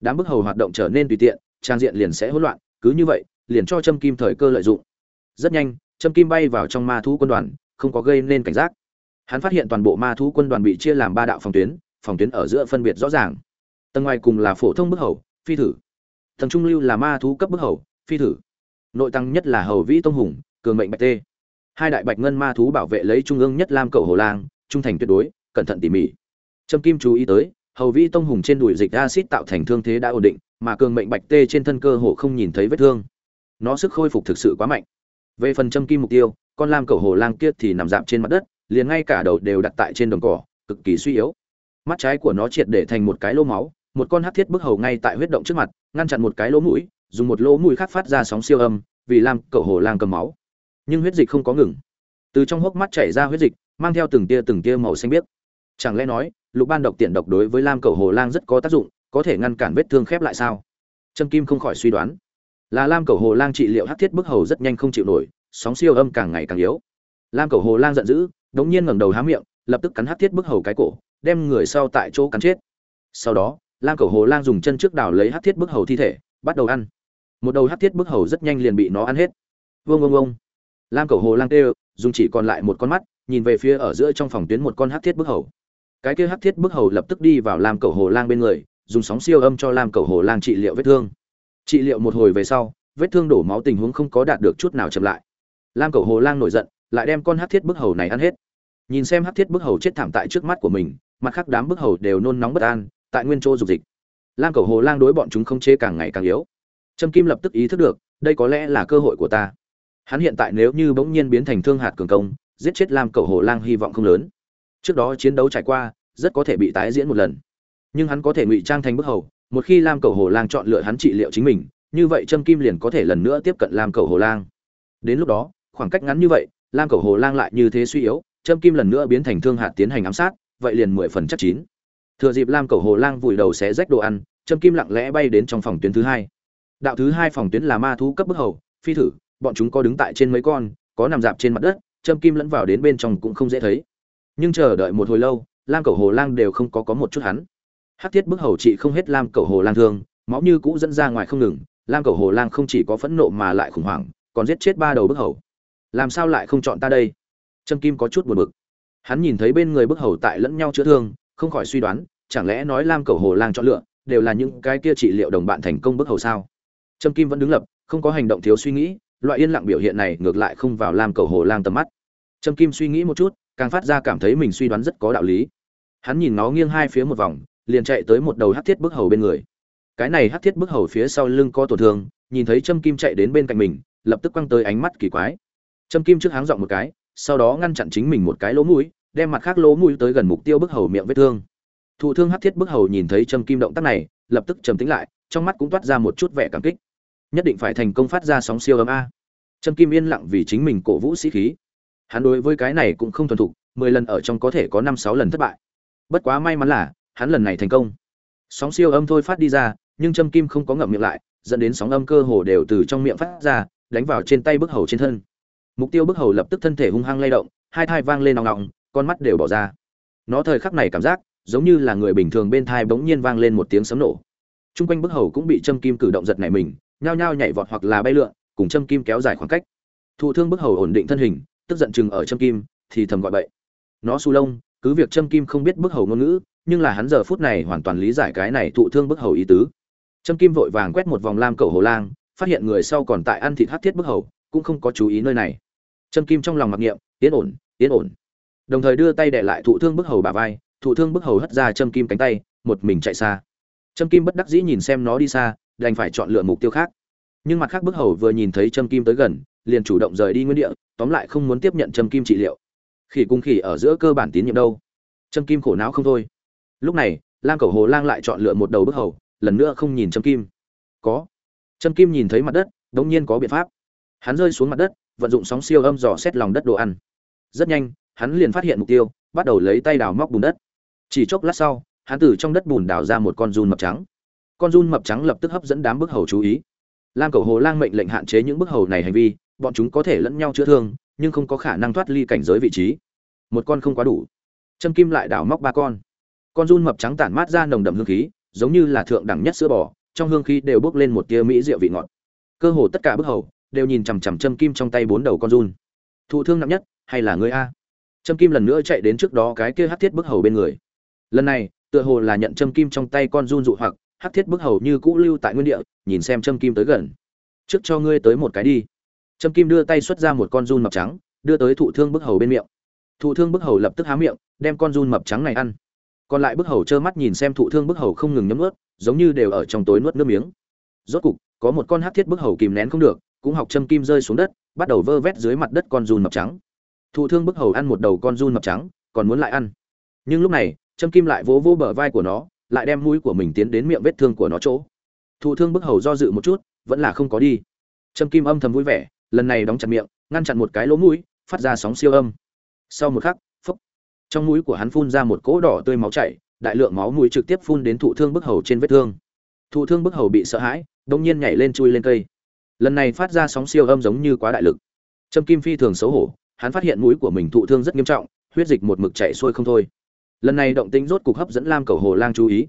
đám bức hầu hoạt động trở nên tùy tiện, trang diện liền sẽ hỗn loạn, cứ như vậy, liền cho châm kim thời cơ lợi dụng. Rất nhanh châm kim bay vào trong ma thú quân đoàn, không có gây nên cảnh giác. Hắn phát hiện toàn bộ ma thú quân đoàn bị chia làm ba đạo phòng tuyến phòng tuyến ở giữa phân biệt rõ ràng. Tầng ngoài cùng là phổ thông bức hầu, phi thử. Tầng trung lưu là ma thú cấp bức hầu, phi thử. Nội tăng nhất là hầu vĩ tông hùng, cường mệnh bạch tê. Hai đại bạch ngân ma thú bảo vệ lấy trung ương nhất lam cầu hồ lang, trung thành tuyệt đối, cẩn thận tỉ mỉ. Trâm kim chú ý tới hầu vĩ tông hùng trên đùi dịch acid tạo thành thương thế đã ổn định, mà cường mệnh bạch tê trên thân cơ hồ không nhìn thấy vết thương. Nó sức khôi phục thực sự quá mạnh. Về phần châm kim mục tiêu, con lam cầu hồ lang kia thì nằm dạp trên mặt đất, liền ngay cả đầu đều đặt tại trên đồng cỏ, cực kỳ suy yếu. Mắt trái của nó triệt để thành một cái lỗ máu, một con hắc thiết bức hầu ngay tại huyết động trước mặt, ngăn chặn một cái lỗ mũi, dùng một lỗ mũi khác phát ra sóng siêu âm, vì lam cầu hồ lang cầm máu. Nhưng huyết dịch không có ngừng. Từ trong hốc mắt chảy ra huyết dịch, mang theo từng tia từng tia màu xanh biếc. Chẳng lẽ nói lục ban độc tiện độc đối với lam cầu hồ lang rất có tác dụng, có thể ngăn cản vết thương khép lại sao? Trâm kim không khỏi suy đoán. Là lam cầu hồ lang trị liệu hắc thiết bức hầu rất nhanh không chịu nổi, sóng siêu âm càng ngày càng yếu. Lam cầu hồ lang giận dữ, đống nhiên ngẩng đầu há miệng, lập tức cắn hắc thiết bức hầu cái cổ, đem người sau tại chỗ cắn chết. Sau đó, lam cầu hồ lang dùng chân trước đào lấy hắc thiết bức hầu thi thể, bắt đầu ăn. Một đầu hắc thiết bức hầu rất nhanh liền bị nó ăn hết. Vương vương vương lam cầu hồ lang kêu, dùng chỉ còn lại một con mắt, nhìn về phía ở giữa trong phòng tuyến một con hắc thiết bức hầu cái kia hắc thiết bức hầu lập tức đi vào lam cầu hồ lang bên người, dùng sóng siêu âm cho lam cầu hồ lang trị liệu vết thương. Trị liệu một hồi về sau, vết thương đổ máu tình huống không có đạt được chút nào chậm lại. Lam cầu hồ lang nổi giận, lại đem con hắc thiết bức hầu này ăn hết. Nhìn xem hắc thiết bức hầu chết thảm tại trước mắt của mình, mặt khác đám bức hầu đều nôn nóng bất an, tại nguyên chỗ dục dịch. Lam cầu hồ lang đối bọn chúng không chế càng ngày càng yếu. Trâm kim lập tức ý thức được, đây có lẽ là cơ hội của ta. Hắn hiện tại nếu như bỗng nhiên biến thành thương hạt cường công, giết chết lam cầu hồ lang hy vọng không lớn trước đó chiến đấu trải qua, rất có thể bị tái diễn một lần. Nhưng hắn có thể ngụy trang thành bức hầu, một khi lam cầu hồ lang chọn lựa hắn trị liệu chính mình, như vậy trâm kim liền có thể lần nữa tiếp cận lam cầu hồ lang. Đến lúc đó, khoảng cách ngắn như vậy, lam cầu hồ lang lại như thế suy yếu, trâm kim lần nữa biến thành thương hạt tiến hành ám sát, vậy liền mười phần chắc chín. Thừa dịp lam cầu hồ lang vùi đầu xé rách đồ ăn, trâm kim lặng lẽ bay đến trong phòng tuyến thứ hai. Đạo thứ hai phòng tuyến là ma thú cấp bức hầu, phi thử, bọn chúng có đứng tại trên mấy con, có nằm dạp trên mặt đất, trâm kim lẫn vào đến bên trong cũng không dễ thấy nhưng chờ đợi một hồi lâu, lam cầu hồ lang đều không có có một chút hắn. Hát thiết bức hầu chị không hết lam cầu hồ lang thương, máu như cũ dẫn ra ngoài không ngừng, lam cầu hồ lang không chỉ có phẫn nộ mà lại khủng hoảng, còn giết chết ba đầu bức hầu. Làm sao lại không chọn ta đây? Trâm kim có chút buồn bực. Hắn nhìn thấy bên người bức hầu tại lẫn nhau chữa thương, không khỏi suy đoán, chẳng lẽ nói lam cầu hồ lang chọn lựa, đều là những cái kia trị liệu đồng bạn thành công bức hầu sao? Trâm kim vẫn đứng lập, không có hành động thiếu suy nghĩ, loại yên lặng biểu hiện này ngược lại không vào lam cầu hồ lang tầm mắt. Trâm kim suy nghĩ một chút càng phát ra cảm thấy mình suy đoán rất có đạo lý. Hắn nhìn nó nghiêng hai phía một vòng, liền chạy tới một đầu hắc thiết bức hầu bên người. Cái này hắc thiết bức hầu phía sau lưng có tổn thương, nhìn thấy trâm kim chạy đến bên cạnh mình, lập tức quăng tới ánh mắt kỳ quái. Trâm kim trước háng dọn một cái, sau đó ngăn chặn chính mình một cái lỗ mũi, đem mặt khác lỗ mũi tới gần mục tiêu bức hầu miệng vết thương. Thụ thương hắc thiết bức hầu nhìn thấy trâm kim động tác này, lập tức trầm tĩnh lại, trong mắt cũng toát ra một chút vẻ cảm kích. Nhất định phải thành công phát ra sóng siêu ấm a. Trâm kim yên lặng vì chính mình cổ vũ sĩ khí hắn đối với cái này cũng không thuần thục, mười lần ở trong có thể có năm sáu lần thất bại. Bất quá may mắn là, hắn lần này thành công. Sóng siêu âm thôi phát đi ra, nhưng trâm kim không có ngậm miệng lại, dẫn đến sóng âm cơ hồ đều từ trong miệng phát ra, đánh vào trên tay bức hầu trên thân. Mục tiêu bức hầu lập tức thân thể hung hăng lay động, hai thai vang lên nòng nòng, con mắt đều bỏ ra. Nó thời khắc này cảm giác, giống như là người bình thường bên thai bỗng nhiên vang lên một tiếng sấm nổ. T r u n g quanh bức hầu cũng bị châm kim cử động giật này mình, nhao nhao nhảy vọt hoặc là bay lượn, cùng châm kim kéo dài khoảng cách. Thụ thương bức hầu ổn định thân hình tức giận chừng ở châm kim, thì thầm gọi bậy. Nó su lông, cứ việc châm kim không biết bức hầu ngôn ngữ, nhưng là hắn giờ phút này hoàn toàn lý giải cái này thụ thương bức hầu ý tứ. Châm kim vội vàng quét một vòng lam cầu hồ lang, phát hiện người sau còn tại ăn thịt hát thiết bức hầu, cũng không có chú ý nơi này. Châm kim trong lòng mặc niệm, yên ổn yên ổn. Đồng thời đưa tay đệ lại thụ thương bức hầu bà vai, thụ thương bức hầu hất ra châm kim cánh tay, một mình chạy xa. Châm kim bất đắc dĩ nhìn xem nó đi xa, đành phải chọn lựa mục tiêu khác. Nhưng mặt khác bức hầu vừa nhìn thấy châm kim tới gần liền chủ động rời đi nguyên địa, tóm lại không muốn tiếp nhận châm kim trị liệu. Khỉ cung khỉ ở giữa cơ bản tín nhiệm đâu. Châm kim khổ não không thôi. Lúc này, lam cầu hồ lang lại chọn lựa một đầu bức hầu, lần nữa không nhìn châm kim. Có. Châm kim nhìn thấy mặt đất, đống nhiên có biện pháp. Hắn rơi xuống mặt đất, vận dụng sóng siêu âm dò xét lòng đất đồ ăn. Rất nhanh, hắn liền phát hiện mục tiêu, bắt đầu lấy tay đào móc bùn đất. Chỉ chốc lát sau, hắn từ trong đất bùn đào ra một con run mập trắng. Con run mập trắng lập tức hấp dẫn đám bức hầu chú ý. Lam cầu hồ lang mệnh lệnh hạn chế những bức hầu này hành vi bọn chúng có thể lẫn nhau chữa thương, nhưng không có khả năng thoát ly cảnh giới vị trí. Một con không quá đủ. Châm kim lại đào móc ba con. Con run mập trắng tản mát ra nồng đậm hương khí, giống như là thượng đẳng nhất sữa bò, trong hương khí đều bốc lên một tia mỹ rượu vị ngọt. Cơ hồ tất cả bức hầu đều nhìn chằm chằm châm kim trong tay bốn đầu con run. Thụ thương nặng nhất hay là ngươi a? Châm kim lần nữa chạy đến trước đó cái kia hắc thiết bức hầu bên người. Lần này, tựa hồ là nhận châm kim trong tay con run dụ hoặc, hắc thiết bức hầu như cũ lưu tại nguyên địa, nhìn xem châm kim tới gần. Trước cho ngươi tới một cái đi. Trâm kim đưa tay xuất ra một con run mập trắng, đưa tới thụ thương bức hầu bên miệng. Thụ thương bức hầu lập tức há miệng, đem con run mập trắng này ăn. Còn lại bức hầu trơ mắt nhìn xem thụ thương bức hầu không ngừng nhấm nuốt, giống như đều ở trong tối nuốt nước miếng. Rốt cục, có một con hắc thiết bức hầu kìm nén không được, cũng học châm kim rơi xuống đất, bắt đầu vơ vét dưới mặt đất con run mập trắng. Thụ thương bức hầu ăn một đầu con run mập trắng, còn muốn lại ăn. Nhưng lúc này châm kim lại vỗ vỗ bờ vai của nó, lại đem mũi của mình tiến đến miệng vết thương của nó chỗ. Thụ thương bức hầu do dự một chút, vẫn là không có đi. Châm kim âm thầm vui vẻ lần này đóng chặt miệng, ngăn chặn một cái lỗ mũi, phát ra sóng siêu âm. Sau một khắc, phốc, trong mũi của hắn phun ra một cỗ đỏ tươi máu chảy, đại lượng máu mũi trực tiếp phun đến thụ thương bức hầu trên vết thương. Thụ thương bức hầu bị sợ hãi đông nhiên nhảy lên chui lên cây. Lần này phát ra sóng siêu âm giống như quá đại lực. Trâm kim phi thường xấu hổ, hắn phát hiện mũi của mình thụ thương rất nghiêm trọng, huyết dịch một mực chảy xuôi không thôi. Lần này động tĩnh rốt cục hấp dẫn lam cầu hồ lang chú ý.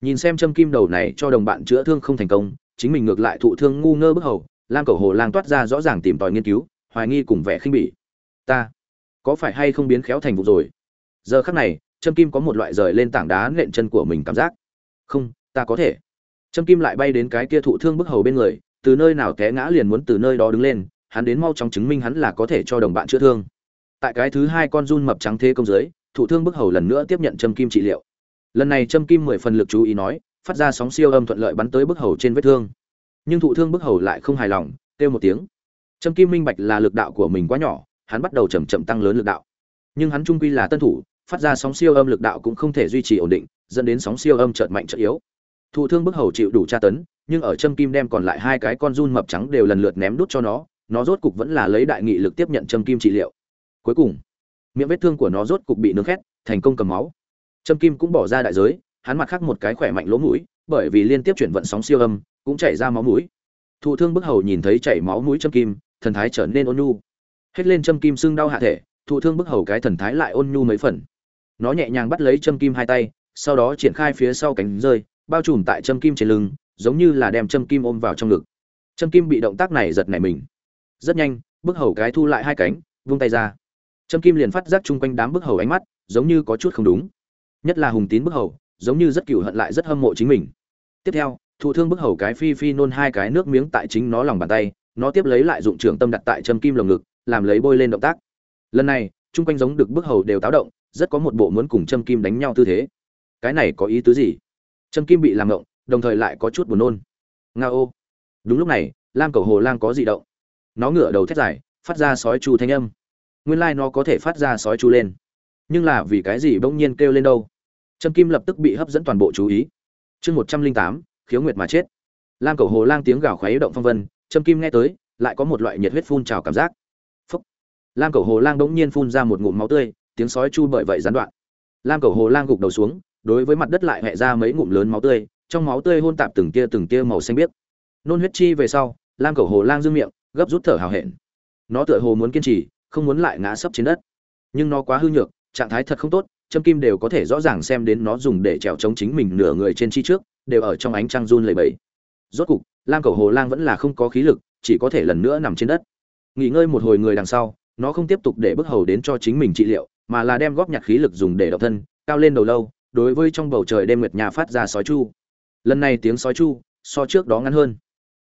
Nhìn xem châm kim đầu này cho đồng bạn chữa thương không thành công, chính mình ngược lại thụ thương ngu ngơ bức hầu lam cầu hồ lang toát ra rõ ràng tìm tòi nghiên cứu hoài nghi cùng vẻ khinh bỉ. Ta có phải hay không biến khéo thành vụ rồi? Giờ khắc này Trâm kim có một loại rời lên tảng đá nện chân của mình cảm giác. Không ta có thể. Trâm kim lại bay đến cái kia thụ thương bức hầu bên người từ nơi nào té ngã liền muốn từ nơi đó đứng lên hắn đến mau chóng chứng minh hắn là có thể cho đồng bạn chữa thương. Tại cái thứ hai con run mập trắng thế công giới, thụ thương bức hầu lần nữa tiếp nhận châm kim trị liệu. Lần này châm kim mười phần lực chú ý nói phát ra sóng siêu âm thuận lợi bắn tới bức hầu trên vết thương nhưng thụ thương bức hầu lại không hài lòng, kêu một tiếng. Trâm kim minh bạch là lực đạo của mình quá nhỏ, hắn bắt đầu chậm chậm tăng lớn lực đạo. Nhưng hắn trung quy là tân thủ, phát ra sóng siêu âm lực đạo cũng không thể duy trì ổn định, dẫn đến sóng siêu âm chợt mạnh chợt yếu. Thụ thương bức hầu chịu đủ tra tấn, nhưng ở châm kim đem còn lại hai cái con run mập trắng đều lần lượt ném đút cho nó nó rốt cục vẫn là lấy đại nghị lực tiếp nhận châm kim trị liệu. Cuối cùng, miệng vết thương của nó rốt cục bị nướng khét, thành công cầm máu. Châm kim cũng bỏ ra đại giới, hắn mặt khác một cái khỏe mạnh lỗ mũi, bởi vì liên tiếp chuyển vận sóng siêu âm cũng chảy ra máu mũi. Thụ thương bức hầu nhìn thấy chảy máu mũi châm kim, thần thái trở nên ôn nhu. Hết lên châm kim sưng đau hạ thể, thụ thương bức hầu cái thần thái lại ôn nhu mấy phần. Nó nhẹ nhàng bắt lấy châm kim hai tay, sau đó triển khai phía sau cánh rơi, bao trùm tại châm kim trên lưng, giống như là đem châm kim ôm vào trong ngực. Châm kim bị động tác này giật nảy mình. Rất nhanh, bức hầu cái thu lại hai cánh, vung tay ra. Châm kim liền phát giác chung quanh đám bức hầu ánh mắt, giống như có chút không đúng. Nhất là hùng tín bức hầu, giống như rất cựu hận lại rất hâm mộ chính mình. Tiếp theo thụ thương bức hầu cái phi phi nôn hai cái nước miếng tại chính nó lòng bàn tay, nó tiếp lấy lại dụng trưởng tâm đặt tại châm kim lồng ngực, làm lấy bôi lên động tác. Lần này, chung quanh giống được bức hầu đều táo động, rất có một bộ muốn cùng châm kim đánh nhau tư thế. Cái này có ý tứ gì? Châm kim bị làm ngộng, đồng thời lại có chút buồn nôn. Nga ô. Đúng lúc này, lam cầu hồ lang có dị động. Nó ngửa đầu thét dài, phát ra sói chu thanh âm. Nguyên lai、like、nó có thể phát ra sói chu lên. Nhưng là vì cái gì bỗng nhiên kêu lên đâu? Trâm kim lập tức bị hấp dẫn toàn bộ chú ý. Chương một trăm linh tám khiếu nguyệt mà chết. Lam cầu hồ lang tiếng gào khoáy động phong vân trâm kim nghe tới, lại có một loại nhiệt huyết phun trào cảm giác. Phúc. Lam cầu hồ lang đống nhiên phun ra một ngụm máu tươi, tiếng sói chu bởi vậy gián đoạn. Lam cầu hồ lang gục đầu xuống, đối với mặt đất lại hẹ ra mấy ngụm lớn máu tươi, trong máu tươi hôn tạp từng tia từng tia màu xanh biếc. Nôn huyết chi về sau, lam cầu hồ lang dương miệng, gấp rút thở hào hẹn. Nó tựa hồ muốn kiên trì, không muốn lại ngã sấp trên đất. Nhưng nó quá hư nhược, trạng thái thật không tốt, châm kim đều có thể rõ ràng xem đến nó dùng để trèo chống chính mình nửa người trên chi trước đều ở trong ánh trăng run lẩy bẩy. rốt cục, lam cầu hồ lang vẫn là không có khí lực, chỉ có thể lần nữa nằm trên đất. Nghỉ ngơi một hồi người đằng sau, nó không tiếp tục để bức hầu đến cho chính mình trị liệu, mà là đem góp nhặt khí lực dùng để độc thân, cao lên đầu lâu, đối với trong bầu trời đêm nguyệt nhà phát ra sói chu. Lần này tiếng sói chu, so trước đó ngắn hơn.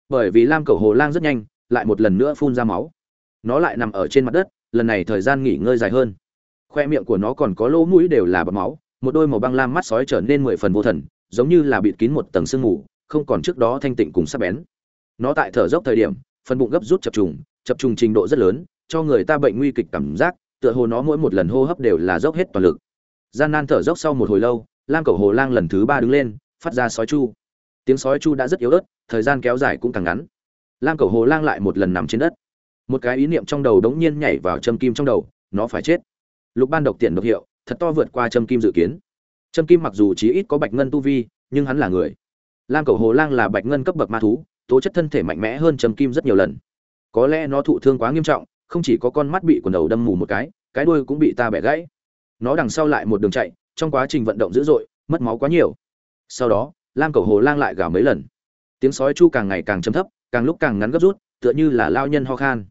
Bởi vì lam cầu hồ lang rất nhanh, lại một lần nữa phun ra máu. Nó lại nằm ở trên mặt đất, lần này thời gian nghỉ ngơi dài hơn. Khoe miệng của nó còn có lỗ mũi đều là bọt máu, một đôi màu băng lam mắt sói trở nên mười phần vô thần giống như là bịt kín một tầng sương mù, không còn trước đó thanh tịnh cùng sắc bén. Nó tại thở dốc thời điểm, phần bụng gấp rút chập trùng chập trùng trình độ rất lớn, cho người ta bệnh nguy kịch cảm giác, tựa hồ nó mỗi một lần hô hấp đều là dốc hết toàn lực. Gian nan thở dốc sau một hồi lâu lam cầu hồ lang lần thứ ba đứng lên, phát ra sói chu. Tiếng sói chu đã rất yếu ớt, thời gian kéo dài cũng càng ngắn. Lam cầu hồ lang lại một lần nằm trên đất. Một cái ý niệm trong đầu đống nhiên nhảy vào châm kim trong đầu, nó phải chết. Lục ban độc tiện độc hiệu, thật to vượt qua châm kim dự kiến. Trâm kim mặc dù chí ít có bạch ngân tu vi, nhưng hắn là người. Lam cầu hồ lang là bạch ngân cấp bậc ma thú, tố chất thân thể mạnh mẽ hơn Trâm kim rất nhiều lần. Có lẽ nó thụ thương quá nghiêm trọng, không chỉ có con mắt bị quần đầu đâm mù một cái cái đuôi cũng bị ta bẻ gãy. Nó đằng sau lại một đường chạy, trong quá trình vận động dữ dội, mất máu quá nhiều. Sau đó, lam cầu hồ lang lại gào mấy lần. Tiếng sói chu càng ngày càng trầm thấp, càng lúc càng ngắn gấp rút, tựa như là lao nhân ho khan.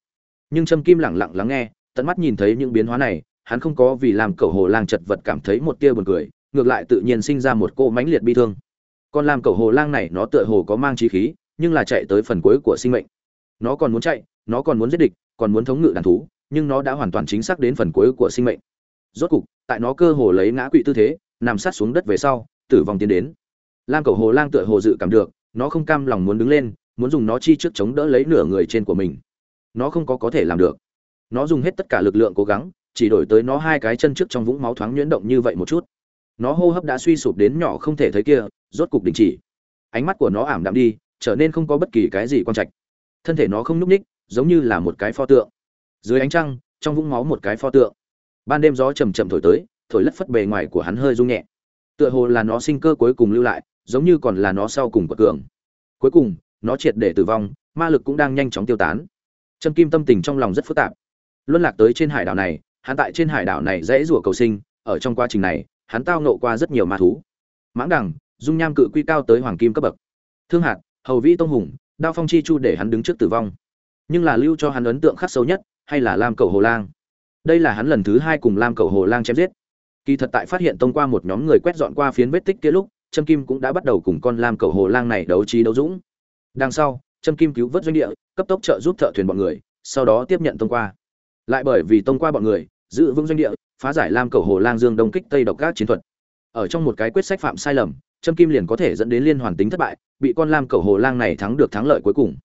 Nhưng trâm kim lặng lặng lắng nghe, tận mắt nhìn thấy những biến hóa này, hắn không có vì làm Cẩu hồ lang chật vật cảm thấy một tia buồn cười ngược lại tự nhiên sinh ra một cô mãnh liệt bi thương. Con làm cầu hồ lang này nó tựa hồ có mang trí khí, nhưng là chạy tới phần cuối của sinh mệnh. Nó còn muốn chạy, nó còn muốn giết địch, còn muốn thống ngự đàn thú, nhưng nó đã hoàn toàn chính xác đến phần cuối của sinh mệnh. Rốt cục, tại nó cơ hồ lấy ngã quỵ tư thế, nằm sát xuống đất về sau, tử vong tiến đến. Lam cầu hồ lang tựa hồ dự cảm được, nó không cam lòng muốn đứng lên, muốn dùng nó chi trước chống đỡ lấy nửa người trên của mình. Nó không có có thể làm được. Nó dùng hết tất cả lực lượng cố gắng, chỉ đổi tới nó hai cái chân trước trong vũng máu thoáng nhuyễn động như vậy một chút nó hô hấp đã suy sụp đến nhỏ không thể thấy kia, rốt cục đình chỉ. Ánh mắt của nó ảm đạm đi, trở nên không có bất kỳ cái gì quan trạch. Thân thể nó không nhúc ních giống như là một cái pho tượng. Dưới ánh trăng, trong vũng máu một cái pho tượng. Ban đêm gió chầm chầm thổi tới, thổi lất phất bề ngoài của hắn hơi rung nhẹ. Tựa hồ là nó sinh cơ cuối cùng lưu lại, giống như còn là nó sau cùng của cường cuối cùng, nó triệt để tử vong, ma lực cũng đang nhanh chóng tiêu tán. Trâm kim tâm tình trong lòng rất phức tạp. Luân lạc tới trên hải đảo này, hắn tại trên hải đảo này dễ rủa cầu sinh, ở trong quá trình này hắn tao nộ qua rất nhiều ma thú. Mãng đẳng dung nham cự quy cao tới hoàng kim cấp bậc. Thương hạt, hầu vĩ tông hùng, đao phong chi chu để hắn đứng trước tử vong. Nhưng là lưu cho hắn ấn tượng khắc sâu nhất, hay là lam cầu hồ lang. Đây là hắn lần thứ hai cùng lam cầu hồ lang chém giết. Kỳ thật tại phát hiện tông qua một nhóm người quét dọn qua phiến vết tích kia lúc, trâm kim cũng đã bắt đầu cùng con lam cầu hồ lang này đấu trí đấu dũng. Đằng sau, trâm kim cứu vớt doanh địa, cấp tốc trợ giúp thợ thuyền bọn người, sau đó tiếp nhận tông qua. Lại bởi vì tông qua bọn người, giữ vững doanh địa phá giải lam cầu hồ lang dương đông kích tây độc các chiến thuật. Ở trong một cái quyết sách phạm sai lầm, trâm kim liền có thể dẫn đến liên hoàn tính thất bại, bị con lam cầu hồ lang này thắng được thắng lợi cuối cùng.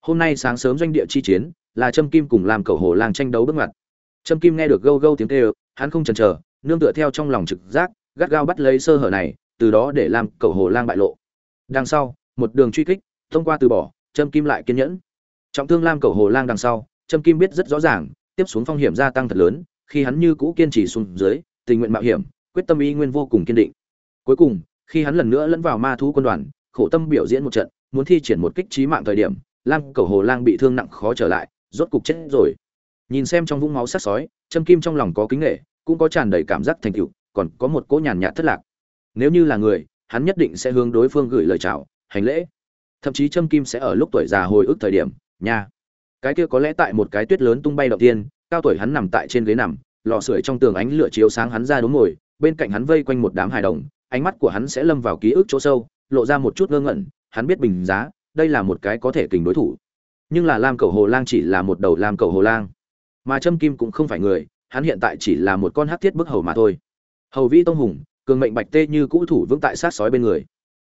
Hôm nay sáng sớm doanh địa chi chiến, là trâm kim cùng lam cầu hồ lang tranh đấu bước ngoặt. Trâm kim nghe được gâu gâu tiếng kêu, hắn không chần chờ, nương tựa theo trong lòng trực giác, gắt gao bắt lấy sơ hở này, từ đó để làm cầu hồ lang bại lộ. Đằng sau, một đường truy kích, thông qua từ bỏ, trâm kim lại kiên nhẫn. Trọng thương lam cầu hồ lang đằng sau, trâm kim biết rất rõ ràng, tiếp xuống phong hiểm gia tăng thật lớn khi hắn như cũ kiên trì xuống dưới, tình nguyện mạo hiểm, quyết tâm y nguyên vô cùng kiên định. Cuối cùng, khi hắn lần nữa lẫn vào ma thú quân đoàn, khổ tâm biểu diễn một trận, muốn thi triển một kích trí mạng thời điểm lam cầu hồ lang bị thương nặng khó trở lại, rốt cục chết rồi. Nhìn xem trong vũng máu sắc sói, trâm kim trong lòng có kính nghệ cũng có tràn đầy cảm giác thành tựu, còn có một cỗ nhàn nhạt thất lạc. Nếu như là người, hắn nhất định sẽ hướng đối phương gửi lời chào, hành lễ. Thậm chí trâm kim sẽ ở lúc tuổi già hồi ức thời điểm, nha. Cái kia có lẽ tại một cái tuyết lớn tung bay đầu tiên cao tuổi hắn nằm tại trên ghế nằm, lò sưởi trong tường ánh lửa chiếu sáng hắn ra đúng ngồi bên cạnh hắn vây quanh một đám hài đồng, ánh mắt của hắn sẽ lâm vào ký ức chỗ sâu, lộ ra một chút ngơ ngẩn, hắn biết bình giá, đây là một cái có thể kình đối thủ. Nhưng là lam cầu hồ lang chỉ là một đầu lam cầu hồ lang. Mà trâm kim cũng không phải người, hắn hiện tại chỉ là một con hắc thiết bức hầu mà thôi. Hầu vĩ tông hùng, cường mệnh bạch tê như cũ thủ vững tại sát sói bên người.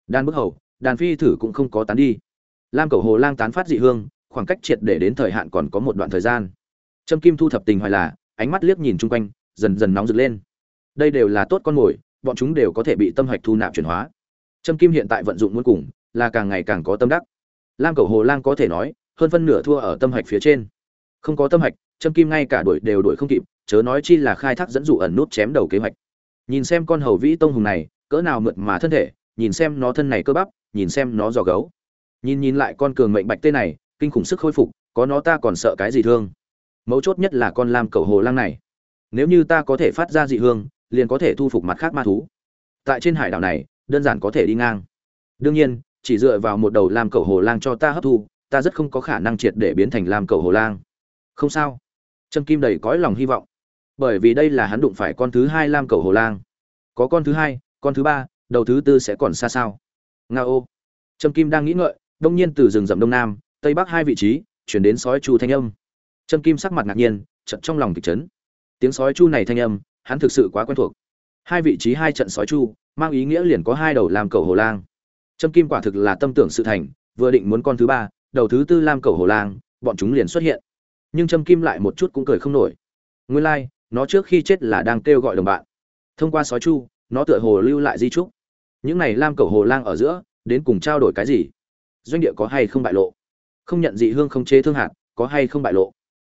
Đan bức hầu, đàn phi thử cũng không có tán đi. Lam cầu hồ lang tán phát dị hương, khoảng cách triệt để đến thời hạn còn có một đoạn thời gian trâm kim thu thập tình hoài là, ánh mắt liếc nhìn chung quanh, dần dần nóng rực lên. Đây đều là tốt con mồi, bọn chúng đều có thể bị tâm hạch thu nạp chuyển hóa. Trâm kim hiện tại vận dụng muốn cùng, là càng ngày càng có tâm đắc. Lam cầu hồ lang có thể nói, hơn phân nửa thua ở tâm hạch phía trên. Không có tâm hạch trâm kim ngay cả đuổi đều đuổi không kịp, chớ nói chi là khai thác dẫn dụ ẩn nút chém đầu kế hoạch. Nhìn xem con hầu vĩ tông hùng này, cỡ nào mượt mà thân thể, nhìn xem nó thân này cơ bắp, nhìn xem nó giò gấu. Nhìn nhìn lại con cường mệnh bạch tê này, kinh khủng sức khôi phục, có nó ta còn sợ cái gì thương mấu chốt nhất là con lam cầu hồ lang này. Nếu như ta có thể phát ra dị hương, liền có thể thu phục mặt khác ma thú. Tại trên hải đảo này, đơn giản có thể đi ngang. Đương nhiên, chỉ dựa vào một đầu lam cầu hồ lang cho ta hấp thu, ta rất không có khả năng triệt để biến thành lam cầu hồ lang không sao. Trâm kim đầy cõi lòng hy vọng. Bởi vì đây là hắn đụng phải con thứ hai lam cầu hồ lang có con thứ hai, con thứ ba, đầu thứ tư sẽ còn xa sao? Nga ô. Trâm kim đang nghĩ ngợi, đông nhiên từ rừng rậm đông nam, tây bắc hai vị trí, chuyển đến sói chu thanh âm trâm kim sắc mặt ngạc nhiên chợt trong lòng kịch chấn. Tiếng sói chu này thanh âm hắn thực sự quá quen thuộc. Hai vị trí hai trận sói chu mang ý nghĩa liền có hai đầu làm cầu hồ lang. Trâm kim quả thực là tâm tưởng sự thành vừa định muốn con thứ ba đầu thứ tư làm cầu hồ lang bọn chúng liền xuất hiện. Nhưng trâm kim lại một chút cũng cười không nổi. Nguyên lai、like, nó trước khi chết là đang kêu gọi đồng bạn. Thông qua sói chu nó tựa hồ lưu lại di trúc. Những này lam cầu hồ lang ở giữa đến cùng trao đổi cái gì? Doanh địa có hay không bại lộ? Không nhận dị hương không chế thương hạt có hay không bại lộ?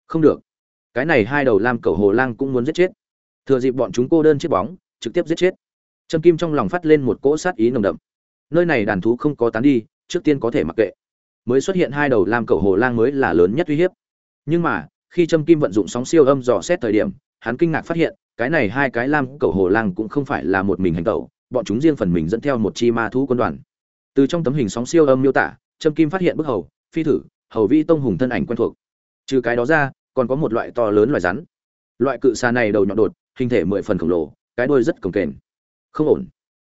Không được. Cái này hai đầu lam cầu hồ lang cũng muốn giết chết. Thừa dịp bọn chúng cô đơn chiếc bóng, trực tiếp giết chết. Trâm kim trong lòng phát lên một cỗ sát ý nồng đậm. Nơi này đàn thú không có tán đi, trước tiên có thể mặc kệ. Mới xuất hiện hai đầu lam cầu hồ lang mới là lớn nhất uy hiếp. Nhưng mà, khi trâm kim vận dụng sóng siêu âm dò xét thời điểm, hắn kinh ngạc phát hiện, cái này hai cái lam cầu hồ lang cũng không phải là một mình hành tẩu, bọn chúng riêng phần mình dẫn theo một chi ma thú quân đoàn. Từ trong tấm hình sóng siêu âm miêu tả, trâm kim phát hiện bức hầu, phi thử, hầu vi tông hùng thân ảnh quen thuộc. Trừ cái đó ra còn có một loại to lớn loài rắn. Loại cự xà này đầu nhọn đột, hình thể mười phần khổng lồ, cái đuôi rất cồng kềnh. Không ổn.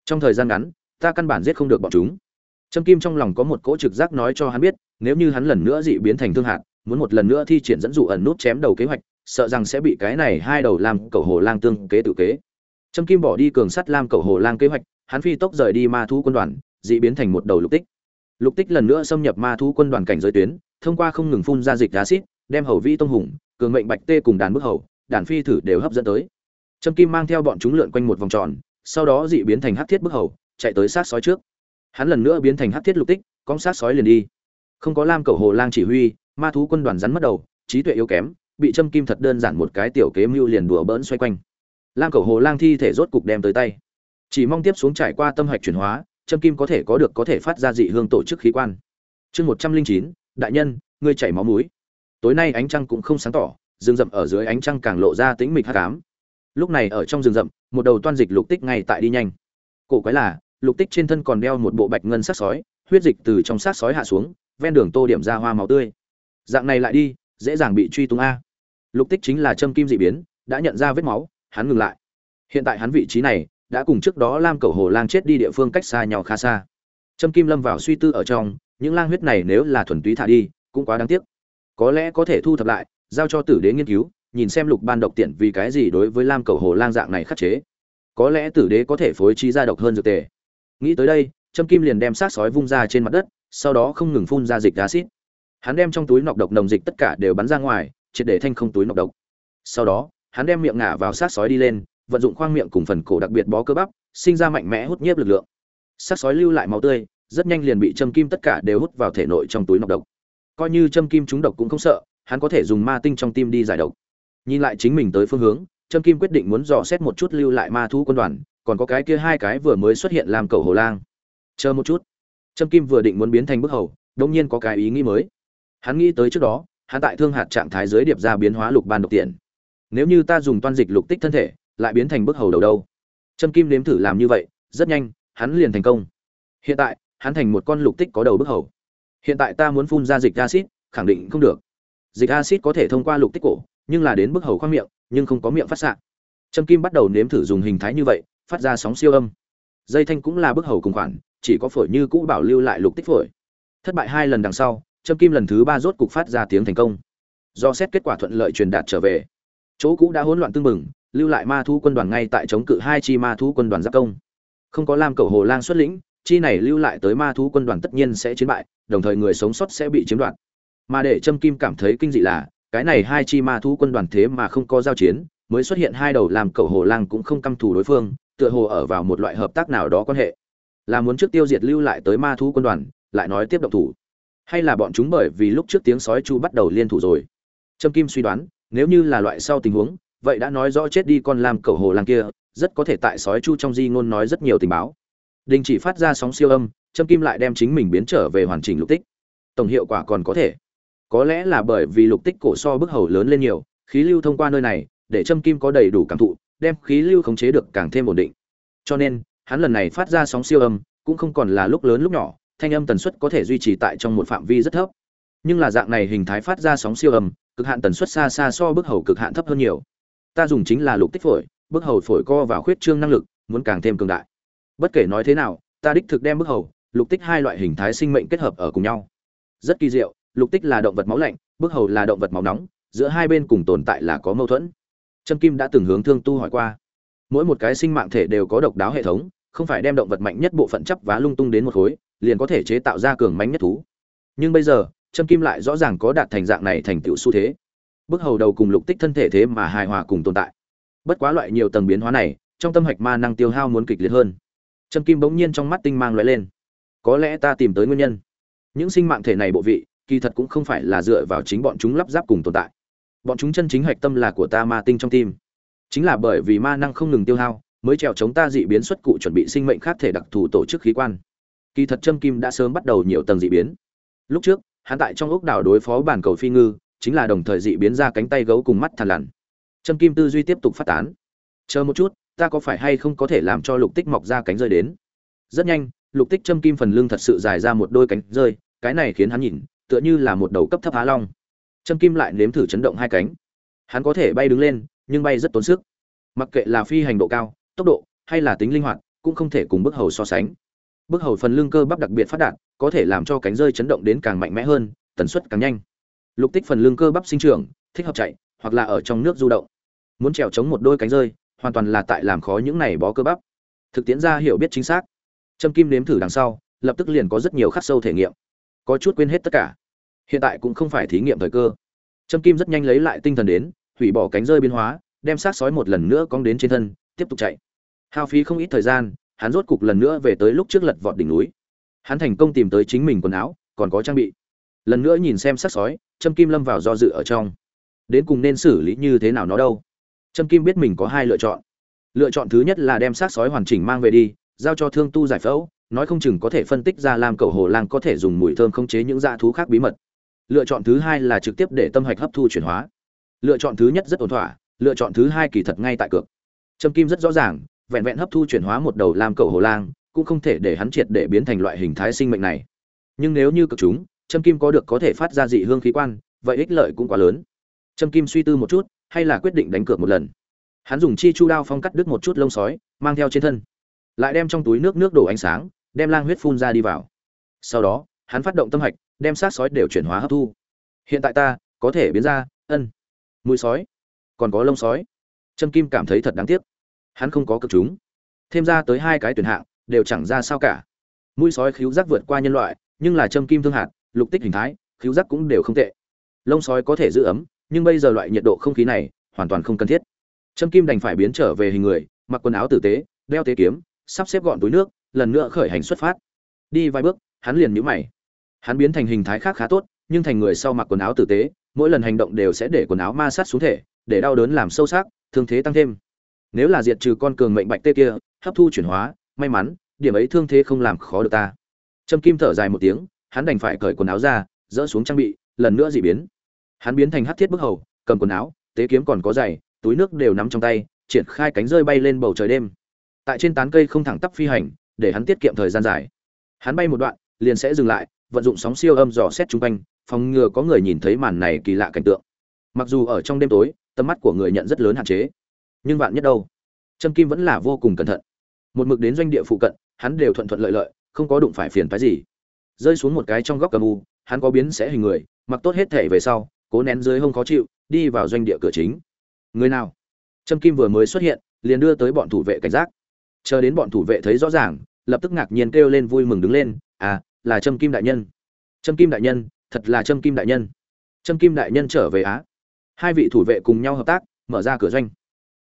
Trong thời gian ngắn, ta căn bản giết không được bọn chúng. Trâm kim trong lòng có một cỗ trực giác nói cho hắn biết, nếu như hắn lần nữa dị biến thành thương hạt, muốn một lần nữa thi triển dẫn dụ ẩn nút chém đầu kế hoạch, sợ rằng sẽ bị cái này hai đầu làm cầu hồ lang tương kế tự kế. Trâm kim bỏ đi cường sắt lam cầu hồ lang kế hoạch, hắn phi tốc rời đi ma thú quân đoàn, dị biến thành một đầu lục tích. Lục tích lần nữa xâm nhập ma thú quân đoàn cảnh giới tuyến, thông qua không ngừng phun ra dịch acid đem hầu vi tông hùng, cường mệnh bạch tê cùng đàn bức hầu, đàn phi thử đều hấp dẫn tới. Trâm kim mang theo bọn chúng lượn quanh một vòng tròn, sau đó dị biến thành hắc thiết bức hầu, chạy tới sát sói trước. Hắn lần nữa biến thành hắc thiết lục tích con sát sói liền đi. Không có lam cầu hồ lang chỉ huy, ma thú quân đoàn rắn mất đầu, trí tuệ yếu kém, bị châm kim thật đơn giản một cái tiểu kế mưu liền đùa bỡn xoay quanh. Lam cầu hồ lang thi thể rốt cục đem tới tay. Chỉ mong tiếp xuống trải qua tâm hạch chuyển hóa châm kim có thể có được có thể phát ra dị hương tổ chức khí quan. Chương một trăm linh chín, đại nhân, ngươi chảy máu mũi tối nay ánh trăng cũng không sáng tỏ, rừng rậm ở dưới ánh trăng càng lộ ra tính mịch hát cám lúc này ở trong rừng rậm, một đầu toan dịch lục tích ngay tại đi nhanh. Cổ quái là, lục tích trên thân còn đeo một bộ bạch ngân sát sói, huyết dịch từ trong sát sói hạ xuống, ven đường tô điểm ra hoa máu tươi. Dạng này lại đi, dễ dàng bị truy tung a. Lục tích chính là châm kim dị biến, đã nhận ra vết máu, hắn ngừng lại. Hiện tại hắn vị trí này, đã cùng trước đó lam cầu hồ lang chết đi địa phương cách xa nhau khá xa. Châm kim lâm vào suy tư ở trong, những lang huyết này nếu là thuần túy thả đi, cũng quá đáng tiếc có lẽ có thể thu thập lại, giao cho tử đế nghiên cứu, nhìn xem lục ban độc tiện vì cái gì đối với lam cầu hồ lang dạng này khắc chế. Có lẽ tử đế có thể phối trí ra độc hơn dược tề. Nghĩ tới đây, trâm kim liền đem xác sói vung ra trên mặt đất, sau đó không ngừng phun ra dịch acid hắn đem trong túi nọc độc nồng dịch tất cả đều bắn ra ngoài, triệt để thanh không túi nọc độc. Sau đó, hắn đem miệng ngả vào xác sói đi lên, vận dụng khoang miệng cùng phần cổ đặc biệt bó cơ bắp, sinh ra mạnh mẽ hút nhiếp lực lượng. Xác sói lưu lại máu tươi, rất nhanh liền bị châm kim tất cả đều hút vào thể nội trong túi nọc độc coi như châm kim trúng độc cũng không sợ, hắn có thể dùng ma tinh trong tim đi giải độc. Nhìn lại chính mình tới phương hướng, châm kim quyết định muốn dò xét một chút lưu lại ma thú quân đoàn, còn có cái kia hai cái vừa mới xuất hiện làm cầu hồ lang. Chờ một chút. Trâm kim vừa định muốn biến thành bức hầu đông nhiên có cái ý nghĩ mới. Hắn nghĩ tới trước đó, hắn tại thương hạt trạng thái dưới điệp ra biến hóa lục ban độc tiện nếu như ta dùng toan dịch lục tích thân thể, lại biến thành bức hầu đầu đâu? Trâm kim nếm thử làm như vậy, rất nhanh, hắn liền thành công. Hiện tại, hắn thành một con lục tích có đầu bức hầu hiện tại ta muốn phun ra dịch acid, khẳng định không được. Dịch acid có thể thông qua lục tích cổ, nhưng là đến bức hầu khoang miệng, nhưng không có miệng phát xạ. Trâm kim bắt đầu nếm thử dùng hình thái như vậy, phát ra sóng siêu âm. Dây thanh cũng là bức hầu cùng khoản, chỉ có phổi như cũ bảo lưu lại lục tích phổi. Thất bại hai lần đằng sau, trâm kim lần thứ ba rốt cục phát ra tiếng thành công. Do xét kết quả thuận lợi truyền đạt trở về. Chỗ cũ đã hỗn loạn tưng mừng lưu lại ma thu quân đoàn ngay tại chống cự hai chi ma thu quân đoàn giáp công. Không có lam cầu hồ lang xuất lĩnh chi này lưu lại tới ma thú quân đoàn tất nhiên sẽ chiến bại, đồng thời người sống sót sẽ bị chiếm đoạt. Mà để trâm kim cảm thấy kinh dị là, cái này hai chi ma thú quân đoàn thế mà không có giao chiến, mới xuất hiện hai đầu làm cẩu hồ lang cũng không căm thù đối phương, tựa hồ ở vào một loại hợp tác nào đó quan hệ. Là muốn trước tiêu diệt lưu lại tới ma thú quân đoàn, lại nói tiếp động thủ. Hay là bọn chúng bởi vì lúc trước tiếng sói chu bắt đầu liên thủ rồi? Trâm kim suy đoán, nếu như là loại sau tình huống, vậy đã nói rõ chết đi con làm cẩu hồ lang kia, rất có thể tại sói chu trong di ngôn nói rất nhiều tình báo đình chỉ phát ra sóng siêu âm, trâm kim lại đem chính mình biến trở về hoàn chỉnh lục tích. Tổng hiệu quả còn có thể. Có lẽ là bởi vì lục tích cổ so bức hầu lớn lên nhiều, khí lưu thông qua nơi này, để trâm kim có đầy đủ cảm thụ, đem khí lưu khống chế được càng thêm ổn định. Cho nên, hắn lần này phát ra sóng siêu âm, cũng không còn là lúc lớn lúc nhỏ, thanh âm tần suất có thể duy trì tại trong một phạm vi rất thấp. Nhưng là dạng này hình thái phát ra sóng siêu âm, cực hạn tần suất xa xa so bức hầu cực hạn thấp hơn nhiều. Ta dùng chính là lục tích phổi, bức hầu phổi co vào khuyết trương năng lực, muốn càng thêm cường đại bất kể nói thế nào, ta đích thực đem bức hầu, lục tích hai loại hình thái sinh mệnh kết hợp ở cùng nhau. Rất kỳ diệu, lục tích là động vật máu lạnh, bức hầu là động vật máu nóng, giữa hai bên cùng tồn tại là có mâu thuẫn. Trâm kim đã từng hướng thương tu hỏi qua, mỗi một cái sinh mạng thể đều có độc đáo hệ thống, không phải đem động vật mạnh nhất bộ phận chấp vá lung tung đến một khối, liền có thể chế tạo ra cường mánh nhất thú. Nhưng bây giờ, trâm kim lại rõ ràng có đạt thành dạng này thành tựu xu thế. Bước hầu đầu cùng lục tích thân thể thế mà hài hòa cùng tồn tại. Bất quá loại nhiều tầng biến hóa này, trong tâm hạch ma năng tiêu hao muốn kịch liệt hơn trâm kim bỗng nhiên trong mắt tinh mang lóe lên. Có lẽ ta tìm tới nguyên nhân. Những sinh mạng thể này bộ vị, kỳ thật cũng không phải là dựa vào chính bọn chúng lắp ráp cùng tồn tại. Bọn chúng chân chính hạch tâm là của ta ma tinh trong tim. Chính là bởi vì ma năng không ngừng tiêu hao, mới trèo chống ta dị biến xuất cụ chuẩn bị sinh mệnh khác thể đặc thù tổ chức khí quan. Kỳ thật trâm kim đã sớm bắt đầu nhiều tầng dị biến. Lúc trước, hắn tại trong ốc đảo đối phó bản cầu phi ngư, chính là đồng thời dị biến ra cánh tay gấu cùng mắt thằn lằn. Trâm kim tư duy tiếp tục phát tán. Chờ một chút ta có phải hay không có thể làm cho lục tích mọc ra cánh rơi đến? Rất nhanh, lục tích châm kim phần lưng thật sự dài ra một đôi cánh rơi, cái này khiến hắn nhìn, tựa như là một đầu cấp thấp á long. Châm kim lại nếm thử chấn động hai cánh. Hắn có thể bay đứng lên, nhưng bay rất tốn sức. Mặc kệ là phi hành độ cao, tốc độ, hay là tính linh hoạt, cũng không thể cùng bức hầu so sánh. Bức hầu phần lưng cơ bắp đặc biệt phát đạt, có thể làm cho cánh rơi chấn động đến càng mạnh mẽ hơn, tần suất càng nhanh. Lục tích phần lưng cơ bắp sinh trưởng, thích hợp chạy, hoặc là ở trong nước du động. Muốn trèo chống một đôi cánh rơi hoàn toàn là tại làm khó những này bó cơ bắp. Thực tiễn ra hiểu biết chính xác. Châm kim nếm thử đằng sau, lập tức liền có rất nhiều khắc sâu thể nghiệm. Có chút quên hết tất cả. Hiện tại cũng không phải thí nghiệm thời cơ. Châm kim rất nhanh lấy lại tinh thần đến, hủy bỏ cánh rơi biến hóa, đem xác sói một lần nữa cong đến trên thân, tiếp tục chạy. Hao phí không ít thời gian, hắn rốt cục lần nữa về tới lúc trước lật vọt đỉnh núi. Hắn thành công tìm tới chính mình quần áo, còn có trang bị. Lần nữa nhìn xem xác sói châm kim lâm vào do dự ở trong. Đến cùng nên xử lý như thế nào nó đâu? Trâm kim biết mình có hai lựa chọn. Lựa chọn thứ nhất là đem xác sói hoàn chỉnh mang về đi, giao cho thương tu giải phẫu, nói không chừng có thể phân tích ra làm cầu hồ lang có thể dùng mùi thơm khống chế những dạ thú khác bí mật. Lựa chọn thứ hai là trực tiếp để tâm hạch hấp thu chuyển hóa. Lựa chọn thứ nhất rất ổn thỏa, lựa chọn thứ hai kỳ thật ngay tại cược. Trâm kim rất rõ ràng, vẹn vẹn hấp thu chuyển hóa một đầu làm cầu hồ lang cũng không thể để hắn triệt để biến thành loại hình thái sinh mệnh này. Nhưng nếu như cực chúng, trâm kim có được có thể phát ra dị hương khí quan, vậy ích lợi cũng quá lớn. Trâm kim suy tư một chút hay là quyết định đánh cược một lần. Hắn dùng chi chu đao phong cắt đứt một chút lông sói, mang theo trên thân. Lại đem trong túi nước nước đổ ánh sáng, đem lang huyết phun ra đi vào. Sau đó, hắn phát động tâm hạch, đem sát sói đều chuyển hóa hấp thu. Hiện tại ta, có thể biến ra, ân. Mũi sói. Còn có lông sói. Trâm kim cảm thấy thật đáng tiếc. Hắn không có cực chúng. Thêm ra tới hai cái tuyển hạng, đều chẳng ra sao cả. Mũi sói khíu giác vượt qua nhân loại, nhưng là trâm kim thương hạt, lục tích hình thái, khíu giác cũng đều không tệ. Lông sói có thể giữ ấm nhưng bây giờ loại nhiệt độ không khí này hoàn toàn không cần thiết. Trâm kim đành phải biến trở về hình người, mặc quần áo tử tế, đeo tế kiếm, sắp xếp gọn túi nước, lần nữa khởi hành xuất phát. Đi vài bước, hắn liền nhíu mày. Hắn biến thành hình thái khác khá tốt, nhưng thành người sau mặc quần áo tử tế, mỗi lần hành động đều sẽ để quần áo ma sát xuống thể, để đau đớn làm sâu sắc, thương thế tăng thêm. Nếu là diệt trừ con cường mệnh bạch tê kia, hấp thu chuyển hóa, may mắn, điểm ấy thương thế không làm khó được ta. Trâm kim thở dài một tiếng, hắn đành phải cởi quần áo ra, dỡ xuống trang bị, lần nữa dị biến hắn biến thành hắc thiết bức hầu, cầm quần áo, tế kiếm còn có giày, túi nước đều nắm trong tay, triển khai cánh rơi bay lên bầu trời đêm. Tại trên tán cây không thẳng tắp phi hành, để hắn tiết kiệm thời gian dài. Hắn bay một đoạn, liền sẽ dừng lại, vận dụng sóng siêu âm dò xét chung quanh, phòng ngừa có người nhìn thấy màn này kỳ lạ cảnh tượng. Mặc dù ở trong đêm tối, tầm mắt của người nhận rất lớn hạn chế, nhưng vạn nhất đâu, trâm kim vẫn là vô cùng cẩn thận. Một mực đến doanh địa phụ cận, hắn đều thuận thuận lợi lợi, không có đụng phải phiền phái gì. Rơi xuống một cái trong góc cầm u, hắn có biến sẽ hình người, mặc tốt hết thể về sau cố nén dưới hông khó chịu, đi vào doanh địa cửa chính. Người nào? Trâm kim vừa mới xuất hiện, liền đưa tới bọn thủ vệ cảnh giác. Chờ đến bọn thủ vệ thấy rõ ràng, lập tức ngạc nhiên kêu lên vui mừng đứng lên à là trâm kim đại nhân. Trâm kim đại nhân, thật là trâm kim đại nhân. Trâm kim đại nhân trở về á? Hai vị thủ vệ cùng nhau hợp tác, mở ra cửa doanh.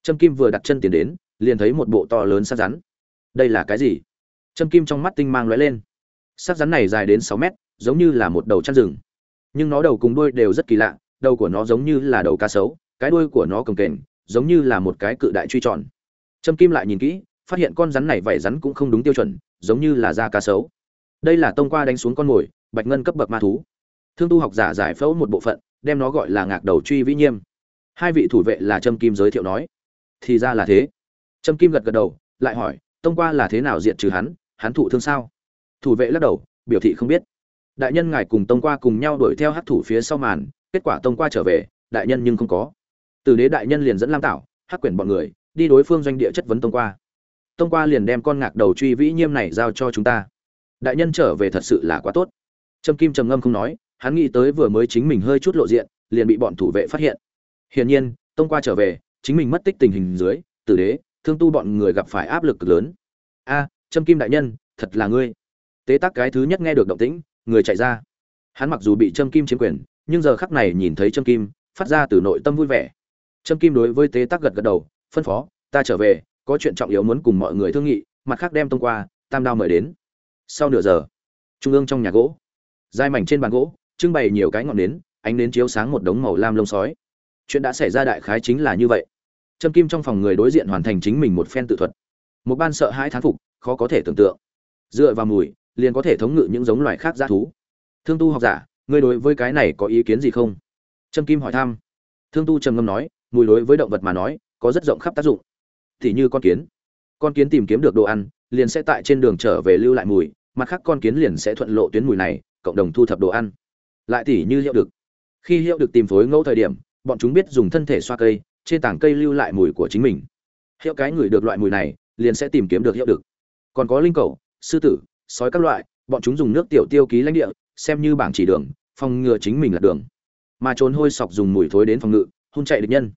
Trâm kim vừa đặt chân tiền đến, liền thấy một bộ to lớn sát rắn. Đây là cái gì? Trâm kim trong mắt tinh mang lóe lên. Sát rắn này dài đến sáu mét, giống như là một đầu chăn rừng nhưng nó đầu cùng đuôi đều rất kỳ lạ, đầu của nó giống như là đầu cá sấu, cái đuôi của nó cồng kềnh, giống như là một cái cự đại truy tròn. Trâm kim lại nhìn kỹ, phát hiện con rắn này vảy rắn cũng không đúng tiêu chuẩn, giống như là da cá sấu. Đây là tông qua đánh xuống con mồi, bạch ngân cấp bậc ma thú. Thương tu học giả giải phẫu một bộ phận, đem nó gọi là ngạc đầu truy vĩ nhiêm. Hai vị thủ vệ là trâm kim giới thiệu nói. Thì ra là thế. Trâm kim gật gật đầu, lại hỏi, tông qua là thế nào diện trừ hắn hắn thụ thương sao? Thủ vệ lắc đầu, biểu thị không biết đại nhân ngài cùng tông qua cùng nhau đuổi theo hát thủ phía sau màn, kết quả tông qua trở về, đại nhân nhưng không có. Từ đế đại nhân liền dẫn lam tảo, hắc quyển bọn người, đi đối phương doanh địa chất vấn tông qua. Tông qua liền đem con ngạc đầu truy vĩ nhiêm này giao cho chúng ta. Đại nhân trở về thật sự là quá tốt. Trâm kim trầm ngâm không nói, hắn nghĩ tới vừa mới chính mình hơi chút lộ diện, liền bị bọn thủ vệ phát hiện. Hiển nhiên, tông qua trở về, chính mình mất tích tình hình dưới tử đế, thương tu bọn người gặp phải áp lực lớn. A, trâm kim đại nhân, thật là ngươi. Tế tác cái thứ nhất nghe được động tĩnh người chạy ra. Hắn mặc dù bị trâm kim chiếm quyền, nhưng giờ khắc này nhìn thấy trâm kim, phát ra từ nội tâm vui vẻ. Trâm kim đối với tế tác gật gật đầu, phân phó, ta trở về, có chuyện trọng yếu muốn cùng mọi người thương nghị, mặt khác đem tông qua, tam đao mời đến. Sau nửa giờ, trung ương trong nhà gỗ, dài mảnh trên bàn gỗ, trưng bày nhiều cái ngọn nến, ánh nến chiếu sáng một đống màu lam lông sói. Chuyện đã xảy ra đại khái chính là như vậy. Trâm kim trong phòng người đối diện hoàn thành chính mình một phen tự thuật. Một ban sợ hãi thán phục, khó có thể tưởng tượng. Dựa vào mùi liền có thể thống ngự những giống loài khác g thú. Thương tu học giả, ngươi đối với cái này có ý kiến gì không? Trâm kim hỏi thăm. Thương tu trầm ngâm nói, mùi đối với động vật mà nói, có rất rộng khắp tác dụng. Thì như con kiến. Con kiến tìm kiếm được đồ ăn, liền sẽ tại trên đường trở về lưu lại mùi, mặt khác con kiến liền sẽ thuận lộ tuyến mùi này, cộng đồng thu thập đồ ăn. Lại tỉ như hiệu được khi hiệu được tìm phối ngẫu thời điểm, bọn chúng biết dùng thân thể xoa cây, trên tảng cây lưu lại mùi của chính mình. Hiệu cái ngửi được loại mùi này, liền sẽ tìm kiếm được hiệu được còn có linh cầu, sư tử sói các loại, bọn chúng dùng nước tiểu tiêu ký lãnh địa, xem như bảng chỉ đường, phòng ngừa chính mình là đường. Mà trốn hôi sọc dùng mùi thối đến phòng ngự hôn chạy địch nhân.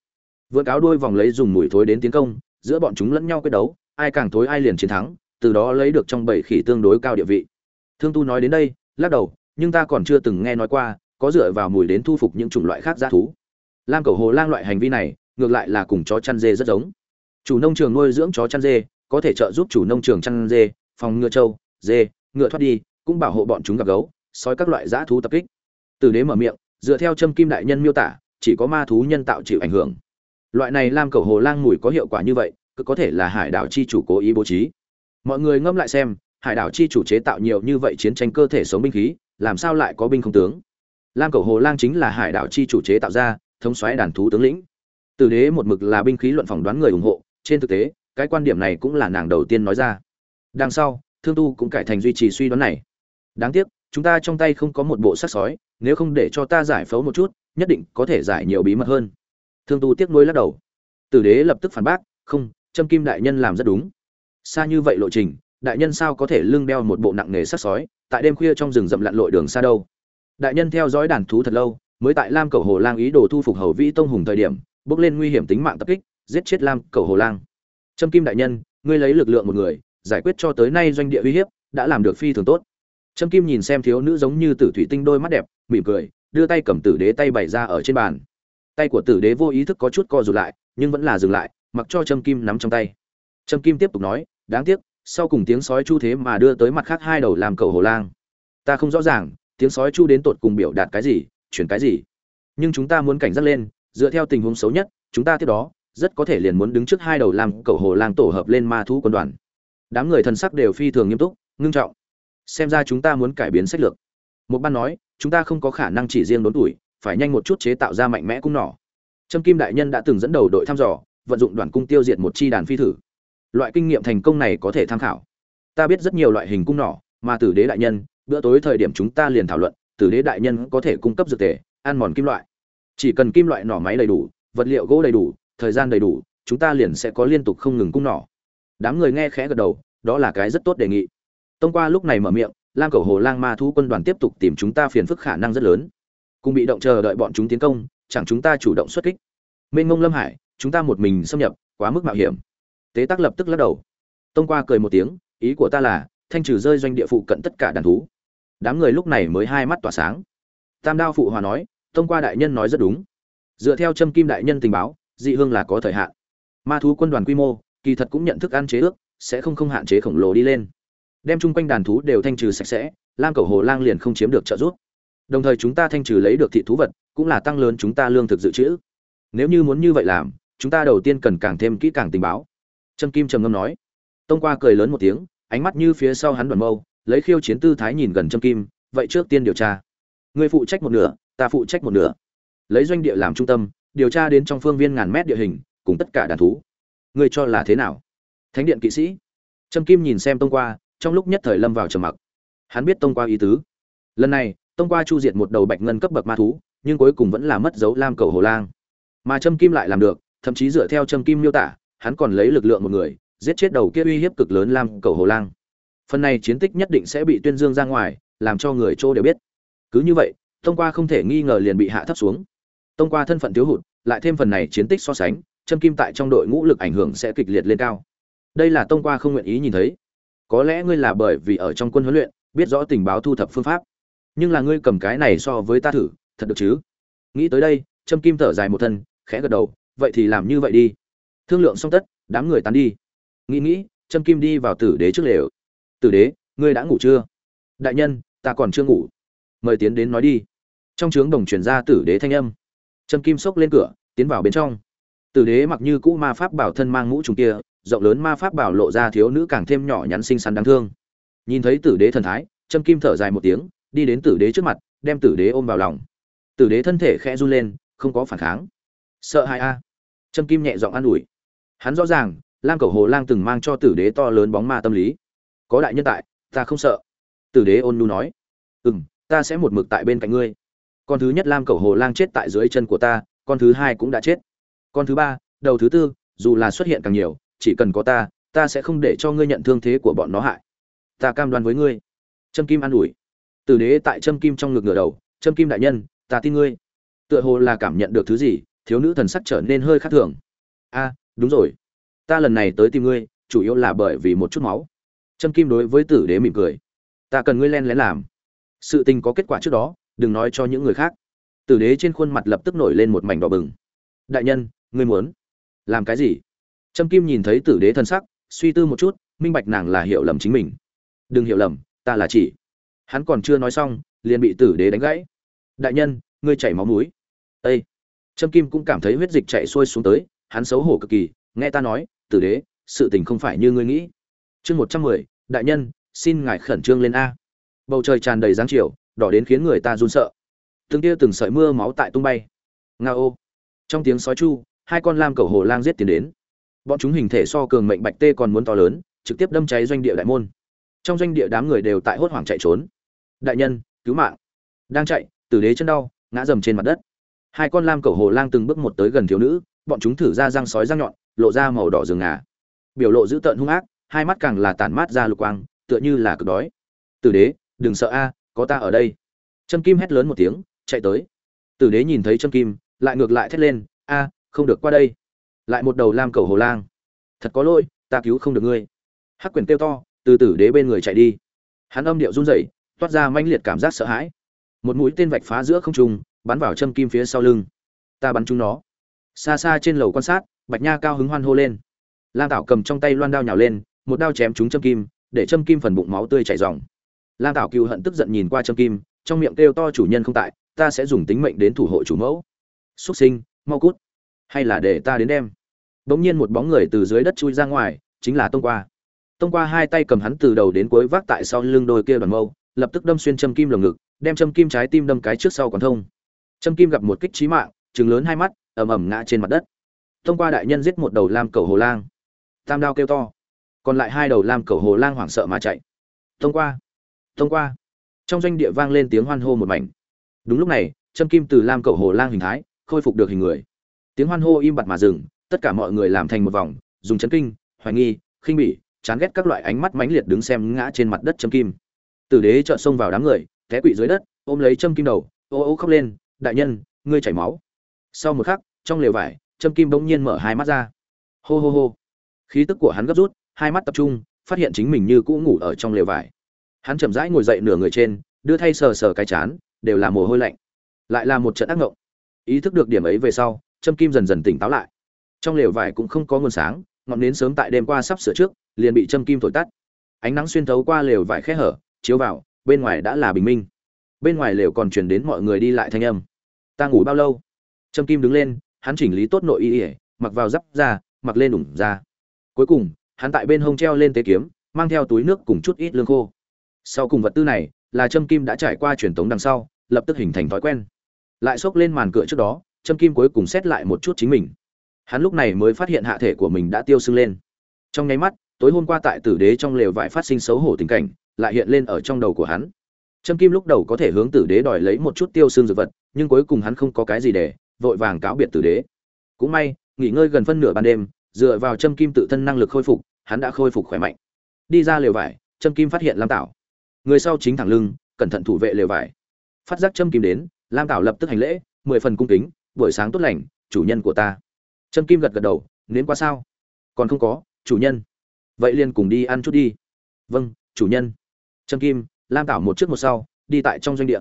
Vượn cáo đuôi vòng lấy dùng mùi thối đến tiến công, giữa bọn chúng lẫn nhau quyết đấu, ai càng thối ai liền chiến thắng, từ đó lấy được trong bảy khỉ tương đối cao địa vị. Thương tu nói đến đây, lắc đầu, nhưng ta còn chưa từng nghe nói qua, có dựa vào mùi đến thu phục những chủng loại khác dã thú. Lam cầu hồ lang loại hành vi này, ngược lại là cùng chó chăn dê rất giống. Chủ nông trường nuôi dưỡng chó chăn dê, có thể trợ giúp chủ nông trường chăn dê, phòng ngừa trâu dê, ngựa thoát đi, cũng bảo hộ bọn chúng gặp gấu sói các loại dã thú tập kích. Từ đế mở miệng, dựa theo châm kim đại nhân miêu tả, chỉ có ma thú nhân tạo chịu ảnh hưởng. Loại này lam cầu hồ lang mùi có hiệu quả như vậy, cứ có thể là hải đảo chi chủ cố ý bố trí. Mọi người ngâm lại xem, hải đảo chi chủ chế tạo nhiều như vậy chiến tranh cơ thể sống binh khí, làm sao lại có binh không tướng? Lam cầu hồ lang chính là hải đảo chi chủ chế tạo ra, thống xoáy đàn thú tướng lĩnh. Từ đế một mực là binh khí luận phỏng đoán người ủng hộ, trên thực tế, cái quan điểm này cũng là nàng đầu tiên nói ra. Đằng sau thương tu cũng cải thành duy trì suy đoán này. Đáng tiếc, chúng ta trong tay không có một bộ sắc sói, nếu không để cho ta giải phẫu một chút, nhất định có thể giải nhiều bí mật hơn. Thương tu tiếc nuối lắc đầu. Tử đế lập tức phản bác, không, trâm kim đại nhân làm rất đúng. Xa như vậy lộ trình, đại nhân sao có thể lưng đeo một bộ nặng nề sắc sói, tại đêm khuya trong rừng rậm lặn lội đường xa đâu? Đại nhân theo dõi đàn thú thật lâu, mới tại lam cầu hồ lang ý đồ thu phục hầu vĩ tông hùng thời điểm, bước lên nguy hiểm tính mạng tập kích, giết chết lam cầu hồ lang. Trâm kim đại nhân, ngươi lấy lực lượng một người giải quyết cho tới nay doanh địa uy hiếp, đã làm được phi thường tốt. Trâm kim nhìn xem thiếu nữ giống như tử thủy tinh đôi mắt đẹp, mỉm cười, đưa tay cầm tử đế tay bày ra ở trên bàn. Tay của tử đế vô ý thức có chút co rụt lại, nhưng vẫn là dừng lại, mặc cho trâm kim nắm trong tay. Trâm kim tiếp tục nói, đáng tiếc, sau cùng tiếng sói chu thế mà đưa tới mặt khác hai đầu làm cầu hồ lang. Ta không rõ ràng, tiếng sói chu đến tột cùng biểu đạt cái gì, chuyển cái gì. Nhưng chúng ta muốn cảnh giác lên, dựa theo tình huống xấu nhất, chúng ta tiếp đó, rất có thể liền muốn đứng trước hai đầu làm cầu hồ lang tổ hợp lên ma thú quân đoàn đám người thần sắc đều phi thường nghiêm túc, ngưng trọng. Xem ra chúng ta muốn cải biến sách lược. Một ban nói, chúng ta không có khả năng chỉ riêng đốn tuổi, phải nhanh một chút chế tạo ra mạnh mẽ cung nỏ. Trâm kim đại nhân đã từng dẫn đầu đội thăm dò, vận dụng đoàn cung tiêu diệt một chi đàn phi thử. Loại kinh nghiệm thành công này có thể tham khảo. Ta biết rất nhiều loại hình cung nỏ, mà tử đế đại nhân, bữa tối thời điểm chúng ta liền thảo luận, tử đế đại nhân có thể cung cấp dược tề, ăn mòn kim loại. Chỉ cần kim loại nỏ máy đầy đủ, vật liệu gỗ đầy đủ, thời gian đầy đủ, chúng ta liền sẽ có liên tục không ngừng cung nỏ đám người nghe khẽ gật đầu, đó là cái rất tốt đề nghị. Tông qua lúc này mở miệng, lam cầu hồ lang ma thú quân đoàn tiếp tục tìm chúng ta phiền phức khả năng rất lớn. Cùng bị động chờ đợi bọn chúng tiến công, chẳng chúng ta chủ động xuất kích. Mênh mông lâm hải, chúng ta một mình xâm nhập, quá mức mạo hiểm. Tế tắc lập tức lắc đầu. Tông qua cười một tiếng, ý của ta là, thanh trừ rơi doanh địa phụ cận tất cả đàn thú. Đám người lúc này mới hai mắt tỏa sáng. Tam đao phụ hòa nói, tông qua đại nhân nói rất đúng. Dựa theo châm kim đại nhân tình báo, dị hương là có thời hạn. Ma thú quân đoàn quy mô kỳ thật cũng nhận thức ăn chế ước, sẽ không không hạn chế khổng lồ đi lên. Đem chung quanh đàn thú đều thanh trừ sạch sẽ, lam cầu hồ lang liền không chiếm được trợ giúp. Đồng thời chúng ta thanh trừ lấy được thị thú vật, cũng là tăng lớn chúng ta lương thực dự trữ. Nếu như muốn như vậy làm, chúng ta đầu tiên cần càng thêm kỹ càng tình báo. Trâm kim trầm ngâm nói. Tông qua cười lớn một tiếng, ánh mắt như phía sau hắn đoàn mâu, lấy khiêu chiến tư thái nhìn gần trâm kim, vậy trước tiên điều tra. Người phụ trách một nửa, ta phụ trách một nửa. Lấy doanh địa làm trung tâm, điều tra đến trong phương viên ngàn mét địa hình, cùng tất cả đàn thú ngươi cho là thế nào? Thánh điện kỵ sĩ. Trâm kim nhìn xem tông qua, trong lúc nhất thời lâm vào trầm mặc. Hắn biết tông qua ý tứ. Lần này, tông qua chu diệt một đầu bạch ngân cấp bậc ma thú, nhưng cuối cùng vẫn là mất dấu lam cầu hồ lang. Mà trâm kim lại làm được, thậm chí dựa theo trâm kim miêu tả, hắn còn lấy lực lượng một người, giết chết đầu kia uy hiếp cực lớn lam cầu hồ lang. Phần này chiến tích nhất định sẽ bị tuyên dương ra ngoài, làm cho người chỗ đều biết. Cứ như vậy, tông qua không thể nghi ngờ liền bị hạ thấp xuống. Tông qua thân phận thiếu hụt, lại thêm phần này chiến tích so sánh trâm kim tại trong đội ngũ lực ảnh hưởng sẽ kịch liệt lên cao. Đây là tông qua không nguyện ý nhìn thấy. Có lẽ ngươi là bởi vì ở trong quân huấn luyện, biết rõ tình báo thu thập phương pháp. Nhưng là ngươi cầm cái này so với ta thử, thật được chứ? Nghĩ tới đây, trâm kim thở dài một thân, khẽ gật đầu, vậy thì làm như vậy đi. Thương lượng xong tất, đám người tán đi. Nghĩ nghĩ, trâm kim đi vào tử đế trước lều. Tử đế, ngươi đã ngủ chưa? Đại nhân, ta còn chưa ngủ. Mời tiến đến nói đi. Trong trướng đồng chuyển ra tử đế thanh âm. Trâm kim xốc lên cửa, tiến vào bên trong tử đế mặc như cũ ma pháp bảo thân mang mũ trùng kia rộng lớn ma pháp bảo lộ ra thiếu nữ càng thêm nhỏ nhắn xinh xắn đáng thương. Nhìn thấy tử đế thần thái trâm kim thở dài một tiếng đi đến tử đế trước mặt đem tử đế ôm vào lòng. Tử đế thân thể khẽ run lên không có phản kháng. Sợ hãi a. Trâm kim nhẹ giọng an ủi. Hắn rõ ràng lam Cẩu hồ lang từng mang cho tử đế to lớn bóng ma tâm lý. Có đại nhân tại ta không sợ. Tử đế ôn nhu nói. Ừm, ta sẽ một mực tại bên cạnh ngươi. Con thứ nhất lam Cẩu hồ lang chết tại dưới chân của ta con thứ hai cũng đã chết con thứ ba, đầu thứ tư, dù là xuất hiện càng nhiều, chỉ cần có ta ta sẽ không để cho ngươi nhận thương thế của bọn nó hại. Ta cam đoan với ngươi. Trâm kim an ủi. Tử đế tại trâm kim trong ngực ngửa đầu, trâm kim đại nhân, ta tin ngươi. Tựa hồ là cảm nhận được thứ gì, thiếu nữ thần sắc trở nên hơi khác thường. A, đúng rồi. Ta lần này tới tìm ngươi, chủ yếu là bởi vì một chút máu. Trâm kim đối với tử đế mỉm cười. Ta cần ngươi len lén làm. Sự tình có kết quả trước đó, đừng nói cho những người khác. Tử đế trên khuôn mặt lập tức nổi lên một mảnh đỏ bừng. Đại nhân ngươi muốn làm cái gì? Trâm kim nhìn thấy tử đế thân sắc, suy tư một chút, minh bạch nàng là hiểu lầm chính mình. Đừng hiểu lầm, ta là chỉ. Hắn còn chưa nói xong, liền bị tử đế đánh gãy. Đại nhân, ngươi chảy máu mũi. Ây trâm kim cũng cảm thấy huyết dịch chạy xuôi xuống tới, hắn xấu hổ cực kỳ, nghe ta nói, tử đế, sự tình không phải như ngươi nghĩ. Chương một trăm mười, đại nhân, xin ngài khẩn trương lên a. Bầu trời tràn đầy dáng chiều, đỏ đến khiến người ta run sợ. Từng tia từng sợi mưa máu tại tung bay. Nga ô! Trong tiếng sói chu hai con lam cầu hồ lang giết tiến đến. Bọn chúng hình thể so cường mệnh bạch tê còn muốn to lớn, trực tiếp đâm cháy doanh địa đại môn. Trong doanh địa đám người đều tại hốt hoảng chạy trốn. Đại nhân, cứu mạng. Đang chạy, tử đế chân đau, ngã dầm trên mặt đất. Hai con lam cầu hồ lang từng bước một tới gần thiếu nữ, bọn chúng thử ra răng sói răng nhọn, lộ ra màu đỏ rừng ngà. Biểu lộ dữ tợn hung ác, hai mắt càng là tản mát ra lục quang, tựa như là cực đói. Tử đế, đừng sợ a, có ta ở đây. Trâm kim hét lớn một tiếng, chạy tới. Tử đế nhìn thấy trâm kim, lại ngược lại thét lên, a không được qua đây. Lại một đầu lam cầu hồ lang. Thật có lỗi, ta cứu không được ngươi. Hắc quyền kêu to, từ tử đế bên người chạy đi. Hắn âm điệu run rẩy, toát ra manh liệt cảm giác sợ hãi. Một mũi tên vạch phá giữa không trung, bắn vào châm kim phía sau lưng. Ta bắn chúng nó. Xa xa trên lầu quan sát, bạch nha cao hứng hoan hô lên. Lam tảo cầm trong tay loan đao nhào lên, một đao chém trúng châm kim, để châm kim phần bụng máu tươi chảy ròng. Lam tảo cựu hận tức giận nhìn qua châm kim, trong miệng kêu to chủ nhân không tại, ta sẽ dùng tính mệnh đến thủ hộ chủ mẫu. Xuất sinh, mau cút hay là để ta đến đem? Bỗng nhiên một bóng người từ dưới đất chui ra ngoài, chính là tông qua. Tông qua hai tay cầm hắn từ đầu đến cuối vác tại sau lưng đôi kia đoàn mâu, lập tức đâm xuyên châm kim lồng ngực, đem châm kim trái tim đâm cái trước sau còn thông. Châm kim gặp một kích trí mạng chừng lớn hai mắt, ầm ầm ngã trên mặt đất. Thông qua đại nhân giết một đầu lam cầu hồ lang. Tam đao kêu to. Còn lại hai đầu lam cầu hồ lang hoảng sợ mà chạy. Thông qua thông qua. Trong doanh địa vang lên tiếng hoan hô một mảnh. Đúng lúc này, châm kim từ lam cầu hồ lang hình thái, khôi phục được hình người tiếng hoan hô im bặt mà dừng, tất cả mọi người làm thành một vòng, dùng chấn kinh, hoài nghi, khinh bỉ, chán ghét các loại ánh mắt mãnh liệt đứng xem ngã trên mặt đất châm kim. Tử đế trợn xông vào đám người, té quỵ dưới đất, ôm lấy châm kim đầu, ô ô khóc lên, đại nhân, ngươi chảy máu. Sau một khắc, trong lều vải, châm kim bỗng nhiên mở hai mắt ra. Hô hô hô. Khí tức của hắn gấp rút, hai mắt tập trung, phát hiện chính mình như cũ ngủ ở trong lều vải. Hắn chậm rãi ngồi dậy nửa người trên, đưa thay sờ sờ cái chán, đều là mồ hôi lạnh. Lại là một trận ác ngộng. Ý thức được điểm ấy về sau châm kim dần dần tỉnh táo lại. Trong lều vải cũng không có nguồn sáng, ngọn nến sớm tại đêm qua sắp sửa trước, liền bị châm kim thổi tắt. Ánh nắng xuyên thấu qua lều vải khe hở, chiếu vào, bên ngoài đã là bình minh. Bên ngoài lều còn truyền đến mọi người đi lại thanh âm. Ta ngủ bao lâu? Trâm kim đứng lên, hắn chỉnh lý tốt nội y ỉa mặc vào giáp ra mặc lên ủng ra cuối cùng, hắn tại bên hông treo lên tế kiếm, mang theo túi nước cùng chút ít lương khô. Sau cùng vật tư này, là trâm kim đã trải qua truyền thống đằng sau, lập tức hình thành thói quen. Lại xốc lên màn cửa trước đó trâm kim cuối cùng xét lại một chút chính mình. Hắn lúc này mới phát hiện hạ thể của mình đã tiêu sưng lên. Trong nháy mắt, tối hôm qua tại tử đế trong lều vải phát sinh xấu hổ tình cảnh, lại hiện lên ở trong đầu của hắn. Trâm kim lúc đầu có thể hướng tử đế đòi lấy một chút tiêu xương dược vật, nhưng cuối cùng hắn không có cái gì để, vội vàng cáo biệt tử đế. Cũng may, nghỉ ngơi gần phân nửa ban đêm, dựa vào trâm kim tự thân năng lực khôi phục, hắn đã khôi phục khỏe mạnh. Đi ra lều vải, trâm kim phát hiện lam tảo. Người sau chính thẳng lưng, cẩn thận thủ vệ lều vải. Phát giác trâm kim đến, lam tảo lập tức hành lễ, mười phần cung kính buổi sáng tốt lành, chủ nhân của ta. Trâm kim gật gật đầu, nến qua sao? Còn không có, chủ nhân. Vậy liền cùng đi ăn chút đi. Vâng chủ nhân. Trâm kim, lam tảo một trước một sau, đi tại trong doanh địa.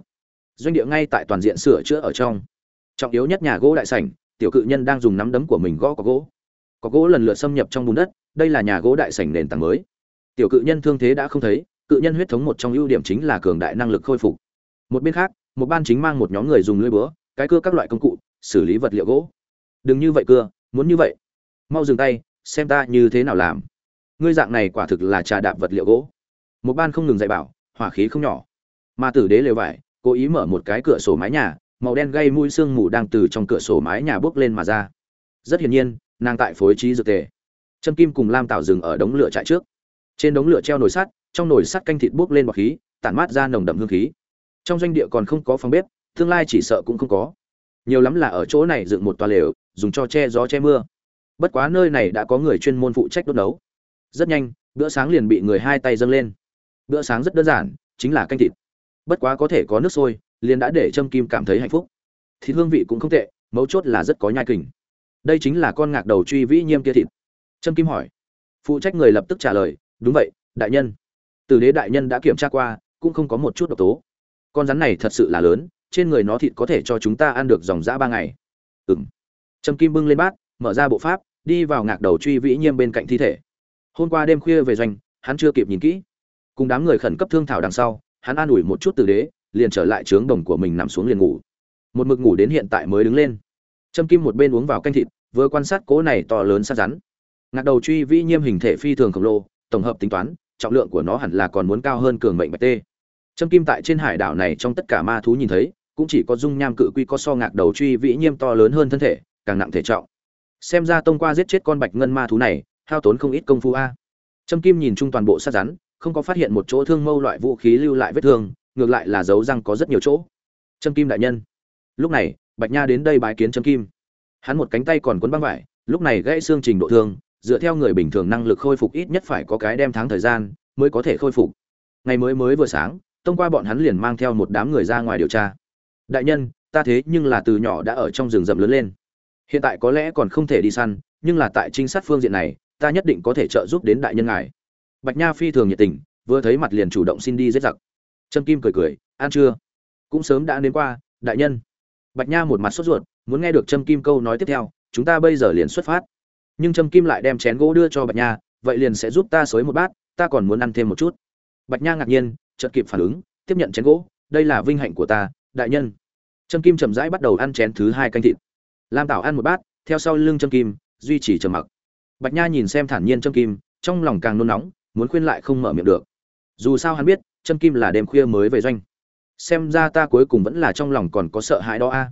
Doanh địa ngay tại toàn diện sửa chữa ở trong. Trọng yếu nhất nhà gỗ đại sảnh, tiểu cự nhân đang dùng nắm đấm của mình gõ có gỗ. Có gỗ lần lượt xâm nhập trong bùn đất, đây là nhà gỗ đại sảnh nền tảng mới. Tiểu cự nhân thương thế đã không thấy, cự nhân huyết thống một trong ưu điểm chính là cường đại năng lực khôi phục. Một bên khác, một ban chính mang một nhóm người dùng lưỡi búa, cái cưa các loại công cụ xử lý vật liệu gỗ. Đừng như vậy cưa, muốn như vậy. Mau dừng tay, xem ta như thế nào làm. Ngươi dạng này quả thực là trà đạp vật liệu gỗ. Một ban không ngừng dạy bảo, hỏa khí không nhỏ. Mà tử đế lều vải, cố ý mở một cái cửa sổ mái nhà, màu đen gây mũi sương mù đang từ trong cửa sổ mái nhà bước lên mà ra. Rất hiển nhiên, nàng tại phối trí dược tề. Trâm kim cùng lam tạo dừng ở đống lửa trại trước. Trên đống lửa treo nồi sắt, trong nồi sắt canh thịt bốc lên bọc khí, tản mát ra nồng đậm hương khí. Trong doanh địa còn không có phòng bếp, tương lai chỉ sợ cũng không có nhiều lắm là ở chỗ này dựng một toa lều, dùng cho che gió che mưa. Bất quá nơi này đã có người chuyên môn phụ trách đốt nấu. Rất nhanh, bữa sáng liền bị người hai tay dâng lên. Bữa sáng rất đơn giản, chính là canh thịt. Bất quá có thể có nước sôi, liền đã để trâm kim cảm thấy hạnh phúc. Thịt hương vị cũng không tệ, mấu chốt là rất có nhai kình. Đây chính là con ngạc đầu truy vĩ nhiêm kia thịt. Trâm kim hỏi. Phụ trách người lập tức trả lời, đúng vậy, đại nhân. Tử đế đại nhân đã kiểm tra qua, cũng không có một chút độc tố. Con rắn này thật sự là lớn trên người nó thịt có thể cho chúng ta ăn được dòng dã ba ngày. Ừng trâm kim bưng lên bát, mở ra bộ pháp, đi vào ngạc đầu truy vĩ nhiêm bên cạnh thi thể. Hôm qua đêm khuya về doanh, hắn chưa kịp nhìn kỹ. Cùng đám người khẩn cấp thương thảo đằng sau, hắn an ủi một chút từ đế, liền trở lại trướng đồng của mình nằm xuống liền ngủ. Một mực ngủ đến hiện tại mới đứng lên. Trâm kim một bên uống vào canh thịt, vừa quan sát cố này to lớn sát rắn. Ngạc đầu truy vĩ nhiêm hình thể phi thường khổng lồ, tổng hợp tính toán, trọng lượng của nó hẳn là còn muốn cao hơn cường mệnh bạch tê. Trâm kim tại trên hải đảo này trong tất cả ma thú nhìn thấy cũng chỉ có dung nham cự quy có so ngạc đầu truy vĩ nhiêm to lớn hơn thân thể, càng nặng thể trọng. Xem ra tông qua giết chết con bạch ngân ma thú này, hao tốn không ít công phu a. Trâm kim nhìn chung toàn bộ sát rắn, không có phát hiện một chỗ thương mâu loại vũ khí lưu lại vết thương, ngược lại là dấu răng có rất nhiều chỗ. Trâm kim đại nhân. Lúc này, bạch nha đến đây bái kiến trâm kim. Hắn một cánh tay còn quấn băng vải, lúc này gãy xương trình độ thương, dựa theo người bình thường năng lực khôi phục ít nhất phải có cái đem tháng thời gian mới có thể khôi phục. Ngày mới mới vừa sáng, tông qua bọn hắn liền mang theo một đám người ra ngoài điều tra đại nhân, ta thế nhưng là từ nhỏ đã ở trong rừng rậm lớn lên. Hiện tại có lẽ còn không thể đi săn, nhưng là tại trinh sát phương diện này, ta nhất định có thể trợ giúp đến đại nhân ngài. Bạch nha phi thường nhiệt tình, vừa thấy mặt liền chủ động xin đi giết giặc. Trâm kim cười cười, ăn chưa cũng sớm đã đến qua, đại nhân. Bạch nha một mặt sốt ruột, muốn nghe được trâm kim câu nói tiếp theo, chúng ta bây giờ liền xuất phát. Nhưng trâm kim lại đem chén gỗ đưa cho bạch nha, vậy liền sẽ giúp ta xới một bát, ta còn muốn ăn thêm một chút. Bạch nha ngạc nhiên, chợt kịp phản ứng, tiếp nhận chén gỗ, đây là vinh hạnh của ta, đại nhân trâm kim chậm rãi bắt đầu ăn chén thứ hai canh thịt. Lam tảo ăn một bát, theo sau lưng trâm kim, duy trì trầm mặc. Bạch nha nhìn xem thản nhiên trâm kim, trong lòng càng nôn nóng, muốn khuyên lại không mở miệng được. Dù sao hắn biết, trâm kim là đêm khuya mới về doanh. Xem ra ta cuối cùng vẫn là trong lòng còn có sợ hãi đó a. À.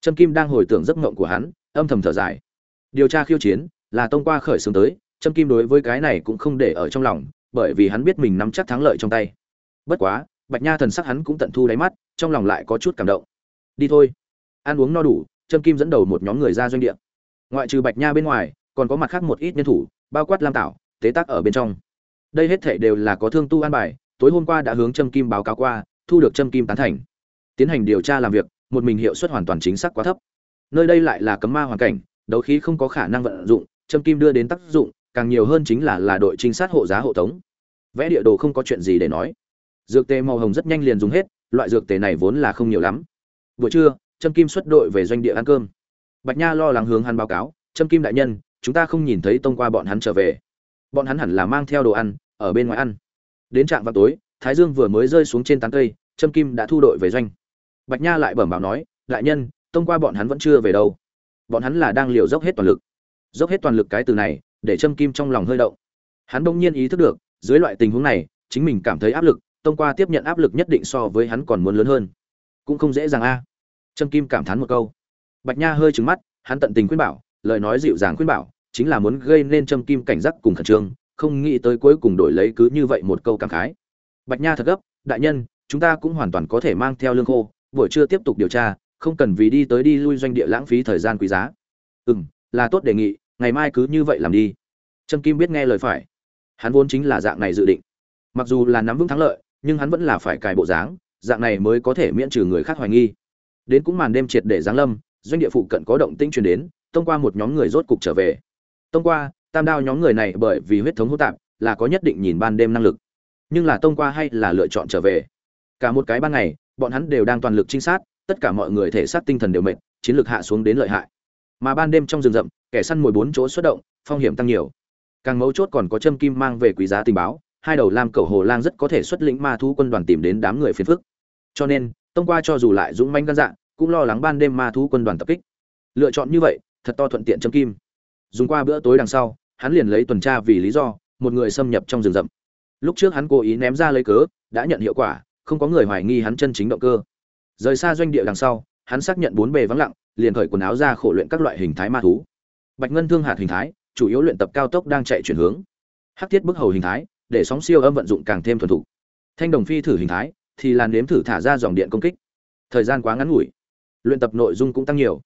trâm kim đang hồi tưởng giấc mộng của hắn, âm thầm thở dài. Điều tra khiêu chiến, là tông qua khởi xướng tới, trâm kim đối với cái này cũng không để ở trong lòng, bởi vì hắn biết mình nắm chắc thắng lợi trong tay. Bất quá, bạch nha thần sắc hắn cũng tận thu đáy mắt, trong lòng lại có chút cảm động đi thôi. Ăn uống no đủ, trâm kim dẫn đầu một nhóm người ra doanh địa. Ngoại trừ bạch nha bên ngoài, còn có mặt khác một ít nhân thủ, bao quát lam tảo, tế tác ở bên trong. Đây hết thể đều là có thương tu an bài, tối hôm qua đã hướng trâm kim báo cáo qua, thu được trâm kim tán thành. Tiến hành điều tra làm việc, một mình hiệu suất hoàn toàn chính xác quá thấp. Nơi đây lại là cấm ma hoàn cảnh, đấu khí không có khả năng vận dụng, trâm kim đưa đến tác dụng, càng nhiều hơn chính là là đội trinh sát hộ giá hộ tống. Vẽ địa đồ không có chuyện gì để nói. Dược tề màu hồng rất nhanh liền dùng hết, loại dược tề này vốn là không nhiều lắm buổi trưa, trâm kim xuất đội về doanh địa ăn cơm. Bạch nha lo lắng hướng hắn báo cáo, trâm kim đại nhân, chúng ta không nhìn thấy tông qua bọn hắn trở về. Bọn hắn hẳn là mang theo đồ ăn, ở bên ngoài ăn. Đến trạm vào tối, thái dương vừa mới rơi xuống trên tán cây, trâm kim đã thu đội về doanh. Bạch nha lại bẩm bảo nói, đại nhân, tông qua bọn hắn vẫn chưa về đâu. Bọn hắn là đang liều dốc hết toàn lực. Dốc hết toàn lực cái từ này, để trâm kim trong lòng hơi động. Hắn bỗng nhiên ý thức được, dưới loại tình huống này, chính mình cảm thấy áp lực, tông qua tiếp nhận áp lực nhất định so với hắn còn muốn lớn hơn. Cũng không dễ dàng a trâm kim cảm thán một câu. Bạch nha hơi trừng mắt, hắn tận tình khuyên bảo, lời nói dịu dàng khuyên bảo, chính là muốn gây nên trâm kim cảnh giác cùng khẩn trương, không nghĩ tới cuối cùng đổi lấy cứ như vậy một câu cảm khái. Bạch nha thật gấp, đại nhân, chúng ta cũng hoàn toàn có thể mang theo lương khô, buổi trưa tiếp tục điều tra, không cần vì đi tới đi lui doanh địa lãng phí thời gian quý giá. Ừ m là tốt đề nghị, ngày mai cứ như vậy làm đi. Trâm kim biết nghe lời phải. Hắn vốn chính là dạng này dự định. Mặc dù là nắm vững thắng lợi, nhưng hắn vẫn là phải cài bộ dáng, dạng này mới có thể miễn trừ người khác hoài nghi đến cũng màn đêm triệt để giáng lâm, doanh địa phụ cận có động tĩnh truyền đến thông qua một nhóm người rốt cục trở về. Thông qua, tam đao nhóm người này bởi vì huyết thống hỗn tạp, là có nhất định nhìn ban đêm năng lực. Nhưng là thông qua hay là lựa chọn trở về? Cả một cái ban ngày, bọn hắn đều đang toàn lực trinh sát, tất cả mọi người thể xác tinh thần đều mệt, chiến lược hạ xuống đến lợi hại. Mà ban đêm trong rừng rậm, kẻ săn mồi bốn chỗ xuất động, phong hiểm tăng nhiều. Càng mấu chốt còn có châm kim mang về quý giá tình báo, hai đầu lam cầu hồ lang rất có thể xuất lĩnh ma thú quân đoàn tìm đến đám người phiền phức. Cho nên tông qua cho dù lại dũng manh gan dạ cũng lo lắng ban đêm ma thú quân đoàn tập kích. Lựa chọn như vậy, thật to thuận tiện châm kim. Dùng qua bữa tối đằng sau, hắn liền lấy tuần tra vì lý do, một người xâm nhập trong rừng rậm. Lúc trước hắn cố ý ném ra lấy cớ, đã nhận hiệu quả, không có người hoài nghi hắn chân chính động cơ. Rời xa doanh địa đằng sau, hắn xác nhận bốn bề vắng lặng, liền khởi quần áo ra khổ luyện các loại hình thái ma thú. Bạch ngân thương hạt hình thái, chủ yếu luyện tập cao tốc đang chạy chuyển hướng. Hắc thiết bức hầu hình thái, để sóng siêu âm vận dụng càng thêm thuần thục. Thanh đồng phi thử hình thái thì là nếm thử thả ra dòng điện công kích. Thời gian quá ngắn ngủi. Luyện tập nội dung cũng tăng nhiều.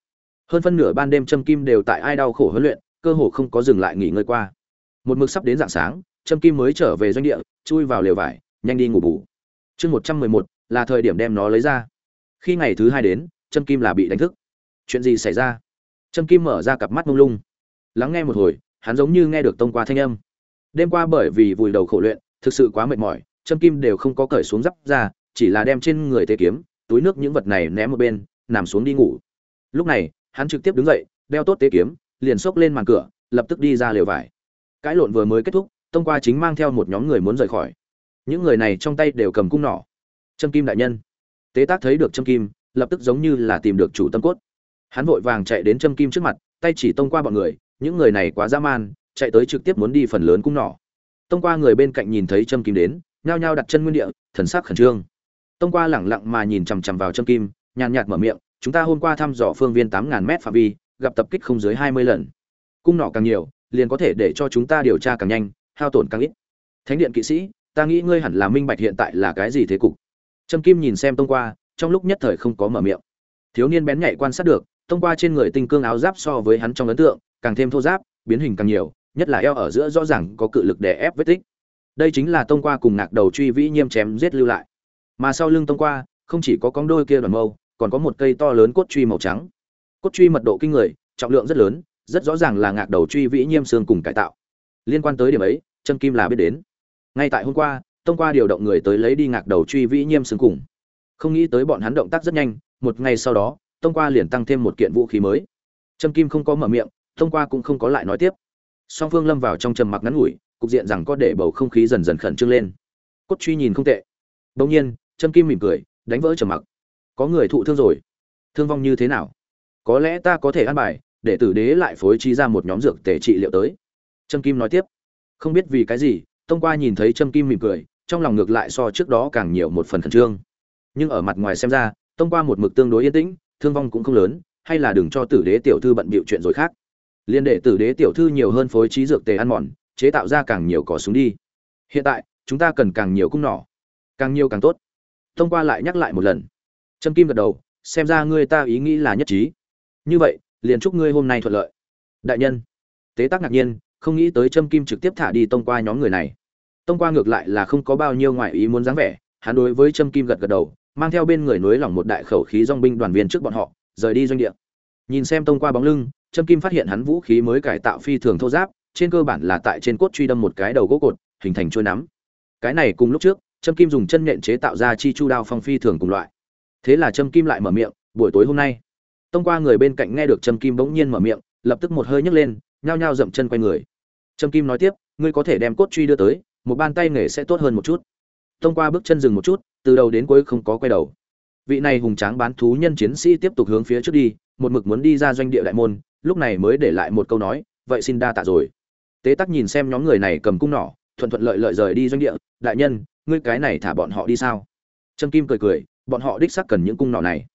Hơn phân nửa ban đêm châm kim đều tại ai đau khổ huấn luyện, cơ hồ không có dừng lại nghỉ ngơi qua. Một mực sắp đến dạng sáng, châm kim mới trở về doanh địa, chui vào lều vải, nhanh đi ngủ bù. Chương một trăm mười một, là thời điểm đem nó lấy ra. Khi ngày thứ hai đến, châm kim là bị đánh thức. Chuyện gì xảy ra? Châm kim mở ra cặp mắt mông lung. Lắng nghe một hồi, hắn giống như nghe được tông qua thanh âm. Đêm qua bởi vì vùi đầu khổ luyện, thực sự quá mệt mỏi, châm kim đều không có cởi xuống giáp ra chỉ là đem trên người tê kiếm, túi nước những vật này ném một bên, nằm xuống đi ngủ. Lúc này, hắn trực tiếp đứng dậy, đeo tốt tế kiếm, liền xốc lên màn cửa, lập tức đi ra lều vải. Cãi lộn vừa mới kết thúc, tông qua chính mang theo một nhóm người muốn rời khỏi. Những người này trong tay đều cầm cung nỏ. Trâm kim đại nhân. Tế tác thấy được trâm kim, lập tức giống như là tìm được chủ tâm cốt. Hắn vội vàng chạy đến trâm kim trước mặt, tay chỉ tông qua bọn người, những người này quá dã man, chạy tới trực tiếp muốn đi phần lớn cung nỏ. Tông qua người bên cạnh nhìn thấy trâm kim đến, nhao nhao đặt chân nguyên địa, thần sắc khẩn trương tông qua lẳng lặng mà nhìn chằm chằm vào trâm kim, nhàn nhạt mở miệng, chúng ta hôm qua thăm dò phương viên tám ngàn mét phạm vi, gặp tập kích không dưới hai mươi lần. Cung nỏ càng nhiều, liền có thể để cho chúng ta điều tra càng nhanh, hao tổn càng ít. Thánh điện kỵ sĩ, ta nghĩ ngươi hẳn là minh bạch hiện tại là cái gì thế cục. Trâm kim nhìn xem tông qua, trong lúc nhất thời không có mở miệng. Thiếu niên bén nhạy quan sát được, tông qua trên người tinh cương áo giáp so với hắn trong ấn tượng, càng thêm thô giáp, biến hình càng nhiều, nhất là eo ở giữa rõ ràng có cự lực để ép vết tích. Đây chính là tông qua cùng ngạc đầu truy vĩ nhiêm chém giết lưu lại mà sau lưng tông qua, không chỉ có con đôi kia đoàn mâu, còn có một cây to lớn cốt truy màu trắng. Cốt truy mật độ kinh người, trọng lượng rất lớn, rất rõ ràng là ngạc đầu truy vĩ nhiêm xương cùng cải tạo. Liên quan tới điểm ấy, trâm kim là biết đến. Ngay tại hôm qua, tông qua điều động người tới lấy đi ngạc đầu truy vĩ nhiêm xương cùng. Không nghĩ tới bọn hắn động tác rất nhanh, một ngày sau đó, tông qua liền tăng thêm một kiện vũ khí mới. Trâm kim không có mở miệng, tông qua cũng không có lại nói tiếp. Song phương lâm vào trong trầm mặc ngắn ngủi, cục diện rằng có để bầu không khí dần dần khẩn trương lên. Cốt truy nhìn không tệ. Bỗng nhiên trâm kim mỉm cười, đánh vỡ trầm mặc. Có người thụ thương rồi. Thương vong như thế nào? Có lẽ ta có thể ăn bài, để tử đế lại phối trí ra một nhóm dược tể trị liệu tới. Trâm kim nói tiếp. Không biết vì cái gì, tông qua nhìn thấy trâm kim mỉm cười, trong lòng ngược lại so trước đó càng nhiều một phần khẩn trương. Nhưng ở mặt ngoài xem ra, tông qua một mực tương đối yên tĩnh, thương vong cũng không lớn, hay là đừng cho tử đế tiểu thư bận bịu chuyện rồi khác. Liên để tử đế tiểu thư nhiều hơn phối trí dược tề ăn mòn, chế tạo ra càng nhiều cỏ súng đi. Hiện tại, chúng ta cần càng nhiều cung nỏ. Càng nhiều càng tốt thông qua lại nhắc lại một lần. Trâm kim gật đầu, xem ra ngươi ta ý nghĩ là nhất trí. Như vậy, liền chúc ngươi hôm nay thuận lợi. Đại nhân. Tế tác ngạc nhiên, không nghĩ tới trâm kim trực tiếp thả đi tông qua nhóm người này. Tông qua ngược lại là không có bao nhiêu ngoại ý muốn dáng vẻ, hắn đối với trâm kim gật gật đầu, mang theo bên người nối lỏng một đại khẩu khí dong binh đoàn viên trước bọn họ, rời đi doanh địa. Nhìn xem tông qua bóng lưng, trâm kim phát hiện hắn vũ khí mới cải tạo phi thường thô giáp, trên cơ bản là tại trên cốt truy đâm một cái đầu gỗ cột, hình thành trôi nắm. Cái này cùng lúc trước trâm kim dùng chân nện chế tạo ra chi chu đao phong phi thường cùng loại. Thế là trâm kim lại mở miệng, buổi tối hôm nay. Tông qua người bên cạnh nghe được trâm kim bỗng nhiên mở miệng, lập tức một hơi nhấc lên, nhao nhao dậm chân quay người. Trâm kim nói tiếp, ngươi có thể đem cốt truy đưa tới, một bàn tay nghề sẽ tốt hơn một chút. Tông qua bước chân dừng một chút, từ đầu đến cuối không có quay đầu. Vị này hùng tráng bán thú nhân chiến sĩ tiếp tục hướng phía trước đi, một mực muốn đi ra doanh địa đại môn, lúc này mới để lại một câu nói, vậy xin đa tạ rồi. Tế tắc nhìn xem nhóm người này cầm cung nỏ, thuận thuận lợi lợi rời đi doanh địa, đại nhân ngươi cái này thả bọn họ đi sao? Trâm kim cười cười, bọn họ đích xác cần những cung nỏ này.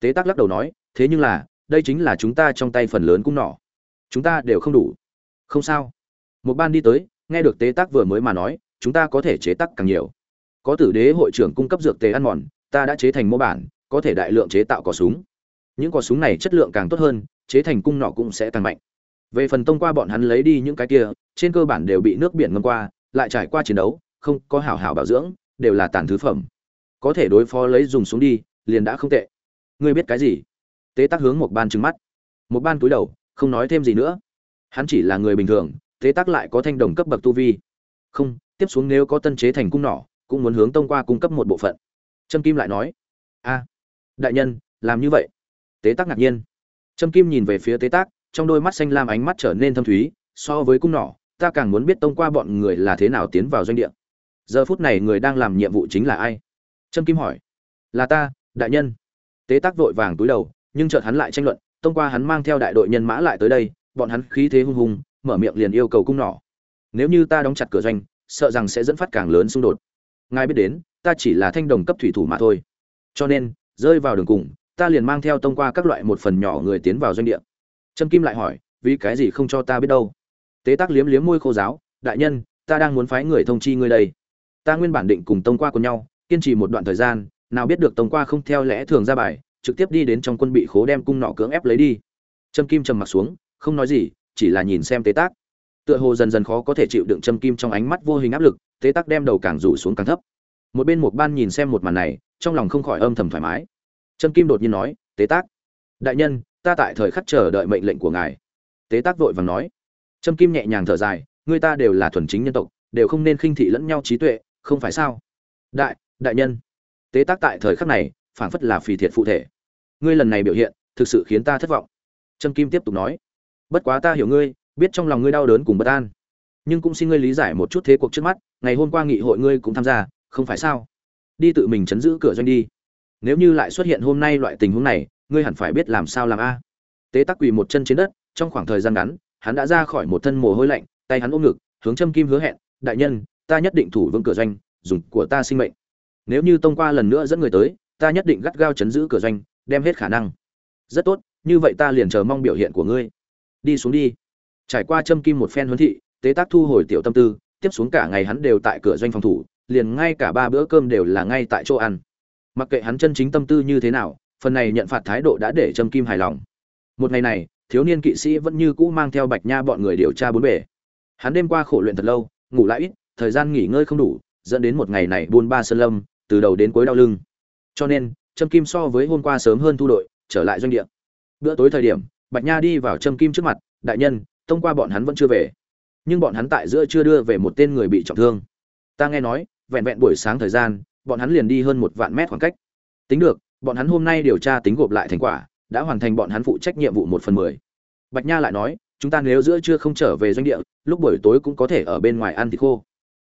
Tế Tác lắc đầu nói, thế nhưng là, đây chính là chúng ta trong tay phần lớn cung nỏ. Chúng ta đều không đủ. Không sao. Một ban đi tới, nghe được tế Tác vừa mới mà nói, chúng ta có thể chế tắc càng nhiều. Có tử đế hội trưởng cung cấp dược tế ăn mòn, ta đã chế thành mô bản, có thể đại lượng chế tạo cỏ súng. Những cỏ súng này chất lượng càng tốt hơn, chế thành cung nỏ cũng sẽ càng mạnh. Về phần tông qua bọn hắn lấy đi những cái kia, trên cơ bản đều bị nước biển ngâm qua, lại trải qua chiến đấu không có hảo hảo bảo dưỡng, đều là tàn thứ phẩm. Có thể đối phó lấy dùng xuống đi, liền đã không tệ. Ngươi biết cái gì? Tế tác hướng một ban trừng mắt. Một ban túi đầu, không nói thêm gì nữa. Hắn chỉ là người bình thường, tế tác lại có thanh đồng cấp bậc tu vi. Không, tiếp xuống nếu có tân chế thành cung nỏ, cũng muốn hướng tông qua cung cấp một bộ phận. Trâm kim lại nói, a, đại nhân, làm như vậy. Tế tác ngạc nhiên. Trâm kim nhìn về phía tế tác trong đôi mắt xanh lam ánh mắt trở nên thâm thúy, so với cung nỏ, ta càng muốn biết tông qua bọn người là thế nào tiến vào doanh địa giờ phút này người đang làm nhiệm vụ chính là ai? Trâm kim hỏi. Là ta, đại nhân. Tế tác vội vàng túi đầu, nhưng chợt hắn lại tranh luận, tông qua hắn mang theo đại đội nhân mã lại tới đây, bọn hắn khí thế hung hùng, mở miệng liền yêu cầu cung nỏ. Nếu như ta đóng chặt cửa doanh, sợ rằng sẽ dẫn phát càng lớn xung đột. Ngài biết đến, ta chỉ là thanh đồng cấp thủy thủ mà thôi. Cho nên, rơi vào đường cùng, ta liền mang theo tông qua các loại một phần nhỏ người tiến vào doanh địa. Trâm kim lại hỏi, vì cái gì không cho ta biết đâu? Tế tác liếm liếm môi khô giáo, đại nhân, ta đang muốn phái người thông chi ngươi đây ta nguyên bản định cùng tông qua cùng nhau, kiên trì một đoạn thời gian, nào biết được tông qua không theo lẽ thường ra bài, trực tiếp đi đến trong quân bị khố đem cung nọ cưỡng ép lấy đi. Trâm kim trầm mặt xuống, không nói gì, chỉ là nhìn xem tế tác. Tựa hồ dần dần khó có thể chịu đựng trâm kim trong ánh mắt vô hình áp lực, tế tác đem đầu càng rủ xuống càng thấp. Một bên một ban nhìn xem một màn này, trong lòng không khỏi âm thầm thoải mái. Trâm kim đột nhiên nói, tế tác, đại nhân, ta tại thời khắc chờ đợi mệnh lệnh của ngài. Tế tác vội vàng nói. Trâm kim nhẹ nhàng thở dài, người ta đều là thuần chính nhân tộc, đều không nên khinh thị lẫn nhau trí tuệ không phải sao? Đại đại nhân. Tế tác tại thời khắc này, phảng phất là phì thiệt phụ thể. Ngươi lần này biểu hiện, thực sự khiến ta thất vọng. Trâm kim tiếp tục nói. Bất quá ta hiểu ngươi, biết trong lòng ngươi đau đớn cùng bất an. Nhưng cũng xin ngươi lý giải một chút thế cuộc trước mắt, ngày hôm qua nghị hội ngươi cũng tham gia, không phải sao? Đi tự mình chấn giữ cửa doanh đi. Nếu như lại xuất hiện hôm nay loại tình huống này, ngươi hẳn phải biết làm sao làm a. Tế tắc quỳ một chân trên đất, trong khoảng thời gian ngắn, hắn đã ra khỏi một thân mồ hôi lạnh, tay hắn ôm ngực, hướng châm kim hứa hẹn, đại nhân ta nhất định thủ vững cửa doanh, dùng của ta sinh mệnh. Nếu như tông qua lần nữa dẫn người tới, ta nhất định gắt gao chấn giữ cửa doanh, đem hết khả năng. Rất tốt, như vậy ta liền chờ mong biểu hiện của ngươi. Đi xuống đi. Trải qua châm kim một phen huấn thị, tế tác thu hồi tiểu tâm tư, tiếp xuống cả ngày hắn đều tại cửa doanh phòng thủ, liền ngay cả ba bữa cơm đều là ngay tại chỗ ăn. Mặc kệ hắn chân chính tâm tư như thế nào, phần này nhận phạt thái độ đã để châm kim hài lòng. Một ngày này, thiếu niên kỵ sĩ vẫn như cũ mang theo bạch nha bọn người điều tra bốn bể. Hắn đêm qua khổ luyện thật lâu, ngủ lại ít thời gian nghỉ ngơi không đủ, dẫn đến một ngày này buôn ba sơn lâm, từ đầu đến cuối đau lưng. Cho nên, trâm kim so với hôm qua sớm hơn thu đội, trở lại doanh địa. Bữa tối thời điểm, bạch nha đi vào trâm kim trước mặt, đại nhân thông qua bọn hắn vẫn chưa về. Nhưng bọn hắn tại giữa chưa đưa về một tên người bị trọng thương. Ta nghe nói, vẹn vẹn buổi sáng thời gian, bọn hắn liền đi hơn một vạn mét khoảng cách. Tính được, bọn hắn hôm nay điều tra tính gộp lại thành quả, đã hoàn thành bọn hắn phụ trách nhiệm vụ một phần mười. Bạch nha lại nói, chúng ta nếu giữa trưa không trở về doanh địa, lúc buổi tối cũng có thể ở bên ngoài ăn thịt khô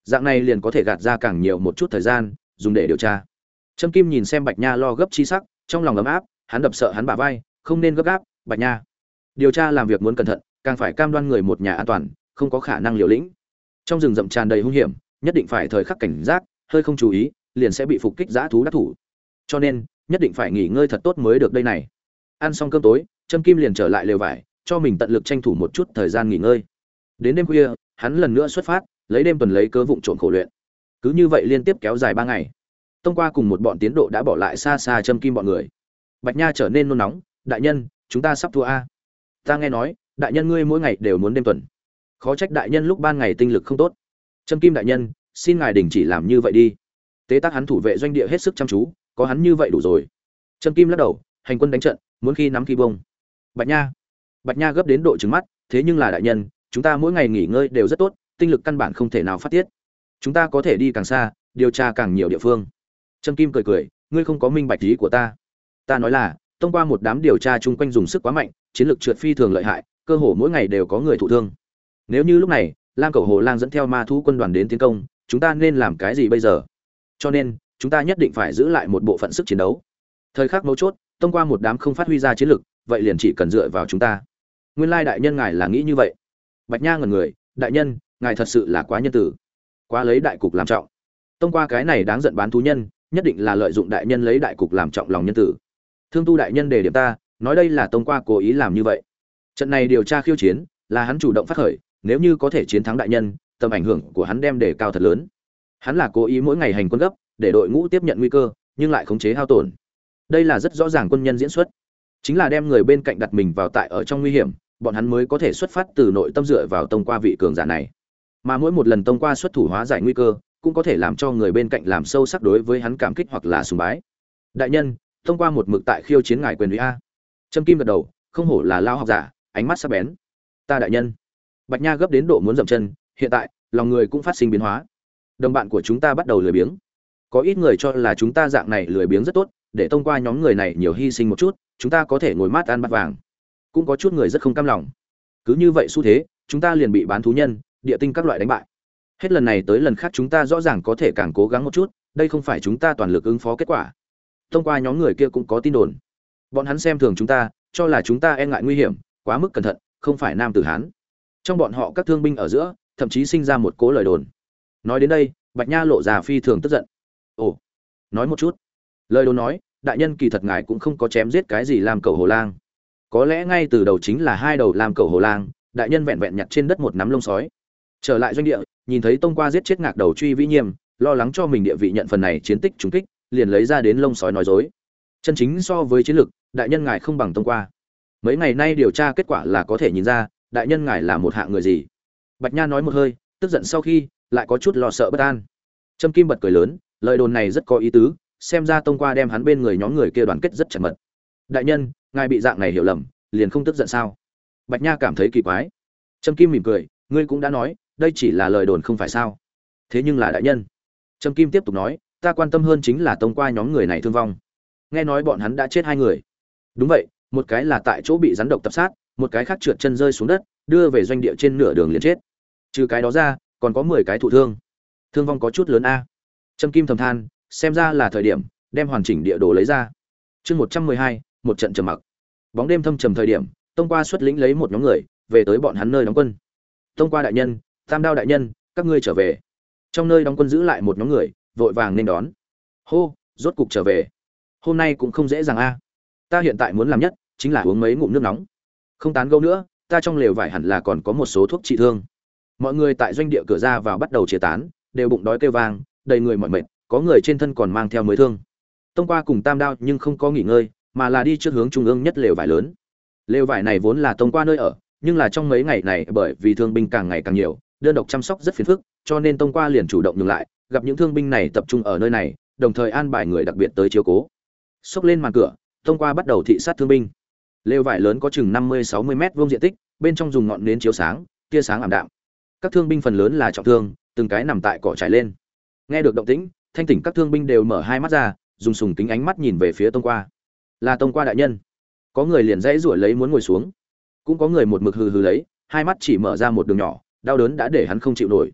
dạng này liền có thể gạt ra càng nhiều một chút thời gian, dùng để điều tra. Trâm kim nhìn xem bạch nha lo gấp chi sắc, trong lòng ấm áp, hắn đập sợ hắn bà vai, không nên gấp gáp, bạch nha. Điều tra làm việc muốn cẩn thận, càng phải cam đoan người một nhà an toàn, không có khả năng liều lĩnh. Trong rừng rậm tràn đầy hung hiểm, nhất định phải thời khắc cảnh giác, hơi không chú ý, liền sẽ bị phục kích giã thú đắc thủ. Cho nên, nhất định phải nghỉ ngơi thật tốt mới được đây này. Ăn xong cơm tối, trâm kim liền trở lại lều vải, cho mình tận lực tranh thủ một chút thời gian nghỉ ngơi. Đến đêm khuya, hắn lần nữa xuất phát lấy đêm tuần lấy cơ vụng trộm khổ luyện. Cứ như vậy liên tiếp kéo dài ba ngày. Tông qua cùng một bọn tiến độ đã bỏ lại xa xa châm kim bọn người. Bạch nha trở nên nôn nóng, đại nhân, chúng ta sắp thua a. Ta nghe nói, đại nhân ngươi mỗi ngày đều muốn đêm tuần. Khó trách đại nhân lúc ban ngày tinh lực không tốt. Trâm kim đại nhân, xin ngài đình chỉ làm như vậy đi. Tế tác hắn thủ vệ doanh địa hết sức chăm chú, có hắn như vậy đủ rồi. Trâm kim lắc đầu, hành quân đánh trận, muốn khi nắm khi bông bạch nha. Bạch nha gấp đến độ trứng mắt, thế nhưng là đại nhân, chúng ta mỗi ngày nghỉ ngơi đều rất tốt tinh lực căn bản không thể nào phát tiết. Chúng ta có thể đi càng xa, điều tra càng nhiều địa phương. Trâm kim cười cười, ngươi không có minh bạch ý của ta. Ta nói là, thông qua một đám điều tra chung quanh dùng sức quá mạnh, chiến lược trượt phi thường lợi hại, cơ hồ mỗi ngày đều có người thụ thương. Nếu như lúc này, lam cầu hồ lang dẫn theo ma thú quân đoàn đến tiến công, chúng ta nên làm cái gì bây giờ? Cho nên, chúng ta nhất định phải giữ lại một bộ phận sức chiến đấu. Thời khắc mấu chốt, thông qua một đám không phát huy ra chiến lược vậy liền chỉ cần dựa vào chúng ta. Nguyên lai đại nhân ngài là nghĩ như vậy. Bạch nha ngẩn người, đại nhân ngài thật sự là quá nhân tử quá lấy đại cục làm trọng. Thông qua cái này đáng giận bán thú nhân, nhất định là lợi dụng đại nhân lấy đại cục làm trọng lòng nhân tử. Thương tu đại nhân đề điểm ta, nói đây là thông qua cố ý làm như vậy. Trận này điều tra khiêu chiến, là hắn chủ động phát khởi, nếu như có thể chiến thắng đại nhân, tầm ảnh hưởng của hắn đem đề cao thật lớn. Hắn là cố ý mỗi ngày hành quân gấp, để đội ngũ tiếp nhận nguy cơ, nhưng lại khống chế hao tổn. Đây là rất rõ ràng quân nhân diễn xuất. Chính là đem người bên cạnh đặt mình vào tại ở trong nguy hiểm, bọn hắn mới có thể xuất phát từ nội tâm dựa vào tông qua vị cường giả này mà mỗi một lần tông qua xuất thủ hóa giải nguy cơ, cũng có thể làm cho người bên cạnh làm sâu sắc đối với hắn cảm kích hoặc là sùng bái. Đại nhân thông qua một mực tại khiêu chiến ngài quyền uy a. Trâm kim gật đầu, không hổ là lao học giả, ánh mắt sắc bén. Ta đại nhân. Bạch nha gấp đến độ muốn dậm chân, hiện tại, lòng người cũng phát sinh biến hóa. Đồng bạn của chúng ta bắt đầu lười biếng. Có ít người cho là chúng ta dạng này lười biếng rất tốt, để thông qua nhóm người này nhiều hy sinh một chút, chúng ta có thể ngồi mát ăn bát vàng. Cũng có chút người rất không cam lòng. Cứ như vậy xu thế, chúng ta liền bị bán thú nhân địa tinh các loại đánh bại. Hết lần này tới lần khác chúng ta rõ ràng có thể càng cố gắng một chút, đây không phải chúng ta toàn lực ứng phó kết quả. Thông qua nhóm người kia cũng có tin đồn. Bọn hắn xem thường chúng ta, cho là chúng ta e ngại nguy hiểm, quá mức cẩn thận, không phải nam tử hán. Trong bọn họ các thương binh ở giữa, thậm chí sinh ra một cố lời đồn. Nói đến đây, bạch nha lộ già phi thường tức giận. Ồ, nói một chút. Lời đồn nói, đại nhân kỳ thật ngài cũng không có chém giết cái gì làm cầu hồ lang. Có lẽ ngay từ đầu chính là hai đầu làm cầu hồ lang, đại nhân vẹn vẹn nhặt trên đất một nắm lông sói trở lại doanh địa, nhìn thấy tông qua giết chết ngạc đầu truy vĩ nhiêm lo lắng cho mình địa vị nhận phần này chiến tích trúng kích, liền lấy ra đến lông sói nói dối. Chân chính so với chiến lược, đại nhân ngài không bằng tông qua. Mấy ngày nay điều tra kết quả là có thể nhìn ra, đại nhân ngài là một hạng người gì. Bạch nha nói một hơi, tức giận sau khi, lại có chút lo sợ bất an. Trâm kim bật cười lớn, lời đồn này rất có ý tứ, xem ra tông qua đem hắn bên người nhóm người kia đoàn kết rất chặt mật đại nhân, ngài bị dạng này hiểu lầm, liền không tức giận sao? Bạch nha cảm thấy kỳ quái. Trâm kim mỉm cười, ngươi cũng đã nói đây chỉ là lời đồn không phải sao? Thế nhưng là đại nhân. Trâm kim tiếp tục nói, ta quan tâm hơn chính là tông qua nhóm người này thương vong. Nghe nói bọn hắn đã chết hai người. Đúng vậy, một cái là tại chỗ bị rắn độc tập sát, một cái khác trượt chân rơi xuống đất, đưa về doanh địa trên nửa đường liền chết. Trừ cái đó ra, còn có mười cái thụ thương. Thương vong có chút lớn a. Trâm kim thầm than, xem ra là thời điểm, đem hoàn chỉnh địa đồ lấy ra. Chương một trăm mười hai, một trận trầm mặc. Bóng đêm thâm trầm thời điểm, tông qua xuất lĩnh lấy một nhóm người, về tới bọn hắn nơi đóng quân. Tông qua đại nhân tam đao đại nhân, các ngươi trở về. Trong nơi đóng quân giữ lại một nhóm người, vội vàng nên đón. Hô, rốt cục trở về. Hôm nay cũng không dễ dàng a. Ta hiện tại muốn làm nhất, chính là uống mấy ngụm nước nóng. Không tán gâu nữa, ta trong lều vải hẳn là còn có một số thuốc trị thương. Mọi người tại doanh địa cửa ra vào bắt đầu chia tán, đều bụng đói kêu vang, đầy người mỏi mệt, có người trên thân còn mang theo mới thương. Tông qua cùng tam đao nhưng không có nghỉ ngơi, mà là đi trước hướng trung ương nhất lều vải lớn. Lều vải này vốn là tông qua nơi ở, nhưng là trong mấy ngày này bởi vì thương binh càng ngày càng nhiều đơn độc chăm sóc rất phiền phức, cho nên tông qua liền chủ động nhường lại, gặp những thương binh này tập trung ở nơi này, đồng thời an bài người đặc biệt tới chiếu cố. Xốc lên màn cửa, tông qua bắt đầu thị sát thương binh. Lều vải lớn có chừng năm mươi sáu mươi vuông diện tích, bên trong dùng ngọn nến chiếu sáng, tia sáng ảm đạm. Các thương binh phần lớn là trọng thương, từng cái nằm tại cỏ trải lên. Nghe được động tĩnh, thanh tỉnh các thương binh đều mở hai mắt ra, dùng sùng kính ánh mắt nhìn về phía tông qua. Là tông qua đại nhân. Có người liền dãy rủa lấy muốn ngồi xuống. Cũng có người một mực hừ hừ lấy, hai mắt chỉ mở ra một đường nhỏ đau đớn đã để hắn không chịu nổi.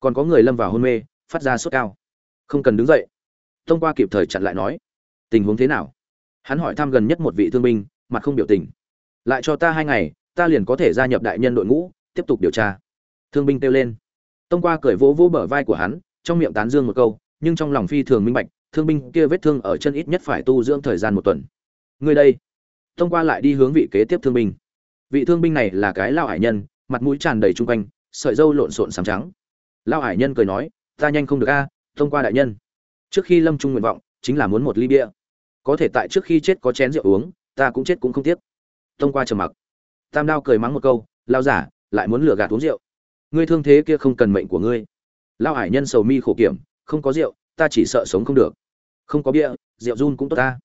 Còn có người lâm vào hôn mê, phát ra sốt cao. Không cần đứng dậy. Tông qua kịp thời chặn lại nói, tình huống thế nào? Hắn hỏi thăm gần nhất một vị thương binh, mặt không biểu tình. Lại cho ta hai ngày, ta liền có thể gia nhập đại nhân đội ngũ, tiếp tục điều tra. Thương binh kêu lên. Tông qua cởi vỗ vỗ bờ vai của hắn, trong miệng tán dương một câu, nhưng trong lòng phi thường minh bạch, thương binh kia vết thương ở chân ít nhất phải tu dưỡng thời gian một tuần. Người đây. Tông qua lại đi hướng vị kế tiếp thương binh. Vị thương binh này là cái lao hải nhân, mặt mũi tràn đầy chung quanh sợi dâu lộn xộn sám trắng. Lao hải nhân cười nói, ta nhanh không được a, thông qua đại nhân. Trước khi lâm trung nguyện vọng, chính là muốn một ly bia. Có thể tại trước khi chết có chén rượu uống, ta cũng chết cũng không tiếc. Thông qua trầm mặc, tam đao cười mắng một câu lao giả, lại muốn lừa gạt uống rượu. Ngươi thương thế kia không cần mệnh của ngươi. Lao hải nhân sầu mi khổ kiểm, không có rượu, ta chỉ sợ sống không được. Không có bia, rượu run cũng tốt ta.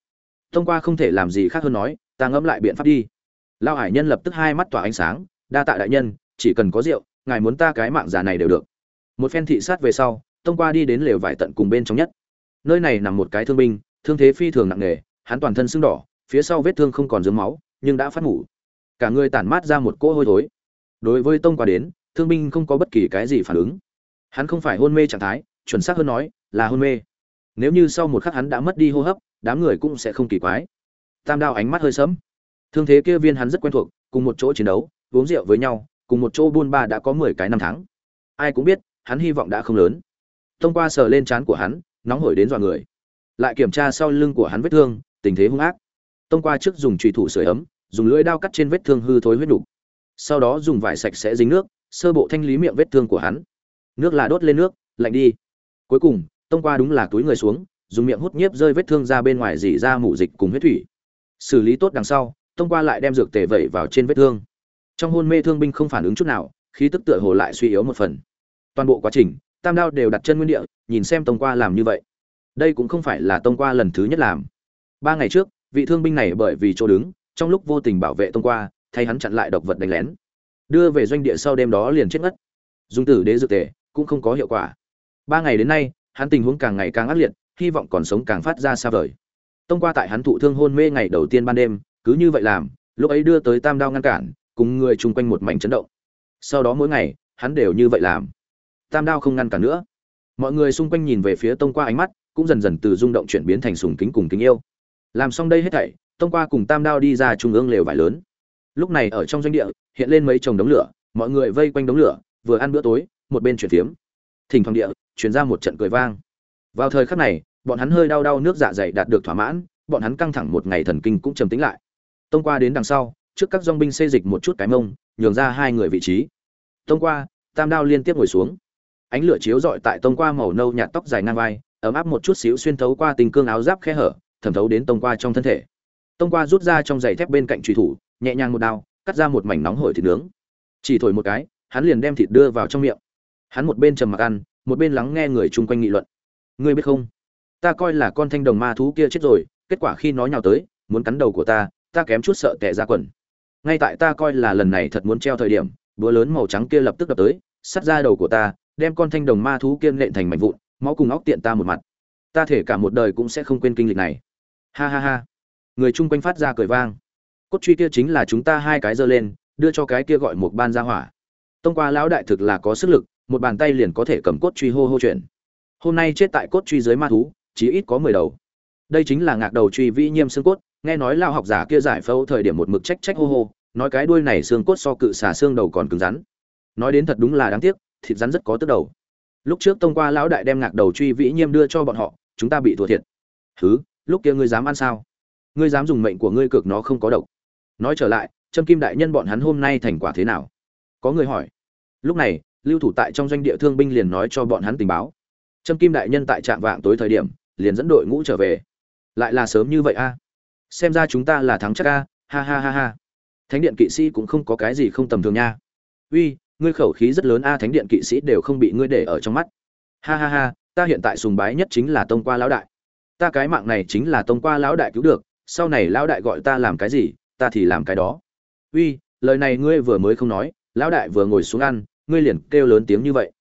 Thông qua không thể làm gì khác hơn nói, ta ngẫm lại biện pháp đi. Lao hải nhân lập tức hai mắt tỏa ánh sáng, đa tạ đại nhân, chỉ cần có rượu ngài muốn ta cái mạng già này đều được. Một phen thị sát về sau, Tông qua đi đến lều vải tận cùng bên trong nhất. Nơi này nằm một cái thương binh, thương thế phi thường nặng nề, hắn toàn thân sưng đỏ, phía sau vết thương không còn dướng máu, nhưng đã phát ngủ. Cả người tản mát ra một cỗ hôi thối. Đối với tông qua đến, thương binh không có bất kỳ cái gì phản ứng. Hắn không phải hôn mê trạng thái, chuẩn xác hơn nói, là hôn mê. Nếu như sau một khắc hắn đã mất đi hô hấp, đám người cũng sẽ không kỳ quái. Tam đao ánh mắt hơi sẫm. Thương thế kia viên hắn rất quen thuộc, cùng một chỗ chiến đấu, uống rượu với nhau cùng một chỗ buôn ba đã có mười cái năm tháng. Ai cũng biết, hắn hy vọng đã không lớn. Thông qua sờ lên trán của hắn, nóng hổi đến dọa người. Lại kiểm tra sau lưng của hắn vết thương, tình thế hung ác. Thông qua trước dùng trùy thủ sưởi ấm, dùng lưỡi đao cắt trên vết thương hư thối huyết đục sau đó dùng vải sạch sẽ dính nước, sơ bộ thanh lý miệng vết thương của hắn. Nước là đốt lên nước, lạnh đi. Cuối cùng tông qua đúng là túi người xuống, dùng miệng hút nhiếp rơi vết thương ra bên ngoài dỉ ra mủ dịch cùng huyết thủy. Xử lý tốt đằng sau tông qua lại đem dược tề vẩy vào trên vết thương trong hôn mê thương binh không phản ứng chút nào, khí tức tựa hồ lại suy yếu một phần. Toàn bộ quá trình, tam đao đều đặt chân nguyên địa, nhìn xem tông qua làm như vậy. Đây cũng không phải là tông qua lần thứ nhất làm. Ba ngày trước, vị thương binh này bởi vì chỗ đứng, trong lúc vô tình bảo vệ tông qua, thay hắn chặn lại độc vật đánh lén. Đưa về doanh địa sau đêm đó liền chết ngất. Dùng tử đế dự tề, cũng không có hiệu quả. Ba ngày đến nay, hắn tình huống càng ngày càng ác liệt, hy vọng còn sống càng phát ra xa vời. Tông qua tại hắn thụ thương hôn mê ngày đầu tiên ban đêm, cứ như vậy làm, lúc ấy đưa tới tam đao ngăn cản cùng người chung quanh một mảnh chấn động. Sau đó mỗi ngày, hắn đều như vậy làm. Tam đao không ngăn cản nữa. Mọi người xung quanh nhìn về phía tông qua ánh mắt, cũng dần dần từ rung động chuyển biến thành sùng kính cùng kính yêu. Làm xong đây hết thảy, tông qua cùng tam đao đi ra trung ương lều vải lớn. Lúc này ở trong doanh địa, hiện lên mấy chồng đống lửa, mọi người vây quanh đống lửa, vừa ăn bữa tối, một bên chuyển phiếm. Thỉnh thoảng địa chuyển ra một trận cười vang. Vào thời khắc này, bọn hắn hơi đau đau nước dạ dày đạt được thỏa mãn, bọn hắn căng thẳng một ngày thần kinh cũng trầm tĩnh lại. Tông qua đến đằng sau trước các dòng binh xây dịch một chút cái mông, nhường ra hai người vị trí. Tông qua, tam đao liên tiếp ngồi xuống. Ánh lửa chiếu rọi tại tông qua màu nâu nhạt tóc dài ngang vai, ấm áp một chút xíu xuyên thấu qua tình cương áo giáp khe hở, thẩm thấu đến tông qua trong thân thể. Tông qua rút ra trong giày thép bên cạnh truy thủ, nhẹ nhàng một đao, cắt ra một mảnh nóng hổi thịt nướng. Chỉ thổi một cái, hắn liền đem thịt đưa vào trong miệng. Hắn một bên trầm mặc ăn, một bên lắng nghe người chung quanh nghị luận. Ngươi biết không? Ta coi là con thanh đồng ma thú kia chết rồi, kết quả khi nó nhào tới, muốn cắn đầu của ta ta kém chút sợ tệ ra quần ngay tại ta coi là lần này thật muốn treo thời điểm, búa lớn màu trắng kia lập tức đập tới, sắt ra đầu của ta, đem con thanh đồng ma thú kia nện thành mảnh vụn, máu cùng óc tiện ta một mặt. Ta thể cả một đời cũng sẽ không quên kinh lịch này. Ha ha ha. Người chung quanh phát ra cười vang. Cốt truy kia chính là chúng ta hai cái giơ lên, đưa cho cái kia gọi một ban ra hỏa. Tông qua lão đại thực là có sức lực, một bàn tay liền có thể cầm cốt truy hô hô chuyện. Hôm nay chết tại cốt truy dưới ma thú, chí ít có mười đầu. Đây chính là ngạc đầu truy vĩ nhiêm xương cốt nghe nói lao học giả kia giải phẫu thời điểm một mực trách trách hô hô, nói cái đuôi này xương cốt so cự xả xương đầu còn cứng rắn. Nói đến thật đúng là đáng tiếc, thịt rắn rất có tức đầu. Lúc trước tông qua lão đại đem ngạc đầu truy vĩ nhiêm đưa cho bọn họ, chúng ta bị thua thiệt. Thứ lúc kia ngươi dám ăn sao? Ngươi dám dùng mệnh của ngươi cực nó không có độc. Nói trở lại, trâm kim đại nhân bọn hắn hôm nay thành quả thế nào? Có người hỏi. Lúc này, lưu thủ tại trong doanh địa thương binh liền nói cho bọn hắn tình báo. Trâm kim đại nhân tại trạm vạng tối thời điểm, liền dẫn đội ngũ trở về. Lại là sớm như vậy a xem ra chúng ta là thắng chắc a ha ha ha ha. Thánh điện kỵ sĩ cũng không có cái gì không tầm thường nha. Uy, ngươi khẩu khí rất lớn a, thánh điện kỵ sĩ đều không bị ngươi để ở trong mắt. Ha ha ha, ta hiện tại sùng bái nhất chính là tông qua lão đại. Ta cái mạng này chính là tông qua lão đại cứu được, sau này lão đại gọi ta làm cái gì, ta thì làm cái đó. Uy, lời này ngươi vừa mới không nói, lão đại vừa ngồi xuống ăn, ngươi liền kêu lớn tiếng như vậy.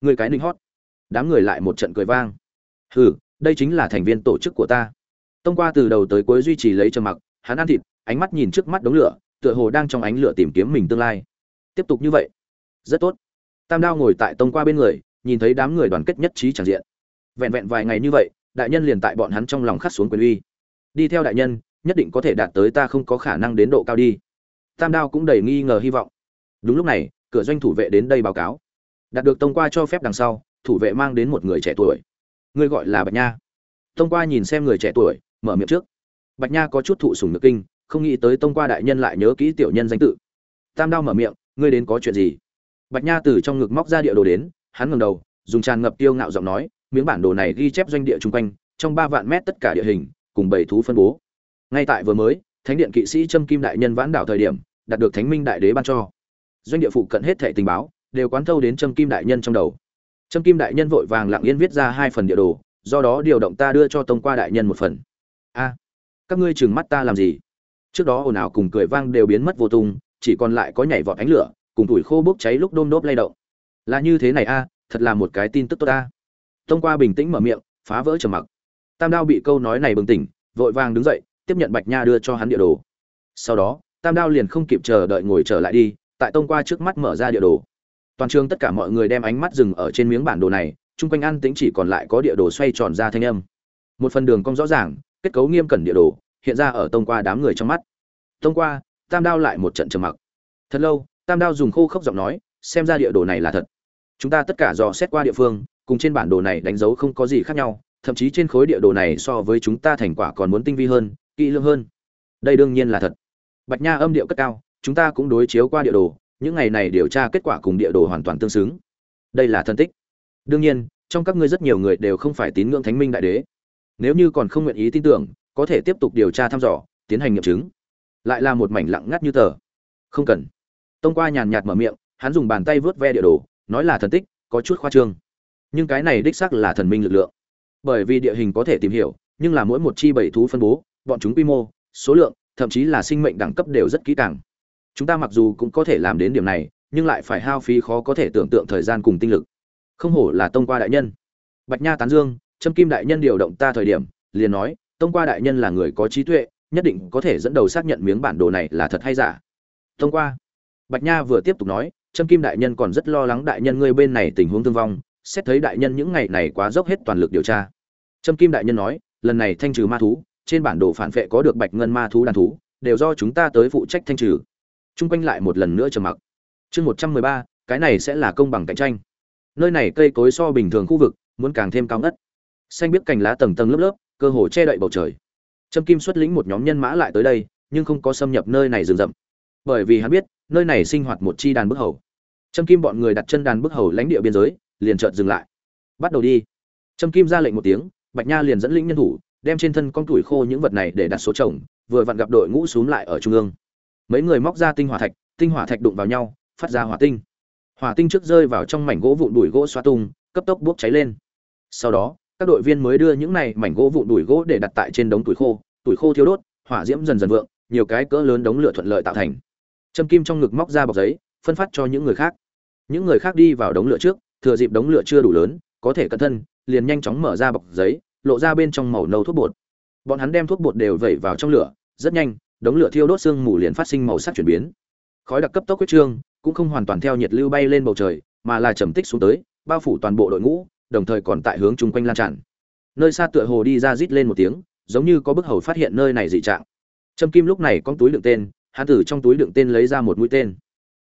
Ngươi cái ninh hót. Đám người lại một trận cười vang. Hừ, đây chính là thành viên tổ chức của ta tông qua từ đầu tới cuối duy trì lấy trầm mặc, hắn ăn thịt, ánh mắt nhìn trước mắt đống lửa, tựa hồ đang trong ánh lửa tìm kiếm mình tương lai. Tiếp tục như vậy, rất tốt. Tam đao ngồi tại tông qua bên người, nhìn thấy đám người đoàn kết nhất trí chẳng diện. Vẹn vẹn vài ngày như vậy, đại nhân liền tại bọn hắn trong lòng khắc xuống quyền uy. Đi theo đại nhân, nhất định có thể đạt tới ta không có khả năng đến độ cao đi. Tam đao cũng đầy nghi ngờ hy vọng. Đúng lúc này, cửa doanh thủ vệ đến đây báo cáo. Đạt được tông qua cho phép đằng sau, thủ vệ mang đến một người trẻ tuổi. Người gọi là bạch nha. Tông qua nhìn xem người trẻ tuổi mở miệng trước. Bạch nha có chút thụ sùng nước kinh, không nghĩ tới tông qua đại nhân lại nhớ kỹ tiểu nhân danh tự. Tam đao mở miệng, ngươi đến có chuyện gì? Bạch nha từ trong ngực móc ra địa đồ đến, hắn ngẩng đầu, dùng tràn ngập tiêu ngạo giọng nói, miếng bản đồ này ghi chép doanh địa chung quanh, trong ba vạn mét tất cả địa hình, cùng bảy thú phân bố. Ngay tại vừa mới, thánh điện kỵ sĩ trâm kim đại nhân vãn đảo thời điểm, đạt được thánh minh đại đế ban cho. Doanh địa phụ cận hết thẻ tình báo, đều quán thâu đến trâm kim đại nhân trong đầu. Trâm kim đại nhân vội vàng lặng yên viết ra hai phần địa đồ, do đó điều động ta đưa cho tông qua đại nhân một phần a, các ngươi trừng mắt ta làm gì? Trước đó ồn ào cùng cười vang đều biến mất vô tung, chỉ còn lại có nhảy vọt ánh lửa, cùng tuổi khô bốc cháy lúc đôm đốp lay động. Là như thế này a, thật là một cái tin tức tốt ta tông qua bình tĩnh mở miệng, phá vỡ trầm mặc. Tam đao bị câu nói này bừng tỉnh, vội vàng đứng dậy, tiếp nhận bạch nha đưa cho hắn địa đồ. Sau đó, tam đao liền không kịp chờ đợi ngồi trở lại đi, tại tông qua trước mắt mở ra địa đồ. Toàn trường tất cả mọi người đem ánh mắt dừng ở trên miếng bản đồ này, chung quanh ăn tính chỉ còn lại có địa đồ xoay tròn ra thanh âm. Một phần đường cong rõ ràng kết cấu nghiêm cẩn địa đồ, hiện ra ở tông qua đám người trong mắt. Tông qua, tam đao lại một trận trầm mặc. Thật lâu, tam đao dùng khô khốc giọng nói, xem ra địa đồ này là thật. Chúng ta tất cả dò xét qua địa phương, cùng trên bản đồ này đánh dấu không có gì khác nhau, thậm chí trên khối địa đồ này so với chúng ta thành quả còn muốn tinh vi hơn, kỹ lưỡng hơn. Đây đương nhiên là thật. Bạch nha âm điệu cất cao, chúng ta cũng đối chiếu qua địa đồ, những ngày này điều tra kết quả cùng địa đồ hoàn toàn tương xứng. Đây là thân tích. Đương nhiên, trong các ngươi rất nhiều người đều không phải tín ngưỡng thánh minh đại đế nếu như còn không nguyện ý tin tưởng, có thể tiếp tục điều tra thăm dò, tiến hành nghiệm chứng. Lại là một mảnh lặng ngắt như tờ. Không cần. Tông qua nhàn nhạt mở miệng, hắn dùng bàn tay vớt ve địa đồ, nói là thần tích, có chút khoa trương. Nhưng cái này đích xác là thần minh lực lượng. Bởi vì địa hình có thể tìm hiểu, nhưng là mỗi một chi bảy thú phân bố, bọn chúng quy mô, số lượng, thậm chí là sinh mệnh đẳng cấp đều rất kỹ càng. Chúng ta mặc dù cũng có thể làm đến điểm này, nhưng lại phải hao phí khó có thể tưởng tượng thời gian cùng tinh lực. Không hổ là tông qua đại nhân. Bạch nha tán dương trâm kim đại nhân điều động ta thời điểm, liền nói, tông qua đại nhân là người có trí tuệ, nhất định có thể dẫn đầu xác nhận miếng bản đồ này là thật hay giả. Tông qua. Bạch nha vừa tiếp tục nói, trâm kim đại nhân còn rất lo lắng đại nhân ngươi bên này tình huống thương vong, xét thấy đại nhân những ngày này quá dốc hết toàn lực điều tra. Trâm kim đại nhân nói, lần này thanh trừ ma thú, trên bản đồ phản vệ có được bạch ngân ma thú đàn thú, đều do chúng ta tới phụ trách thanh trừ. Trung quanh lại một lần nữa trầm mặc. Chương một trăm mười ba, cái này sẽ là công bằng cạnh tranh. Nơi này cây cối so bình thường khu vực, muốn càng thêm cao ngất xanh biết cành lá tầng tầng lớp lớp, cơ hồ che đậy bầu trời. Trâm kim xuất lĩnh một nhóm nhân mã lại tới đây, nhưng không có xâm nhập nơi này rừng rậm. Bởi vì hắn biết, nơi này sinh hoạt một chi đàn bức hầu. Trâm kim bọn người đặt chân đàn bức hầu lãnh địa biên giới, liền chợt dừng lại. Bắt đầu đi. Trâm kim ra lệnh một tiếng, bạch nha liền dẫn lĩnh nhân thủ, đem trên thân con tuổi khô những vật này để đặt số chồng, vừa vặn gặp đội ngũ xúm lại ở trung ương. Mấy người móc ra tinh hỏa thạch, tinh hỏa thạch đụng vào nhau, phát ra hỏa tinh. Hỏa tinh trước rơi vào trong mảnh gỗ vụn đùi gỗ xoa tung, cấp tốc bốc cháy lên. Sau đó các đội viên mới đưa những này mảnh gỗ vụn đùi gỗ để đặt tại trên đống tuổi khô tuổi khô thiếu đốt, hỏa diễm dần dần vượng, nhiều cái cỡ lớn đống lửa thuận lợi tạo thành. Châm kim trong ngực móc ra bọc giấy, phân phát cho những người khác. Những người khác đi vào đống lửa trước, thừa dịp đống lửa chưa đủ lớn, có thể cẩn thân liền nhanh chóng mở ra bọc giấy, lộ ra bên trong màu nâu thuốc bột. Bọn hắn đem thuốc bột đều vẩy vào trong lửa, rất nhanh, đống lửa thiêu đốt xương mù liền phát sinh màu sắc chuyển biến. Khói đặc cấp tốc huyết trương, cũng không hoàn toàn theo nhiệt lưu bay lên bầu trời, mà là trầm tích xuống tới, bao phủ toàn bộ đội ngũ đồng thời còn tại hướng chung quanh lan tràn. Nơi xa tựa hồ đi ra rít lên một tiếng, giống như có bức hầu phát hiện nơi này dị trạng. Trâm kim lúc này con túi đựng tên, hắn từ trong túi đựng tên lấy ra một mũi tên.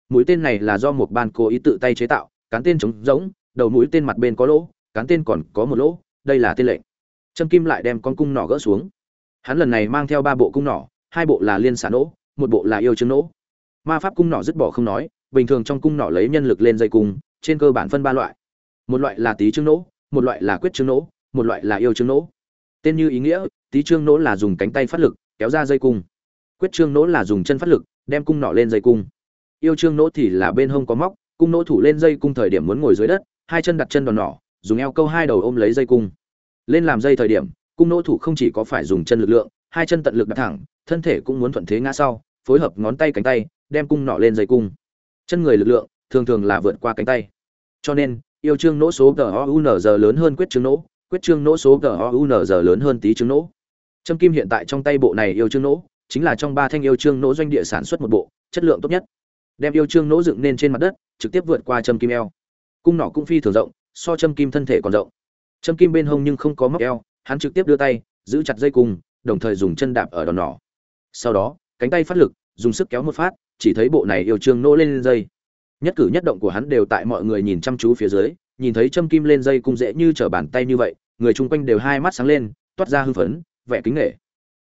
Mũi tên này là do một ban cố ý tự tay chế tạo, cán tên trống rỗng, đầu mũi tên mặt bên có lỗ, cán tên còn có một lỗ, đây là tên lệnh. Trâm kim lại đem con cung nỏ gỡ xuống. Hắn lần này mang theo ba bộ cung nỏ, hai bộ là liên xả nỗ một bộ là yêu chứng nỗ ma pháp cung nỏ dứt bỏ không nói, bình thường trong cung nỏ lấy nhân lực lên dây cung, trên cơ bản phân ba loại một loại là tí trương nỗ, một loại là quyết trương nỗ, một loại là yêu trương nỗ. Tên như ý nghĩa, tí trương nỗ là dùng cánh tay phát lực, kéo ra dây cung. Quyết trương nỗ là dùng chân phát lực, đem cung nỏ lên dây cung. Yêu trương nỗ thì là bên hông có móc, cung nỗ thủ lên dây cung thời điểm muốn ngồi dưới đất, hai chân đặt chân đòn nỏ dùng eo câu hai đầu ôm lấy dây cung. Lên làm dây thời điểm, cung nỗ thủ không chỉ có phải dùng chân lực lượng, hai chân tận lực đặt thẳng, thân thể cũng muốn thuận thế ngã sau, phối hợp ngón tay cánh tay, đem cung nỏ lên dây cung. Chân người lực lượng, thường thường là vượt qua cánh tay. Cho nên yêu trương nỗ số giờ lớn hơn quyết trương nỗ, quyết trương nỗ số giờ lớn hơn tí trương nỗ. Trâm kim hiện tại trong tay bộ này yêu trương nỗ, chính là trong ba thanh yêu trương nỗ doanh địa sản xuất một bộ, chất lượng tốt nhất. Đem yêu trương nỗ dựng nên trên mặt đất, trực tiếp vượt qua châm kim eo. Cung nỏ cũng phi thường rộng, so châm kim thân thể còn rộng. Châm kim bên hông nhưng không có móc eo, hắn trực tiếp đưa tay, giữ chặt dây cung, đồng thời dùng chân đạp ở đòn nỏ. Sau đó, cánh tay phát lực, dùng sức kéo một phát, chỉ thấy bộ này yêu trương nỗ lên dây nhất cử nhất động của hắn đều tại mọi người nhìn chăm chú phía dưới, nhìn thấy châm kim lên dây cung dễ như trở bàn tay như vậy, người chung quanh đều hai mắt sáng lên, toát ra hưng phấn, vẻ kính nghệ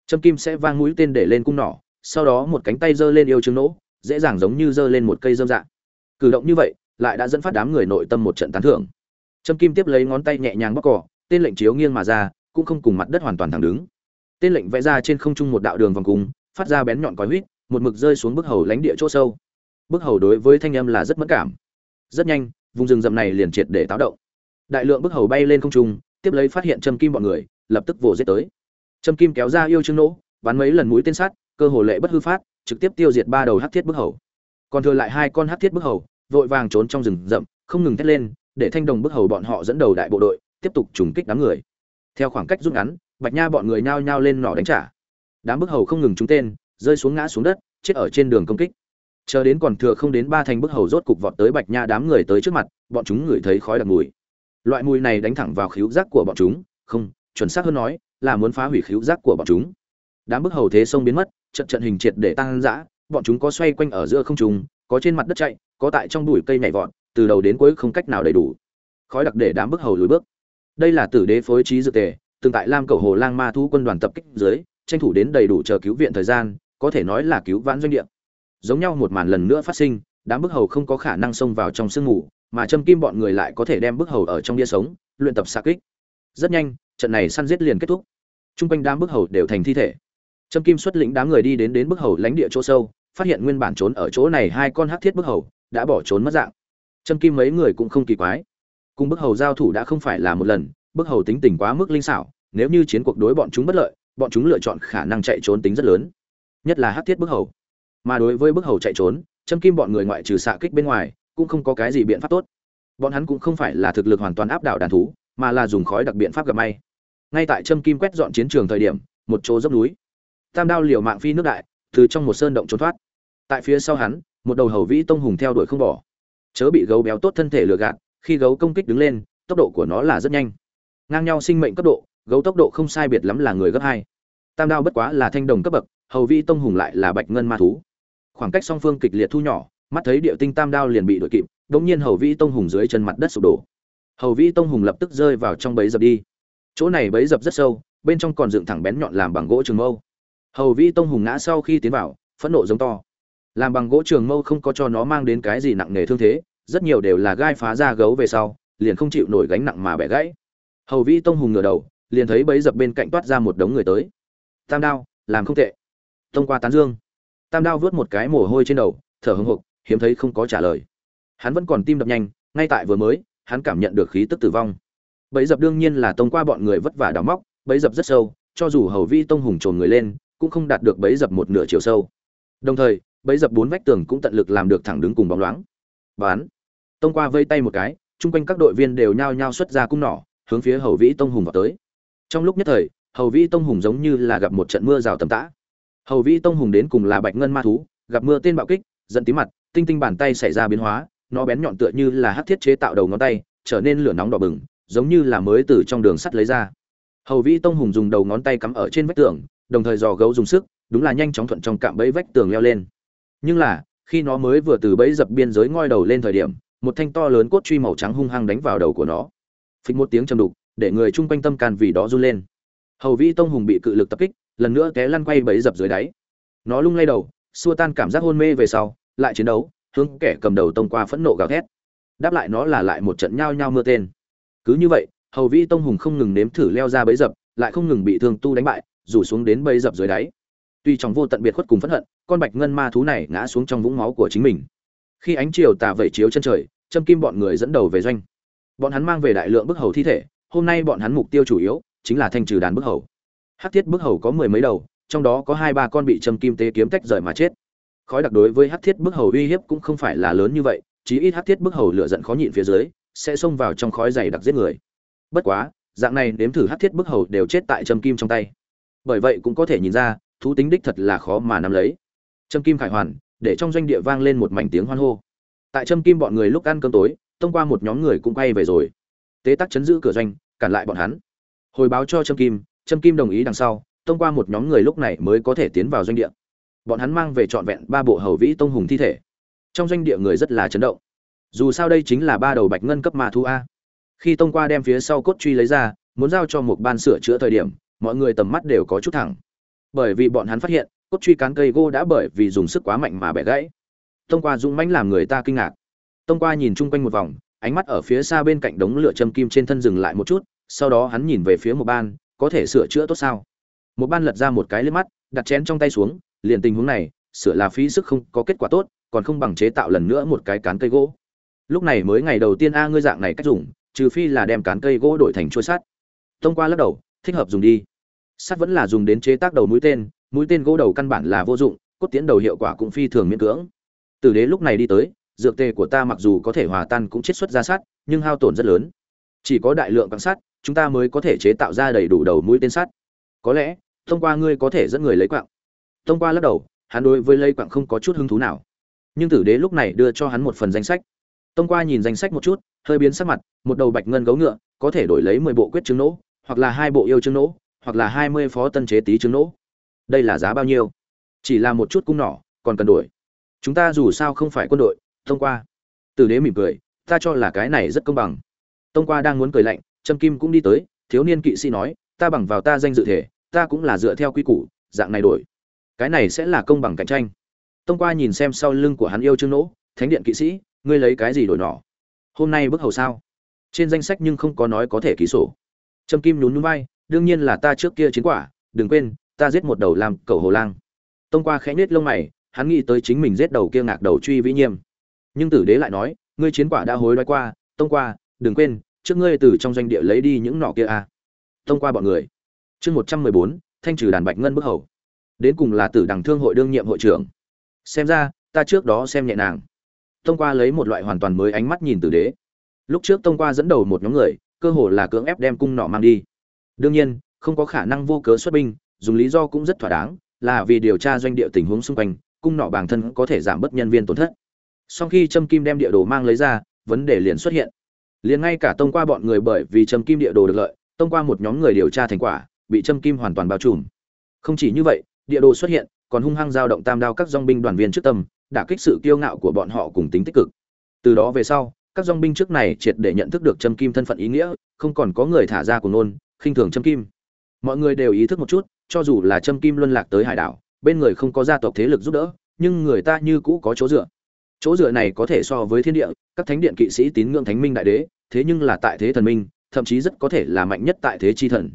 châm kim sẽ vang mũi tên để lên cung nỏ, sau đó một cánh tay giơ lên yêu chứng nỗ, dễ dàng giống như giơ lên một cây dơm dạng cử động như vậy, lại đã dẫn phát đám người nội tâm một trận tán thưởng. Châm kim tiếp lấy ngón tay nhẹ nhàng bóc cỏ tên lệnh chiếu nghiêng mà ra, cũng không cùng mặt đất hoàn toàn thẳng đứng. Tên lệnh vẽ ra trên không trung một đạo đường vòng cung, phát ra bén nhọn cói huýt, một mực rơi xuống bức hầu lánh địa chỗ sâu bức hầu đối với thanh âm là rất mẫn cảm. Rất nhanh, vùng rừng rậm này liền triệt để táo động. Đại lượng bức hầu bay lên không trung, tiếp lấy phát hiện châm kim bọn người, lập tức vồ giết tới. Châm kim kéo ra yêu chương nỗ, bắn mấy lần mũi tên sắt cơ hồ lệ bất hư phát, trực tiếp tiêu diệt ba đầu hắc thiết bức hầu. Còn thừa lại hai con hắc thiết bức hầu, vội vàng trốn trong rừng rậm, không ngừng thét lên, để thanh đồng bức hầu bọn họ dẫn đầu đại bộ đội, tiếp tục trùng kích đám người. Theo khoảng cách rút ngắn, bạch nha bọn người nhao nhao lên nỏ đánh trả. Đám bức hầu không ngừng trúng tên, rơi xuống ngã xuống đất, chết ở trên đường công kích chờ đến còn thừa không đến ba thành bức hầu rốt cục vọt tới bạch nha đám người tới trước mặt, bọn chúng ngửi thấy khói đặc mùi. Loại mùi này đánh thẳng vào khíu giác của bọn chúng, không, chuẩn xác hơn nói, là muốn phá hủy khíu giác của bọn chúng. Đám bức hầu thế sông biến mất, trận trận hình triệt để tăng dã bọn chúng có xoay quanh ở giữa không trung, có trên mặt đất chạy, có tại trong bụi cây nhảy vọt, từ đầu đến cuối không cách nào đầy đủ. Khói đặc để đám bức hầu lùi bước. Đây là tử đế phối trí dự tề từng tại lam cầu hồ lang ma thu quân đoàn tập kích dưới, tranh thủ đến đầy đủ chờ cứu viện thời gian, có thể nói là cứu vãn doanh địa giống nhau một màn lần nữa phát sinh đám bức hầu không có khả năng xông vào trong sương mù mà châm kim bọn người lại có thể đem bức hầu ở trong đĩa sống luyện tập xa kích rất nhanh trận này săn giết liền kết thúc Trung quanh đám bức hầu đều thành thi thể. Trâm Kim xuất lĩnh đám người đi đến đến bức hầu lánh địa chỗ sâu, phát hiện nguyên bản trốn ở chỗ này hai con hắc thiết bức hầu đã bỏ trốn mất dạng. Trâm Kim mấy người cũng không kỳ quái. Cùng bức hầu giao thủ đã không phải là một lần, bức hầu tính tình quá mức linh xảo, nếu như chiến cuộc đối bọn chúng bất lợi, bọn chúng lựa chọn khả năng chạy trốn tính rất lớn. Nhất là hắc thiết bức hầu. Mà đối với bức hầu chạy trốn, Trâm Kim bọn người ngoại trừ xạ kích bên ngoài, cũng không có cái gì biện pháp tốt. Bọn hắn cũng không phải là thực lực hoàn toàn áp đảo đàn thú, mà là dùng khói đặc biện pháp gặp may. Ngay tại trâm kim quét dọn chiến trường thời điểm một chỗ dốc núi tam đao liều mạng phi nước đại từ trong một sơn động trốn thoát. Tại phía sau hắn một đầu hầu vĩ tông hùng theo đuổi không bỏ. Chớ bị gấu béo tốt thân thể lừa gạt khi gấu công kích đứng lên tốc độ của nó là rất nhanh. Ngang nhau sinh mệnh cấp độ gấu tốc độ không sai biệt lắm là người gấp hai. Tam đao bất quá là thanh đồng cấp bậc hầu vĩ tông hùng lại là bạch ngân ma thú khoảng cách song phương kịch liệt thu nhỏ, mắt thấy điệu tinh tam đao liền bị đội kịp đống nhiên hầu vĩ tông hùng dưới chân mặt đất sụp đổ. Hầu vĩ tông hùng lập tức rơi vào trong bẫy dập đi. Chỗ này bẫy dập rất sâu, bên trong còn dựng thẳng bén nhọn làm bằng gỗ trường mâu. Hầu vĩ tông hùng ngã sau khi tiến vào, phẫn nộ giống to. Làm bằng gỗ trường mâu không có cho nó mang đến cái gì nặng nề thương thế, rất nhiều đều là gai phá ra gấu về sau, liền không chịu nổi gánh nặng mà bẻ gãy. Hầu vĩ tông hùng ngửa đầu, liền thấy bấy dập bên cạnh toát ra một đống người tới. Tam đao, làm không tệ. Tông qua tán dương tam đao vớt một cái mồ hôi trên đầu, thở hưng hục hiếm thấy không có trả lời. Hắn vẫn còn tim đập nhanh, ngay tại vừa mới, hắn cảm nhận được khí tức tử vong. Bấy dập đương nhiên là tông qua bọn người vất vả đào móc, bấy dập rất sâu, cho dù hầu vi tông hùng trồn người lên, cũng không đạt được bấy dập một nửa chiều sâu. Đồng thời, bấy dập bốn vách tường cũng tận lực làm được thẳng đứng cùng bóng loáng. Bán tông qua vây tay một cái, chung quanh các đội viên đều nhao nhao xuất ra cung nỏ, hướng phía hầu vĩ tông hùng vào tới. Trong lúc nhất thời, hầu vĩ tông hùng giống như là gặp một trận mưa rào tầm tã hầu vĩ tông hùng đến cùng là bạch ngân ma thú, gặp mưa tên bạo kích dẫn tí mặt, tinh tinh bàn tay xảy ra biến hóa, nó bén nhọn tựa như là hát thiết chế tạo đầu ngón tay, trở nên lửa nóng đỏ bừng, giống như là mới từ trong đường sắt lấy ra. Hầu vĩ tông hùng dùng đầu ngón tay cắm ở trên vách tường, đồng thời dò gấu dùng sức, đúng là nhanh chóng thuận trong cạm bẫy vách tường leo lên. Nhưng là, khi nó mới vừa từ bẫy dập biên giới ngoi đầu lên thời điểm, một thanh to lớn cốt truy màu trắng hung hăng đánh vào đầu của nó. Phịch một tiếng trầm đục, để người chung quanh tâm can vì đó run lên. Hầu vĩ tông hùng bị cự lực tập kích lần nữa té lăn quay bẫy dập dưới đáy. Nó lung lay đầu, xua tan cảm giác hôn mê về sau, lại chiến đấu, hướng kẻ cầm đầu tông qua phẫn nộ gào thét. Đáp lại nó là lại một trận nhao nhao mưa tên. Cứ như vậy, hầu vĩ tông hùng không ngừng nếm thử leo ra bẫy dập, lại không ngừng bị thương tu đánh bại, rủ xuống đến bẫy dập dưới đáy. Tuy trong vô tận biệt khuất cùng phẫn hận, con bạch ngân ma thú này ngã xuống trong vũng máu của chính mình. Khi ánh chiều tà vẩy chiếu chân trời, châm kim bọn người dẫn đầu về doanh. Bọn hắn mang về đại lượng bức hầu thi thể, hôm nay bọn hắn mục tiêu chủ yếu chính là thanh trừ đàn bức hầu hắc thiết bức hầu có mười mấy đầu, trong đó có hai ba con bị châm kim tế kiếm tách rời mà chết. Khói đặc đối với hắc thiết bức hầu uy hiếp cũng không phải là lớn như vậy, chí ít hắc thiết bức hầu lửa giận khó nhịn phía dưới, sẽ xông vào trong khói dày đặc giết người. Bất quá, dạng này nếm thử hắc thiết bức hầu đều chết tại châm kim trong tay. Bởi vậy cũng có thể nhìn ra, thú tính đích thật là khó mà nắm lấy. Châm kim khải hoàn, để trong doanh địa vang lên một mảnh tiếng hoan hô. Tại châm kim bọn người lúc ăn cơm tối thông qua một nhóm người cũng quay về rồi. Tế tắc chấn giữ cửa doanh, cản lại bọn hắn. Hồi báo cho châm kim Trâm kim đồng ý đằng sau thông qua một nhóm người lúc này mới có thể tiến vào doanh địa. Bọn hắn mang về trọn vẹn ba bộ hầu vĩ tông hùng thi thể. Trong doanh địa người rất là chấn động. Dù sao đây chính là ba đầu bạch ngân cấp ma thu a. Khi thông qua đem phía sau cốt truy lấy ra, muốn giao cho một ban sửa chữa thời điểm, mọi người tầm mắt đều có chút thẳng. Bởi vì bọn hắn phát hiện, cốt truy cán cây gỗ đã bởi vì dùng sức quá mạnh mà bẻ gãy. Thông qua dũng mãnh làm người ta kinh ngạc. Thông qua nhìn chung quanh một vòng, ánh mắt ở phía xa bên cạnh đống lửa châm kim trên thân dừng lại một chút, sau đó hắn nhìn về phía một ban có thể sửa chữa tốt sao? Một ban lật ra một cái lên mắt, đặt chén trong tay xuống, liền tình huống này, sửa là phí sức không có kết quả tốt, còn không bằng chế tạo lần nữa một cái cán cây gỗ. Lúc này mới ngày đầu tiên a, ngươi dạng này cách dùng, trừ phi là đem cán cây gỗ đổi thành chuôi sắt. Thông qua lắc đầu, thích hợp dùng đi. Sắt vẫn là dùng đến chế tác đầu mũi tên mũi tên gỗ đầu căn bản là vô dụng, cốt tiến đầu hiệu quả cũng phi thường miễn cưỡng. Từ đế lúc này đi tới, dược tề của ta mặc dù có thể hòa tan cũng chiết xuất ra sắt, nhưng hao tổn rất lớn. Chỉ có đại lượng bằng sắt chúng ta mới có thể chế tạo ra đầy đủ đầu mũi tên sắt. Có lẽ, thông qua ngươi có thể dẫn người lấy quặng thông qua lắc đầu, hắn đối với lấy quặng không có chút hứng thú nào. Nhưng tử đế lúc này đưa cho hắn một phần danh sách. Thông qua nhìn danh sách một chút, hơi biến sắc mặt, một đầu bạch ngân gấu ngựa, có thể đổi lấy mười bộ quyết chứng nỗ, hoặc là hai bộ yêu chứng nỗ, hoặc là hai mươi phó tân chế tí chứng nỗ. Đây là giá bao nhiêu? Chỉ là một chút cung nỏ, còn cần đổi. Chúng ta dù sao không phải quân đội, thông qua. Tử đế mỉm cười, ta cho là cái này rất công bằng. Thông qua đang muốn cười lạnh trâm kim cũng đi tới, thiếu niên kỵ sĩ nói, ta bằng vào ta danh dự thể, ta cũng là dựa theo quy củ, dạng này đổi. Cái này sẽ là công bằng cạnh tranh. Tông qua nhìn xem sau lưng của hắn yêu chương nỗ, thánh điện kỵ sĩ, ngươi lấy cái gì đổi nỏ hôm nay bức hầu sao? Trên danh sách nhưng không có nói có thể ký sổ. Trâm kim nhún nhún vai, đương nhiên là ta trước kia chiến quả, đừng quên, ta giết một đầu làm cầu hồ lang. Tông qua khẽ nhếch lông mày, hắn nghĩ tới chính mình giết đầu kia ngạc đầu truy vĩ nhiêm nhưng tử đế lại nói, ngươi chiến quả đã hối đoái qua, tông qua, đừng quên trước ngươi từ trong doanh địa lấy đi những nọ kia à. thông qua bọn người. Chương một trăm mười bốn, thanh trừ đàn bạch ngân bức hầu. Đến cùng là tử đằng thương hội đương nhiệm hội trưởng. Xem ra, ta trước đó xem nhẹ nàng. Thông qua lấy một loại hoàn toàn mới ánh mắt nhìn tử đế. Lúc trước thông qua dẫn đầu một nhóm người, cơ hồ là cưỡng ép đem cung nọ mang đi. Đương nhiên, không có khả năng vô cớ xuất binh, dùng lý do cũng rất thỏa đáng, là vì điều tra doanh địa tình huống xung quanh, cung nọ bản thân có thể giảm bớt nhân viên tổn thất. Sau khi trâm kim đem địa đồ mang lấy ra, vấn đề liền xuất hiện liền ngay cả tông qua bọn người bởi vì trâm kim địa đồ được lợi, tông qua một nhóm người điều tra thành quả, bị trâm kim hoàn toàn bao trùm. Không chỉ như vậy, địa đồ xuất hiện, còn hung hăng giao động tam đao các dong binh đoàn viên trước tâm đã kích sự kiêu ngạo của bọn họ cùng tính tích cực. Từ đó về sau, các dong binh trước này triệt để nhận thức được trâm kim thân phận ý nghĩa, không còn có người thả ra của nôn, khinh thường trâm kim. Mọi người đều ý thức một chút, cho dù là trâm kim luân lạc tới hải đảo, bên người không có gia tộc thế lực giúp đỡ, nhưng người ta như cũ có chỗ dựa chỗ dựa này có thể so với thiên địa, các thánh điện kỵ sĩ tín ngưỡng thánh minh đại đế, thế nhưng là tại thế thần minh, thậm chí rất có thể là mạnh nhất tại thế chi thần.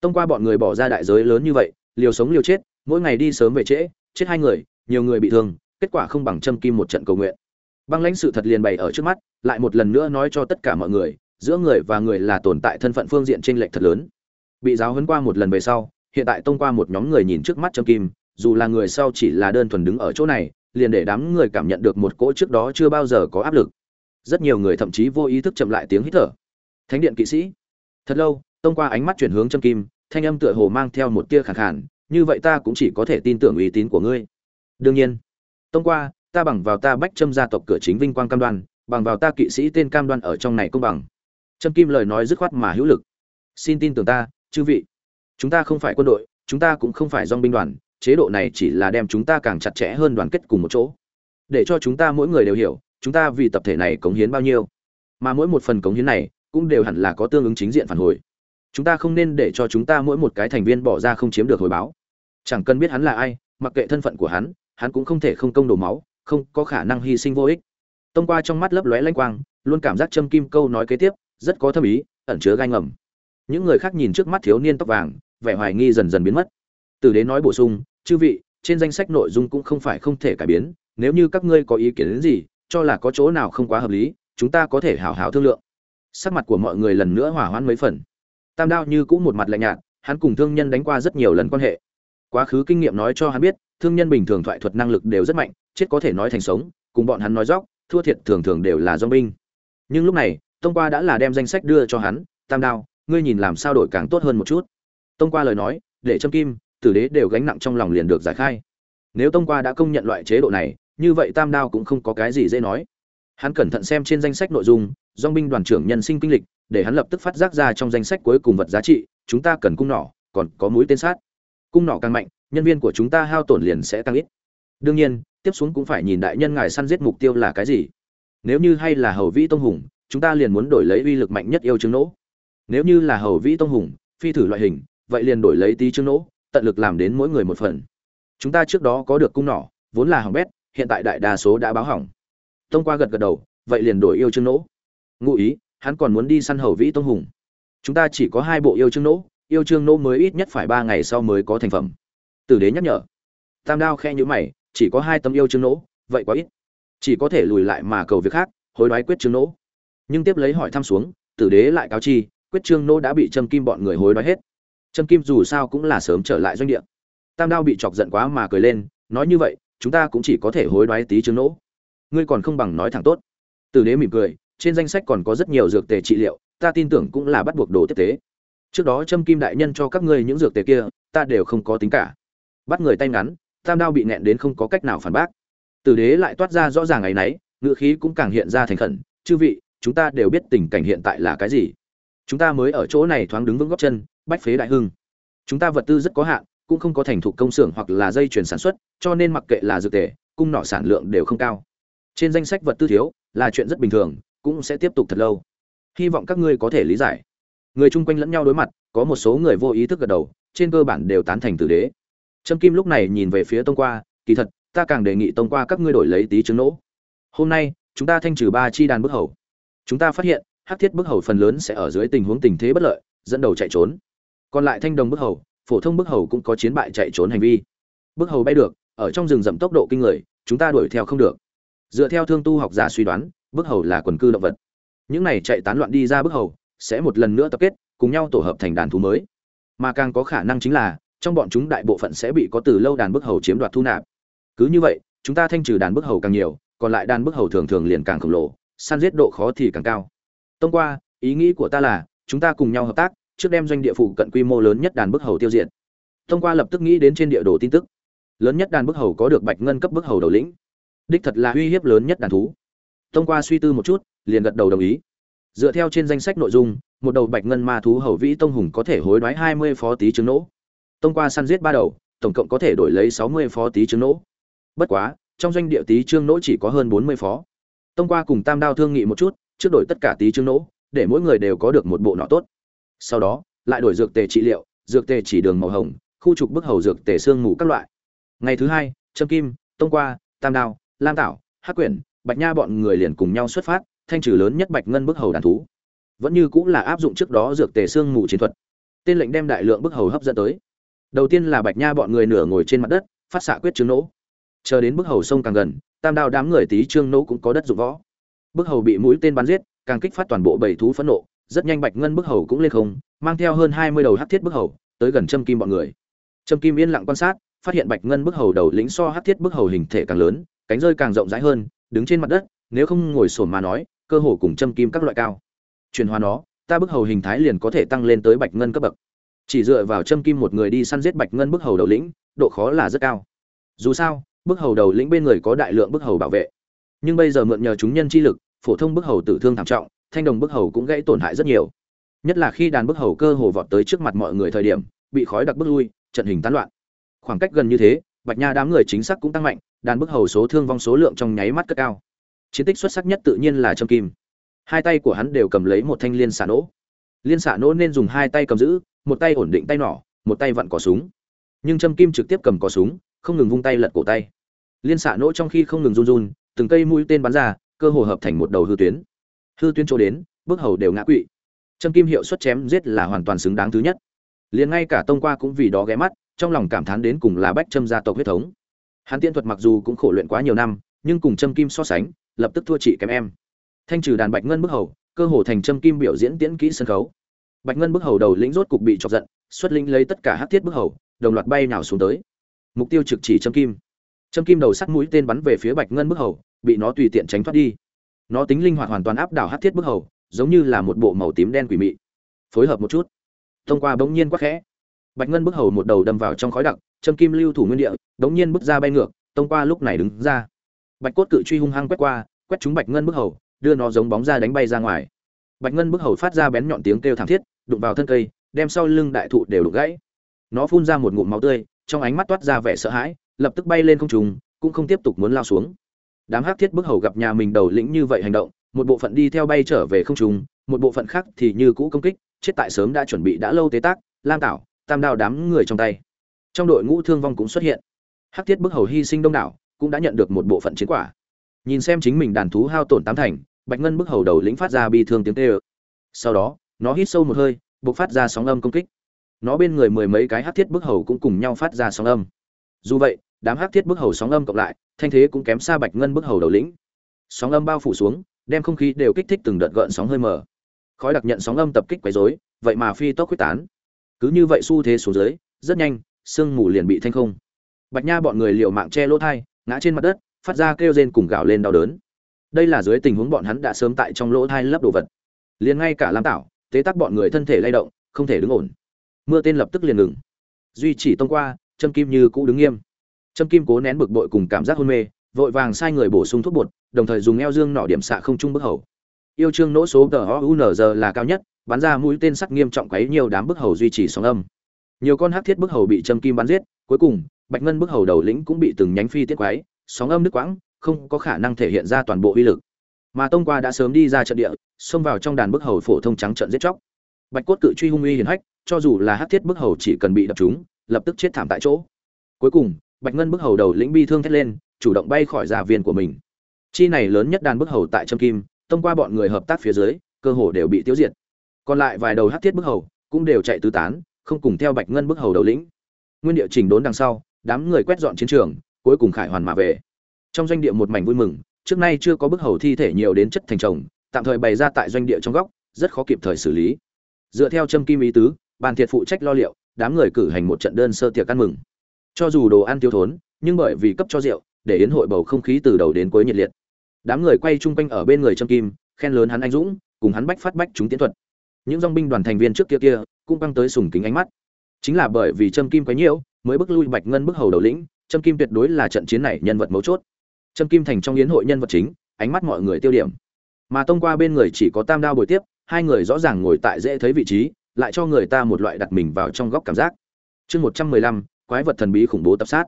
Tông qua bọn người bỏ ra đại giới lớn như vậy, liều sống liều chết, mỗi ngày đi sớm về trễ, chết hai người, nhiều người bị thương, kết quả không bằng châm kim một trận cầu nguyện. Băng lãnh sự thật liền bày ở trước mắt, lại một lần nữa nói cho tất cả mọi người, giữa người và người là tồn tại thân phận phương diện trên lệch thật lớn. Bị giáo huấn qua một lần về sau, hiện tại tông qua một nhóm người nhìn trước mắt châm kim, dù là người sau chỉ là đơn thuần đứng ở chỗ này liền để đám người cảm nhận được một cỗ trước đó chưa bao giờ có áp lực. Rất nhiều người thậm chí vô ý thức chậm lại tiếng hít thở. Thánh điện kỵ sĩ. Thật lâu, tông qua ánh mắt chuyển hướng châm kim, thanh âm tựa hồ mang theo một tia khẳng khản như vậy ta cũng chỉ có thể tin tưởng uy tín của ngươi. Đương nhiên. Tông qua, ta bằng vào ta bách châm gia tộc cửa chính vinh quang cam đoan, bằng vào ta kỵ sĩ tên cam đoan ở trong này công bằng. Trâm kim lời nói dứt khoát mà hữu lực. Xin tin tưởng ta, chư vị. Chúng ta không phải quân đội, chúng ta cũng không phải dong binh đoàn chế độ này chỉ là đem chúng ta càng chặt chẽ hơn đoàn kết cùng một chỗ. Để cho chúng ta mỗi người đều hiểu, chúng ta vì tập thể này cống hiến bao nhiêu. Mà mỗi một phần cống hiến này cũng đều hẳn là có tương ứng chính diện phản hồi. Chúng ta không nên để cho chúng ta mỗi một cái thành viên bỏ ra không chiếm được hồi báo. Chẳng cần biết hắn là ai, mặc kệ thân phận của hắn hắn cũng không thể không công đổ máu, không có khả năng hy sinh vô ích. Tông qua trong mắt lấp lóe lanh quang, luôn cảm giác châm kim câu nói kế tiếp, rất có thâm ý, ẩn chứa gai ngầm. Những người khác nhìn trước mắt thiếu niên tóc vàng, vẻ hoài nghi dần dần biến mất từ đế nói bổ sung, chư vị, trên danh sách nội dung cũng không phải không thể cải biến, nếu như các ngươi có ý kiến đến gì, cho là có chỗ nào không quá hợp lý, chúng ta có thể hảo hảo thương lượng. Sắc mặt của mọi người lần nữa hỏa hoãn mấy phần. Tam đao như cũng một mặt lạnh nhạt, hắn cùng thương nhân đánh qua rất nhiều lần quan hệ. Quá khứ kinh nghiệm nói cho hắn biết, thương nhân bình thường thoại thuật năng lực đều rất mạnh, chết có thể nói thành sống, cùng bọn hắn nói dóc, thua thiệt thường thường đều là do binh. Nhưng lúc này, tông qua đã là đem danh sách đưa cho hắn, tam đao, ngươi nhìn làm sao đổi càng tốt hơn một chút. Tông qua lời nói, để châm kim tử đế đều gánh nặng trong lòng liền được giải khai. Nếu tông qua đã công nhận loại chế độ này, như vậy tam đao cũng không có cái gì dễ nói. Hắn cẩn thận xem trên danh sách nội dung dong binh đoàn trưởng nhân sinh kinh lịch, để hắn lập tức phát giác ra trong danh sách cuối cùng vật giá trị, chúng ta cần cung nỏ, còn có mũi tên sát. Cung nỏ càng mạnh, nhân viên của chúng ta hao tổn liền sẽ tăng ít. Đương nhiên, tiếp xuống cũng phải nhìn đại nhân ngài săn giết mục tiêu là cái gì. Nếu như hay là hầu vĩ tông hùng, chúng ta liền muốn đổi lấy uy lực mạnh nhất yêu chứng nỗ nếu như là hầu vĩ tông hùng, phi thử loại hình, vậy liền đổi lấy tí chứng nỗ tận lực làm đến mỗi người một phần. Chúng ta trước đó có được cung nỏ, vốn là hỏng bét, hiện tại đại đa số đã báo hỏng. Tông qua gật gật đầu, vậy liền đổi yêu chương nỗ. Ngụ ý, hắn còn muốn đi săn hầu vĩ tông hùng. Chúng ta chỉ có hai bộ yêu chương nỗ, yêu chương nỗ mới ít nhất phải ba ngày sau mới có thành phẩm. Tử đế nhắc nhở. Tam đao khe nhữ mày, chỉ có hai tấm yêu chương nỗ, vậy quá ít. Chỉ có thể lùi lại mà cầu việc khác, hối đoái quyết chương nỗ. Nhưng tiếp lấy hỏi thăm xuống, tử đế lại cáo chi, quyết chương nỗ đã bị châm kim bọn người hối đoái hết. Trâm kim dù sao cũng là sớm trở lại doanh địa. Tam đao bị chọc giận quá mà cười lên, nói như vậy, chúng ta cũng chỉ có thể hối đoái tí chứng nỗ. Ngươi còn không bằng nói thẳng tốt. Tử đế mỉm cười, trên danh sách còn có rất nhiều dược tề trị liệu, ta tin tưởng cũng là bắt buộc đồ tiếp tế. Trước đó Trâm kim đại nhân cho các ngươi những dược tề kia, ta đều không có tính cả. Bắt người tay ngắn, tam đao bị nẹn đến không có cách nào phản bác. Tử đế lại toát ra rõ ràng ngày nấy ngựa khí cũng càng hiện ra thành khẩn, chư vị, chúng ta đều biết tình cảnh hiện tại là cái gì chúng ta mới ở chỗ này thoáng đứng vững góc chân, bách phế đại hưng. Chúng ta vật tư rất có hạn, cũng không có thành thục công xưởng hoặc là dây chuyển sản xuất, cho nên mặc kệ là dược tề, cung nọ sản lượng đều không cao. Trên danh sách vật tư thiếu, là chuyện rất bình thường, cũng sẽ tiếp tục thật lâu. Hy vọng các ngươi có thể lý giải. Người chung quanh lẫn nhau đối mặt, có một số người vô ý thức gật đầu, trên cơ bản đều tán thành tử đế. Trâm kim lúc này nhìn về phía tông qua, kỳ thật, ta càng đề nghị tông qua các ngươi đổi lấy tí chứng nỗ. Hôm nay, chúng ta thanh trừ ba chi đàn bức hầu. Chúng ta phát hiện hắc thiết bức hầu phần lớn sẽ ở dưới tình huống tình thế bất lợi, dẫn đầu chạy trốn. Còn lại thanh đồng bức hầu, phổ thông bức hầu cũng có chiến bại chạy trốn hành vi. Bức hầu bay được, ở trong rừng rậm tốc độ kinh người, chúng ta đuổi theo không được. Dựa theo thương tu học giả suy đoán, bức hầu là quần cư động vật. Những này chạy tán loạn đi ra bức hầu, sẽ một lần nữa tập kết, cùng nhau tổ hợp thành đàn thú mới. Mà càng có khả năng chính là, trong bọn chúng đại bộ phận sẽ bị có từ lâu đàn bức hầu chiếm đoạt thu nạp. Cứ như vậy, chúng ta thanh trừ đàn bức hầu càng nhiều, còn lại đàn bức hầu thường thường liền càng khổng lồ, săn giết độ khó thì càng cao tông qua ý nghĩ của ta là chúng ta cùng nhau hợp tác trước đem doanh địa phủ cận quy mô lớn nhất đàn bức hầu tiêu diệt tông qua lập tức nghĩ đến trên địa đồ tin tức lớn nhất đàn bức hầu có được bạch ngân cấp bức hầu đầu lĩnh đích thật là uy hiếp lớn nhất đàn thú Thông qua suy tư một chút, liền gật đầu đồng ý. Dựa theo trên danh sách nội dung, một đầu bạch ngân ma thú hầu vĩ tông hùng có thể hối đoái 20 phó tí trứng nỗ. Thông qua săn giết ba đầu, tổng cộng có thể đổi lấy 60 phó tí trứng nỗ. Bất quá, trong doanh địa tí trương nỗ chỉ có hơn 40 phó. Thông qua cùng Tam Đao thương nghị một chút, trước đổi tất cả tí trương nỗ, để mỗi người đều có được một bộ nọ tốt. Sau đó, lại đổi dược tề trị liệu, dược tề chỉ đường màu hồng, khu trục bức hầu dược tề xương ngủ các loại. Ngày thứ hai, Trâm Kim, Tông Qua, Tam Đao, Lam Tảo, Hắc Quyển, bạch nha bọn người liền cùng nhau xuất phát thanh trừ lớn nhất bạch ngân bức hầu đàn thú. Vẫn như cũng là áp dụng trước đó dược tề xương mù chiến thuật. Tên lệnh đem đại lượng bức hầu hấp dẫn tới. Đầu tiên là bạch nha bọn người nửa ngồi trên mặt đất phát xạ quyết trương nỗ. Chờ đến bức hầu sông càng gần tam đao đám người tí trương nỗ cũng có đất dụng võ bức hầu bị mũi tên bắn giết, càng kích phát toàn bộ bảy thú phẫn nộ, rất nhanh bạch ngân bức hầu cũng lên không, mang theo hơn hai mươi đầu hắc thiết bức hầu, tới gần châm kim bọn người. Châm kim yên lặng quan sát, phát hiện bạch ngân bức hầu đầu lĩnh so hắc thiết bức hầu hình thể càng lớn, cánh rơi càng rộng rãi hơn, đứng trên mặt đất, nếu không ngồi sổn mà nói, cơ hồ cùng châm kim các loại cao. Chuyển hóa nó, ta bức hầu hình thái liền có thể tăng lên tới bạch ngân cấp bậc. Chỉ dựa vào châm kim một người đi săn giết bạch ngân bức hầu đầu lĩnh, độ khó là rất cao. Dù sao, bức hầu đầu lĩnh bên người có đại lượng bức hầu bảo vệ. Nhưng bây giờ mượn nhờ chúng nhân chi lực phổ thông bức hầu tử thương thảm trọng, thanh đồng bức hầu cũng gãy tổn hại rất nhiều. Nhất là khi đàn bức hầu cơ hồ vọt tới trước mặt mọi người thời điểm, bị khói đặc bức lui, trận hình tán loạn. Khoảng cách gần như thế, bạch nha đám người chính xác cũng tăng mạnh, đàn bức hầu số thương vong số lượng trong nháy mắt cất cao. Chiến tích xuất sắc nhất tự nhiên là trâm kim. Hai tay của hắn đều cầm lấy một thanh liên xạ nổ. liên xạ nổ nên dùng hai tay cầm giữ, một tay ổn định tay nỏ, một tay vặn cò súng. Nhưng trâm kim trực tiếp cầm cò súng, không ngừng vung tay lật cổ tay. Liên xạ nổ trong khi không ngừng run run, từng cây mũi tên bắn ra cơ hồ hợp thành một đầu hư tuyến. Hư tuyến chỗ đến, bước hầu đều ngã quỵ. Trâm kim hiệu suất chém giết là hoàn toàn xứng đáng thứ nhất. Liền ngay cả tông qua cũng vì đó ghé mắt, trong lòng cảm thán đến cùng là bách trâm gia tộc huyết thống. Hắn tiên thuật mặc dù cũng khổ luyện quá nhiều năm, nhưng cùng trâm kim so sánh, lập tức thua chị kém em. Thanh trừ đàn bạch ngân bức hầu, cơ hồ thành trâm kim biểu diễn tiễn kỹ sân khấu. Bạch ngân bức hầu đầu lĩnh rốt cục bị chọc giận, xuất linh lấy tất cả hát thiết bức hầu, đồng loạt bay nào xuống tới. Mục tiêu trực chỉ trâm kim. Trâm kim đầu sắt mũi tên bắn về phía bạch ngân bức hầu bị nó tùy tiện tránh thoát đi. Nó tính linh hoạt hoàn toàn áp đảo hát thiết bức hầu, giống như là một bộ màu tím đen quỷ mị. Phối hợp một chút. Thông qua bỗng nhiên quắc khẽ, bạch ngân bức hầu một đầu đâm vào trong khói đặc, châm kim lưu thủ nguyên địa, bỗng nhiên bước ra bay ngược, thông qua lúc này đứng ra. Bạch cốt cự truy hung hăng quét qua, quét trúng bạch ngân bức hầu, đưa nó giống bóng ra đánh bay ra ngoài. Bạch ngân bức hầu phát ra bén nhọn tiếng kêu thảm thiết, đụng vào thân cây, đem sau lưng đại thụ đều đục gãy. Nó phun ra một ngụm máu tươi, trong ánh mắt toát ra vẻ sợ hãi, lập tức bay lên không trùng cũng không tiếp tục muốn lao xuống đám hắc thiết bức hầu gặp nhà mình đầu lĩnh như vậy hành động, một bộ phận đi theo bay trở về không trùng một bộ phận khác thì như cũ công kích, chết tại sớm đã chuẩn bị đã lâu tế tác, lam tảo, tam đao đám người trong tay. Trong đội ngũ thương vong cũng xuất hiện. Hắc thiết bức hầu hy sinh đông đảo, cũng đã nhận được một bộ phận chiến quả. Nhìn xem chính mình đàn thú hao tổn tám thành, bạch ngân bức hầu đầu lĩnh phát ra bi thương tiếng tê ơ sau đó, nó hít sâu một hơi, bộc phát ra sóng âm công kích. Nó bên người mười mấy cái hát thiết bức hầu cũng cùng nhau phát ra sóng âm. Dù vậy đám hát thiết bức hầu sóng âm cộng lại, thanh thế cũng kém xa bạch ngân bức hầu đầu lĩnh. Sóng âm bao phủ xuống, đem không khí đều kích thích từng đợt gợn sóng hơi mờ. Khói đặc nhận sóng âm tập kích quấy rối, vậy mà phi tốc quyết tán. Cứ như vậy xu thế xuống dưới, rất nhanh, sương mù liền bị thanh không. Bạch nha bọn người liều mạng che lỗ thai, ngã trên mặt đất, phát ra kêu rên cùng gào lên đau đớn. Đây là dưới tình huống bọn hắn đã sớm tại trong lỗ thai lấp đồ vật. Liền ngay cả lam tảo, tế tác bọn người thân thể lay động, không thể đứng ổn. Mưa tên lập tức liền ngừng. Duy chỉ tông qua, châm kim như cũ đứng nghiêm. Trâm kim cố nén bực bội cùng cảm giác hôn mê, vội vàng sai người bổ sung thuốc bột, đồng thời dùng eo dương nỏ điểm xạ không trung bức hầu. Yêu trương nỗ số tờ giờ là cao nhất, bắn ra mũi tên sắc nghiêm trọng quấy nhiều đám bức hầu duy trì sóng âm. Nhiều con hắc thiết bức hầu bị Trâm kim bắn giết, cuối cùng, bạch ngân bức hầu đầu lĩnh cũng bị từng nhánh phi tiết quái sóng âm nứt quãng, không có khả năng thể hiện ra toàn bộ uy lực. Mà tông qua đã sớm đi ra trận địa, xông vào trong đàn bức hầu phổ thông trắng trận giết chóc. Bạch cốt cự truy hung uy hiển hách, cho dù là hắc thiết bức hầu chỉ cần bị đập trúng, lập tức chết thảm tại chỗ. Cuối cùng bạch ngân bức hầu đầu lĩnh bi thương thét lên, chủ động bay khỏi giả viên của mình. Chi này lớn nhất đàn bức hầu tại trâm kim, thông qua bọn người hợp tác phía dưới, cơ hồ đều bị tiêu diệt. Còn lại vài đầu hắc thiết bức hầu cũng đều chạy tứ tán, không cùng theo bạch ngân bức hầu đầu lĩnh. Nguyên địa chỉnh đốn đằng sau, đám người quét dọn chiến trường, cuối cùng khải hoàn mà về. Trong doanh địa một mảnh vui mừng, trước nay chưa có bức hầu thi thể nhiều đến chất thành chồng tạm thời bày ra tại doanh địa trong góc, rất khó kịp thời xử lý. Dựa theo châm kim ý tứ, bàn thiệt phụ trách lo liệu, đám người cử hành một trận đơn sơ tiệc ăn mừng cho dù đồ ăn thiếu thốn nhưng bởi vì cấp cho rượu để yến hội bầu không khí từ đầu đến cuối nhiệt liệt đám người quay chung quanh ở bên người Trâm kim khen lớn hắn anh dũng cùng hắn bách phát bách chúng tiến thuật những dong binh đoàn thành viên trước kia kia cũng băng tới sùng kính ánh mắt chính là bởi vì Trâm kim quấy nhiễu mới bước lui bạch ngân bước hầu đầu lĩnh Trâm Kim tuyệt đối là trận chiến này nhân vật mấu chốt. Trâm Kim thành trong yến hội nhân vật chính, ánh mắt mọi người tiêu điểm. Mà tông qua bên người chỉ có Tam Đao bồi tiếp, hai người rõ ràng ngồi tại dễ thấy vị trí, lại cho người ta một loại đặt mình vào trong góc cảm giác. Chương một trăm mười lăm, quái vật thần bí khủng bố tập sát.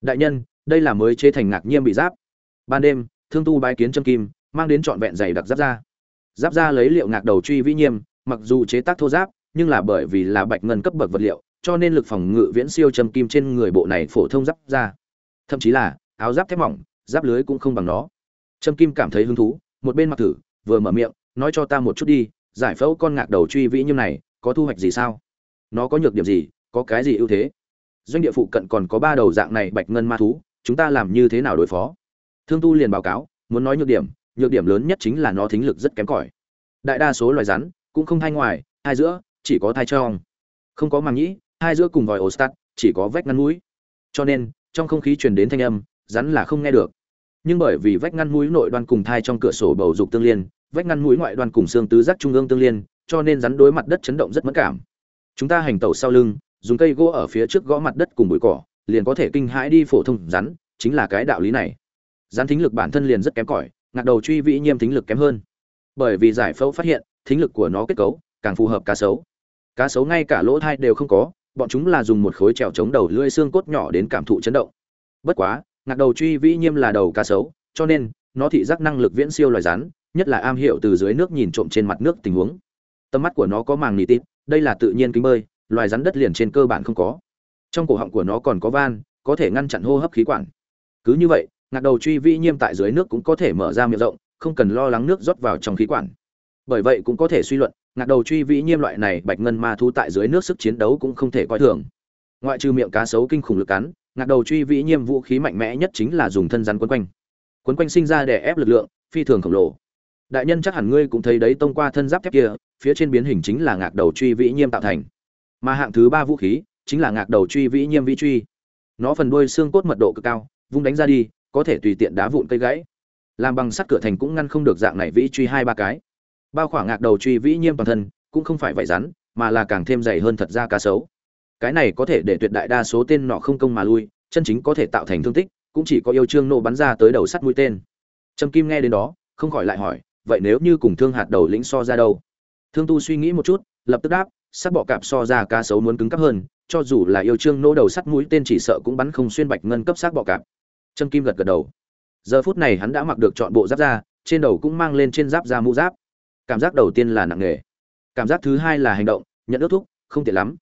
Đại nhân, đây là mới chế thành ngạc nhiêm bị giáp. Ban đêm, Thương Tu bái kiến Trâm Kim, mang đến trọn vẹn dày đặc giáp ra. Giáp ra lấy liệu ngạc đầu truy vĩ nhiêm, mặc dù chế tác thô giáp, nhưng là bởi vì là bạch ngân cấp bậc vật liệu, cho nên lực phòng ngự viễn siêu châm kim trên người bộ này phổ thông giáp ra thậm chí là áo giáp thép mỏng giáp lưới cũng không bằng nó trâm kim cảm thấy hứng thú một bên mặc thử vừa mở miệng nói cho ta một chút đi giải phẫu con ngạc đầu truy vĩ như này có thu hoạch gì sao nó có nhược điểm gì có cái gì ưu thế doanh địa phụ cận còn có ba đầu dạng này bạch ngân ma thú, chúng ta làm như thế nào đối phó? Thương tu liền báo cáo, muốn nói nhược điểm nhược điểm lớn nhất chính là nó thính lực rất kém cỏi. Đại đa số loài rắn, cũng không thai ngoài hai giữa, chỉ có thai trong. Không có màng nhĩ hai giữa cùng vòi ostat, chỉ có vách ngăn mũi. Cho nên, trong không khí truyền đến thanh âm, rắn là không nghe được. Nhưng bởi vì vách ngăn mũi nội đoan cùng thai trong cửa sổ bầu dục tương liên, vách ngăn mũi ngoại đoan cùng xương tứ giác trung ương tương liên, cho nên rắn đối mặt đất chấn động rất mất cảm. Chúng ta hành tẩu sau lưng dùng cây gỗ ở phía trước gõ mặt đất cùng bụi cỏ, liền có thể kinh hãi đi phổ thông rắn, chính là cái đạo lý này. Rắn thính lực bản thân liền rất kém cỏi, ngạc đầu truy vĩ nhiêm thính lực kém hơn. Bởi vì giải phẫu phát hiện, thính lực của nó kết cấu càng phù hợp cá sấu. Cá sấu ngay cả lỗ thai đều không có, bọn chúng là dùng một khối trèo chống đầu lưỡi xương cốt nhỏ đến cảm thụ chấn động. Bất quá, ngạc đầu truy vĩ nhiêm là đầu cá sấu, cho nên, nó thị giác năng lực viễn siêu loài rắn, nhất là am hiểu từ dưới nước nhìn trộm trên mặt nước tình huống. Tầm mắt của nó có màng nỉ tít, đây là tự nhiên kính bơi loài rắn đất liền trên cơ bản không có. Trong cổ họng của nó còn có van, có thể ngăn chặn hô hấp khí quản. Cứ như vậy, ngạc đầu truy vĩ nhiêm tại dưới nước cũng có thể mở ra miệng rộng, không cần lo lắng nước rót vào trong khí quản. Bởi vậy cũng có thể suy luận, ngạc đầu truy vĩ nhiêm loại này bạch ngân ma thu tại dưới nước sức chiến đấu cũng không thể coi thường. Ngoại trừ miệng cá sấu kinh khủng lực cắn, ngạc đầu truy vĩ nhiêm vũ khí mạnh mẽ nhất chính là dùng thân rắn quấn quanh. Quấn quanh sinh ra để ép lực lượng, phi thường khổng lồ. Đại nhân chắc hẳn ngươi cũng thấy đấy tông qua thân giáp thép kia, phía trên biến hình chính là ngạc đầu truy vĩ nhiêm tạo thành mà hạng thứ ba vũ khí chính là ngạc đầu truy vĩ nhiêm vĩ truy. Nó phần đuôi xương cốt mật độ cực cao, vung đánh ra đi, có thể tùy tiện đá vụn cây gãy. Làm bằng sắt cửa thành cũng ngăn không được dạng này vĩ truy hai ba cái. Bao khoảng ngạc đầu truy vĩ nhiêm toàn thân, cũng không phải vải rắn, mà là càng thêm dày hơn thật ra cá sấu. Cái này có thể để tuyệt đại đa số tên nọ không công mà lui, chân chính có thể tạo thành thương tích, cũng chỉ có yêu trương nô bắn ra tới đầu sắt mũi tên. Trâm kim nghe đến đó, không khỏi lại hỏi, vậy nếu như cùng thương hạt đầu lĩnh so ra đâu? Thương tu suy nghĩ một chút, lập tức đáp sắc bọ cạp so ra cá sấu muốn cứng cắp hơn, cho dù là yêu trương nỗ đầu sắt mũi tên chỉ sợ cũng bắn không xuyên bạch ngân cấp sắc bọ cạp. Trâm kim gật gật đầu. Giờ phút này hắn đã mặc được chọn bộ giáp da, trên đầu cũng mang lên trên giáp da mũ giáp. Cảm giác đầu tiên là nặng nề. Cảm giác thứ hai là hành động, nhận ước thúc, không tiện lắm.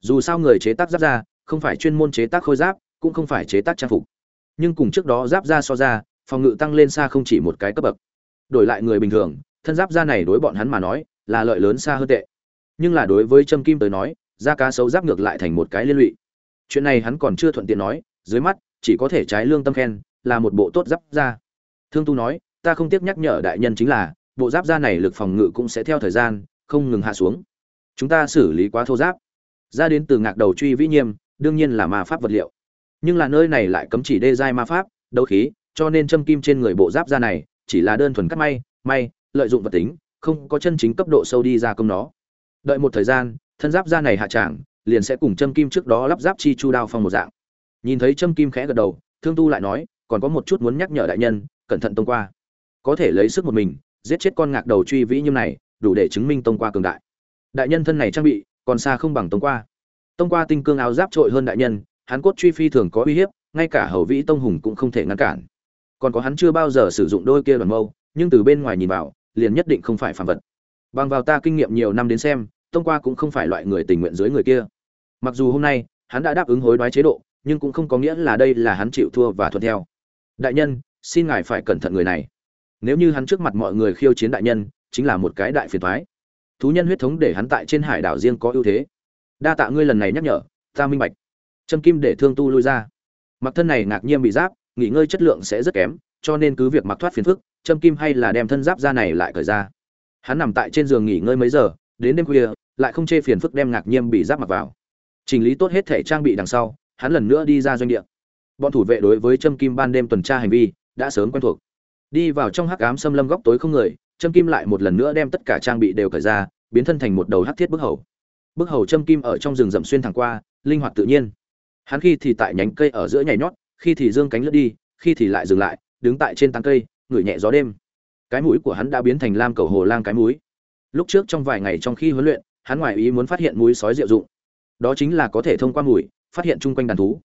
Dù sao người chế tác giáp da, không phải chuyên môn chế tác khôi giáp, cũng không phải chế tác trang phục. Nhưng cùng trước đó giáp da so ra, phòng ngự tăng lên xa không chỉ một cái cấp bậc. Đổi lại người bình thường, thân giáp da này đối bọn hắn mà nói, là lợi lớn xa hơn tệ nhưng là đối với trâm kim tới nói, da cá sấu giáp ngược lại thành một cái liên lụy. Chuyện này hắn còn chưa thuận tiện nói, dưới mắt, chỉ có thể trái lương tâm khen, là một bộ tốt giáp da. Thương tu nói, ta không tiếc nhắc nhở đại nhân chính là, bộ giáp da này lực phòng ngự cũng sẽ theo thời gian, không ngừng hạ xuống. Chúng ta xử lý quá thô giáp. Ra đến từ ngạc đầu truy vĩ nhiêm đương nhiên là ma pháp vật liệu. Nhưng là nơi này lại cấm chỉ đê giai ma pháp, đấu khí, cho nên châm kim trên người bộ giáp da này, chỉ là đơn thuần cắt may may, lợi dụng vật tính, không có chân chính cấp độ sâu đi ra công nó đợi một thời gian, thân giáp da này hạ tràng, liền sẽ cùng châm kim trước đó lắp giáp chi chu đao phong một dạng. Nhìn thấy châm kim khẽ gật đầu, thương tu lại nói, còn có một chút muốn nhắc nhở đại nhân, cẩn thận tông qua. Có thể lấy sức một mình, giết chết con ngạc đầu truy vĩ như này, đủ để chứng minh tông qua cường đại. Đại nhân thân này trang bị, còn xa không bằng tông qua. Tông qua tinh cương áo giáp trội hơn đại nhân, hắn cốt truy phi thường có uy hiếp, ngay cả hầu vĩ tông hùng cũng không thể ngăn cản. Còn có hắn chưa bao giờ sử dụng đôi kia đoàn mâu, nhưng từ bên ngoài nhìn vào, liền nhất định không phải phản vật bằng vào ta kinh nghiệm nhiều năm đến xem, tông qua cũng không phải loại người tình nguyện dưới người kia. Mặc dù hôm nay, hắn đã đáp ứng hối đoái chế độ, nhưng cũng không có nghĩa là đây là hắn chịu thua và thuận theo. Đại nhân, xin ngài phải cẩn thận người này. Nếu như hắn trước mặt mọi người khiêu chiến đại nhân, chính là một cái đại phiền thoái thú nhân huyết thống để hắn tại trên hải đảo riêng có ưu thế. Đa tạ ngươi lần này nhắc nhở, ta minh bạch. Trâm kim để thương tu lui ra. Mặc thân này ngạc nhiên bị giáp, nghỉ ngơi chất lượng sẽ rất kém, cho nên cứ việc mặc thoát phiền phức, trâm kim hay là đem thân giáp ra này lại cởi ra hắn nằm tại trên giường nghỉ ngơi mấy giờ, đến đêm khuya, lại không chê phiền phức đem ngạc nhiên bị giáp mặc vào. Chỉnh lý tốt hết thể trang bị đằng sau, hắn lần nữa đi ra doanh địa. Bọn thủ vệ đối với trâm kim ban đêm tuần tra hành vi, đã sớm quen thuộc. Đi vào trong hắc ám xâm lâm góc tối không người, trâm kim lại một lần nữa đem tất cả trang bị đều cởi ra, biến thân thành một đầu hắc thiết bức hầu. Bức hầu trâm kim ở trong rừng rậm xuyên thẳng qua, linh hoạt tự nhiên. Hắn khi thì tại nhánh cây ở giữa nhảy nhót, khi thì dương cánh lướt đi, khi thì lại dừng lại, đứng tại trên tán cây, ngửi nhẹ gió đêm cái mũi của hắn đã biến thành lam cầu hồ lang cái mũi. Lúc trước trong vài ngày trong khi huấn luyện hắn ngoài ý muốn phát hiện mũi sói diệu dụng. Đó chính là có thể thông qua mũi, phát hiện chung quanh đàn thú.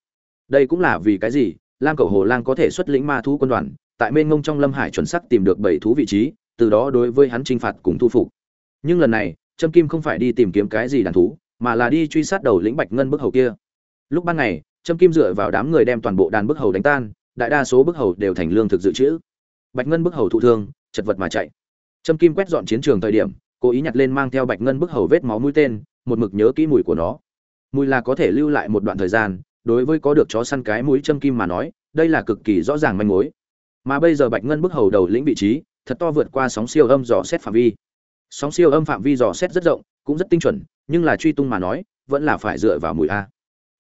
Đây cũng là vì cái gì? Lam cầu hồ lang có thể xuất lĩnh ma thú quân đoàn tại mênh ngông trong lâm hải chuẩn sắc tìm được bảy thú vị trí từ đó đối với hắn trinh phạt cùng thu phục. Nhưng lần này trâm kim không phải đi tìm kiếm cái gì đàn thú mà là đi truy sát đầu lĩnh bạch ngân bức hầu kia. Lúc ban ngày trâm kim dựa vào đám người đem toàn bộ đàn bức hầu đánh tan đại đa số bức hầu đều thành lương thực dự trữ. Bạch ngân bức hầu thụ thương chật vật mà chạy. Trâm kim quét dọn chiến trường thời điểm, cố ý nhặt lên mang theo bạch ngân bức hầu vết máu mũi tên, một mực nhớ kỹ mùi của nó. Mùi là có thể lưu lại một đoạn thời gian, đối với có được chó săn cái mũi châm kim mà nói, đây là cực kỳ rõ ràng manh mối. Mà bây giờ bạch ngân bức hầu đầu lĩnh vị trí, thật to vượt qua sóng siêu âm dò xét phạm vi. Sóng siêu âm phạm vi dò xét rất rộng, cũng rất tinh chuẩn, nhưng là truy tung mà nói, vẫn là phải dựa vào mùi a.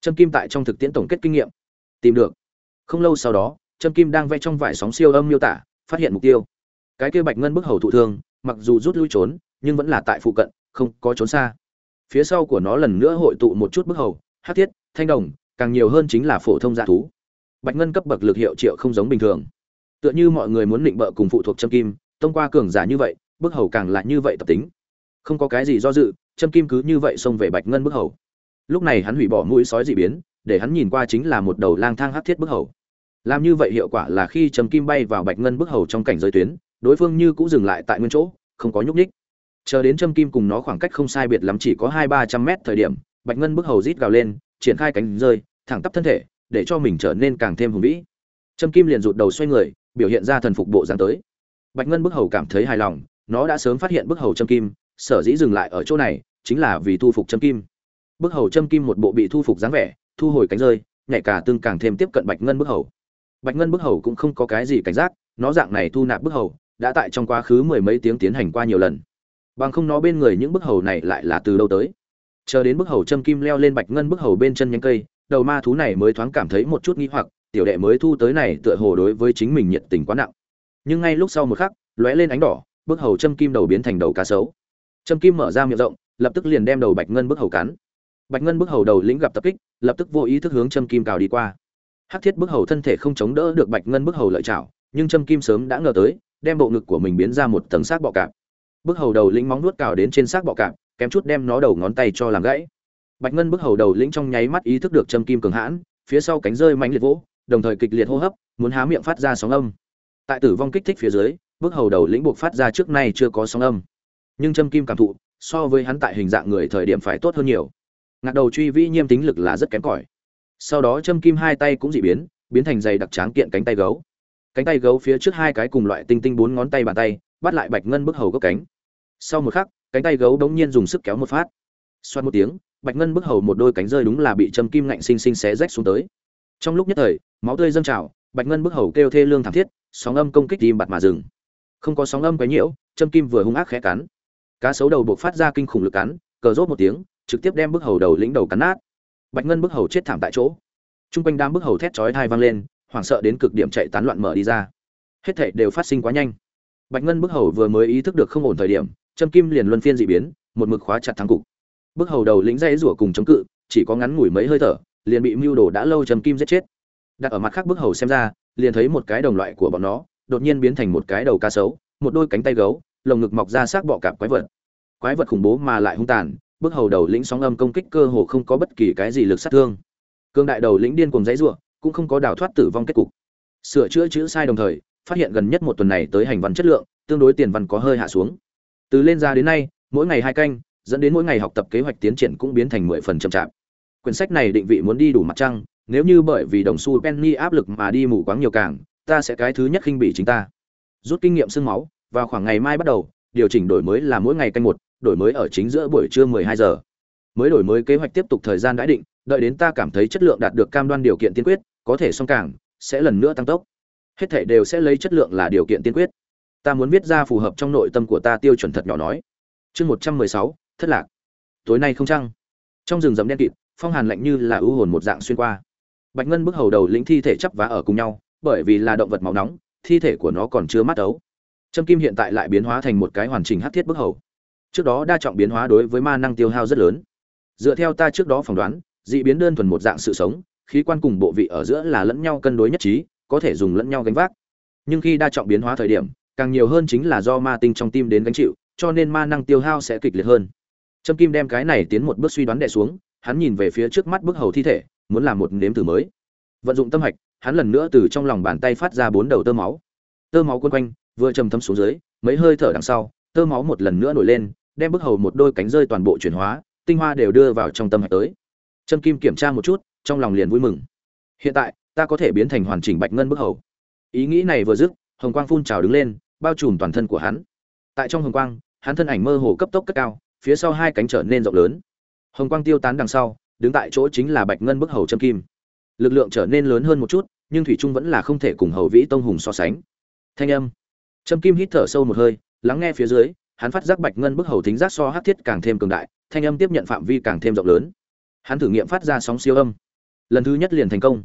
Châm kim tại trong thực tiễn tổng kết kinh nghiệm. Tìm được. Không lâu sau đó châm kim đang vẽ trong vải sóng siêu âm miêu tả, phát hiện mục tiêu cái kia bạch ngân bức hầu thụ thương, mặc dù rút lui trốn, nhưng vẫn là tại phụ cận, không có trốn xa. Phía sau của nó lần nữa hội tụ một chút bức hầu, hát thiết, thanh đồng, càng nhiều hơn chính là phổ thông dạ thú. Bạch ngân cấp bậc lực hiệu triệu không giống bình thường. Tựa như mọi người muốn định bợ cùng phụ thuộc châm kim, thông qua cường giả như vậy, bức hầu càng lại như vậy tập tính. Không có cái gì do dự châm kim cứ như vậy xông về bạch ngân bức hầu. Lúc này hắn hủy bỏ mũi sói dị biến, để hắn nhìn qua chính là một đầu lang thang hắc thiết bức hầu. Làm như vậy hiệu quả là khi châm kim bay vào bạch ngân bức hầu trong cảnh giới tuyến đối phương như cũng dừng lại tại nguyên chỗ, không có nhúc nhích. Chờ đến châm kim cùng nó khoảng cách không sai biệt lắm chỉ có hai ba trăm mét thời điểm, bạch ngân bức hầu rít gào lên, triển khai cánh rơi, thẳng tắp thân thể, để cho mình trở nên càng thêm hùng vĩ. Châm kim liền rụt đầu xoay người, biểu hiện ra thần phục bộ dáng tới. Bạch ngân bức hầu cảm thấy hài lòng, nó đã sớm phát hiện bức hầu châm kim, sở dĩ dừng lại ở chỗ này, chính là vì thu phục châm kim. Bức hầu châm kim một bộ bị thu phục dáng vẻ, thu hồi cánh rơi, nhảy cả tương càng thêm tiếp cận bạch ngân bức hầu. Bạch ngân bức hầu cũng không có cái gì cảnh giác, nó dạng này thu nạp bức hầu đã tại trong quá khứ mười mấy tiếng tiến hành qua nhiều lần. Bằng không nó bên người những bức hầu này lại là từ đâu tới? Chờ đến bức hầu châm kim leo lên bạch ngân bức hầu bên chân nhánh cây, đầu ma thú này mới thoáng cảm thấy một chút nghi hoặc, tiểu đệ mới thu tới này tựa hồ đối với chính mình nhiệt tình quá nặng. Nhưng ngay lúc sau một khắc, lóe lên ánh đỏ, bức hầu châm kim đầu biến thành đầu cá sấu. Châm kim mở ra miệng rộng, lập tức liền đem đầu bạch ngân bức hầu cắn. Bạch ngân bức hầu đầu lĩnh gặp tập kích, lập tức vô ý thức hướng châm kim cào đi qua. Hắc thiết bức hầu thân thể không chống đỡ được bạch ngân bức hầu lợi chảo, nhưng châm kim sớm đã ngờ tới đem bộ ngực của mình biến ra một tầng xác bọ cạp. Bức hầu đầu lĩnh móng nuốt cào đến trên xác bọ cạp, kém chút đem nó đầu ngón tay cho làm gãy. Bạch ngân bức hầu đầu lĩnh trong nháy mắt ý thức được châm kim cường hãn, phía sau cánh rơi mạnh liệt vỗ, đồng thời kịch liệt hô hấp, muốn há miệng phát ra sóng âm. Tại tử vong kích thích phía dưới bức hầu đầu lĩnh buộc phát ra trước nay chưa có sóng âm. Nhưng châm kim cảm thụ, so với hắn tại hình dạng người thời điểm phải tốt hơn nhiều. Ngạc đầu truy vĩ nhiêm tính lực là rất kém cỏi. Sau đó châm kim hai tay cũng dị biến biến thành dày đặc tráng kiện cánh tay gấu cánh tay gấu phía trước hai cái cùng loại tinh tinh bốn ngón tay bàn tay bắt lại bạch ngân bức hầu gốc cánh. Sau một khắc cánh tay gấu đống nhiên dùng sức kéo một phát. Xoát một tiếng bạch ngân bức hầu một đôi cánh rơi đúng là bị châm kim ngạnh xinh xinh xé rách xuống tới. Trong lúc nhất thời máu tươi dâng trào bạch ngân bức hầu kêu thê lương thảm thiết sóng âm công kích tim bặt mà dừng. Không có sóng âm quấy nhiễu châm kim vừa hung ác khẽ cắn. Cá sấu đầu buộc phát ra kinh khủng lực cắn cờ rốt một tiếng trực tiếp đem bức hầu đầu lĩnh đầu cắn nát. Bạch ngân bức hầu chết thảm tại chỗ. Chung quanh đám bức hầu thét chói tai vang lên, hoảng sợ đến cực điểm chạy tán loạn mở đi ra. Hết thảy đều phát sinh quá nhanh. Bạch Ngân bức hầu vừa mới ý thức được không ổn thời điểm, châm kim liền luân phiên dị biến, một mực khóa chặt thắng cục. Bức hầu đầu lĩnh dây rủa cùng chống cự, chỉ có ngắn ngủi mấy hơi thở, liền bị mưu đồ đã lâu châm kim giết chết. Đặt ở mặt khác bức hầu xem ra, liền thấy một cái đồng loại của bọn nó, đột nhiên biến thành một cái đầu cá sấu, một đôi cánh tay gấu, lồng ngực mọc ra xác bọ cạp quái vật. Quái vật khủng bố mà lại hung tàn, bức hầu đầu lĩnh sóng âm công kích cơ hồ không có bất kỳ cái gì lực sát thương cương đại đầu lĩnh điên cùng dãy ruộng cũng không có đào thoát tử vong kết cục. Sửa chữa chữ sai đồng thời, phát hiện gần nhất một tuần này tới hành văn chất lượng, tương đối tiền văn có hơi hạ xuống. Từ lên ra đến nay, mỗi ngày hai canh, dẫn đến mỗi ngày học tập kế hoạch tiến triển cũng biến thành mười phần chậm chạp. Quyển sách này định vị muốn đi đủ mặt trăng, nếu như bởi vì đồng xu penny áp lực mà đi mù quáng nhiều càng, ta sẽ cái thứ nhất khinh bị chính ta. Rút kinh nghiệm xương máu, vào khoảng ngày mai bắt đầu, điều chỉnh đổi mới là mỗi ngày canh một, đổi mới ở chính giữa buổi trưa mười hai giờ. Mới đổi mới kế hoạch tiếp tục thời gian đã định, đợi đến ta cảm thấy chất lượng đạt được cam đoan điều kiện tiên quyết có thể song cảng sẽ lần nữa tăng tốc. Hết thể đều sẽ lấy chất lượng là điều kiện tiên quyết. Ta muốn viết ra phù hợp trong nội tâm của ta tiêu chuẩn thật nhỏ nói. Chương một trăm mười sáu, thất lạc. Tối nay không trăng. Trong rừng rậm đen kịt, phong hàn lạnh như là ưu hồn một dạng xuyên qua. Bạch ngân bước hầu đầu lĩnh thi thể chắp vá ở cùng nhau, bởi vì là động vật máu nóng, thi thể của nó còn chưa mát ấu. Trâm kim hiện tại lại biến hóa thành một cái hoàn chỉnh hát thiết bức hầu. Trước đó đa trọng biến hóa đối với ma năng tiêu hao rất lớn. Dựa theo ta trước đó phỏng đoán, dị biến đơn thuần một dạng sự sống khí quan cùng bộ vị ở giữa là lẫn nhau cân đối nhất trí có thể dùng lẫn nhau gánh vác. Nhưng khi đa trọng biến hóa thời điểm càng nhiều hơn chính là do ma tinh trong tim đến gánh chịu cho nên ma năng tiêu hao sẽ kịch liệt hơn. Trâm kim đem cái này tiến một bước suy đoán đệ xuống hắn nhìn về phía trước mắt bức hầu thi thể muốn làm một nếm thử mới. Vận dụng tâm hạch hắn lần nữa từ trong lòng bàn tay phát ra bốn đầu tơ máu. Tơ máu quân quanh vừa trầm thấm xuống dưới mấy hơi thở đằng sau tơ máu một lần nữa nổi lên đem bức hầu một đôi cánh rơi toàn bộ chuyển hóa tinh hoa đều đưa vào trong tâm hạch tới. Trâm Kim kiểm tra một chút, trong lòng liền vui mừng. Hiện tại, ta có thể biến thành hoàn chỉnh bạch ngân bức hầu. Ý nghĩ này vừa dứt, hồng quang phun trào đứng lên bao trùm toàn thân của hắn. Tại trong hồng quang hắn thân ảnh mơ hồ cấp tốc cất cao phía sau hai cánh trở nên rộng lớn. Hồng quang tiêu tán đằng sau đứng tại chỗ chính là bạch ngân bức hầu châm kim. Lực lượng trở nên lớn hơn một chút nhưng thủy trung vẫn là không thể cùng hầu vĩ tông hùng so sánh. Thanh âm. Châm kim hít thở sâu một hơi lắng nghe phía dưới hắn phát giác bạch ngân bức hầu thính giác so hát thiết càng thêm cường đại thanh âm tiếp nhận phạm vi càng thêm rộng lớn. Hắn thử nghiệm phát ra sóng siêu âm lần thứ nhất liền thành công.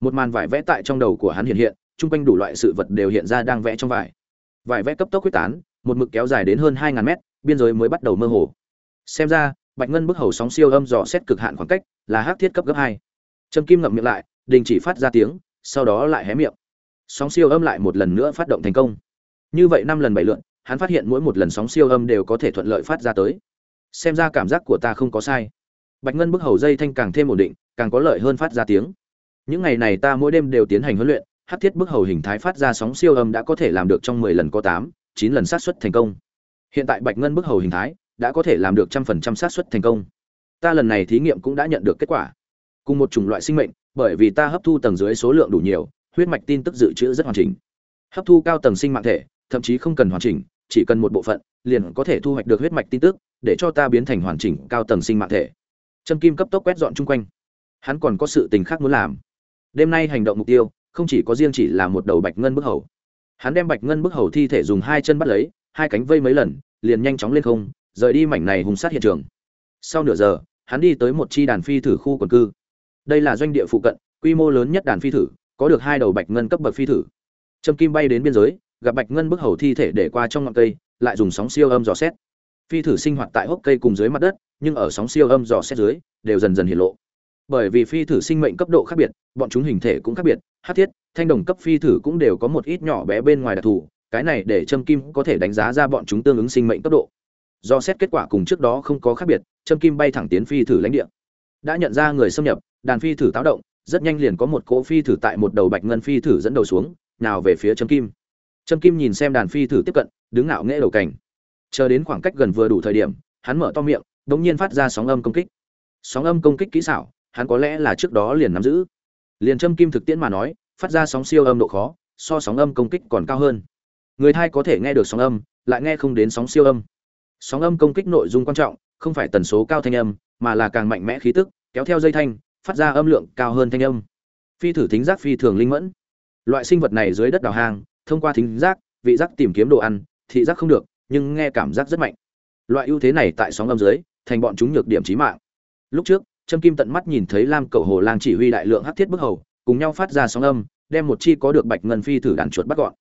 Một màn vải vẽ tại trong đầu của hắn hiện hiện, chung quanh đủ loại sự vật đều hiện ra đang vẽ trong vải. Vải vẽ cấp tốc quyết tán, một mực kéo dài đến hơn hai ngàn mét, biên giới mới bắt đầu mơ hồ. Xem ra, bạch ngân bức hầu sóng siêu âm dò xét cực hạn khoảng cách là hát thiết cấp gấp hai. Trâm kim ngậm miệng lại, đình chỉ phát ra tiếng, sau đó lại hé miệng. Sóng siêu âm lại một lần nữa phát động thành công. Như vậy năm lần bảy lượn, hắn phát hiện mỗi một lần sóng siêu âm đều có thể thuận lợi phát ra tới. Xem ra cảm giác của ta không có sai. Bạch ngân bức hầu dây thanh càng thêm ổn định càng có lợi hơn phát ra tiếng. Những ngày này ta mỗi đêm đều tiến hành huấn luyện, hát thiết bức hầu hình thái phát ra sóng siêu âm đã có thể làm được trong mười lần có tám, chín lần sát xuất thành công. Hiện tại bạch ngân bức hầu hình thái đã có thể làm được trăm phần trăm sát xuất thành công. Ta lần này thí nghiệm cũng đã nhận được kết quả. Cùng một chủng loại sinh mệnh, bởi vì ta hấp thu tầng dưới số lượng đủ nhiều, huyết mạch tin tức dự trữ rất hoàn chỉnh. Hấp thu cao tầng sinh mạng thể, thậm chí không cần hoàn chỉnh, chỉ cần một bộ phận, liền có thể thu hoạch được huyết mạch tin tức, để cho ta biến thành hoàn chỉnh cao tầng sinh mạng thể. Châm kim cấp tốc quét dọn chung quanh hắn còn có sự tình khác muốn làm. Đêm nay hành động mục tiêu, không chỉ có riêng chỉ là một đầu bạch ngân bức hầu. Hắn đem bạch ngân bức hầu thi thể dùng hai chân bắt lấy, hai cánh vây mấy lần, liền nhanh chóng lên không, rời đi mảnh này hùng sát hiện trường. Sau nửa giờ, hắn đi tới một chi đàn phi thử khu quần cư. Đây là doanh địa phụ cận, quy mô lớn nhất đàn phi thử, có được hai đầu bạch ngân cấp bậc phi thử. Trâm kim bay đến biên giới, gặp bạch ngân bức hầu thi thể để qua trong ngọn cây, lại dùng sóng siêu âm dò xét. Phi thử sinh hoạt tại hốc cây cùng dưới mặt đất, nhưng ở sóng siêu âm dò xét dưới, đều dần dần hiện lộ bởi vì phi thử sinh mệnh cấp độ khác biệt, bọn chúng hình thể cũng khác biệt, hát thiết, thanh đồng cấp phi thử cũng đều có một ít nhỏ bé bên ngoài đặc thù, cái này để châm kim có thể đánh giá ra bọn chúng tương ứng sinh mệnh cấp độ. Do xét kết quả cùng trước đó không có khác biệt châm kim bay thẳng tiến phi thử lãnh địa. Đã nhận ra người xâm nhập, đàn phi thử táo động, rất nhanh liền có một cỗ phi thử tại một đầu bạch ngân phi thử dẫn đầu xuống, nào về phía châm kim. Châm kim nhìn xem đàn phi thử tiếp cận, đứng ngạo nghễ đầu cảnh chờ đến khoảng cách gần vừa đủ thời điểm, hắn mở to miệng đ ỗ n g nhiên phát ra sóng âm công kích. Sóng âm công kích kỹ xảo hắn có lẽ là trước đó liền nắm giữ. Liền châm kim thực tiễn mà nói, phát ra sóng siêu âm độ khó, so sóng âm công kích còn cao hơn. Người thai có thể nghe được sóng âm, lại nghe không đến sóng siêu âm. Sóng âm công kích nội dung quan trọng, không phải tần số cao thanh âm, mà là càng mạnh mẽ khí tức, kéo theo dây thanh, phát ra âm lượng cao hơn thanh âm. Phi thử thính giác phi thường linh mẫn. Loại sinh vật này dưới đất đào hang, thông qua thính giác, vị giác tìm kiếm đồ ăn, thị giác không được, nhưng nghe cảm giác rất mạnh. Loại ưu thế này tại sóng âm dưới, thành bọn chúng nhược điểm chí mạng. Lúc trước trâm kim tận mắt nhìn thấy lam Cẩu hồ lang chỉ huy đại lượng hắc thiết bức hầu, cùng nhau phát ra sóng âm, đem một chi có được bạch ngân phi thử đàn chuột bắt gọn.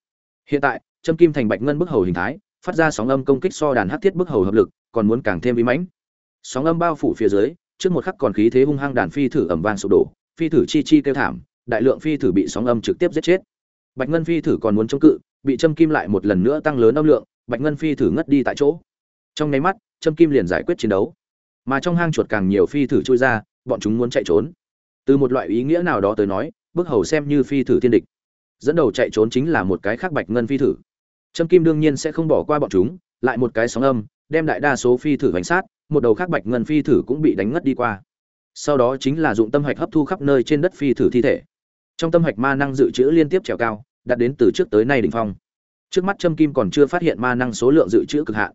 Hiện tại, trâm kim thành bạch ngân bức hầu hình thái, phát ra sóng âm công kích so đàn hắc thiết bức hầu hợp lực, còn muốn càng thêm vi mãnh. Sóng âm bao phủ phía dưới, trước một khắc còn khí thế hung hăng đàn phi thử ầm vang sụp đổ, phi thử chi chi kêu thảm, đại lượng phi thử bị sóng âm trực tiếp giết chết. Bạch ngân phi thử còn muốn chống cự, bị châm kim lại một lần nữa tăng lớn âm lượng, bạch ngân phi thử ngất đi tại chỗ. Trong nháy mắt châm kim liền giải quyết chiến đấu mà trong hang chuột càng nhiều phi thử trôi ra, bọn chúng muốn chạy trốn. Từ một loại ý nghĩa nào đó tới nói bước hầu xem như phi thử thiên địch. Dẫn đầu chạy trốn chính là một cái khác bạch ngân phi thử. Trâm kim đương nhiên sẽ không bỏ qua bọn chúng, lại một cái sóng âm, đem đại đa số phi thử bánh sát, một đầu khác bạch ngân phi thử cũng bị đánh ngất đi qua. Sau đó chính là dụng tâm hạch hấp thu khắp nơi trên đất phi thử thi thể. Trong tâm hạch ma năng dự trữ liên tiếp trèo cao, đạt đến từ trước tới nay đỉnh phong. Trước mắt trâm kim còn chưa phát hiện ma năng số lượng dự trữ cực hạn.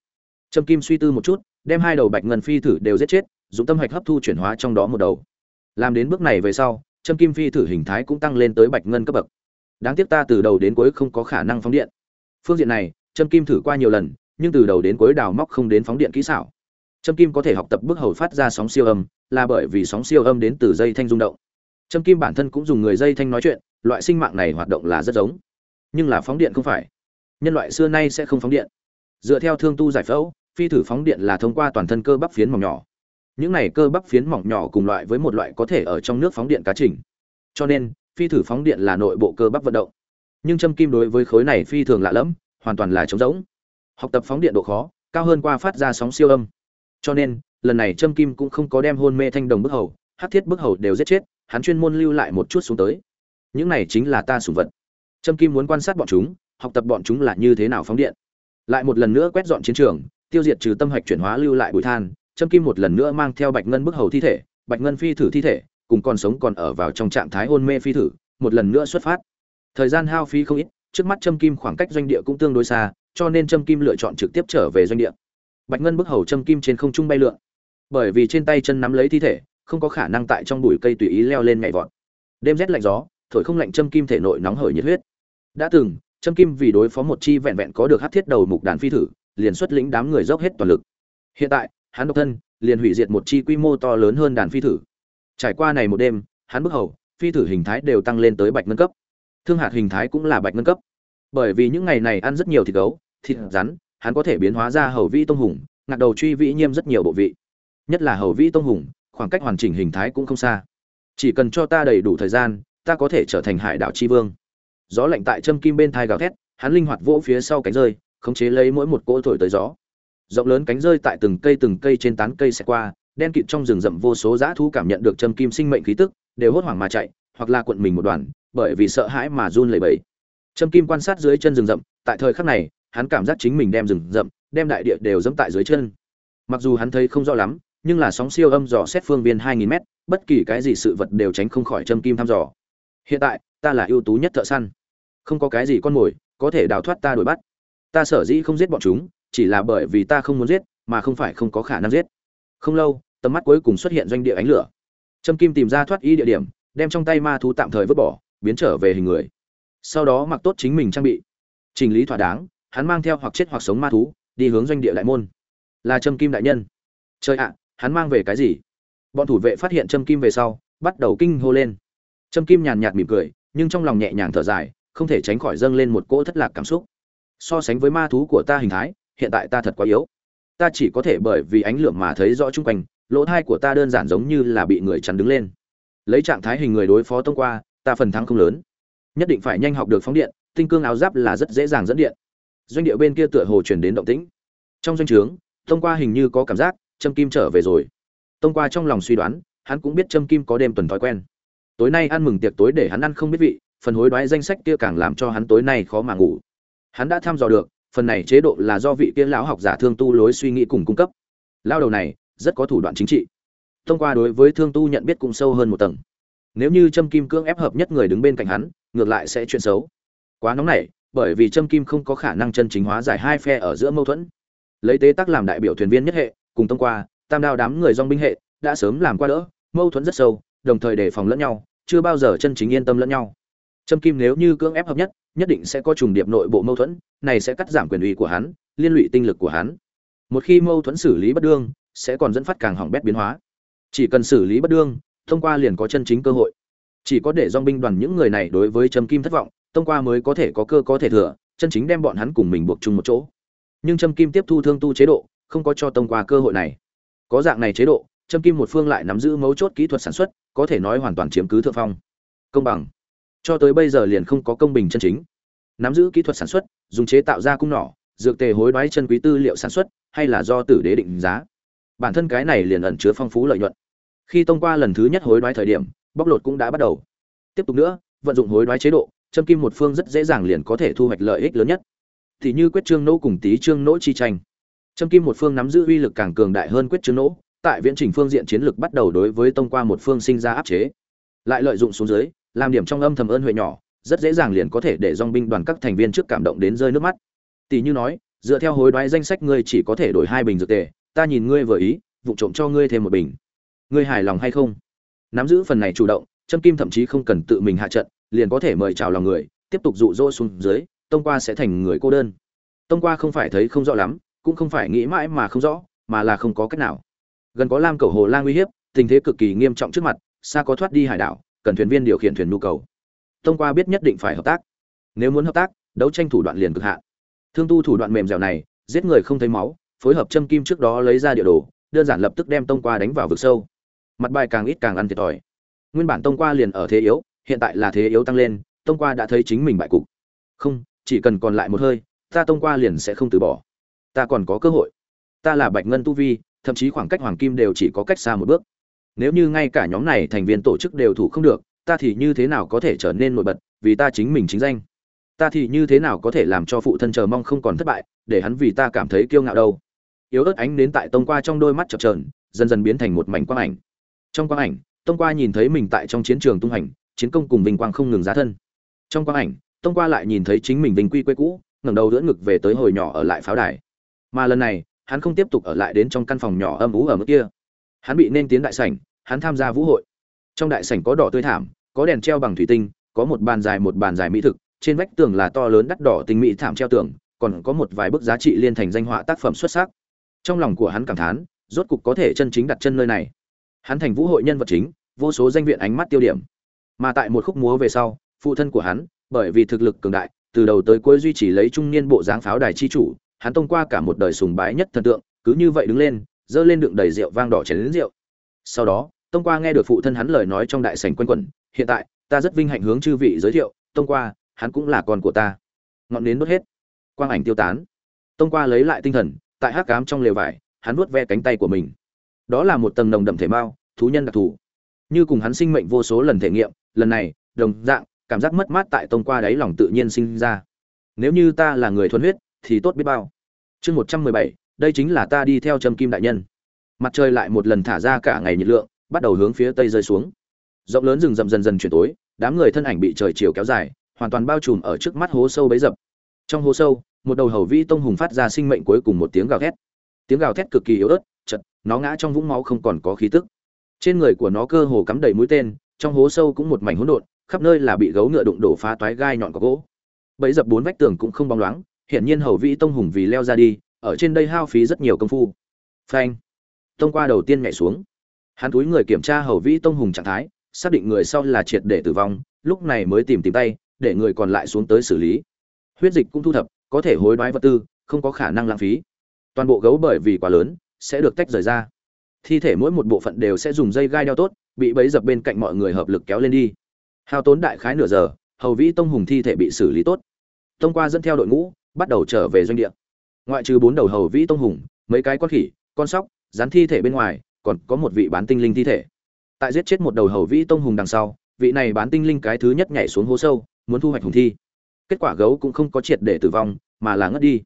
Trâm kim suy tư một chút đem hai đầu bạch ngân phi thử đều giết chết dùng tâm hạch hấp thu chuyển hóa trong đó một đầu. Làm đến bước này về sau, châm kim phi thử hình thái cũng tăng lên tới bạch ngân cấp bậc. Đáng tiếc ta từ đầu đến cuối không có khả năng phóng điện. Phương diện này, châm kim thử qua nhiều lần, nhưng từ đầu đến cuối đào móc không đến phóng điện kỹ xảo. Châm kim có thể học tập bước hầu phát ra sóng siêu âm, là bởi vì sóng siêu âm đến từ dây thanh rung động. Châm kim bản thân cũng dùng người dây thanh nói chuyện, loại sinh mạng này hoạt động là rất giống. Nhưng là phóng điện không phải. Nhân loại xưa nay sẽ không phóng điện. Dựa theo thương tu giải phẫu phi thử phóng điện là thông qua toàn thân cơ bắp phiến mỏng nhỏ. Những này cơ bắp phiến mỏng nhỏ cùng loại với một loại có thể ở trong nước phóng điện cá trình. Cho nên, phi thử phóng điện là nội bộ cơ bắp vận động. Nhưng châm kim đối với khối này phi thường lạ lẫm, hoàn toàn là trống rỗng. Học tập phóng điện độ khó, cao hơn qua phát ra sóng siêu âm. Cho nên, lần này châm kim cũng không có đem hôn mê thanh đồng bức hầu, hát thiết bức hầu đều giết chết, hắn chuyên môn lưu lại một chút xuống tới. Những này chính là ta sủng vật. Trâm kim muốn quan sát bọn chúng, học tập bọn chúng là như thế nào phóng điện. Lại một lần nữa quét dọn chiến trường tiêu diệt trừ tâm hạch chuyển hóa lưu lại bụi than trâm kim một lần nữa mang theo bạch ngân bức hầu thi thể, bạch ngân phi thử thi thể, cùng còn sống còn ở vào trong trạng thái hôn mê phi thử, một lần nữa xuất phát. Thời gian hao phí không ít, trước mắt châm kim khoảng cách doanh địa cũng tương đối xa, cho nên châm kim lựa chọn trực tiếp trở về doanh địa. Bạch ngân bức hầu châm kim trên không trung bay lượn. Bởi vì trên tay chân nắm lấy thi thể, không có khả năng tại trong bụi cây tùy ý leo lên nhảy vọt. Đêm rét lạnh gió, thổi không lạnh châm kim thể nội nóng hởi nhiệt huyết. Đã từng, châm kim vì đối phó một chi vẹn vẹn có được hát thiết đầu mục đàn phi thử liền xuất lĩnh đám người dốc hết toàn lực. Hiện tại, hắn độc thân, liền hủy diệt một chi quy mô to lớn hơn đàn phi thử. Trải qua này một đêm, hắn bức hầu, phi thử hình thái đều tăng lên tới bạch ngân cấp. Thương hạt hình thái cũng là bạch ngân cấp. Bởi vì những ngày này ăn rất nhiều thịt gấu, thịt rắn, hắn có thể biến hóa ra hầu vĩ tông hùng, ngạc đầu truy vĩ nhiêm rất nhiều bộ vị. Nhất là hầu vĩ tông hùng, khoảng cách hoàn chỉnh hình thái cũng không xa. Chỉ cần cho ta đầy đủ thời gian, ta có thể trở thành hải đảo tri vương. Gió lạnh tại châm kim bên thai gào thét, hắn linh hoạt vỗ phía sau cánh rơi khống chế lấy mỗi một cỗ thổi tới gió rộng lớn cánh rơi tại từng cây từng cây trên tán cây xẹt qua đen kịt trong rừng rậm vô số dã thú cảm nhận được châm kim sinh mệnh khí tức đều hốt hoảng mà chạy hoặc là cuộn mình một đoàn bởi vì sợ hãi mà run lẩy bẩy châm kim quan sát dưới chân rừng rậm tại thời khắc này hắn cảm giác chính mình đem rừng rậm đem đại địa đều dẫm tại dưới chân mặc dù hắn thấy không rõ lắm nhưng là sóng siêu âm dò xét phương viên 2000 mét, bất kỳ cái gì sự vật đều tránh không khỏi châm kim thăm dò. Hiện tại, ta là ưu tú nhất thợ săn. Không có cái gì con mồi có thể đào thoát ta đuổi bắt. Ta sở dĩ không giết bọn chúng, chỉ là bởi vì ta không muốn giết, mà không phải không có khả năng giết. Không lâu, tầm mắt cuối cùng xuất hiện doanh địa ánh lửa. Trâm kim tìm ra thoát y địa điểm, đem trong tay ma thú tạm thời vứt bỏ, biến trở về hình người. Sau đó mặc tốt chính mình trang bị, chỉnh lý thỏa đáng, hắn mang theo hoặc chết hoặc sống ma thú, đi hướng doanh địa đại môn. Là Trâm Kim đại nhân. Trời ạ, hắn mang về cái gì bọn thủ vệ phát hiện Trâm kim về sau bắt đầu kinh hô lên Trâm kim nhàn nhạt mỉm cười nhưng trong lòng nhẹ nhàng thở dài không thể tránh khỏi dâng lên một cỗ thất lạc cảm xúc so sánh với ma thú của ta hình thái hiện tại ta thật quá yếu ta chỉ có thể bởi vì ánh lửa mà thấy rõ chung quanh lỗ thai của ta đơn giản giống như là bị người chắn đứng lên lấy trạng thái hình người đối phó tông qua ta phần thắng không lớn nhất định phải nhanh học được phóng điện tinh cương áo giáp là rất dễ dàng dẫn điện doanh địa bên kia tựa hồ truyền đến động tĩnh trong doanh trướng tông qua hình như có cảm giác Trâm Kim trở về rồi. Tông qua trong lòng suy đoán, hắn cũng biết Trâm Kim có đêm tuần thói quen. Tối nay ăn mừng tiệc tối để hắn ăn không biết vị, phần hối đoái danh sách kia càng làm cho hắn tối nay khó mà ngủ. Hắn đã thăm dò được, phần này chế độ là do vị kia lão học giả thương tu lối suy nghĩ cùng cung cấp. Lao đầu này rất có thủ đoạn chính trị. Thông qua đối với thương tu nhận biết cũng sâu hơn một tầng. Nếu như Trâm Kim cưỡng ép hợp nhất người đứng bên cạnh hắn, ngược lại sẽ chuyện xấu. Quá nóng nảy, bởi vì Trâm Kim không có khả năng chân chính hóa giải hai phe ở giữa mâu thuẫn. Lấy tế tác làm đại biểu thuyền viên nhất hệ, cùng thông qua tam đao đám người dong binh hệ đã sớm làm qua đỡ mâu thuẫn rất sâu đồng thời đề phòng lẫn nhau chưa bao giờ chân chính yên tâm lẫn nhau trâm kim nếu như cưỡng ép hợp nhất nhất định sẽ có trùng điệp nội bộ mâu thuẫn, này sẽ cắt giảm quyền uy của hắn, liên lụy tinh lực của hắn. Một khi mâu thuẫn xử lý bất đương, sẽ còn dẫn phát càng hỏng bét biến hóa. Chỉ cần xử lý bất đương, thông qua liền có chân chính cơ hội. Chỉ có để dòng binh đoàn những người này đối với trâm kim thất vọng, thông qua mới có thể có cơ có thể thừa, chân chính đem bọn hắn cùng mình buộc chung một chỗ. Nhưng trâm kim tiếp thu thương tu chế độ, không có cho tông qua cơ hội này. Có dạng này chế độ châm kim một phương lại nắm giữ mấu chốt kỹ thuật sản xuất, có thể nói hoàn toàn chiếm cứ thượng phong. Công bằng cho tới bây giờ liền không có công bình chân chính. Nắm giữ kỹ thuật sản xuất dùng chế tạo ra cung nỏ dược tề hối đoái chân quý tư liệu sản xuất hay là do tử đế định giá. Bản thân cái này liền ẩn chứa phong phú lợi nhuận. Khi tông qua lần thứ nhất hối đoái thời điểm bóc lột cũng đã bắt đầu. Tiếp tục nữa vận dụng hối đoái chế độ châm kim một phương rất dễ dàng liền có thể thu hoạch lợi ích lớn nhất. Thì như quyết trương nỗ cùng tý trương nỗ chi tranh. Trâm Kim một phương nắm giữ uy lực càng cường đại hơn quyết trương nỗ, tại viễn trình phương diện chiến lược bắt đầu đối với tông qua một phương sinh ra áp chế. Lại lợi dụng xuống dưới, làm điểm trong âm thầm ơn huệ nhỏ, rất dễ dàng liền có thể để dong binh đoàn các thành viên trước cảm động đến rơi nước mắt. Tỷ như nói, dựa theo hối đoái danh sách ngươi chỉ có thể đổi hai bình dược tề, ta nhìn ngươi vừa ý, vụ trộm cho ngươi thêm một bình. Ngươi hài lòng hay không? Nắm giữ phần này chủ động, Trâm Kim thậm chí không cần tự mình hạ trận, liền có thể mời chào lòng người, tiếp tục dụ dỗ xuống dưới, tông qua sẽ thành người cô đơn. Tông qua không phải thấy không rõ lắm, cũng không phải nghĩ mãi mà không rõ mà là không có cách nào gần có lam cầu hồ lang uy hiếp tình thế cực kỳ nghiêm trọng trước mặt xa có thoát đi hải đảo cần thuyền viên điều khiển thuyền nhu cầu. Thông qua biết nhất định phải hợp tác. Nếu muốn hợp tác, đấu tranh thủ đoạn liền cực hạn. Thương tu thủ đoạn mềm dẻo này, giết người không thấy máu, phối hợp châm kim trước đó lấy ra địa đồ, đơn giản lập tức đem tông qua đánh vào vực sâu. Mặt bài càng ít càng ăn thiệt thòi. Nguyên bản tông qua liền ở thế yếu, hiện tại là thế yếu tăng lên, tông qua đã thấy chính mình bại cục. Không, chỉ cần còn lại một hơi, ta tông qua liền sẽ không từ bỏ. Ta còn có cơ hội. Ta là bạch ngân tu vi, thậm chí khoảng cách hoàng kim đều chỉ có cách xa một bước nếu như ngay cả nhóm này thành viên tổ chức đều thủ không được, ta thì như thế nào có thể trở nên nổi bật vì ta chính mình chính danh? Ta thì như thế nào có thể làm cho phụ thân chờ mong không còn thất bại, để hắn vì ta cảm thấy kiêu ngạo đâu? Yếu ớt ánh đến tại tông qua trong đôi mắt chập trờn dần dần biến thành một mảnh quang ảnh. Trong quang ảnh, tông qua nhìn thấy mình tại trong chiến trường tung hành, chiến công cùng vinh quang không ngừng giá thân. Trong quang ảnh, tông qua lại nhìn thấy chính mình vinh quy quê cũ, ngẩng đầu đỡ ngực về tới hồi nhỏ ở lại pháo đài. Mà lần này, hắn không tiếp tục ở lại đến trong căn phòng nhỏ âm ú ở mức kia. Hắn bị nên tiến đại sảnh hắn tham gia vũ hội. Trong đại sảnh có đỏ tươi thảm, có đèn treo bằng thủy tinh, có một bàn dài một bàn dài mỹ thực, trên vách tường là to lớn đắt đỏ tinh mỹ thảm treo tường, còn có một vài bức giá trị liên thành danh họa tác phẩm xuất sắc. Trong lòng của hắn cảm thán, rốt cục có thể chân chính đặt chân nơi này. Hắn thành vũ hội nhân vật chính, vô số danh viện ánh mắt tiêu điểm. Mà tại một khúc múa về sau, phụ thân của hắn, bởi vì thực lực cường đại, từ đầu tới cuối duy trì lấy trung niên bộ dáng pháo đài chi chủ, hắn thông qua cả một đời sùng bái nhất thần tượng, cứ như vậy đứng lên dơ lên đựng đầy rượu vang đỏ chén đến rượu. Sau đó tông qua nghe được phụ thân hắn lời nói trong đại sảnh quanh quẩn, hiện tại, ta rất vinh hạnh hướng chư vị giới thiệu, tông qua, hắn cũng là con của ta. Ngọn nến đốt hết, quang ảnh tiêu tán. Tông qua lấy lại tinh thần, tại hát cám trong lều vải, hắn vuốt ve cánh tay của mình. Đó là một tầng nồng đậm thể mao thú nhân đặc thù. Như cùng hắn sinh mệnh vô số lần thể nghiệm, lần này, đồng dạng, cảm giác mất mát tại tông qua đáy lòng tự nhiên sinh ra. Nếu như ta là người thuần huyết, thì tốt biết bao. Chương một trăm mười bảy, đây chính là ta đi theo trầm kim đại nhân. Mặt trời lại một lần thả ra cả ngày nhiệt lượng bắt đầu hướng phía tây rơi xuống. Rộng lớn rừng rậm dần dần chuyển tối, đám người thân ảnh bị trời chiều kéo dài, hoàn toàn bao trùm ở trước mắt hố sâu bấy dập. Trong hố sâu, một đầu hầu vĩ tông hùng phát ra sinh mệnh cuối cùng một tiếng gào thét. Tiếng gào thét cực kỳ yếu ớt, chật, nó ngã trong vũng máu không còn có khí tức. Trên người của nó cơ hồ cắm đầy mũi tên, trong hố sâu cũng một mảnh hỗn độn, khắp nơi là bị gấu ngựa đụng đổ phá toái gai nhọn có gỗ. Bẫy dập bốn vách tường cũng không bóng loáng, hiển nhiên hầu vĩ tông hùng vì leo ra đi, ở trên đây hao phí rất nhiều công phu. Phanh! Tông qua đầu tiên nhảy xuống hắn túi người kiểm tra hầu vĩ tông hùng trạng thái, xác định người sau là triệt để tử vong, lúc này mới tìm tìm tay, để người còn lại xuống tới xử lý. Huyết dịch cũng thu thập, có thể hối đoái vật tư, không có khả năng lãng phí. Toàn bộ gấu bởi vì quá lớn, sẽ được tách rời ra. Thi thể mỗi một bộ phận đều sẽ dùng dây gai đeo tốt, bị bấy dập bên cạnh mọi người hợp lực kéo lên đi. Hao tốn đại khái nửa giờ, hầu vĩ tông hùng thi thể bị xử lý tốt. Tông qua dẫn theo đội ngũ, bắt đầu trở về doanh địa. Ngoại trừ bốn đầu hầu vĩ tông hùng, mấy cái con khỉ, con sóc dán thi thể bên ngoài còn có một vị bán tinh linh thi thể. Tại giết chết một đầu hầu vĩ tông hùng đằng sau, vị này bán tinh linh cái thứ nhất nhảy xuống hố sâu, muốn thu hoạch hùng thi. Kết quả gấu cũng không có triệt để tử vong, mà là ngất đi.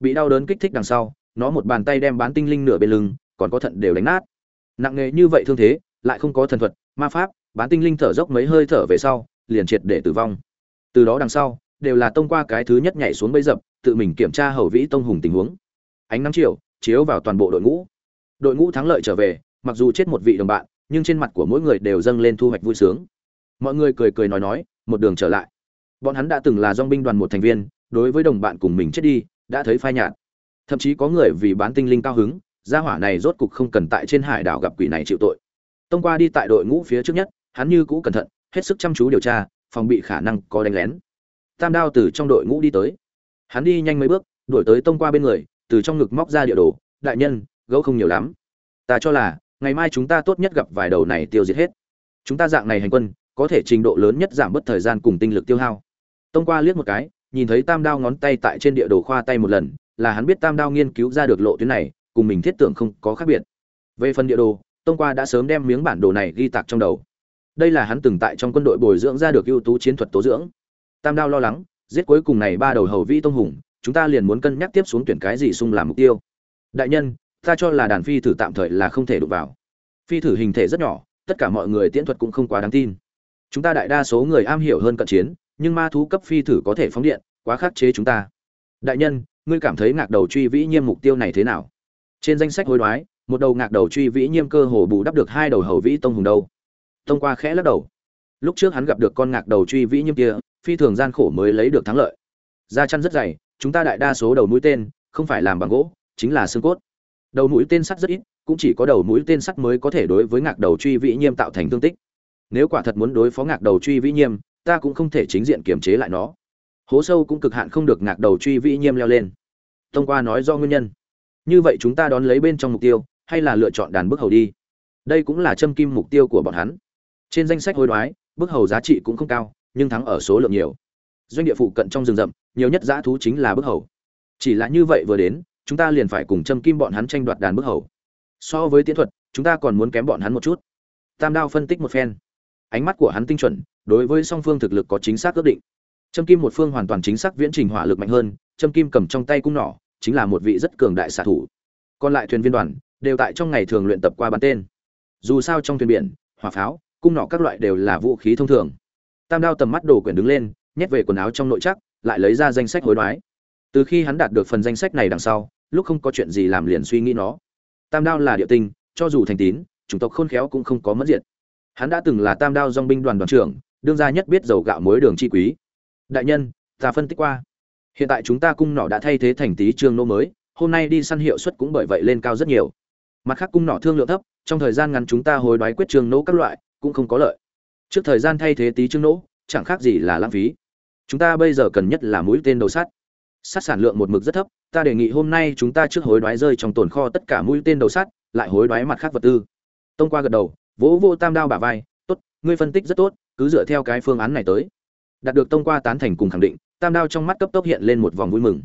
Bị đau đớn kích thích đằng sau, nó một bàn tay đem bán tinh linh nửa bên lưng, còn có thận đều đánh nát. Nặng nề như vậy thương thế, lại không có thần thuật, ma pháp, bán tinh linh thở dốc mấy hơi thở về sau, liền triệt để tử vong. Từ đó đằng sau, đều là tông qua cái thứ nhất nhảy xuống bẫy dập, tự mình kiểm tra hầu vĩ tông hùng tình huống. Ánh nắng chiều, chiếu vào toàn bộ đội ngũ đội ngũ thắng lợi trở về, mặc dù chết một vị đồng bạn, nhưng trên mặt của mỗi người đều dâng lên thu hoạch vui sướng. Mọi người cười cười nói nói, một đường trở lại. Bọn hắn đã từng là dong binh đoàn một thành viên, đối với đồng bạn cùng mình chết đi, đã thấy phai nhạt. Thậm chí có người vì bán tinh linh cao hứng, gia hỏa này rốt cục không cần tại trên hải đảo gặp quỷ này chịu tội. Tông qua đi tại đội ngũ phía trước nhất, hắn như cũ cẩn thận, hết sức chăm chú điều tra, phòng bị khả năng có đánh lén. Tam đao từ trong đội ngũ đi tới. Hắn đi nhanh mấy bước, đuổi tới tông qua bên người, từ trong ngực móc ra địa đồ, đại nhân gấu không nhiều lắm. Ta cho là, ngày mai chúng ta tốt nhất gặp vài đầu này tiêu diệt hết. Chúng ta dạng này hành quân, có thể trình độ lớn nhất giảm bớt thời gian cùng tinh lực tiêu hao. Tông qua liếc một cái, nhìn thấy tam đao ngón tay tại trên địa đồ khoa tay một lần, là hắn biết tam đao nghiên cứu ra được lộ tuyến này, cùng mình thiết tưởng không có khác biệt. Về phần địa đồ, tông qua đã sớm đem miếng bản đồ này ghi tạc trong đầu. Đây là hắn từng tại trong quân đội bồi dưỡng ra được ưu tú chiến thuật tố dưỡng. Tam đao lo lắng, giết cuối cùng này ba đầu hầu vĩ tông hùng, chúng ta liền muốn cân nhắc tiếp xuống tuyển cái gì xung làm mục tiêu. Đại nhân ta cho là đàn phi thử tạm thời là không thể đụng vào. Phi thử hình thể rất nhỏ, tất cả mọi người tiễn thuật cũng không quá đáng tin. Chúng ta đại đa số người am hiểu hơn cận chiến, nhưng ma thú cấp phi thử có thể phóng điện, quá khắc chế chúng ta. Đại nhân, ngươi cảm thấy ngạc đầu truy vĩ nhiêm mục tiêu này thế nào? Trên danh sách hối đoái, một đầu ngạc đầu truy vĩ nhiêm cơ hồ bù đắp được hai đầu hầu vĩ tông hùng đâu. Tông qua khẽ lắc đầu. Lúc trước hắn gặp được con ngạc đầu truy vĩ nhiêm kia, phi thường gian khổ mới lấy được thắng lợi. Da chăn rất dày, chúng ta đại đa số đầu mũi tên, không phải làm bằng gỗ, chính là xương cốt đầu mũi tên sắt rất ít, cũng chỉ có đầu mũi tên sắt mới có thể đối với ngạc đầu truy vĩ nhiêm tạo thành thương tích. Nếu quả thật muốn đối phó ngạc đầu truy vĩ nhiêm ta cũng không thể chính diện kiềm chế lại nó. Hố sâu cũng cực hạn không được ngạc đầu truy vĩ nhiêm leo lên. Thông qua nói do nguyên nhân. Như vậy chúng ta đón lấy bên trong mục tiêu, hay là lựa chọn đàn bức hầu đi? Đây cũng là châm kim mục tiêu của bọn hắn. Trên danh sách hối đoái, bức hầu giá trị cũng không cao, nhưng thắng ở số lượng nhiều. Doanh địa phụ cận trong rừng rậm, nhiều nhất giá thú chính là bức hầu. Chỉ là như vậy vừa đến chúng ta liền phải cùng châm kim bọn hắn tranh đoạt đàn bức hầu. So với tiến thuật, chúng ta còn muốn kém bọn hắn một chút. Tam đao phân tích một phen. Ánh mắt của hắn tinh chuẩn, đối với song phương thực lực có chính xác ước định. Châm kim một phương hoàn toàn chính xác viễn trình hỏa lực mạnh hơn, châm kim cầm trong tay cung nỏ, chính là một vị rất cường đại xạ thủ. Còn lại thuyền viên đoàn, đều tại trong ngày thường luyện tập qua bắn tên. Dù sao trong thuyền biển, hỏa pháo, cung nỏ các loại đều là vũ khí thông thường. Tam đao tầm mắt đồ quyển đứng lên, nhét về quần áo trong nội chắc lại lấy ra danh sách hối đoái từ khi hắn đạt được phần danh sách này đằng sau, lúc không có chuyện gì làm liền suy nghĩ nó. Tam đao là địa tinh, cho dù thành tín, chủng tộc khôn khéo cũng không có mất diện hắn đã từng là tam đao dong binh đoàn đoàn trưởng, đương gia nhất biết dầu gạo muối đường chi quý. Đại nhân, ta phân tích qua. Hiện tại chúng ta cung nỏ đã thay thế thành tí trương nô mới, hôm nay đi săn hiệu suất cũng bởi vậy lên cao rất nhiều. Mặt khác cung nỏ thương lượng thấp, trong thời gian ngắn chúng ta hối đoái quyết trương nỗ các loại, cũng không có lợi. Trước thời gian thay thế tí trương nỗ chẳng khác gì là lãng phí. Chúng ta bây giờ cần nhất là mũi tên đầu sắt. Sát sản lượng một mực rất thấp ta đề nghị hôm nay chúng ta trước hối đoái rơi trong tồn kho tất cả mũi tên đầu sắt lại hối đoái mặt khác vật tư. Tông qua gật đầu vỗ vô tam đao bả vai tốt ngươi phân tích rất tốt cứ dựa theo cái phương án này tới. Đạt được tông qua tán thành cùng khẳng định tam đao trong mắt cấp tốc hiện lên một vòng vui mừng.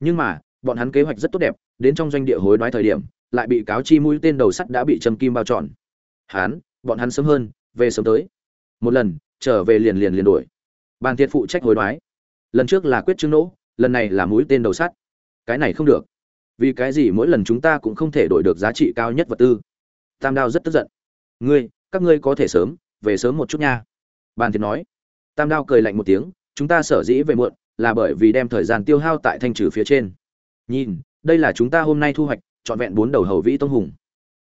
Nhưng mà bọn hắn kế hoạch rất tốt đẹp đến trong doanh địa hối đoái thời điểm lại bị cáo chi mũi tên đầu sắt đã bị châm kim bao trọn. Hán, bọn hắn sớm hơn về sớm tới. Một lần trở về liền liền liền đuổi. Bàn thiệt phụ trách hối đoái. Lần trước là quyết chứng nỗ lần này là mũi tên đầu sắt. Cái này không được. Vì cái gì mỗi lần chúng ta cũng không thể đổi được giá trị cao nhất vật tư. Tam đao rất tức giận. Ngươi, các ngươi có thể sớm, về sớm một chút nha. Bàn thiệt nói. Tam đao cười lạnh một tiếng, chúng ta sở dĩ về muộn, là bởi vì đem thời gian tiêu hao tại thanh trừ phía trên. Nhìn, đây là chúng ta hôm nay thu hoạch, trọn vẹn bốn đầu hầu vĩ tông hùng.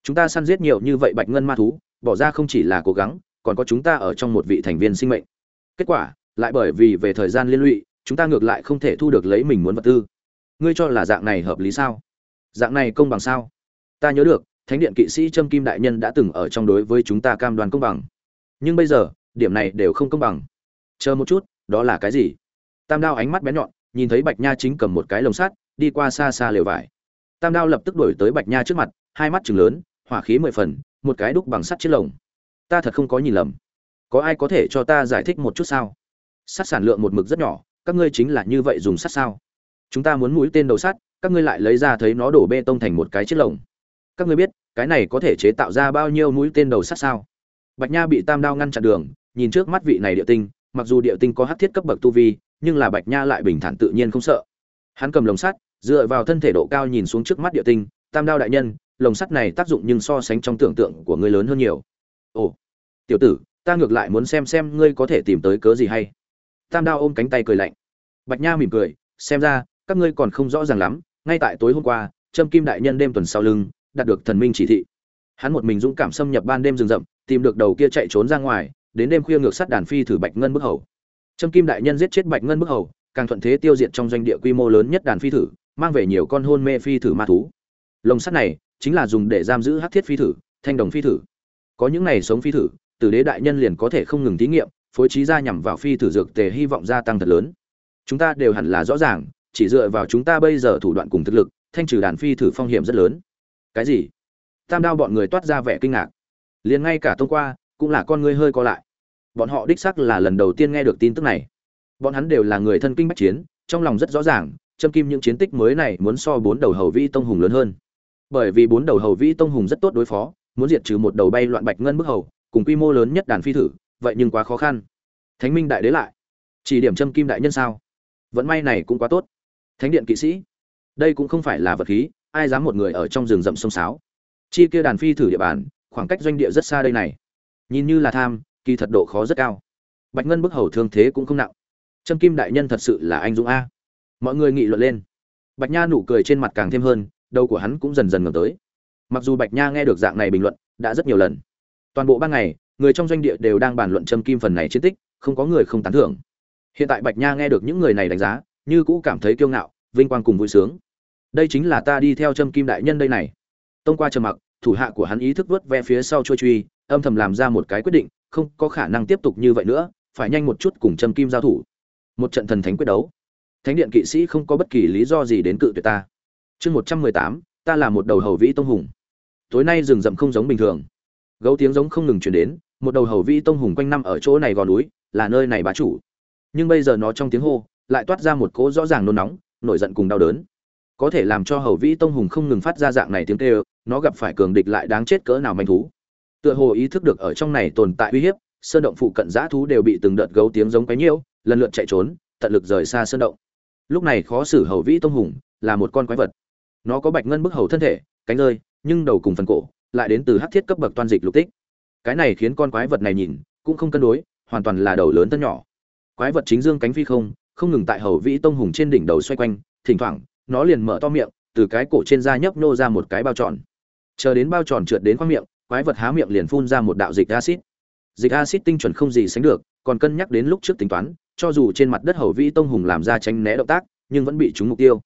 Chúng ta săn giết nhiều như vậy bạch ngân ma thú, bỏ ra không chỉ là cố gắng, còn có chúng ta ở trong một vị thành viên sinh mệnh. Kết quả, lại bởi vì về thời gian liên lụy chúng ta ngược lại không thể thu được lấy mình muốn vật tư. Ngươi cho là dạng này hợp lý sao? Dạng này công bằng sao? Ta nhớ được, thánh điện kỵ sĩ trâm kim đại nhân đã từng ở trong đối với chúng ta cam đoan công bằng. Nhưng bây giờ, điểm này đều không công bằng. Chờ một chút, đó là cái gì? Tam đao ánh mắt bén nhọn, nhìn thấy bạch nha chính cầm một cái lồng sắt, đi qua xa xa lều vải. Tam đao lập tức đuổi tới bạch nha trước mặt, hai mắt chừng lớn, hỏa khí mười phần, một cái đúc bằng sắt chiếc lồng. Ta thật không có nhìn lầm. Có ai có thể cho ta giải thích một chút sao? Sắt sản lượng một mực rất nhỏ các ngươi chính là như vậy dùng sắt sao? Chúng ta muốn mũi tên đầu sắt, các ngươi lại lấy ra thấy nó đổ bê tông thành một cái chiếc lồng. Các ngươi biết, cái này có thể chế tạo ra bao nhiêu mũi tên đầu sắt sao? Bạch nha bị tam đao ngăn chặn đường, nhìn trước mắt vị này địa tinh, mặc dù địa tinh có hắc thiết cấp bậc tu vi, nhưng là bạch nha lại bình thản tự nhiên không sợ. Hắn cầm lồng sắt, dựa vào thân thể độ cao nhìn xuống trước mắt địa tinh, tam đao đại nhân, lồng sắt này tác dụng nhưng so sánh trong tưởng tượng của ngươi lớn hơn nhiều. Ồ, tiểu tử, ta ngược lại muốn xem xem ngươi có thể tìm tới cớ gì hay tam đao ôm cánh tay cười lạnh. Bạch nha mỉm cười, xem ra, các ngươi còn không rõ ràng lắm, ngay tại tối hôm qua, trâm kim đại nhân đêm tuần sau lưng, đạt được thần minh chỉ thị. Hắn một mình dũng cảm xâm nhập ban đêm rừng rậm, tìm được đầu kia chạy trốn ra ngoài, đến đêm khuya ngược sát đàn phi thử bạch ngân bức hầu. Trâm kim đại nhân giết chết bạch ngân bức hầu, càng thuận thế tiêu diệt trong doanh địa quy mô lớn nhất đàn phi thử, mang về nhiều con hôn mê phi thử ma thú. Lồng sắt này, chính là dùng để giam giữ hắc thiết phi thử, thanh đồng phi thử. Có những này sống phi thử, tử đế đại nhân liền có thể không ngừng thí nghiệm phối trí ra nhằm vào phi thử dược tề hy vọng gia tăng thật lớn. Chúng ta đều hẳn là rõ ràng, chỉ dựa vào chúng ta bây giờ thủ đoạn cùng thực lực, thanh trừ đàn phi thử phong hiểm rất lớn. Cái gì? Tam đao bọn người toát ra vẻ kinh ngạc. Liền ngay cả thông qua, cũng là con ngươi hơi co lại. Bọn họ đích sắc là lần đầu tiên nghe được tin tức này. Bọn hắn đều là người thân kinh bách chiến, trong lòng rất rõ ràng, châm kim những chiến tích mới này muốn so bốn đầu hầu vi tông hùng lớn hơn. Bởi vì bốn đầu hầu vi tông hùng rất tốt đối phó, muốn diệt trừ một đầu bay loạn bạch ngân bức hầu, cùng quy mô lớn nhất đàn phi thử vậy nhưng quá khó khăn. Thánh minh đại đế lại. Chỉ điểm châm kim đại nhân sao? Vẫn may này cũng quá tốt. Thánh điện kỵ sĩ, đây cũng không phải là vật khí, ai dám một người ở trong rừng rậm sông sáo? Chi kia đàn phi thử địa bàn, khoảng cách doanh địa rất xa đây này. Nhìn như là tham, kỳ thật độ khó rất cao. Bạch ngân bức hầu thương thế cũng không nặng. Trâm kim đại nhân thật sự là anh dũng a. Mọi người nghị luận lên. Bạch nha nụ cười trên mặt càng thêm hơn, đầu của hắn cũng dần dần ngờ tới. Mặc dù bạch nha nghe được dạng này bình luận, đã rất nhiều lần. Toàn bộ ban ngày người trong doanh địa đều đang bàn luận trâm kim phần này chiến tích, không có người không tán thưởng. Hiện tại bạch nha nghe được những người này đánh giá, như cũ cảm thấy kiêu ngạo, vinh quang cùng vui sướng. Đây chính là ta đi theo trâm kim đại nhân đây này. Tông qua trầm mặc, thủ hạ của hắn ý thức vớt ve phía sau trôi truy, âm thầm làm ra một cái quyết định, không có khả năng tiếp tục như vậy nữa, phải nhanh một chút cùng trâm kim giao thủ. Một trận thần thánh quyết đấu. Thánh điện kỵ sĩ không có bất kỳ lý do gì đến cự tuyệt ta. Chương một trăm mười tám, ta là một đầu hầu vĩ tông hùng. Tối nay rừng rậm không giống bình thường. Gấu tiếng giống không ngừng chuyển đến một đầu hầu vĩ tông hùng quanh năm ở chỗ này gò núi, là nơi này bá chủ. Nhưng bây giờ nó trong tiếng hô, lại toát ra một cỗ rõ ràng nôn nóng, nổi giận cùng đau đớn. Có thể làm cho hầu vĩ tông hùng không ngừng phát ra dạng này tiếng kêu, nó gặp phải cường địch lại đáng chết cỡ nào manh thú. Tựa hồ ý thức được ở trong này tồn tại uy hiếp, sơn động phụ cận giã thú đều bị từng đợt gấu tiếng giống quấy nhiễu, lần lượt chạy trốn, tận lực rời xa sơn động. Lúc này khó xử hầu vĩ tông hùng, là một con quái vật. Nó có bạch ngân bức hầu thân thể, cánh rơi, nhưng đầu cùng phần cổ, lại đến từ hắc thiết cấp bậc toan dịch lục tích cái này khiến con quái vật này nhìn, cũng không cân đối, hoàn toàn là đầu lớn tân nhỏ. Quái vật chính dương cánh phi không không ngừng tại hầu vĩ tông hùng trên đỉnh đầu xoay quanh, thỉnh thoảng, nó liền mở to miệng, từ cái cổ trên da nhấp nô ra một cái bao tròn. Chờ đến bao tròn trượt đến khoang miệng, quái vật há miệng liền phun ra một đạo dịch acid dịch acid tinh chuẩn không gì sánh được, còn cân nhắc đến lúc trước tính toán, cho dù trên mặt đất hầu vĩ tông hùng làm ra tránh né động tác, nhưng vẫn bị trúng mục tiêu.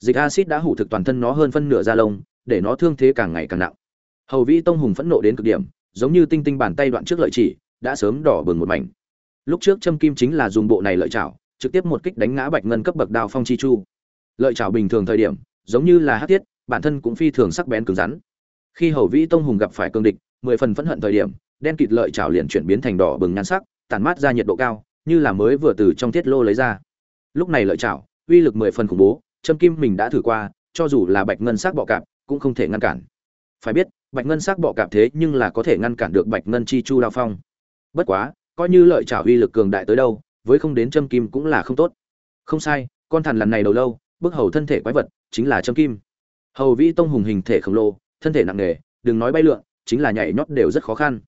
Dịch acid đã hủ thực toàn thân nó hơn phân nửa da lông, để nó thương thế càng ngày càng nặng. Hầu vĩ tông hùng phẫn nộ đến cực điểm giống như tinh tinh bàn tay đoạn trước lợi chỉ, đã sớm đỏ bừng một mảnh. Lúc trước châm kim chính là dùng bộ này lợi chảo, trực tiếp một kích đánh ngã bạch ngân cấp bậc đao phong chi chu. Lợi chảo bình thường thời điểm, giống như là hắc thiết, bản thân cũng phi thường sắc bén cứng rắn. Khi hầu vĩ tông hùng gặp phải cương địch, mười phần phẫn hận thời điểm, đen kịt lợi chảo liền chuyển biến thành đỏ bừng nhan sắc, tản mát ra nhiệt độ cao, như là mới vừa từ trong thiết lô lấy ra. Lúc này lợi chảo, uy lực mười phần khủng bố, châm kim mình đã thử qua, cho dù là bạch ngân sắc bọ cạp, cũng không thể ngăn cản. Phải biết bạch ngân sắc bọ cạp thế nhưng là có thể ngăn cản được bạch ngân chi chu đao phong. Bất quá, coi như lợi chảo uy lực cường đại tới đâu, với không đến châm kim cũng là không tốt. Không sai, con thằn lần này đầu lâu bức hầu thân thể quái vật, chính là châm kim. Hầu vĩ tông hùng hình thể khổng lồ, thân thể nặng nề, đừng nói bay lượn, chính là nhảy nhót đều rất khó khăn.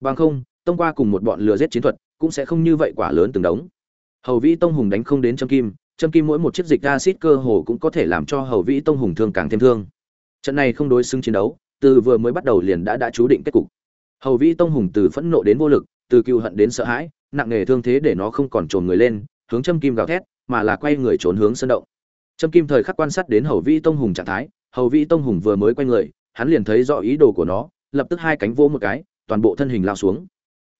Bằng không, tông qua cùng một bọn lừa giết chiến thuật, cũng sẽ không như vậy quả lớn từng đống. Hầu vĩ tông hùng đánh không đến châm kim châm kim mỗi một chiếc dịch acid cơ hồ cũng có thể làm cho hầu vĩ tông hùng thương càng thêm thương. Trận này không đối xứng chiến đấu từ vừa mới bắt đầu liền đã đã chú định kết cục. Hầu vĩ tông hùng từ phẫn nộ đến vô lực, từ cựu hận đến sợ hãi, nặng nề thương thế để nó không còn trồn người lên, hướng châm kim gào thét, mà là quay người trốn hướng sân động. Châm kim thời khắc quan sát đến hầu vĩ tông hùng trạng thái, hầu vĩ tông hùng vừa mới quay người, hắn liền thấy rõ ý đồ của nó, lập tức hai cánh vỗ một cái, toàn bộ thân hình lao xuống.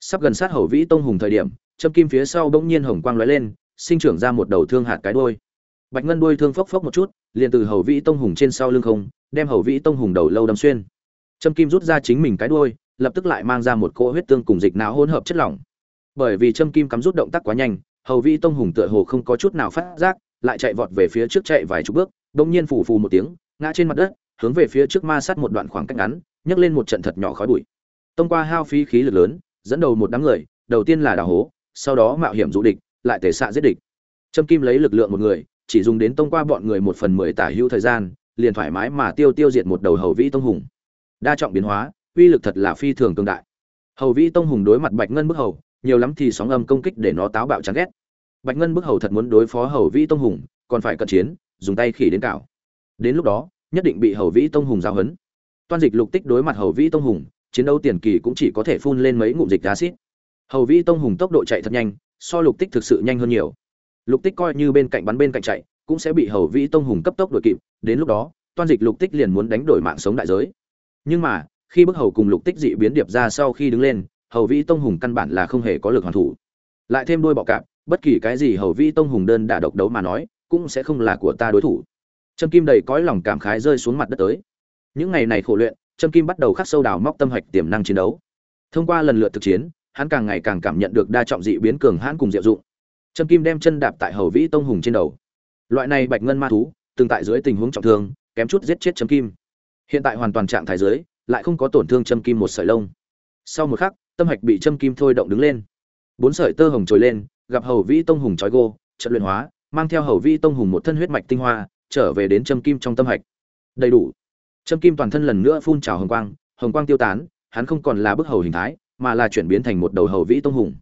Sắp gần sát hầu vĩ tông hùng thời điểm, châm kim phía sau bỗng nhiên hồng quang lóe lên, sinh trưởng ra một đầu thương hạt cái đuôi. Bạch ngân đuôi thương phốc phốc một chút, liền từ hầu vĩ tông hùng trên sau lưng không đem hầu vĩ tông hùng đầu lâu đâm xuyên. Trâm kim rút ra chính mình cái đuôi, lập tức lại mang ra một cỗ huyết tương cùng dịch não hỗn hợp chất lỏng. Bởi vì Trâm kim cắm rút động tác quá nhanh, hầu vĩ tông hùng tựa hồ không có chút nào phát giác, lại chạy vọt về phía trước chạy vài chục bước, bỗng nhiên phủ phù một tiếng, ngã trên mặt đất, hướng về phía trước ma sát một đoạn khoảng cách ngắn, nhấc lên một trận thật nhỏ khói bụi. Tông qua hao phí khí lực lớn, dẫn đầu một đám người, đầu tiên là đào hố, sau đó mạo hiểm dụ địch, lại tề xạ giết địch. Trâm kim lấy lực lượng một người, chỉ dùng đến tông qua bọn người một phần mười tả hữu thời gian liền thoải mái mà tiêu tiêu diệt một đầu hầu vĩ tông hùng. Đa trọng biến hóa, uy lực thật là phi thường cường đại. Hầu vĩ tông hùng đối mặt bạch ngân bức hầu, nhiều lắm thì sóng âm công kích để nó táo bạo chán ghét. Bạch ngân bức hầu thật muốn đối phó hầu vĩ tông hùng, còn phải cận chiến, dùng tay khỉ đến cạo đến lúc đó, nhất định bị hầu vĩ tông hùng giao hấn. Toan dịch lục tích đối mặt hầu vĩ tông hùng, chiến đấu tiền kỳ cũng chỉ có thể phun lên mấy ngụm dịch acid hầu vĩ tông hùng tốc độ chạy thật nhanh, so lục tích thực sự nhanh hơn nhiều. Lục tích coi như bên cạnh bắn bên cạnh chạy cũng sẽ bị hầu vĩ tông hùng cấp tốc đuổi kịp, đến lúc đó, toan dịch lục tích liền muốn đánh đổi mạng sống đại giới. Nhưng mà, khi bức hầu cùng lục tích dị biến điệp ra sau khi đứng lên, hầu vĩ tông hùng căn bản là không hề có lực hoàn thủ. Lại thêm đôi bọ cạp, bất kỳ cái gì hầu vĩ tông hùng đơn đả độc đấu mà nói, cũng sẽ không là của ta đối thủ. Trâm kim đầy cõi lòng cảm khái rơi xuống mặt đất tới. Những ngày này khổ luyện, trâm kim bắt đầu khắc sâu đào móc tâm hạch tiềm năng chiến đấu. Thông qua lần lượt thực chiến, hắn càng ngày càng cảm nhận được đa trọng dị biến cường hãn cùng diệu dụng. Trâm kim đem chân đạp tại hầu vĩ tông hùng trên đầu loại này bạch ngân ma thú, từng tại dưới tình huống trọng thương, kém chút giết chết châm kim. Hiện tại hoàn toàn trạng thái dưới, lại không có tổn thương châm kim một sợi lông. Sau một khắc, tâm hạch bị châm kim thôi động đứng lên. Bốn sợi tơ hồng trồi lên, gặp hầu vĩ tông hùng trói gô, trận luyện hóa, mang theo hầu vĩ tông hùng một thân huyết mạch tinh hoa, trở về đến châm kim trong tâm hạch. Đầy đủ. Châm kim toàn thân lần nữa phun trào hồng quang hồng quang tiêu tán, hắn không còn là bức hầu hình thái, mà là chuyển biến thành một đầu hầu vĩ tông hùng.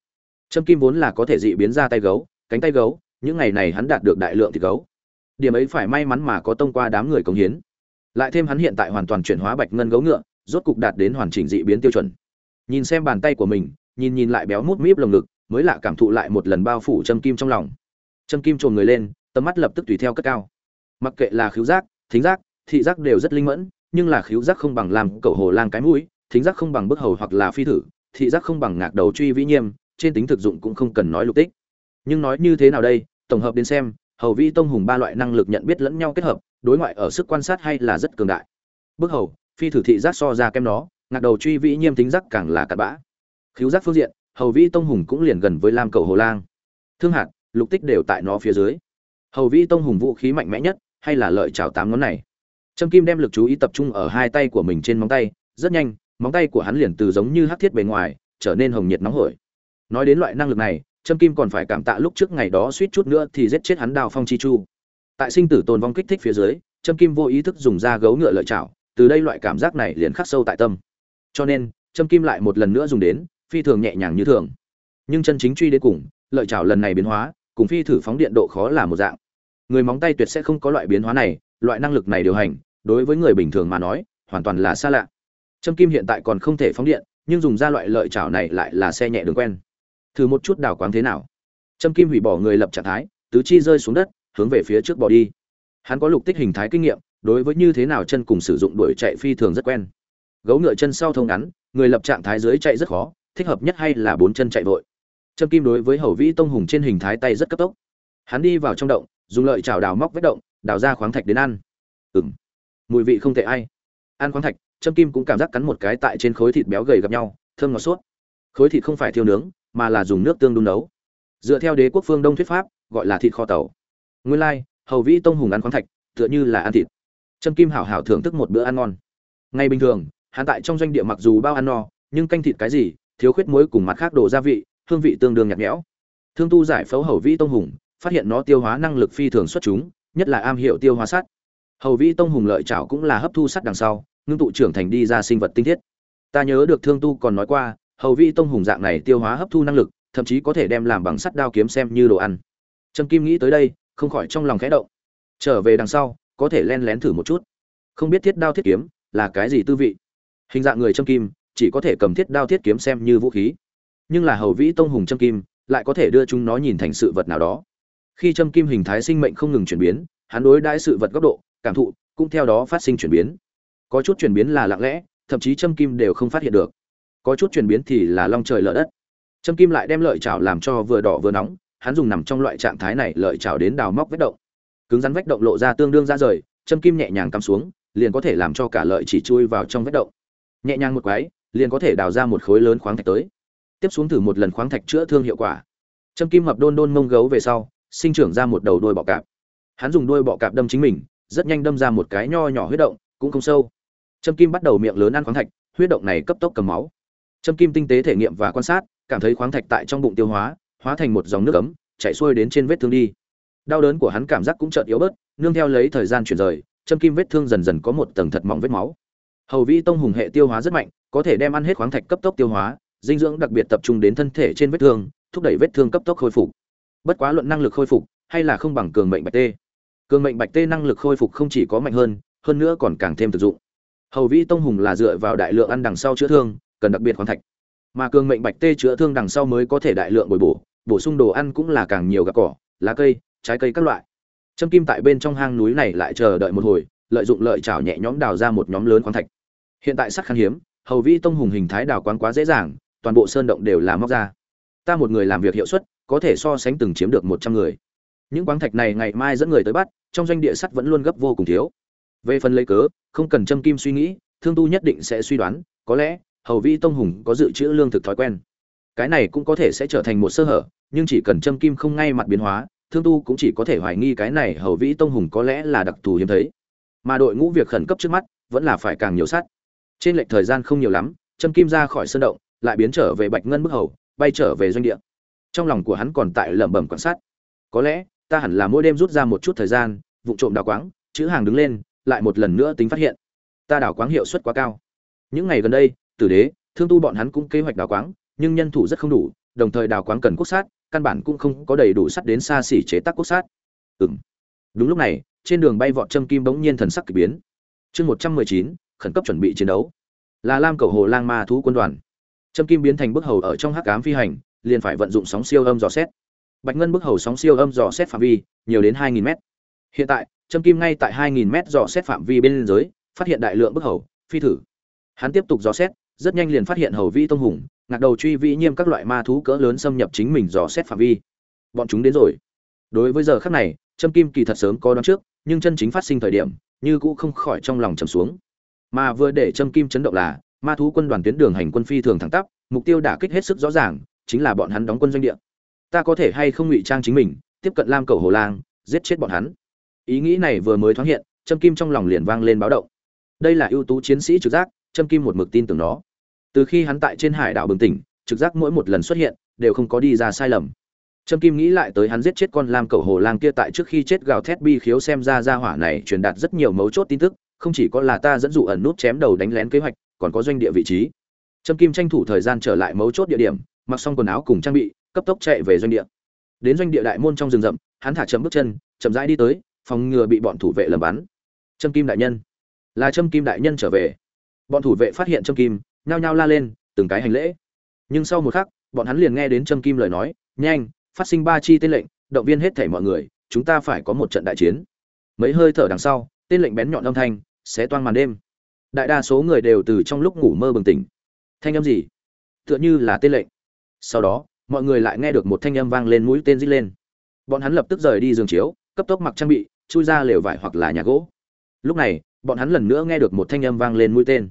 Châm kim vốn là có thể dị biến ra tay gấu, cánh tay gấu những ngày này hắn đạt được đại lượng thịt gấu. Điểm ấy phải may mắn mà có tông qua đám người cống hiến. Lại thêm hắn hiện tại hoàn toàn chuyển hóa bạch ngân gấu ngựa, rốt cục đạt đến hoàn chỉnh dị biến tiêu chuẩn. Nhìn xem bàn tay của mình, nhìn nhìn lại béo mút míp lồng ngực, mới lạ cảm thụ lại một lần bao phủ châm kim trong lòng. Châm kim trồn người lên, tầm mắt lập tức tùy theo cất cao. Mặc kệ là khiếu giác, thính giác, thị giác đều rất linh mẫn, nhưng là khiếu giác không bằng làm cẩu hồ lang cái mũi, thính giác không bằng bức hầu hoặc là phi thử, thị giác không bằng ngạc đầu truy vĩ nhiêm, trên tính thực dụng cũng không cần nói lục tích. Nhưng nói như thế nào đây tổng hợp đến xem, hầu vi tông hùng ba loại năng lực nhận biết lẫn nhau kết hợp, đối ngoại ở sức quan sát hay là rất cường đại. Bước hầu, phi thử thị giác so ra kem nó, ngạc đầu truy vĩ nhiêm tính giác càng là cặn bã. Khiếu giác phương diện, hầu vi tông hùng cũng liền gần với lam cầu hồ lang. Thương hạt, lục tích đều tại nó phía dưới. Hầu vi tông hùng vũ khí mạnh mẽ nhất, hay là lợi chảo tám ngón này. Trâm kim đem lực chú ý tập trung ở hai tay của mình trên móng tay, rất nhanh, móng tay của hắn liền từ giống như hắc thiết bề ngoài, trở nên hồng nhiệt nóng hổi. Nói đến loại năng lực này trâm kim còn phải cảm tạ lúc trước ngày đó suýt chút nữa thì giết chết hắn đào phong chi chu. Tại sinh tử tồn vong kích thích phía dưới, trâm kim vô ý thức dùng ra gấu ngựa lợi chảo, từ đây loại cảm giác này liền khắc sâu tại tâm. Cho nên, trâm kim lại một lần nữa dùng đến, phi thường nhẹ nhàng như thường. Nhưng chân chính truy đến cùng, lợi chảo lần này biến hóa, cùng phi thử phóng điện độ khó là một dạng. Người móng tay tuyệt sẽ không có loại biến hóa này, loại năng lực này điều hành, đối với người bình thường mà nói, hoàn toàn là xa lạ. Trâm kim hiện tại còn không thể phóng điện, nhưng dùng ra loại lợi chảo này lại là xe nhẹ đường quen thử một chút đào quáng thế nào. Trâm kim hủy bỏ người lập trạng thái, tứ chi rơi xuống đất, hướng về phía trước bỏ đi. Hắn có lục tích hình thái kinh nghiệm, đối với như thế nào chân cùng sử dụng đuổi chạy phi thường rất quen. Gấu ngựa chân sau thông ngắn, người lập trạng thái dưới chạy rất khó, thích hợp nhất hay là bốn chân chạy vội. Trâm kim đối với hầu vĩ tông hùng trên hình thái tay rất cấp tốc. Hắn đi vào trong động, dùng lợi chảo đào móc vết động, đào ra khoáng thạch đến ăn. Ừng mùi vị không tệ ai. Ăn khoáng thạch, Trâm kim cũng cảm giác cắn một cái tại trên khối thịt béo gầy gặp nhau, thơm ngọt suốt. Khối thịt không phải thiêu nướng mà là dùng nước tương đun nấu. Dựa theo đế quốc phương đông thuyết pháp, gọi là thịt kho tàu. Nguyên lai, hầu vĩ tông hùng ăn khoáng thạch, tựa như là ăn thịt. Châm kim hảo hảo thưởng thức một bữa ăn ngon. Ngay bình thường, hắn tại trong doanh địa mặc dù bao ăn no, nhưng canh thịt cái gì, thiếu khuyết muối cùng mặt khác đồ gia vị, hương vị tương đương nhạt nhẽo. Thương tu giải phẫu hầu vĩ tông hùng, phát hiện nó tiêu hóa năng lực phi thường xuất chúng, nhất là am hiệu tiêu hóa sắt. Hầu vĩ tông hùng lợi chảo cũng là hấp thu sắt đằng sau, ngưng tụ trưởng thành đi ra sinh vật tinh thiết. Ta nhớ được thương tu còn nói qua hầu vĩ tông hùng dạng này tiêu hóa hấp thu năng lực, thậm chí có thể đem làm bằng sắt đao kiếm xem như đồ ăn. Trâm kim nghĩ tới đây, không khỏi trong lòng khẽ động. Trở về đằng sau, có thể len lén thử một chút. Không biết thiết đao thiết kiếm là cái gì tư vị. Hình dạng người trâm kim chỉ có thể cầm thiết đao thiết kiếm xem như vũ khí. Nhưng là hầu vĩ tông hùng trâm kim lại có thể đưa chúng nó nhìn thành sự vật nào đó. Khi trâm kim hình thái sinh mệnh không ngừng chuyển biến, hắn đối đãi sự vật góc độ, cảm thụ cũng theo đó phát sinh chuyển biến. Có chút chuyển biến là lặng lẽ, thậm chí trâm kim đều không phát hiện được có chút chuyển biến thì là long trời lở đất. Trâm kim lại đem lợi chảo làm cho vừa đỏ vừa nóng, hắn dùng nằm trong loại trạng thái này lợi chảo đến đào móc vết động. Cứng rắn vết động lộ ra tương đương ra rời, trâm kim nhẹ nhàng cắm xuống, liền có thể làm cho cả lợi chỉ chui vào trong vết động. Nhẹ nhàng một quái, liền có thể đào ra một khối lớn khoáng thạch tới. Tiếp xuống thử một lần khoáng thạch chữa thương hiệu quả. Trâm kim mập đôn đôn mông gấu về sau, sinh trưởng ra một đầu đuôi bọ cạp. Hắn dùng đuôi bọ cạp đâm chính mình, rất nhanh đâm ra một cái nho nhỏ huyết động, cũng không sâu. Trâm kim bắt đầu miệng lớn ăn khoáng thạch, huyết động này cấp tốc cầm máu trâm kim tinh tế thể nghiệm và quan sát, cảm thấy khoáng thạch tại trong bụng tiêu hóa hóa thành một dòng nước ấm, chảy xuôi đến trên vết thương đi. Đau đớn của hắn cảm giác cũng chợt yếu bớt, nương theo lấy thời gian chuyển rời trâm kim vết thương dần dần có một tầng thật mỏng vết máu. Hầu vĩ tông hùng hệ tiêu hóa rất mạnh, có thể đem ăn hết khoáng thạch cấp tốc tiêu hóa, dinh dưỡng đặc biệt tập trung đến thân thể trên vết thương, thúc đẩy vết thương cấp tốc khôi phục. Bất quá luận năng lực khôi phục, hay là không bằng cường mệnh bạch tê. Cường mệnh bạch tê năng lực khôi phục không chỉ có mạnh hơn hơn nữa còn càng thêm thực dụng. Hầu vĩ tông hùng là dựa vào đại lượng ăn đằng sau chữa thương cần đặc biệt khoáng thạch. Mà cường mệnh bạch tê chữa thương đằng sau mới có thể đại lượng bồi bổ bổ sung đồ ăn cũng là càng nhiều gạc cỏ, lá cây, trái cây các loại. Trâm kim tại bên trong hang núi này lại chờ đợi một hồi, lợi dụng lợi chảo nhẹ nhõm đào ra một nhóm lớn khoáng thạch. Hiện tại sắc khan hiếm, hầu vi tông hùng hình thái đào quán quá dễ dàng, toàn bộ sơn động đều là móc ra. Ta một người làm việc hiệu suất, có thể so sánh từng chiếm được một trăm người. Những quáng thạch này ngày mai dẫn người tới bắt, trong doanh địa sắt vẫn luôn gấp vô cùng thiếu. Về phần lấy cớ, không cần châm kim suy nghĩ, thương tu nhất định sẽ suy đoán, có lẽ hầu vi tông hùng có dự trữ lương thực thói quen. Cái này cũng có thể sẽ trở thành một sơ hở, nhưng chỉ cần châm kim không ngay mặt biến hóa, thương tu cũng chỉ có thể hoài nghi cái này hầu vĩ tông hùng có lẽ là đặc thù hiếm thấy. Mà đội ngũ việc khẩn cấp trước mắt vẫn là phải càng nhiều sát. Trên lệch thời gian không nhiều lắm, châm kim ra khỏi sân động, lại biến trở về bạch ngân bức hầu, bay trở về doanh địa. Trong lòng của hắn còn tại lẩm bẩm quan sát. Có lẽ, ta hẳn là mỗi đêm rút ra một chút thời gian, vụ trộm đào quáng, chữ hàng đứng lên, lại một lần nữa tính phát hiện. Ta đào quáng hiệu suất quá cao. Những ngày gần đây tử đế, thương tu bọn hắn cũng kế hoạch đào quáng, nhưng nhân thủ rất không đủ, đồng thời đào quáng cần quốc sát, căn bản cũng không có đầy đủ sắt đến xa xỉ chế tác quốc sát. Ừ đúng lúc này, trên đường bay vọt châm kim bỗng nhiên thần sắc k ỳ biến. Chương một trăm mười chín, khẩn cấp chuẩn bị chiến đấu. Là lam cầu hồ lang ma thú quân đoàn. Châm kim biến thành bức hầu ở trong hắc cám phi hành, liền phải vận dụng sóng siêu âm dò xét. Bạch ngân bức hầu sóng siêu âm dò xét phạm vi, nhiều đến 2.000 m hiện tại, châm kim ngay tại 2.000 m dò xét phạm vi bên dưới, phát hiện đại lượng bức hầu, phi thử. Hắn tiếp tục dò xét rất nhanh liền phát hiện hầu vi tông hùng, ngạc đầu truy vĩ nhiêm các loại ma thú cỡ lớn xâm nhập chính mình dò xét phạm vi. Bọn chúng đến rồi. Đối với giờ khắc này, trâm kim kỳ thật sớm có đón trước, nhưng chân chính phát sinh thời điểm, như cũ không khỏi trong lòng trầm xuống. Mà vừa để trâm kim chấn động là, ma thú quân đoàn tuyến đường hành quân phi thường thẳng tắp, mục tiêu đả kích hết sức rõ ràng, chính là bọn hắn đóng quân doanh địa. Ta có thể hay không ngụy trang chính mình, tiếp cận lam cầu hồ lang, giết chết bọn hắn. Ý nghĩ này vừa mới thoáng hiện, trâm kim trong lòng liền vang lên báo động. Đây là ưu tú chiến sĩ trực giác trâm kim một mực tin tưởng nó. Từ khi hắn tại trên hải đảo bừng tỉnh, trực giác mỗi một lần xuất hiện đều không có đi ra sai lầm. Trâm kim nghĩ lại tới hắn giết chết con lam cầu hồ lang kia tại trước khi chết gào thét bi khiếu xem ra ra hỏa này truyền đạt rất nhiều mấu chốt tin tức, không chỉ có là ta dẫn dụ ẩn nút chém đầu đánh lén kế hoạch, còn có doanh địa vị trí. Trâm kim tranh thủ thời gian trở lại mấu chốt địa điểm, mặc xong quần áo cùng trang bị, cấp tốc chạy về doanh địa. Đến doanh địa đại môn trong rừng rậm, hắn thả chậm bước chân, chậm rãi đi tới, phòng ngừa bị bọn thủ vệ lầm bắn. Trâm kim đại nhân. Là trâm kim đại nhân trở về bọn thủ vệ phát hiện trâm kim, nhao nhao la lên, từng cái hành lễ. Nhưng sau một khắc, bọn hắn liền nghe đến trâm kim lời nói, nhanh, phát sinh ba chi tên lệnh, động viên hết thảy mọi người, chúng ta phải có một trận đại chiến. Mấy hơi thở đằng sau, tên lệnh bén nhọn âm thanh sẽ toang màn đêm. Đại đa số người đều từ trong lúc ngủ mơ bừng tỉnh. Thanh âm gì? Tựa như là tên lệnh. Sau đó, mọi người lại nghe được một thanh âm vang lên mũi tên rít lên. Bọn hắn lập tức rời đi giường chiếu, cấp tốc mặc trang bị, chui ra lều vải hoặc là nhà gỗ. Lúc này bọn hắn lần nữa nghe được một thanh âm vang lên mũi tên.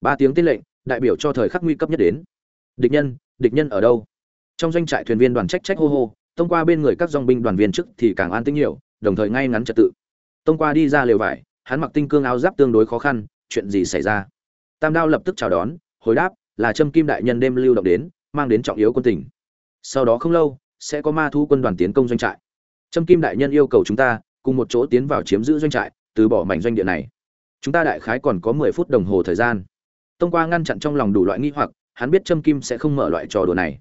Ba tiếng tên lệnh, đại biểu cho thời khắc nguy cấp nhất đến. Địch nhân địch nhân ở đâu? Trong doanh trại thuyền viên đoàn trách trách hô hô thông qua bên người các dòng binh đoàn viên trước thì càng an tĩnh nhiều, đồng thời ngay ngắn trật tự. Thông qua đi ra lều vải, hắn mặc tinh cương áo giáp tương đối khó khăn, chuyện gì xảy ra? Tam đao lập tức chào đón, hồi đáp, là trâm kim đại nhân đêm lưu động đến, mang đến trọng yếu quân tình. Sau đó không lâu, sẽ có ma thu quân đoàn tiến công doanh trại. Trâm kim đại nhân yêu cầu chúng ta, cùng một chỗ tiến vào chiếm giữ doanh trại, từ bỏ mảnh doanh địa này chúng ta đại khái còn có mười phút đồng hồ thời gian. Tông qua ngăn chặn trong lòng đủ loại nghi hoặc, hắn biết trâm kim sẽ không mở loại trò đùa này.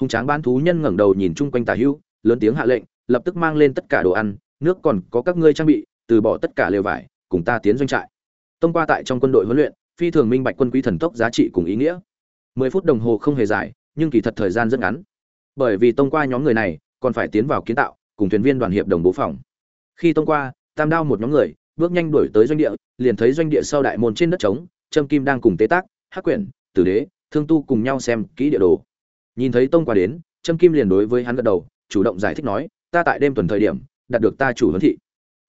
Hùng tráng bán thú nhân ngẩng đầu nhìn chung quanh tà hữu, lớn tiếng hạ lệnh, lập tức mang lên tất cả đồ ăn, nước còn có các ngươi trang bị, từ bỏ tất cả lều vải, cùng ta tiến doanh trại. Tông qua tại trong quân đội huấn luyện, phi thường minh bạch quân quý thần tốc giá trị cùng ý nghĩa. Mười phút đồng hồ không hề dài, nhưng kỳ thật thời gian rất ngắn. Bởi vì tông qua nhóm người này còn phải tiến vào kiến tạo, cùng thuyền viên đoàn hiệp đồng bố phòng. Khi tông qua, tam đao một nhóm người bước nhanh đuổi tới doanh địa, liền thấy doanh địa sau đại môn trên đất trống, trâm kim đang cùng tế tác, hắc quyển, tử đế, thương tu cùng nhau xem kỹ địa đồ. Nhìn thấy tông qua đến, trâm kim liền đối với hắn gật đầu, chủ động giải thích nói, ta tại đêm tuần thời điểm, đạt được ta chủ huấn thị.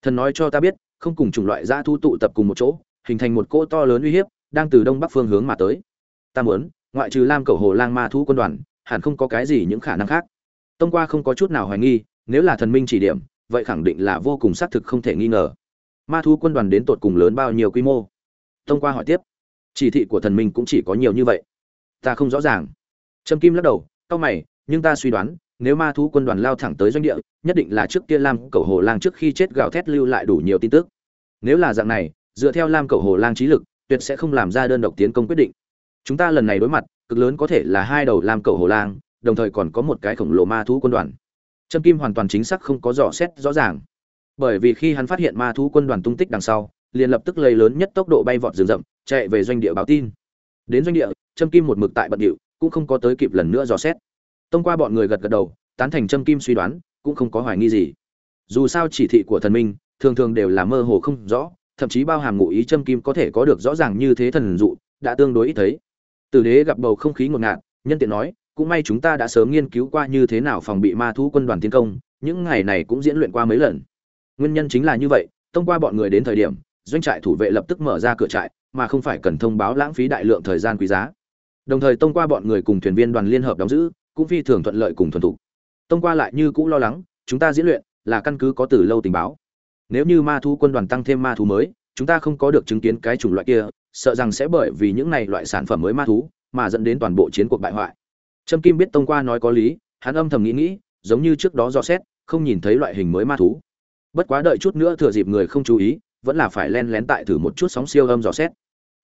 Thần nói cho ta biết, không cùng chủng loại dã thu tụ tập cùng một chỗ, hình thành một cỗ to lớn uy hiếp, đang từ đông bắc phương hướng mà tới. Ta muốn, ngoại trừ lam cầu hồ lang ma thu quân đoàn, hẳn không có cái gì những khả năng khác. Tông qua không có chút nào hoài nghi, nếu là thần minh chỉ điểm, vậy khẳng định là vô cùng xác thực không thể nghi ngờ ma thu quân đoàn đến tột cùng lớn bao nhiêu quy mô? Thông qua hỏi tiếp, chỉ thị của thần minh cũng chỉ có nhiều như vậy. Ta không rõ ràng. Trâm kim lắc đầu, cau mày, nhưng ta suy đoán, nếu ma thú quân đoàn lao thẳng tới doanh địa, nhất định là trước kia lam cầu hồ lang trước khi chết gào thét lưu lại đủ nhiều tin tức. Nếu là dạng này, dựa theo lam cầu hồ lang trí lực, tuyệt sẽ không làm ra đơn độc tiến công quyết định. Chúng ta lần này đối mặt, cực lớn có thể là hai đầu lam cầu hồ lang, đồng thời còn có một cái khổng lồ ma thú quân đoàn. Trâm kim hoàn toàn chính xác không có dò xét rõ ràng bởi vì khi hắn phát hiện ma thú quân đoàn tung tích đằng sau, liền lập tức lấy lớn nhất tốc độ bay vọt rừng rậm, chạy về doanh địa báo tin. Đến doanh địa, trâm kim một mực tại bận điệu, cũng không có tới kịp lần nữa dò xét. Tông qua bọn người gật gật đầu, tán thành trâm kim suy đoán, cũng không có hoài nghi gì. Dù sao chỉ thị của thần minh, thường thường đều là mơ hồ không rõ, thậm chí bao hàm ngụ ý trâm kim có thể có được rõ ràng như thế thần dụ, đã tương đối ít thấy. Tử đế gặp bầu không khí ngột ngạt, nhân tiện nói, cũng may chúng ta đã sớm nghiên cứu qua như thế nào phòng bị ma thú quân đoàn tiến công, những ngày này cũng diễn luyện qua mấy lần nguyên nhân chính là như vậy, thông qua bọn người đến thời điểm, doanh trại thủ vệ lập tức mở ra cửa trại, mà không phải cần thông báo lãng phí đại lượng thời gian quý giá. Đồng thời thông qua bọn người cùng thuyền viên đoàn liên hợp đóng giữ, cũng phi thường thuận lợi cùng thuần thục. Thông qua lại như cũ lo lắng, chúng ta diễn luyện là căn cứ có từ lâu tình báo. Nếu như ma thu quân đoàn tăng thêm ma thú mới, chúng ta không có được chứng kiến cái chủng loại kia, sợ rằng sẽ bởi vì những này loại sản phẩm mới ma thú, mà dẫn đến toàn bộ chiến cuộc bại hoại. Trâm kim biết tông qua nói có lý, hắn âm thầm nghĩ nghĩ, giống như trước đó do xét, không nhìn thấy loại hình mới ma thú bất quá đợi chút nữa thừa dịp người không chú ý, vẫn là phải len lén tại thử một chút sóng siêu âm dò xét.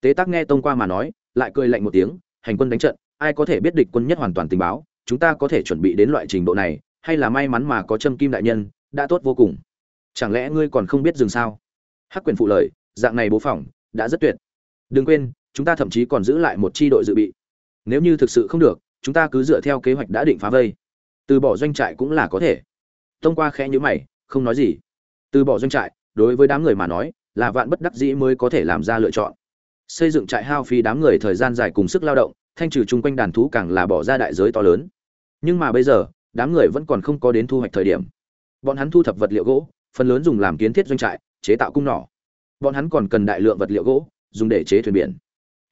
Tế tác nghe tông qua mà nói, lại cười lạnh một tiếng, hành quân đánh trận, ai có thể biết địch quân nhất hoàn toàn tình báo, chúng ta có thể chuẩn bị đến loại trình độ này, hay là may mắn mà có trâm kim đại nhân, đã tốt vô cùng. Chẳng lẽ ngươi còn không biết dừng sao? Hắc quyền phụ lời, dạng này bố phỏng đã rất tuyệt. Đừng quên, chúng ta thậm chí còn giữ lại một chi đội dự bị. Nếu như thực sự không được, chúng ta cứ dựa theo kế hoạch đã định phá vây. Từ bỏ doanh trại cũng là có thể. Tông qua khẽ nhữ mày, không nói gì từ bỏ doanh trại, đối với đám người mà nói, là vạn bất đắc dĩ mới có thể làm ra lựa chọn. Xây dựng trại hao phí đám người thời gian dài cùng sức lao động, thanh trừ chung quanh đàn thú càng là bỏ ra đại giới to lớn. Nhưng mà bây giờ, đám người vẫn còn không có đến thu hoạch thời điểm. Bọn hắn thu thập vật liệu gỗ, phần lớn dùng làm kiến thiết doanh trại, chế tạo cung nỏ. Bọn hắn còn cần đại lượng vật liệu gỗ, dùng để chế thuyền biển.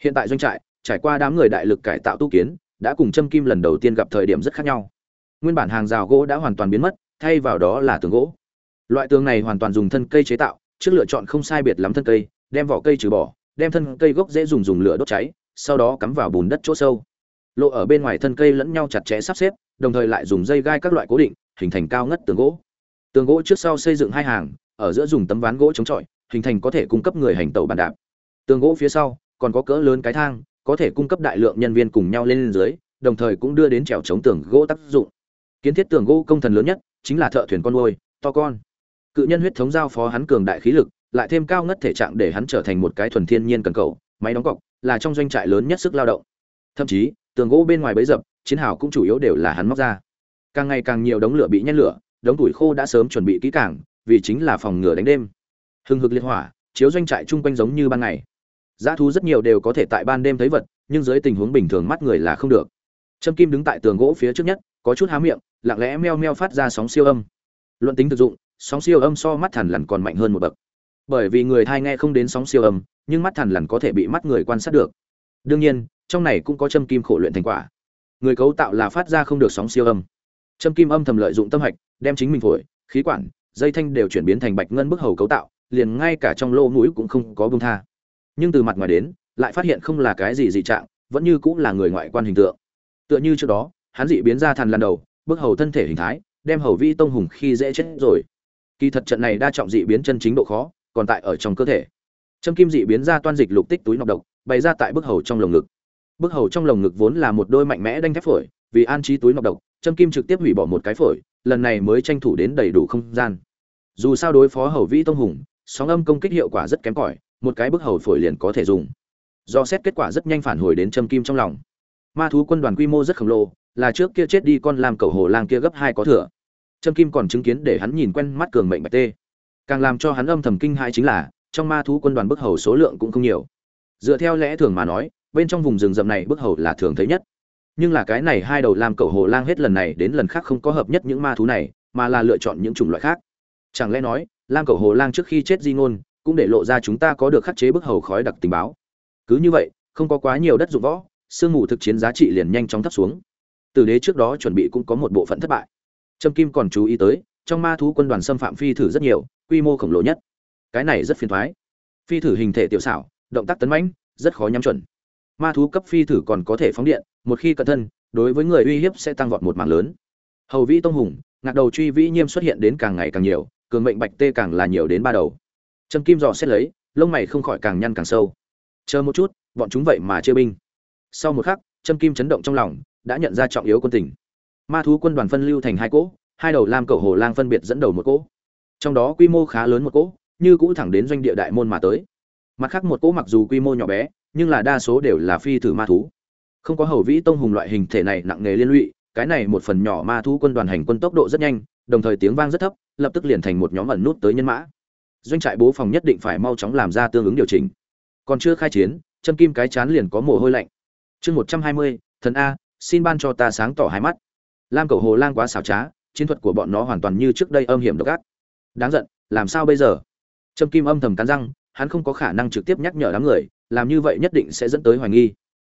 Hiện tại doanh trại, trải qua đám người đại lực cải tạo tu kiến, đã cùng châm kim lần đầu tiên gặp thời điểm rất khác nhau. Nguyên bản hàng rào gỗ đã hoàn toàn biến mất, thay vào đó là tường gỗ loại tường này hoàn toàn dùng thân cây chế tạo, trước lựa chọn không sai biệt lắm thân cây, đem vỏ cây trừ bỏ, đem thân cây gốc dễ dùng dùng lửa đốt cháy, sau đó cắm vào bùn đất chỗ sâu. Lộ ở bên ngoài thân cây lẫn nhau chặt chẽ sắp xếp, đồng thời lại dùng dây gai các loại cố định, hình thành cao ngất tường gỗ. Tường gỗ trước sau xây dựng hai hàng, ở giữa dùng tấm ván gỗ chống chọi, hình thành có thể cung cấp người hành tàu bàn đạp. Tường gỗ phía sau, còn có cỡ lớn cái thang, có thể cung cấp đại lượng nhân viên cùng nhau lên dưới, đồng thời cũng đưa đến trèo chống tường gỗ tác dụng. Kiến thiết tường gỗ công thần lớn nhất chính là thợ thuyền con nuôi, to con cự nhân huyết thống giao phó hắn cường đại khí lực, lại thêm cao ngất thể trạng để hắn trở thành một cái thuần thiên nhiên cần cầu, máy đóng cọc, là trong doanh trại lớn nhất sức lao động. Thậm chí, tường gỗ bên ngoài bấy dập, chiến hào cũng chủ yếu đều là hắn móc ra. Càng ngày càng nhiều đống lửa bị nhét lửa, đống tuổi khô đã sớm chuẩn bị kỹ càng, vì chính là phòng ngừa đánh đêm. Hừng hực liệt hỏa, chiếu doanh trại chung quanh giống như ban ngày. Giá thú rất nhiều đều có thể tại ban đêm thấy vật, nhưng dưới tình huống bình thường mắt người là không được. Trâm kim đứng tại tường gỗ phía trước nhất, có chút há miệng, lặng lẽ meo meo phát ra sóng siêu âm. Luận tính thực dụng sóng siêu âm so mắt thằn lằn còn mạnh hơn một bậc. Bởi vì người thai nghe không đến sóng siêu âm, nhưng mắt thằn lằn có thể bị mắt người quan sát được. Đương nhiên, trong này cũng có châm kim khổ luyện thành quả. Người cấu tạo là phát ra không được sóng siêu âm. Châm kim âm thầm lợi dụng tâm hạch, đem chính mình phổi, khí quản, dây thanh đều chuyển biến thành bạch ngân bức hầu cấu tạo, liền ngay cả trong lô mũi cũng không có bông tha. Nhưng từ mặt ngoài đến, lại phát hiện không là cái gì dị trạng, vẫn như cũng là người ngoại quan hình tượng. Tựa như trước đó, hắn dị biến ra thằn lần đầu, bức hầu thân thể hình thái, đem hầu vi tông hùng khi dễ chết rồi kỳ thật trận này đa trọng dị biến chân chính độ khó, còn tại ở trong cơ thể. Châm kim dị biến ra toan dịch lục tích túi nọc độc, bày ra tại bức hầu trong lồng ngực. Bức hầu trong lồng ngực vốn là một đôi mạnh mẽ đanh thép phổi, vì an trí túi nọc độc, châm kim trực tiếp hủy bỏ một cái phổi, lần này mới tranh thủ đến đầy đủ không gian. Dù sao đối phó hầu vĩ tông hùng, sóng âm công kích hiệu quả rất kém cỏi, một cái bức hầu phổi liền có thể dùng. Do xét kết quả rất nhanh phản hồi đến châm kim trong lòng. Ma thú quân đoàn quy mô rất khổng lồ, là trước kia chết đi con làm cầu hồ lang kia gấp hai có thừa trâm kim còn chứng kiến để hắn nhìn quen mắt cường mệnh bạch tê. Càng làm cho hắn âm thầm kinh hãi chính là, trong ma thú quân đoàn bức hầu số lượng cũng không nhiều. Dựa theo lẽ thường mà nói, bên trong vùng rừng rậm này bức hầu là thường thấy nhất. Nhưng là cái này hai đầu làm cẩu hồ lang hết lần này đến lần khác không có hợp nhất những ma thú này, mà là lựa chọn những chủng loại khác. Chẳng lẽ nói lam cẩu hồ lang trước khi chết di ngôn, cũng để lộ ra chúng ta có được khắc chế bức hầu khói đặc tình báo. Cứ như vậy, không có quá nhiều đất dụng võ, sương mù thực chiến giá trị liền nhanh chóng thấp xuống. Từ đế trước đó chuẩn bị cũng có một bộ phận thất bại trâm kim còn chú ý tới, trong ma thú quân đoàn xâm phạm phi thử rất nhiều, quy mô khổng lồ nhất. Cái này rất phiền thoái. Phi thử hình thể tiểu xảo, động tác tấn mãnh, rất khó nhắm chuẩn. Ma thú cấp phi thử còn có thể phóng điện, một khi cẩn thân, đối với người uy hiếp sẽ tăng vọt một mảng lớn. Hầu vĩ tông hùng, ngạc đầu truy vĩ nhiêm xuất hiện đến càng ngày càng nhiều, cường mệnh bạch tê càng là nhiều đến ba đầu. Trâm kim dò xét lấy, lông mày không khỏi càng nhăn càng sâu. Chờ một chút, bọn chúng vậy mà chia binh. Sau một khắc, trâm kim chấn động trong lòng, đã nhận ra trọng yếu quân tình ma thú quân đoàn phân lưu thành hai cỗ, hai đầu lam cầu hồ lang phân biệt dẫn đầu một cỗ. Trong đó quy mô khá lớn một cỗ, như cũ thẳng đến doanh địa đại môn mà tới. Mặt khác một cỗ mặc dù quy mô nhỏ bé, nhưng là đa số đều là phi thử ma thú. Không có hầu vĩ tông hùng loại hình thể này nặng nghề liên lụy, cái này một phần nhỏ ma thú quân đoàn hành quân tốc độ rất nhanh, đồng thời tiếng vang rất thấp, lập tức liền thành một nhóm ẩn nút tới nhân mã. Doanh trại bố phòng nhất định phải mau chóng làm ra tương ứng điều chỉnh. Còn chưa khai chiến, châm kim cái chán liền có mồ hôi lạnh. Chương một trăm hai mươi, thần a, xin ban cho ta sáng tỏ hai mắt lam cầu hồ lang quá xảo trá, chiến thuật của bọn nó hoàn toàn như trước đây âm hiểm độc ác. Đáng giận, làm sao bây giờ? Trâm kim âm thầm cắn răng, hắn không có khả năng trực tiếp nhắc nhở đám người, làm như vậy nhất định sẽ dẫn tới hoài nghi.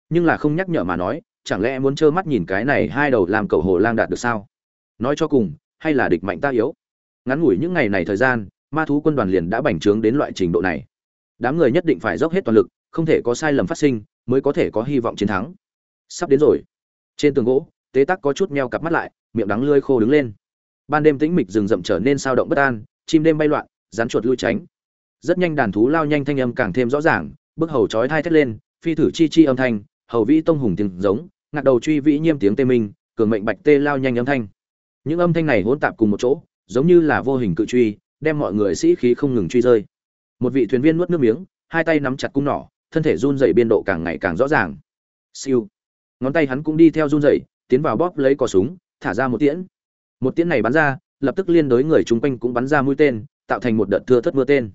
Nhưng là không nhắc nhở mà nói, chẳng lẽ muốn trơ mắt nhìn cái này hai đầu làm cầu hồ lang đạt được sao? Nói cho cùng, hay là địch mạnh ta yếu? Ngắn ngủi những ngày này thời gian, ma thú quân đoàn liền đã bành trướng đến loại trình độ này. Đám người nhất định phải dốc hết toàn lực, không thể có sai lầm phát sinh, mới có thể có hy vọng chiến thắng. Sắp đến rồi. Trên tường gỗ tế tắc có chút meo cặp mắt lại, miệng đắng lươi khô đứng lên. Ban đêm tĩnh mịch rừng rậm trở nên sao động bất an, chim đêm bay loạn, rắn chuột lui tránh. Rất nhanh đàn thú lao nhanh thanh âm càng thêm rõ ràng bức hầu chói thai thét lên, phi thử chi chi âm thanh, hầu vĩ tông hùng tiếng giống, ngạc đầu truy vĩ nhiêm tiếng tê minh, cường mệnh bạch tê lao nhanh âm thanh. Những âm thanh này hỗn tạp cùng một chỗ, giống như là vô hình cự truy, đem mọi người sĩ khí không ngừng truy rơi. Một vị thuyền viên nuốt nước miếng, hai tay nắm chặt cung nỏ, thân thể run dày biên độ càng ngày càng rõ ràng. Siêu. Ngón tay hắn cũng đi theo run dày tiến vào bóp lấy cò súng, thả ra một tiễn. Một tiễn này bắn ra, lập tức liên đối người chung quanh cũng bắn ra mũi tên, tạo thành một đợt thưa thất mưa tên.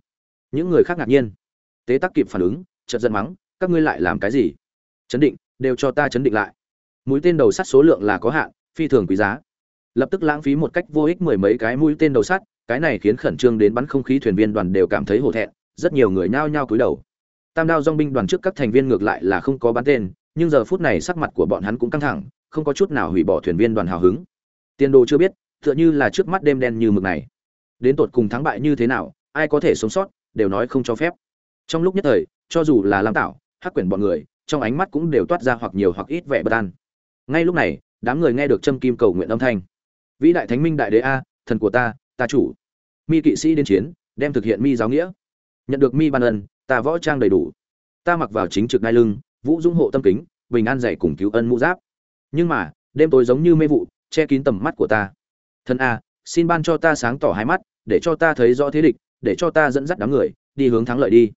Những người khác ngạc nhiên. Tế tắc kịp phản ứng, chợt giận mắng, các ngươi lại làm cái gì? Chấn định, đều cho ta chấn định lại. Mũi tên đầu sắt số lượng là có hạn, phi thường quý giá. Lập tức lãng phí một cách vô ích mười mấy cái mũi tên đầu sắt, cái này khiến khẩn trương đến bắn không khí thuyền viên đoàn đều cảm thấy hổ thẹn, rất nhiều người nhao nhao cúi đầu. Tam đao dong binh đoàn trước các thành viên ngược lại là không có bắn tên, nhưng giờ phút này sắc mặt của bọn hắn cũng căng thẳng không có chút nào hủy bỏ thuyền viên đoàn hào hứng. Tiền đồ chưa biết, tựa như là trước mắt đêm đen như mực này. Đến tột cùng thắng bại như thế nào, ai có thể sống sót, đều nói không cho phép. Trong lúc nhất thời, cho dù là lam tạo hắc quyển bọn người, trong ánh mắt cũng đều toát ra hoặc nhiều hoặc ít vẻ bất an. Ngay lúc này, đám người nghe được châm kim cầu nguyện âm thanh. Vĩ đại thánh minh đại đế a, thần của ta ta chủ. Mi kỵ sĩ đến chiến, đem thực hiện mi giáo nghĩa. Nhận được mi ban ân, ta võ trang đầy đủ. Ta mặc vào chính trực ngai lưng, vũ dung hộ tâm kính, bình an dạy cùng cứu ân mũ giáp nhưng mà, đêm tối giống như mê vụ, che kín tầm mắt của ta. Thân a, xin ban cho ta sáng tỏ hai mắt, để cho ta thấy rõ thế địch, để cho ta dẫn dắt đám người, đi hướng thắng lợi đi.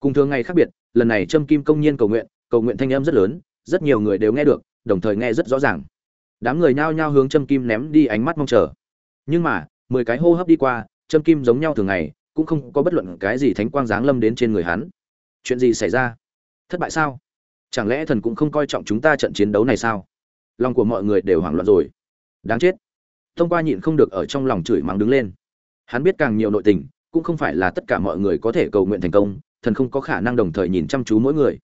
Cùng thường ngày khác biệt, lần này trâm kim công nhiên cầu nguyện cầu nguyện thanh âm rất lớn, rất nhiều người đều nghe được, đồng thời nghe rất rõ ràng. Đám người nhao nhao hướng trâm kim ném đi ánh mắt mong chờ. Nhưng mà, mười cái hô hấp đi qua, trâm kim giống nhau thường ngày, cũng không có bất luận cái gì thánh quang giáng lâm đến trên người hắn. Chuyện gì xảy ra? Thất bại sao? Chẳng lẽ thần cũng không coi trọng chúng ta trận chiến đấu này sao? Lòng của mọi người đều hoảng loạn rồi. Đáng chết. Thông qua nhịn không được ở trong lòng chửi mắng đứng lên. Hắn biết càng nhiều nội tình, cũng không phải là tất cả mọi người có thể cầu nguyện thành công, thần không có khả năng đồng thời nhìn chăm chú mỗi người.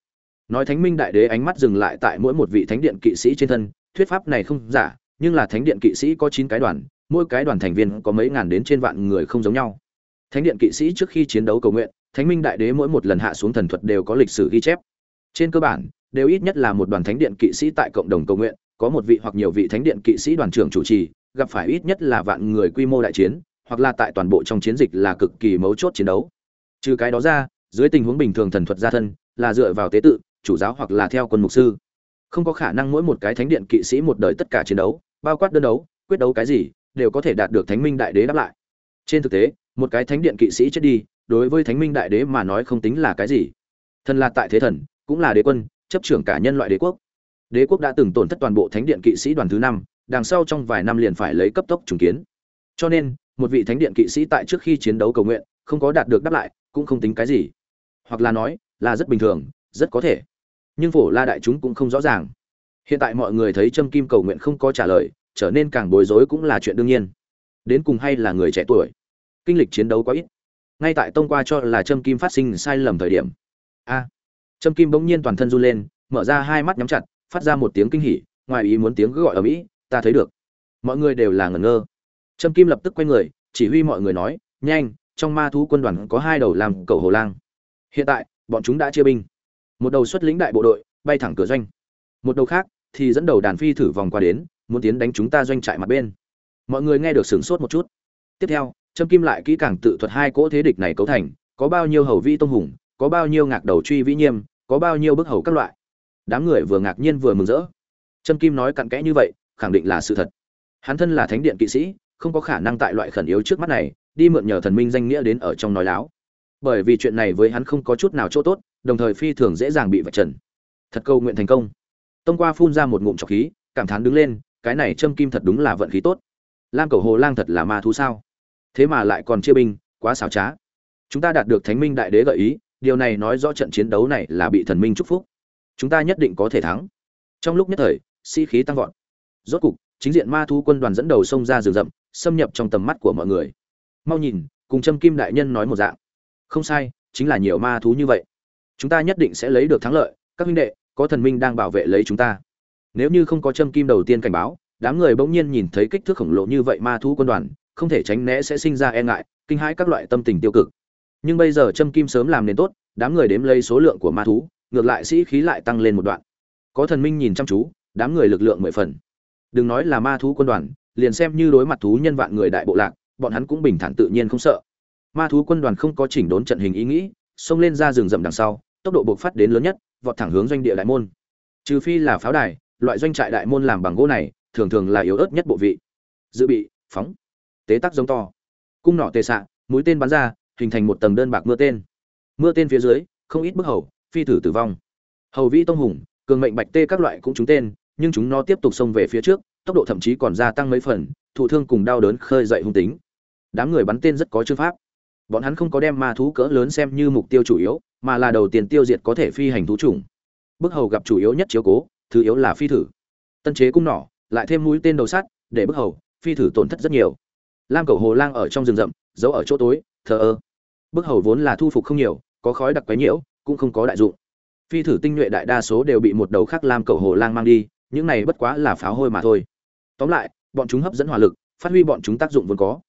Nói thánh minh đại đế ánh mắt dừng lại tại mỗi một vị thánh điện kỵ sĩ trên thân, thuyết pháp này không giả, nhưng là thánh điện kỵ sĩ có chín cái đoàn, mỗi cái đoàn thành viên có mấy ngàn đến trên vạn người không giống nhau. Thánh điện kỵ sĩ trước khi chiến đấu cầu nguyện, thánh minh đại đế mỗi một lần hạ xuống thần thuật đều có lịch sử ghi chép. Trên cơ bản, đều ít nhất là một đoàn thánh điện kỵ sĩ tại cộng đồng cầu nguyện có một vị hoặc nhiều vị thánh điện kỵ sĩ đoàn trưởng chủ trì, gặp phải ít nhất là vạn người quy mô đại chiến, hoặc là tại toàn bộ trong chiến dịch là cực kỳ mấu chốt chiến đấu. Trừ cái đó ra, dưới tình huống bình thường thần thuật gia thân là dựa vào tế tự, chủ giáo hoặc là theo quân mục sư. Không có khả năng mỗi một cái thánh điện kỵ sĩ một đời tất cả chiến đấu, bao quát đơn đấu, quyết đấu cái gì, đều có thể đạt được thánh minh đại đế đáp lại. Trên thực tế, một cái thánh điện kỵ sĩ chết đi, đối với thánh minh đại đế mà nói không tính là cái gì. Thần là tại thế thần, cũng là đế quân, chấp trưởng cả nhân loại đế quốc đế quốc đã từng tổn thất toàn bộ thánh điện kỵ sĩ đoàn thứ năm, đằng sau trong vài năm liền phải lấy cấp tốc trùng kiến. Cho nên, một vị thánh điện kỵ sĩ tại trước khi chiến đấu cầu nguyện, không có đạt được đáp lại, cũng không tính cái gì. Hoặc là nói, là rất bình thường, rất có thể. Nhưng phổ la đại chúng cũng không rõ ràng. Hiện tại mọi người thấy trâm kim cầu nguyện không có trả lời, trở nên càng bối rối cũng là chuyện đương nhiên. Đến cùng hay là người trẻ tuổi? Kinh lịch chiến đấu quá ít. Ngay tại tông qua cho là trâm kim phát sinh sai lầm thời điểm. A! Trâm kim bỗng nhiên toàn thân run lên, mở ra hai mắt nhắm chặt phát ra một tiếng kinh hỉ, ngoài ý muốn tiếng gọi ở mỹ, ta thấy được. Mọi người đều là ngẩn ngơ. Trâm kim lập tức quay người, chỉ huy mọi người nói, nhanh, trong ma thú quân đoàn có hai đầu làm cầu hồ lang. Hiện tại, bọn chúng đã chia binh. Một đầu xuất lĩnh đại bộ đội, bay thẳng cửa doanh. Một đầu khác thì dẫn đầu đàn phi thử vòng qua đến, muốn tiến đánh chúng ta doanh trại mặt bên. Mọi người nghe được sửng sốt một chút. Tiếp theo, trâm kim lại kỹ càng tự thuật hai cỗ thế địch này cấu thành, có bao nhiêu hầu vi tông hùng, có bao nhiêu ngạc đầu truy vĩ nghiêm có bao nhiêu bức hầu các loại đám người vừa ngạc nhiên vừa mừng rỡ. Trâm kim nói cặn kẽ như vậy, khẳng định là sự thật. Hắn thân là thánh điện kỵ sĩ, không có khả năng tại loại khẩn yếu trước mắt này, đi mượn nhờ thần minh danh nghĩa đến ở trong nói láo. Bởi vì chuyện này với hắn không có chút nào chỗ tốt, đồng thời phi thường dễ dàng bị vạch trần. Thật câu nguyện thành công. Tông qua phun ra một ngụm trọc khí, cảm thán đứng lên, cái này châm kim thật đúng là vận khí tốt. Lam cầu hồ lang thật là ma thú sao? Thế mà lại còn chia binh, quá xảo trá. Chúng ta đạt được thánh minh đại đế gợi ý, điều này nói rõ trận chiến đấu này là bị thần minh chúc phúc chúng ta nhất định có thể thắng. Trong lúc nhất thời, sĩ、si、khí tăng vọt. Rốt cục, chính diện ma thú quân đoàn dẫn đầu xông ra rừng rậm, xâm nhập trong tầm mắt của mọi người. Mau nhìn, cùng trâm kim đại nhân nói một dạng. Không sai, chính là nhiều ma thú như vậy. Chúng ta nhất định sẽ lấy được thắng lợi, các huynh đệ, có thần minh đang bảo vệ lấy chúng ta. Nếu như không có trâm kim đầu tiên cảnh báo, đám người bỗng nhiên nhìn thấy kích thước khổng lồ như vậy ma thú quân đoàn, không thể tránh né sẽ sinh ra e ngại, kinh hãi các loại tâm tình tiêu cực. Nhưng bây giờ trâm kim sớm làm nên tốt, đám người đếm lấy số lượng của ma thú ngược lại sĩ khí lại tăng lên một đoạn. Có thần minh nhìn chăm chú, đám người lực lượng mười phần. Đừng nói là ma thú quân đoàn, liền xem như đối mặt thú nhân vạn người đại bộ lạc, bọn hắn cũng bình thản tự nhiên không sợ. Ma thú quân đoàn không có chỉnh đốn trận hình ý nghĩ, xông lên ra rừng rậm đằng sau, tốc độ bộc phát đến lớn nhất, vọt thẳng hướng doanh địa đại môn. Trừ phi là pháo đài, loại doanh trại đại môn làm bằng gỗ này, thường thường là yếu ớt nhất bộ vị. Dự bị, phóng. Tế tắc giống to. Cung nỏ tê xạ, mũi tên bắn ra, hình thành một tầng đơn bạc mưa tên. Mưa tên phía dưới, không ít bức hầu phi thử tử vong. Hầu vĩ tông hùng, cường mệnh bạch tê các loại cũng trúng tên, nhưng chúng nó tiếp tục xông về phía trước, tốc độ thậm chí còn gia tăng mấy phần, thụ thương cùng đau đớn khơi dậy hung tính. Đám người bắn tên rất có chương pháp. Bọn hắn không có đem ma thú cỡ lớn xem như mục tiêu chủ yếu, mà là đầu tiên tiêu diệt có thể phi hành thú chủng. Bức hầu gặp chủ yếu nhất chiếu cố, thứ yếu là phi thử. Tân chế cung nỏ, lại thêm mũi tên đầu sắt, để bức hầu, phi thử tổn thất rất nhiều. Lam cầu hồ lang ở trong rừng rậm, giấu ở chỗ tối, thờ ơ. Bức hầu vốn là thu phục không nhiều, có khói đặc quấy nhiễu cũng không có đại dụng. Phi thử tinh nhuệ đại đa số đều bị một đầu khác lam cầu hồ lang mang đi, những này bất quá là pháo hôi mà thôi. Tóm lại, bọn chúng hấp dẫn hỏa lực, phát huy bọn chúng tác dụng vốn có.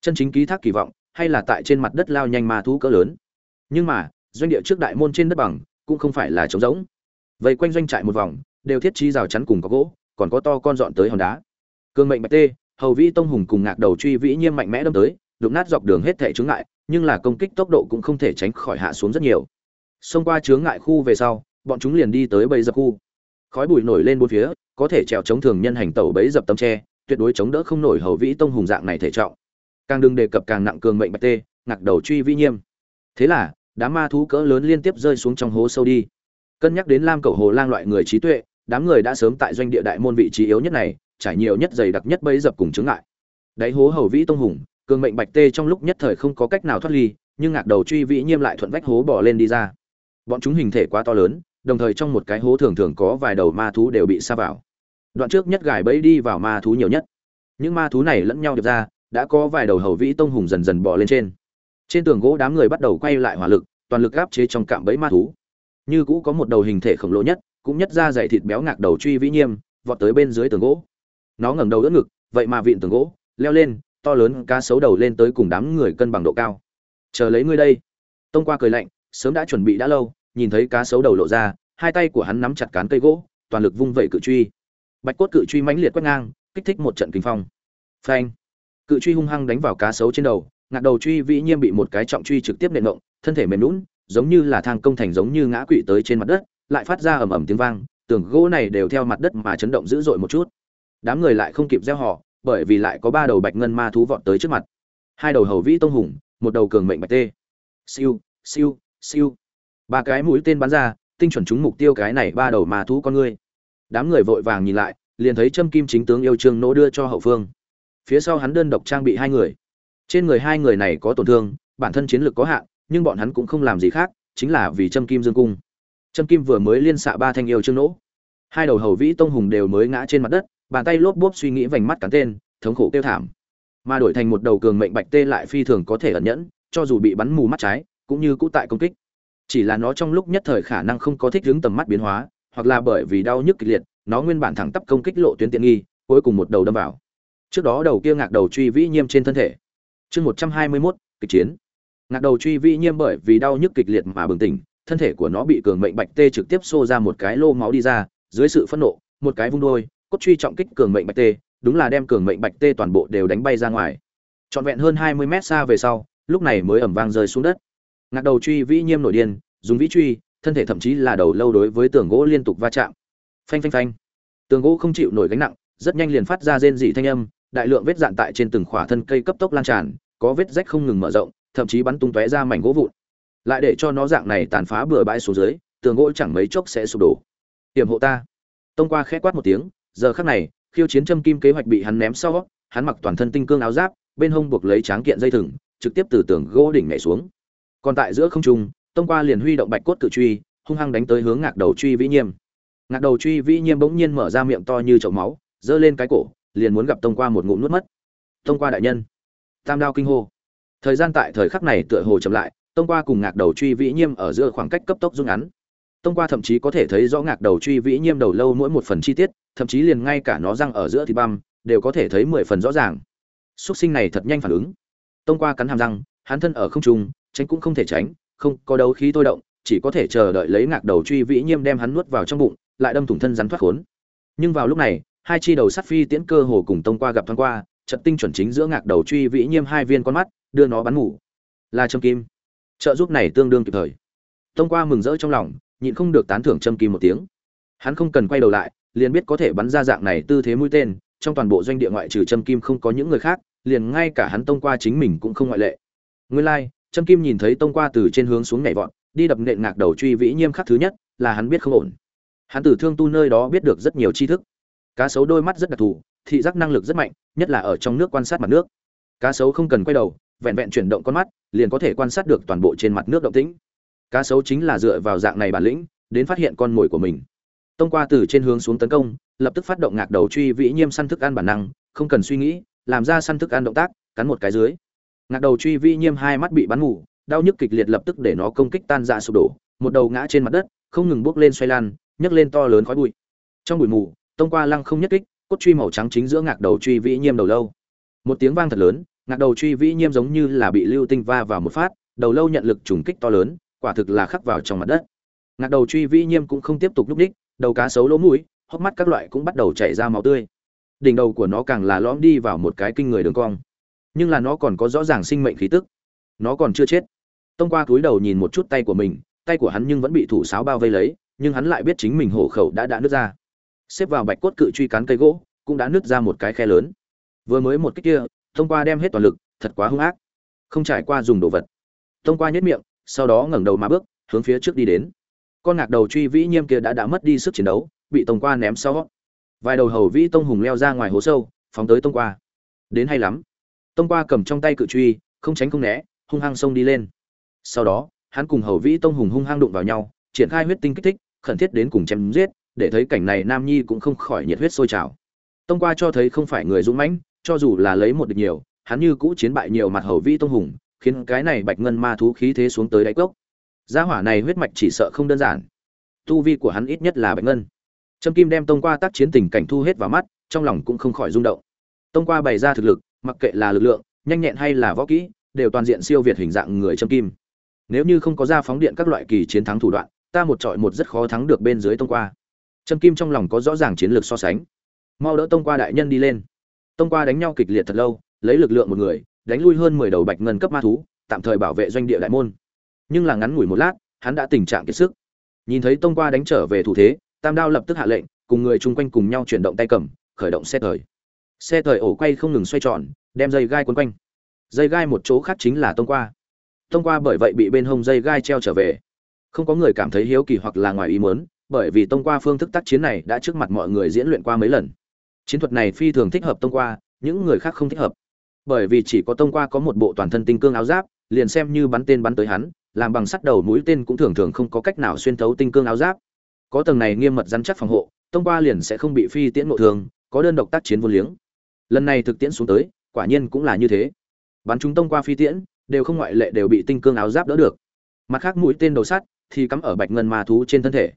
Chân chính ký thác kỳ vọng, hay là tại trên mặt đất lao nhanh ma thú cỡ lớn. Nhưng mà, doanh địa trước đại môn trên đất bằng, cũng không phải là trống rỗng. Vây quanh doanh trại một vòng, đều thiết trí rào chắn cùng có gỗ, còn có to con dọn tới hòn đá. Cương mệnh bạch tê, hầu vĩ tông hùng cùng ngạc đầu truy vĩ nhiêm mạnh mẽ đâm tới, đụng nát dọc đường hết thể chướng ngại, nhưng là công kích tốc độ cũng không thể tránh khỏi hạ xuống rất nhiều xông qua chướng ngại khu về sau, bọn chúng liền đi tới bầy dập khu. Khói bụi nổi lên bốn phía, có thể trèo chống thường nhân hành tẩu bẫy dập tấm tre, tuyệt đối chống đỡ không nổi hầu vĩ tông hùng dạng này thể trọng. Càng đừng đề cập càng nặng cường mệnh bạch tê, ngạc đầu truy vĩ nhiêm. Thế là, đám ma thú cỡ lớn liên tiếp rơi xuống trong hố sâu đi. Cân nhắc đến lam cầu hồ lang loại người trí tuệ, đám người đã sớm tại doanh địa đại môn vị trí yếu nhất này, trải nhiều nhất dày đặc nhất bấy dập cùng chứng ngại. Đáy hố hầu vĩ tông hùng, cường mệnh bạch tê trong lúc nhất thời không có cách nào thoát ly, nhưng ngạc đầu truy vĩ nhiêm lại thuận vách hố bỏ lên đi ra bọn chúng hình thể quá to lớn đồng thời trong một cái hố thường thường có vài đầu ma thú đều bị xa vào. Đoạn trước nhất gài bẫy đi vào ma thú nhiều nhất. Những ma thú này lẫn nhau được ra đã có vài đầu hầu vĩ tông hùng dần dần bỏ lên trên. Trên tường gỗ đám người bắt đầu quay lại hỏa lực toàn lực áp chế trong cạm bẫy ma thú. Như cũ có một đầu hình thể khổng lồ nhất cũng nhất ra dày thịt béo ngạc đầu truy vĩ nghiêm, vọt tới bên dưới tường gỗ. Nó ngẩng đầu đỡ ngực vậy mà vịn tường gỗ leo lên to lớn cá sấu đầu lên tới cùng đám người cân bằng độ cao. Chờ lấy ngươi đây. Tông qua cười lạnh sớm đã chuẩn bị đã lâu, nhìn thấy cá sấu đầu lộ ra, hai tay của hắn nắm chặt cán cây gỗ, toàn lực vung vẩy cự truy. Bạch cốt cự truy mãnh liệt quét ngang, kích thích một trận kinh phong. Phanh! Cự truy hung hăng đánh vào cá sấu trên đầu, ngạc đầu truy vĩ nhiên bị một cái trọng truy trực tiếp nện động, thân thể mềm lún giống như là thang công thành giống như ngã quỵ tới trên mặt đất, lại phát ra ầm ầm tiếng vang, tường gỗ này đều theo mặt đất mà chấn động dữ dội một chút. Đám người lại không kịp gieo họ, bởi vì lại có ba đầu bạch ngân ma thú vọt tới trước mặt. Hai đầu hầu vĩ tông hùng, một đầu cường mệnh bạch tê. Siêu siêu siêu. Ba cái mũi tên bắn ra, tinh chuẩn chúng mục tiêu cái này ba đầu mà thú con ngươi đám người vội vàng nhìn lại, liền thấy châm kim chính tướng yêu trương nỗ đưa cho hậu phương. Phía sau hắn đơn độc trang bị hai người. Trên người hai người này có tổn thương, bản thân chiến lược có hạn, nhưng bọn hắn cũng không làm gì khác, chính là vì châm kim dương cung. Châm kim vừa mới liên xạ ba thanh yêu trương nỗ. Hai đầu hầu vĩ tông hùng đều mới ngã trên mặt đất, bàn tay lốp bốp suy nghĩ vành mắt cắn tên, thống khổ kêu thảm. Mà đổi thành một đầu cường mệnh bạch tê lại phi thường có thể ẩn nhẫn, cho dù bị bắn mù mắt trái cũng như cũ tại công kích. Chỉ là nó trong lúc nhất thời khả năng không có thích hướng tầm mắt biến hóa, hoặc là bởi vì đau nhức kịch liệt, nó nguyên bản thẳng tắp công kích lộ tuyến tiện nghi, cuối cùng một đầu đâm vào. Trước đó đầu kia ngạc đầu truy vĩ nhiêm trên thân thể. Chương một trăm hai mươi mốt, kịch chiến. Ngạc đầu truy vĩ nhiêm bởi vì đau nhức kịch liệt mà bừng tỉnh, thân thể của nó bị cường mệnh bạch tê trực tiếp xô ra một cái lô máu đi ra, dưới sự phẫn nộ, một cái vung đôi, cốt truy trọng kích cường mệnh bạch tê, đúng là đem cường mệnh bạch tê toàn bộ đều đánh bay ra ngoài. Trọn vẹn hơn hai mươi mét xa về sau, lúc này mới ẩm vang rơi xuống đất ngạc đầu truy vĩ nhiêm nổi điên, dùng vĩ truy, thân thể thậm chí là đầu lâu đối với tường gỗ liên tục va chạm. Phanh phanh phanh. Tường gỗ không chịu nổi gánh nặng, rất nhanh liền phát ra rên dị thanh âm, đại lượng vết dạn tại trên từng khỏa thân cây cấp tốc lan tràn, có vết rách không ngừng mở rộng, thậm chí bắn tung tóe ra mảnh gỗ vụn. Lại để cho nó dạng này tàn phá bừa bãi xuống dưới, tường gỗ chẳng mấy chốc sẽ sụp đổ. Hiểm hộ ta. Tông qua khẽ quát một tiếng, giờ khắc này, khiêu chiến châm kim kế hoạch bị hắn ném sau, hắn mặc toàn thân tinh cương áo giáp, bên hông buộc lấy tráng kiện dây thừng, trực tiếp từ tường gỗ đỉnh nhảy xuống còn tại giữa không trung, tông qua liền huy động bạch cốt cự truy, hung hăng đánh tới hướng ngạc đầu truy vĩ nhiêm ngạc đầu truy vĩ nhiêm bỗng nhiên mở ra miệng to như chậu máu, giơ lên cái cổ, liền muốn gặp tông qua một ngụm nuốt mất. Tông qua đại nhân. Tam đao kinh hô. Thời gian tại thời khắc này tựa hồ chậm lại, tông qua cùng ngạc đầu truy vĩ nhiêm ở giữa khoảng cách cấp tốc rút ngắn. Tông qua thậm chí có thể thấy rõ ngạc đầu truy vĩ nhiêm đầu lâu mỗi một phần chi tiết, thậm chí liền ngay cả nó răng ở giữa thì băm, đều có thể thấy mười phần rõ ràng. Xuất sinh này thật nhanh phản ứng. Tông qua cắn hàm răng, hắn thân ở không trung tránh cũng không thể tránh không có đấu khí tôi động chỉ có thể chờ đợi lấy ngạc đầu truy vĩ nhiêm đem hắn nuốt vào trong bụng lại đâm thủng thân rắn thoát khốn. Nhưng vào lúc này hai chi đầu sắt phi tiễn cơ hồ cùng tông qua gặp thoáng qua trận tinh chuẩn chính giữa ngạc đầu truy vĩ nhiêm hai viên con mắt đưa nó bắn ngủ là trâm kim. Trợ giúp này tương đương kịp thời. Tông qua mừng rỡ trong lòng nhịn không được tán thưởng trâm kim một tiếng. Hắn không cần quay đầu lại liền biết có thể bắn ra dạng này tư thế mũi tên trong toàn bộ doanh địa ngoại trừ trâm kim không có những người khác liền ngay cả hắn tông qua chính mình cũng không ngoại lệ. Nguyên lai、like, trâm kim nhìn thấy tông qua từ trên hướng xuống nhảy vọt, đi đập nện ngạc đầu truy vĩ nghiêm khắc thứ nhất, là hắn biết không ổn. Hắn từ thương tu nơi đó biết được rất nhiều tri thức. Cá sấu đôi mắt rất đặc thù, thị giác năng lực rất mạnh, nhất là ở trong nước quan sát mặt nước. Cá sấu không cần quay đầu, vẹn vẹn chuyển động con mắt, liền có thể quan sát được toàn bộ trên mặt nước động tĩnh. Cá sấu chính là dựa vào dạng này bản lĩnh, đến phát hiện con mồi của mình. Tông qua từ trên hướng xuống tấn công, lập tức phát động ngạc đầu truy vĩ nghiêm săn thức ăn bản năng, không cần suy nghĩ, làm ra săn thức ăn động tác, cắn một cái dưới ngạc đầu truy vi nhiêm hai mắt bị bắn ngủ, đau nhức kịch liệt lập tức để nó công kích tan dạ sụp đổ, một đầu ngã trên mặt đất, không ngừng bước lên xoay lan nhấc lên to lớn khói bụi. Trong bụi mù, tông qua lăng không nhất kích, cốt truy màu trắng chính giữa ngạc đầu truy vĩ nhiêm đầu lâu. Một tiếng vang thật lớn, ngạc đầu truy vĩ nhiêm giống như là bị lưu tinh va vào một phát, đầu lâu nhận lực trùng kích to lớn, quả thực là khắc vào trong mặt đất. Ngạc đầu truy vĩ nhiêm cũng không tiếp tục núp đích, đầu cá sấu lỗ mũi, hốc mắt các loại cũng bắt đầu chảy ra máu tươi. Đỉnh đầu của nó càng là lõm đi vào một cái kinh người đường cong nhưng là nó còn có rõ ràng sinh mệnh khí tức. Nó còn chưa chết. Tông qua cúi đầu nhìn một chút tay của mình, tay của hắn nhưng vẫn bị thủ sáo bao vây lấy, nhưng hắn lại biết chính mình hổ khẩu đã đã nứt ra. Xếp vào bạch cốt cự truy cắn cây gỗ, cũng đã nứt ra một cái khe lớn. Vừa mới một cách kia thông qua đem hết toàn lực, thật quá hung ác. Không trải qua dùng đồ vật. Thông qua nhất miệng, sau đó ngẩng đầu mà bước, hướng phía trước đi đến. Con ngạc đầu truy vĩ nhiêm kia đã đã mất đi sức chiến đấu, bị tông qua ném sau. Vài đầu hầu vĩ tông hùng leo ra ngoài hố sâu, phóng tới tông qua. Đến hay lắm tông qua cầm trong tay cự truy, không tránh không né, hung hăng xông đi lên. Sau đó, hắn cùng hầu vĩ tông hùng hung hăng đụng vào nhau, triển khai huyết tinh kích thích, khẩn thiết đến cùng chém giết, để thấy cảnh này nam nhi cũng không khỏi nhiệt huyết sôi trào. Tông qua cho thấy không phải người dũng mãnh, cho dù là lấy một địch nhiều, hắn như cũ chiến bại nhiều mặt hầu vĩ tông hùng, khiến cái này bạch ngân ma thú khí thế xuống tới đáy cốc. Gia hỏa này huyết mạch chỉ sợ không đơn giản. Tu vi của hắn ít nhất là bạch ngân. Trâm kim đem tông qua tác chiến tình cảnh thu hết vào mắt, trong lòng cũng không khỏi rung động. Tông qua bày ra thực lực mặc kệ là lực lượng, nhanh nhẹn hay là võ kỹ, đều toàn diện siêu việt hình dạng người trâm kim. Nếu như không có ra phóng điện các loại kỳ chiến thắng thủ đoạn, ta một trọi một rất khó thắng được bên dưới tông qua. Trâm kim trong lòng có rõ ràng chiến lược so sánh. Mau đỡ tông qua đại nhân đi lên. Tông qua đánh nhau kịch liệt thật lâu, lấy lực lượng một người, đánh lui hơn mười đầu bạch ngân cấp ma thú, tạm thời bảo vệ doanh địa đại môn. Nhưng là ngắn ngủi một lát, hắn đã tình trạng kiệt sức. Nhìn thấy tông qua đánh trở về thủ thế, tam đao lập tức hạ lệnh, cùng người chung quanh cùng nhau chuyển động tay cầm, khởi động xe thời xe thời ổ quay không ngừng xoay tròn, đem dây gai quấn quanh. Dây gai một chỗ khác chính là tông qua. Tông qua bởi vậy bị bên hông dây gai treo trở về. Không có người cảm thấy hiếu kỳ hoặc là ngoài ý muốn, bởi vì tông qua phương thức tác chiến này đã trước mặt mọi người diễn luyện qua mấy lần. Chiến thuật này phi thường thích hợp tông qua, những người khác không thích hợp. Bởi vì chỉ có tông qua có một bộ toàn thân tinh cương áo giáp, liền xem như bắn tên bắn tới hắn, làm bằng sắt đầu mũi tên cũng thường thường không có cách nào xuyên thấu tinh cương áo giáp. Có tầng này nghiêm mật rắn chắc phòng hộ, tông qua liền sẽ không bị phi tiễn ngộ thường có đơn độc tác chiến vô liếng lần này thực tiễn xuống tới, quả nhiên cũng là như thế. Bắn chúng tông qua phi tiễn, đều không ngoại lệ đều bị tinh cương áo giáp đỡ được. Mặt khác mũi tên đầu sắt thì cắm ở bạch ngân ma thú trên thân thể.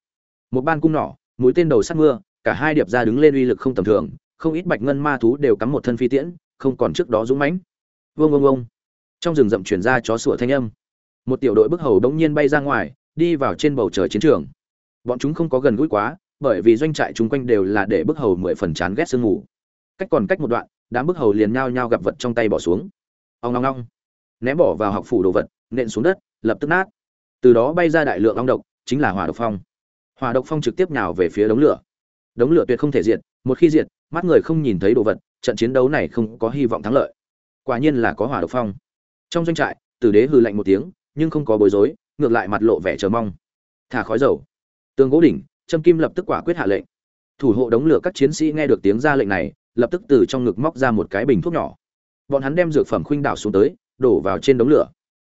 Một ban cung nỏ, mũi tên đầu sắt mưa, cả hai điệp ra đứng lên uy lực không tầm thường, không ít bạch ngân ma thú đều cắm một thân phi tiễn, không còn trước đó dũng mãnh. Vương vương vương trong rừng rậm truyền ra chó sủa thanh âm. Một tiểu đội bức hầu đống nhiên bay ra ngoài, đi vào trên bầu trời chiến trường. Bọn chúng không có gần gũi quá, bởi vì doanh trại chung quanh đều là để bức hầu mười phần chán ghét sương mù cách còn cách một đoạn, đám bức hầu liền nhao nhao gặp vật trong tay bỏ xuống. Ong long long ném bỏ vào học phủ đồ vật, nện xuống đất, lập tức nát. Từ đó bay ra đại lượng ong độc, chính là hỏa độc phong. Hỏa độc phong trực tiếp nhào về phía đống lửa. Đống lửa tuyệt không thể diệt, một khi diệt, mắt người không nhìn thấy đồ vật, trận chiến đấu này không có hy vọng thắng lợi. Quả nhiên là có hỏa độc phong. Trong doanh trại, tử đế hư lạnh một tiếng, nhưng không có bối rối, ngược lại mặt lộ vẻ chờ mong. Thả khói dầu. Tường gỗ đỉnh trâm kim lập tức quả quyết hạ lệnh. Thủ hộ đống lửa các chiến sĩ nghe được tiếng ra lệnh này lập tức từ trong ngực móc ra một cái bình thuốc nhỏ. Bọn hắn đem dược phẩm khuynh đảo xuống tới, đổ vào trên đống lửa.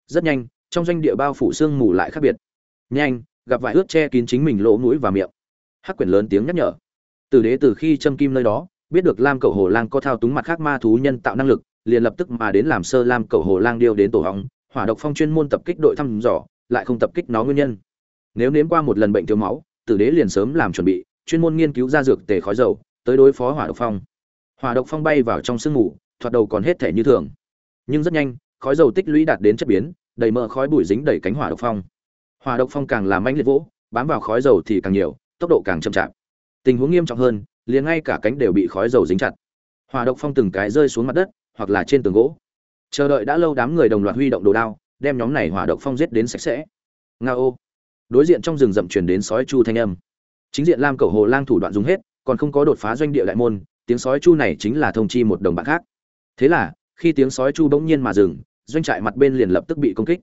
Rất nhanh, trong doanh địa bao phủ sương mù lại khác biệt. Nhanh, gặp vài ướt che kín chính mình lỗ mũi và miệng. Hắc quyển lớn tiếng nhắc nhở. Tử đế từ khi châm kim nơi đó, biết được lam cầu hồ lang có thao túng mặt khác ma thú nhân tạo năng lực, liền lập tức mà đến làm sơ lam cầu hồ lang điêu đến tổ hóng, hỏa độc phong chuyên môn tập kích đội thăm dò, lại không tập kích nó nguyên nhân. Nếu nếm qua một lần bệnh thiếu máu, tử đế liền sớm làm chuẩn bị, chuyên môn nghiên cứu ra dược tề khói dầu, tới đối phó hỏa độc phong hỏa độc phong bay vào trong sương mù, thoạt đầu còn hết thể như thường. Nhưng rất nhanh, khói dầu tích lũy đạt đến chất biến, đầy mỡ khói bụi dính đầy cánh hỏa độc phong. Hỏa độc phong càng làm mãnh liệt vỗ, bám vào khói dầu thì càng nhiều, tốc độ càng chậm chạp. Tình huống nghiêm trọng hơn, liền ngay cả cánh đều bị khói dầu dính chặt. Hỏa độc phong từng cái rơi xuống mặt đất, hoặc là trên tường gỗ. Chờ đợi đã lâu đám người đồng loạt huy động đồ đao, đem nhóm này hỏa độc phong giết đến sạch sẽ. Nga ô. Đối diện trong rừng rậm truyền đến sói chu thanh âm. Chính diện lam cầu hồ lang thủ đoạn dùng hết, còn không có đột phá doanh địa đại môn tiếng sói chu này chính là thông chi một đồng bạn khác. Thế là, khi tiếng sói chu bỗng nhiên mà dừng, doanh trại mặt bên liền lập tức bị công kích.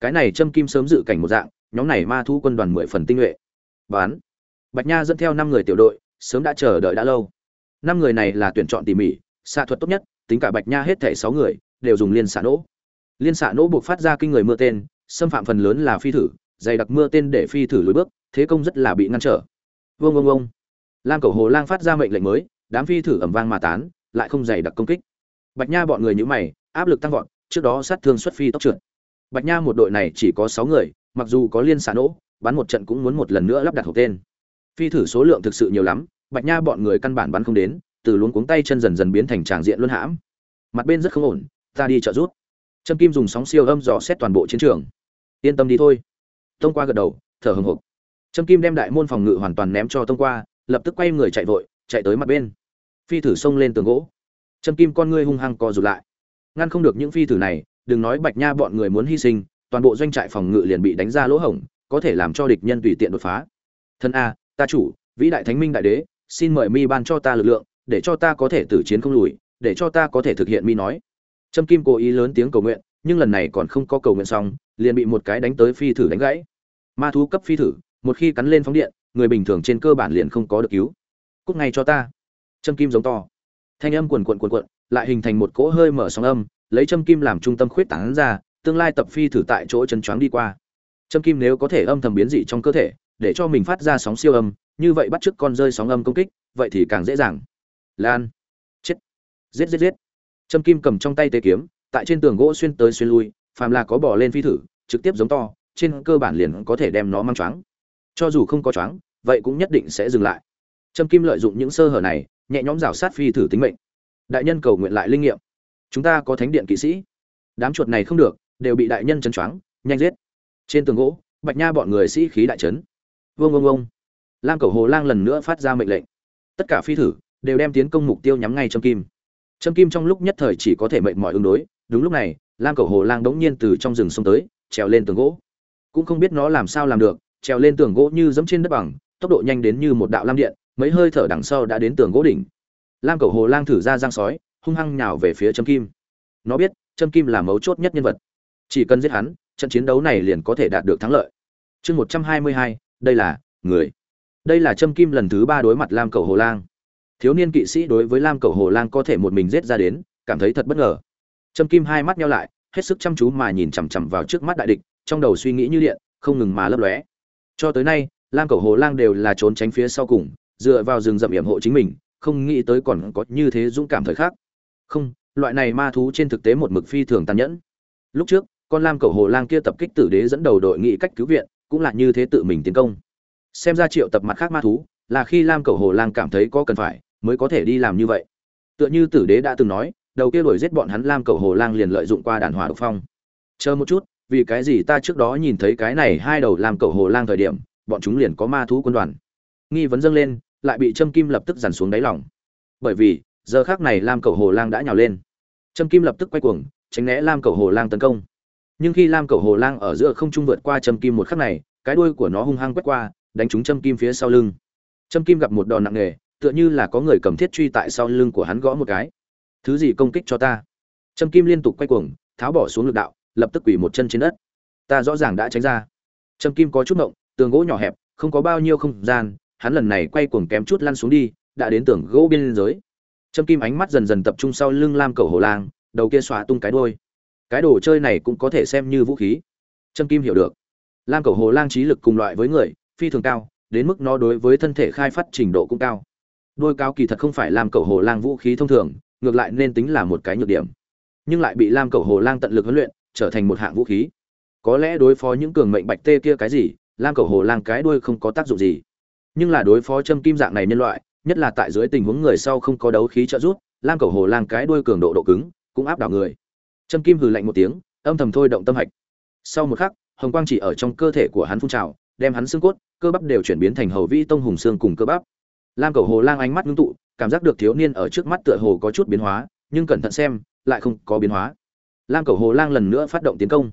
Cái này châm kim sớm dự cảnh một dạng, nhóm này ma thu quân đoàn mười phần tinh nhuệ. Bán. Bạch nha dẫn theo năm người tiểu đội, sớm đã chờ đợi đã lâu. Năm người này là tuyển chọn tỉ mỉ, xạ thuật tốt nhất, tính cả bạch nha hết thảy sáu người, đều dùng liên xạ nỗ liên xạ nỗ buộc phát ra kinh người mưa tên, xâm phạm phần lớn là phi thử, dày đặc mưa tên để phi thử lùi bước, thế công rất là bị ngăn trở. Vương vương vương lam cầu hồ lang phát ra mệnh lệnh mới đám phi thử ẩm vang mà tán lại không dày đặc công kích. Bạch nha bọn người như mày áp lực tăng vọt trước đó sát thương xuất phi tốc trượt. Bạch nha một đội này chỉ có sáu người mặc dù có liên xạ nổ, bắn một trận cũng muốn một lần nữa lắp đặt hộp tên. Phi thử số lượng thực sự nhiều lắm bạch nha bọn người căn bản bắn không đến từ luống cuống tay chân dần dần biến thành tràng diện luân hãm. Mặt bên rất không ổn ta đi trợ rút trâm kim dùng sóng siêu âm dò xét toàn bộ chiến trường. Yên tâm đi thôi. Tông qua gật đầu thở hừng hực. Trâm kim đem đại môn phòng ngự hoàn toàn ném cho tông qua lập tức quay người chạy vội chạy tới mặt bên phi thử xông lên tường gỗ. Trâm kim con ngươi hung hăng co rụt lại. Ngăn không được những phi thử này, đừng nói bạch nha bọn người muốn hy sinh, toàn bộ doanh trại phòng ngự liền bị đánh ra lỗ hổng, có thể làm cho địch nhân tùy tiện đột phá. Thân a, ta chủ, vĩ đại thánh minh đại đế, xin mời mi ban cho ta lực lượng, để cho ta có thể tử chiến không lùi, để cho ta có thể thực hiện mi nói. Trâm kim cố ý lớn tiếng cầu nguyện, nhưng lần này còn không có cầu nguyện xong, liền bị một cái đánh tới phi thử đánh gãy. Ma thú cấp phi thử, một khi cắn lên phóng điện, người bình thường trên cơ bản liền không có được cứu. Cúc ngay cho ta châm kim giống to. Thanh âm quần quận quần quận lại hình thành một cỗ hơi mở sóng âm, lấy châm kim làm trung tâm khuyết tảng ra, tương lai tập phi thử tại chỗ chân choáng đi qua. Châm kim nếu có thể âm thầm biến dị trong cơ thể, để cho mình phát ra sóng siêu âm, như vậy bắt chước con rơi sóng âm công kích, vậy thì càng dễ dàng. Lan. Chết. Giết giết giết. Châm kim cầm trong tay tê kiếm, tại trên tường gỗ xuyên tới xuyên lui, phàm là có bỏ lên phi thử, trực tiếp giống to, trên cơ bản liền có thể đem nó mang choáng. Cho dù không có choáng, vậy cũng nhất định sẽ dừng lại. Châm kim lợi dụng những sơ hở này nhẹ nhõm rào sát phi thử tính mệnh. Đại nhân cầu nguyện lại linh nghiệm. Chúng ta có thánh điện kỵ sĩ. Đám chuột này không được đều bị đại nhân chân choáng nhanh giết. Trên tường gỗ bạch nha bọn người sĩ khí đại trấn vương vương vương lam cầu hồ lang lần nữa phát ra mệnh lệnh. Tất cả phi thử đều đem tiến công mục tiêu nhắm ngay trong kim. Trâm Kim trong lúc nhất thời chỉ có thể mệnh mọi ứng đối, đúng lúc này, Lam Cầu Hồ Lang đống nhiên từ trong rừng xông tới, trèo lên tường gỗ. Cũng không biết nó làm sao làm được, trèo lên tường gỗ như giẫm trên đất bằng, tốc độ nhanh đến như một đạo lam điện, mấy hơi thở đằng sau đã đến tường gỗ đỉnh. Lam Cầu Hồ Lang thử ra giang sói, hung hăng nhào về phía Trâm Kim. Nó biết, Trâm Kim là mấu chốt nhất nhân vật. Chỉ cần giết hắn, trận chiến đấu này liền có thể đạt được thắng lợi. Chương 122, đây là người. Đây là Trâm Kim lần thứ ba đối mặt Lam Cầu Hồ Lang thiếu niên kỵ sĩ đối với lam cầu hồ lang có thể một mình giết ra đến cảm thấy thật bất ngờ trâm kim hai mắt nhau lại hết sức chăm chú mà nhìn chằm chằm vào trước mắt đại địch trong đầu suy nghĩ như điện không ngừng mà lấp lóe cho tới nay lam cầu hồ lang đều là trốn tránh phía sau cùng dựa vào rừng rậm yểm hộ chính mình, không nghĩ tới còn có như thế dũng cảm thời khắc. Không, loại này ma thú trên thực tế một mực phi thường tàn nhẫn. Lúc trước, con lam cầu hồ lang kia tập kích tử đế dẫn đầu đội nghị cách cứu viện, cũng là như thế tự mình tiến công. Xem ra triệu tập mặt khác ma thú, là khi lam cầu hồ lang cảm thấy có cần phải, mới có thể đi làm như vậy. Tựa như tử đế đã từng nói, đầu kia đuổi giết bọn hắn lam cầu hồ lang liền lợi dụng qua đàn hỏa độc phong. Chờ một chút, vì cái gì ta trước đó nhìn thấy cái này hai đầu làm cầu hồ lang thời điểm, bọn chúng liền có ma thú quân đoàn. Nghi vấn dâng lên lại bị châm kim lập tức dằn xuống đáy lòng. Bởi vì, giờ khác này lam cầu hồ lang đã nhào lên. Châm kim lập tức quay cuồng, tránh né lam cầu hồ lang tấn công. Nhưng khi lam cầu hồ lang ở giữa không trung vượt qua châm kim một khắc này, cái đuôi của nó hung hăng quét qua, đánh trúng châm kim phía sau lưng. Châm kim gặp một đòn nặng nề, tựa như là có người cầm thiết truy tại sau lưng của hắn gõ một cái. Thứ gì công kích cho ta? Trâm kim liên tục quay cuồng, tháo bỏ xuống lực đạo, lập tức quỳ một chân trên đất. Ta rõ ràng đã tránh ra. Trâm kim có chút mộng tường gỗ nhỏ hẹp, không có bao nhiêu không gian hắn lần này quay cuồng kém chút lăn xuống đi, đã đến tường gỗ biên giới. Trâm kim ánh mắt dần dần tập trung sau lưng lam cầu hồ lang, đầu kia xóa tung cái đuôi. cái đồ chơi này cũng có thể xem như vũ khí. Trâm kim hiểu được. Lam cầu hồ lang trí lực cùng loại với người, phi thường cao, đến mức nó đối với thân thể khai phát trình độ cũng cao. Đôi cao kỳ thật không phải lam cầu hồ lang vũ khí thông thường, ngược lại nên tính là một cái nhược điểm. Nhưng lại bị lam cầu hồ lang tận lực huấn luyện, trở thành một hạng vũ khí. Có lẽ đối phó những cường mệnh bạch tê kia cái gì, lam cầu hồ lang cái đuôi không có tác dụng gì nhưng là đối phó châm kim dạng này nhân loại, nhất là tại dưới tình huống người sau không có đấu khí trợ giúp, lam cầu hồ lang cái đuôi cường độ độ cứng, cũng áp đảo người. Châm kim hừ lạnh một tiếng, âm thầm thôi động tâm hạch. Sau một khắc, hồng quang chỉ ở trong cơ thể của hắn phun trào, đem hắn xương cốt, cơ bắp đều chuyển biến thành hầu vi tông hùng xương cùng cơ bắp. Lam cầu hồ lang ánh mắt ngưng tụ, cảm giác được thiếu niên ở trước mắt tựa hồ có chút biến hóa, nhưng cẩn thận xem, lại không có biến hóa. Lam cầu hồ lang lần nữa phát động tiến công.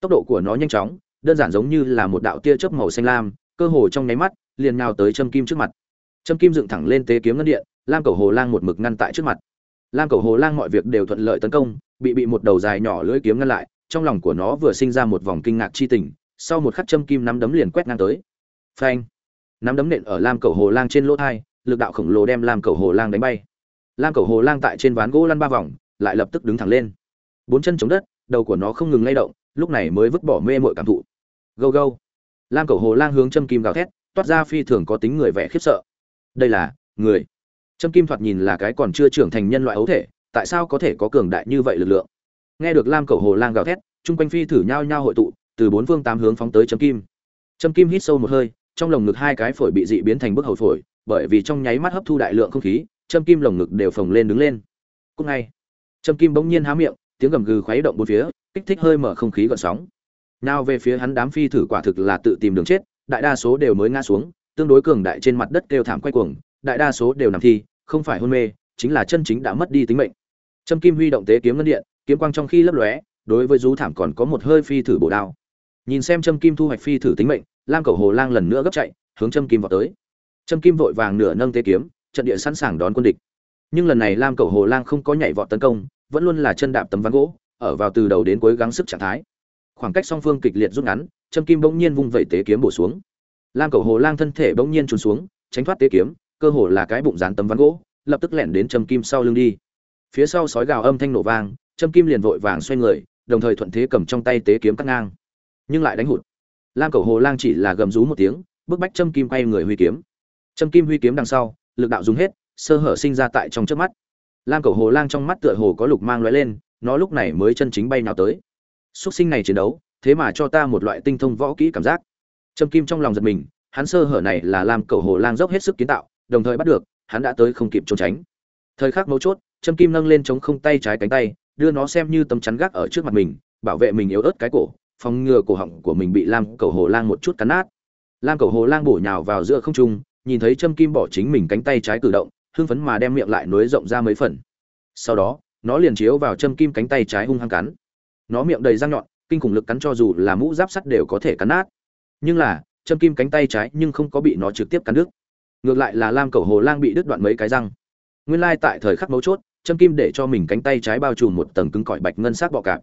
Tốc độ của nó nhanh chóng, đơn giản giống như là một đạo tia chớp màu xanh lam, cơ hồ trong nháy mắt liền nhào tới châm kim trước mặt. Châm kim dựng thẳng lên tế kiếm ngân điện, lam cầu hồ lang một mực ngăn tại trước mặt. Lam cầu hồ lang mọi việc đều thuận lợi tấn công, bị bị một đầu dài nhỏ lưỡi kiếm ngăn lại, trong lòng của nó vừa sinh ra một vòng kinh ngạc chi tình, sau một khắc châm kim nắm đấm liền quét ngang tới. Phanh! Nắm đấm nện ở lam cầu hồ lang trên lỗ thai, lực đạo khổng lồ đem lam cầu hồ lang đánh bay. Lam cầu hồ lang tại trên ván gỗ lăn ba vòng, lại lập tức đứng thẳng lên. Bốn chân chống đất, đầu của nó không ngừng lay động, lúc này mới vứt bỏ mê mội cảm thụ. Gâu gâu! Lam cầu hồ lang hướng châm kim gào thét toát ra phi thường có tính người vẻ khiếp sợ. Đây là, người. Trâm kim thoạt nhìn là cái còn chưa trưởng thành nhân loại ấu thể, tại sao có thể có cường đại như vậy lực lượng? Nghe được lam cầu hồ lang gào thét, chung quanh phi thử nhao nhao hội tụ, từ bốn phương tám hướng phóng tới Trâm kim. Trâm kim hít sâu một hơi, trong lồng ngực hai cái phổi bị dị biến thành bức hầu phổi, bởi vì trong nháy mắt hấp thu đại lượng không khí, Trâm kim lồng ngực đều phồng lên đứng lên. Cúc ngay, Trâm kim bỗng nhiên há miệng, tiếng gầm gừ khuấy động bốn phía, kích thích hơi mở không khí gợn sóng. Nào về phía hắn đám phi thử quả thực là tự tìm đường chết đại đa số đều mới ngã xuống, tương đối cường đại trên mặt đất kêu thảm quay cuồng, đại đa số đều nằm thi, không phải hôn mê, chính là chân chính đã mất đi tính mệnh. Trâm kim huy động tế kiếm ngân điện, kiếm quang trong khi lấp lóe, đối với rú thảm còn có một hơi phi thử bổ đao. Nhìn xem Trâm kim thu hoạch phi thử tính mệnh, lam cầu hồ lang lần nữa gấp chạy, hướng Trâm kim vào tới. Trâm kim vội vàng nửa nâng tế kiếm, trận địa sẵn sàng đón quân địch. Nhưng lần này lam cầu hồ lang không có nhảy vọt tấn công, vẫn luôn là chân đạp tấm ván gỗ, ở vào từ đầu đến cuối gắng sức trạng thái. Khoảng cách song phương kịch liệt rút ngắn châm kim bỗng nhiên vung vẩy tế kiếm bổ xuống. Lam cầu hồ lang thân thể bỗng nhiên trùn xuống, tránh thoát tế kiếm, cơ hồ là cái bụng dán tấm ván gỗ, lập tức lẻn đến châm kim sau lưng đi. Phía sau sói gào âm thanh nổ vang, châm kim liền vội vàng xoay người, đồng thời thuận thế cầm trong tay tế kiếm cắt ngang. Nhưng lại đánh hụt. Lam cầu hồ lang chỉ là gầm rú một tiếng, bức bách châm kim quay người huy kiếm. Châm kim huy kiếm đằng sau, lực đạo dùng hết, sơ hở sinh ra tại trong trước mắt. Lam cầu hồ lang trong mắt tựa hồ có lục mang lóe lên, nó lúc này mới chân chính bay nào tới. Xuất sinh này chiến đấu thế mà cho ta một loại tinh thông võ kỹ cảm giác. Trâm kim trong lòng giật mình, hắn sơ hở này là lam cầu hồ lang dốc hết sức kiến tạo, đồng thời bắt được, hắn đã tới không kịp trốn tránh. Thời khắc mấu chốt, Trâm kim nâng lên chống không tay trái cánh tay, đưa nó xem như tấm chắn gác ở trước mặt mình, bảo vệ mình yếu ớt cái cổ, phòng ngừa cổ họng của mình bị lam cầu hồ lang một chút cắn nát. Lam cầu hồ lang bổ nhào vào giữa không trung, nhìn thấy châm kim bỏ chính mình cánh tay trái cử động, hưng phấn mà đem miệng lại nối rộng ra mấy phần. Sau đó, nó liền chiếu vào châm kim cánh tay trái hung hăng cắn. Nó miệng đầy răng nhọn kinh khủng lực cắn cho dù là mũ giáp sắt đều có thể cắn nát. Nhưng là, châm kim cánh tay trái nhưng không có bị nó trực tiếp cắn đứt. Ngược lại là lam cầu hồ lang bị đứt đoạn mấy cái răng. Nguyên lai tại thời khắc mấu chốt, châm kim để cho mình cánh tay trái bao trùm một tầng cứng cỏi bạch ngân sắc bọ cạp.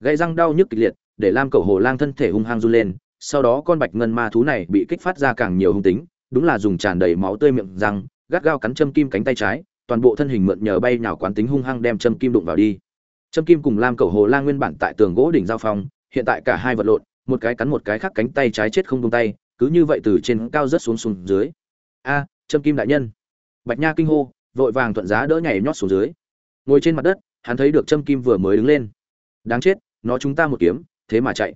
Gây răng đau nhức kịch liệt, để lam cầu hồ lang thân thể hung hăng run lên, sau đó con bạch ngân ma thú này bị kích phát ra càng nhiều hung tính, đúng là dùng tràn đầy máu tươi miệng răng, gắt gao cắn châm kim cánh tay trái, toàn bộ thân hình mượn nhờ bay nhào quán tính hung hăng đem châm kim đụng vào đi. Trâm kim cùng lam Cẩu hồ lang nguyên bản tại tường gỗ đỉnh giao phòng, hiện tại cả hai vật lộn một cái cắn một cái khác cánh tay trái chết không buông tay cứ như vậy từ trên cao rất xuống xuống dưới. A Trâm kim đại nhân. Bạch nha kinh hô vội vàng thuận giá đỡ nhảy nhót xuống dưới. Ngồi trên mặt đất hắn thấy được Trâm kim vừa mới đứng lên. Đáng chết nó chúng ta một kiếm thế mà chạy.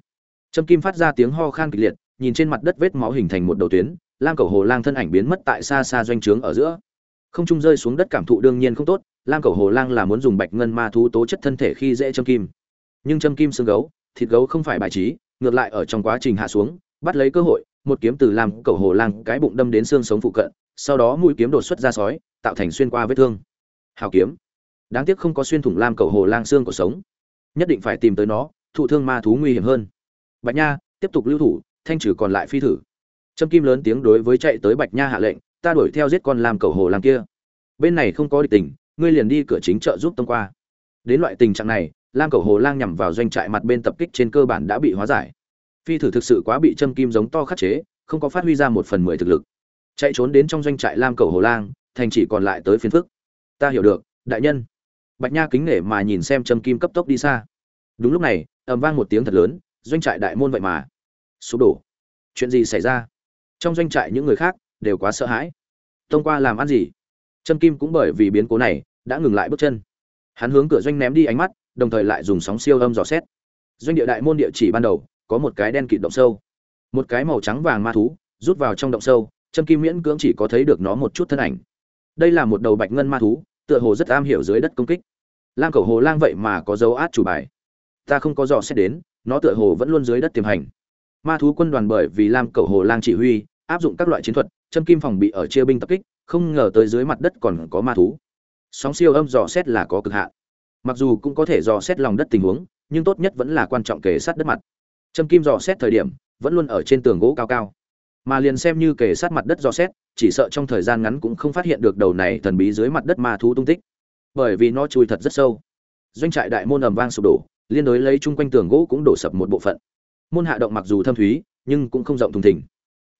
Trâm kim phát ra tiếng ho khan kịch liệt nhìn trên mặt đất vết máu hình thành một đầu tuyến lam Cẩu hồ lang thân ảnh biến mất tại xa xa doanh trướng ở giữa. Không trung rơi xuống đất cảm thụ đương nhiên không tốt lam cầu hồ lang là muốn dùng bạch ngân ma thú tố chất thân thể khi dễ châm kim. Nhưng châm kim xương gấu, thịt gấu không phải bài trí, ngược lại ở trong quá trình hạ xuống, bắt lấy cơ hội, một kiếm từ lam cầu hồ lang cái bụng đâm đến xương sống phụ cận, sau đó mũi kiếm đột xuất ra sói, tạo thành xuyên qua vết thương. Hào kiếm. Đáng tiếc không có xuyên thủng lam cầu hồ lang xương của sống. Nhất định phải tìm tới nó, thụ thương ma thú nguy hiểm hơn. Bạch nha, tiếp tục lưu thủ, thanh trừ còn lại phi thử. Trâm kim lớn tiếng đối với chạy tới bạch nha hạ lệnh, ta đuổi theo giết con lam cầu hồ lang kia. Bên này không có địch tình ngươi liền đi cửa chính chợ giúp tông qua. Đến loại tình trạng này, lam cầu hồ lang nhằm vào doanh trại mặt bên tập kích trên cơ bản đã bị hóa giải. Phi thử thực sự quá bị châm kim giống to khắc chế, không có phát huy ra một phần mười thực lực. Chạy trốn đến trong doanh trại lam cầu hồ lang, thành chỉ còn lại tới phiến phức. Ta hiểu được, đại nhân. Bạch nha kính nể mà nhìn xem châm kim cấp tốc đi xa. Đúng lúc này, ầm vang một tiếng thật lớn, doanh trại đại môn vậy mà. Sụp đổ. Chuyện gì xảy ra? Trong doanh trại những người khác đều quá sợ hãi. Thông qua làm ăn gì? Châm kim cũng bởi vì biến cố này đã ngừng lại bước chân. Hắn hướng cửa doanh ném đi ánh mắt, đồng thời lại dùng sóng siêu âm dò xét. Doanh địa đại môn địa chỉ ban đầu, có một cái đen kịt động sâu. Một cái màu trắng vàng ma thú, rút vào trong động sâu, châm kim miễn cưỡng chỉ có thấy được nó một chút thân ảnh. Đây là một đầu bạch ngân ma thú, tựa hồ rất am hiểu dưới đất công kích. Lam cầu hồ lang vậy mà có dấu át chủ bài. Ta không có dò xét đến, nó tựa hồ vẫn luôn dưới đất tiềm hành. Ma thú quân đoàn bởi vì lam cầu hồ lang chỉ huy, áp dụng các loại chiến thuật, châm kim phòng bị ở chia binh tập kích, không ngờ tới dưới mặt đất còn có ma thú sóng siêu âm dò xét là có cực hạn. Mặc dù cũng có thể dò xét lòng đất tình huống, nhưng tốt nhất vẫn là quan trọng kể sát đất mặt. Châm kim dò xét thời điểm, vẫn luôn ở trên tường gỗ cao cao. Mà liền xem như kể sát mặt đất dò xét, chỉ sợ trong thời gian ngắn cũng không phát hiện được đầu này thần bí dưới mặt đất ma thú tung tích. Bởi vì nó chui thật rất sâu. Doanh trại đại môn ầm vang sụp đổ, liên đối lấy chung quanh tường gỗ cũng đổ sập một bộ phận. Môn hạ động mặc dù thâm thúy, nhưng cũng không rộng thùng thình.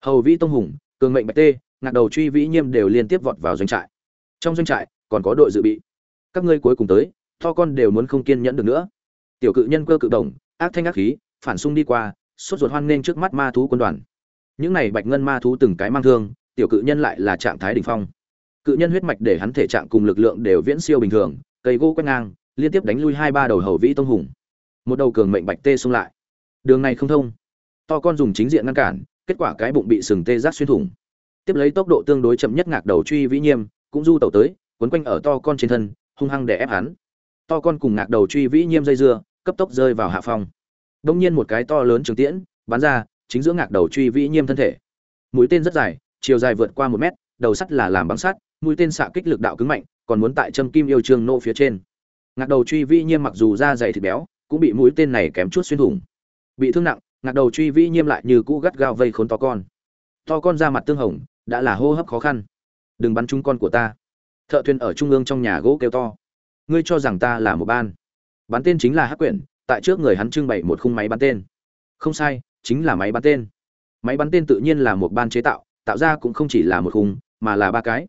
Hầu vĩ tông hùng, cường mệnh bạch tê, ngạc đầu truy vĩ nhiêm đều liên tiếp vọt vào doanh trại. Trong doanh trại còn có đội dự bị. Các ngươi cuối cùng tới, to con đều muốn không kiên nhẫn được nữa. Tiểu cự nhân cơ cự đồng ác thanh ác khí, phản xung đi qua, sốt ruột hoan nghênh trước mắt ma thú quân đoàn. Những này bạch ngân ma thú từng cái mang thương, tiểu cự nhân lại là trạng thái đỉnh phong. Cự nhân huyết mạch để hắn thể trạng cùng lực lượng đều viễn siêu bình thường, cây gỗ quét ngang, liên tiếp đánh lui hai ba đầu hầu vĩ tông hùng. Một đầu cường mệnh bạch tê xung lại. Đường này không thông. To con dùng chính diện ngăn cản, kết quả cái bụng bị sừng tê giác xuyên thủng. Tiếp lấy tốc độ tương đối chậm nhất ngạc đầu truy vĩ nhiêm, cũng du tàu tới quấn quanh ở to con trên thân, hung hăng để ép hắn. To con cùng ngạc đầu truy vĩ nhiêm dây dưa, cấp tốc rơi vào hạ phong. Đông nhiên một cái to lớn trường tiễn bắn ra, chính giữa ngạc đầu truy vĩ nhiêm thân thể. Mũi tên rất dài, chiều dài vượt qua một mét, đầu sắt là làm bằng sắt, mũi tên xạ kích lực đạo cứng mạnh, còn muốn tại châm kim yêu trương nô phía trên. Ngạc đầu truy vĩ nhiêm mặc dù da dày thịt béo, cũng bị mũi tên này kém chút xuyên thủng. Bị thương nặng, ngạc đầu truy vĩ nhiêm lại như cũ gắt gao vây khốn to con. To con ra mặt tương hồng, đã là hô hấp khó khăn. Đừng bắn trúng con của ta thợ thuyền ở trung ương trong nhà gỗ kêu to. Ngươi cho rằng ta là một ban. Bắn tên chính là hắc quyển, tại trước người hắn trưng bày một khung máy bắn tên. Không sai, chính là máy bắn tên. Máy bắn tên tự nhiên là một ban chế tạo tạo ra cũng không chỉ là một khung, mà là ba cái.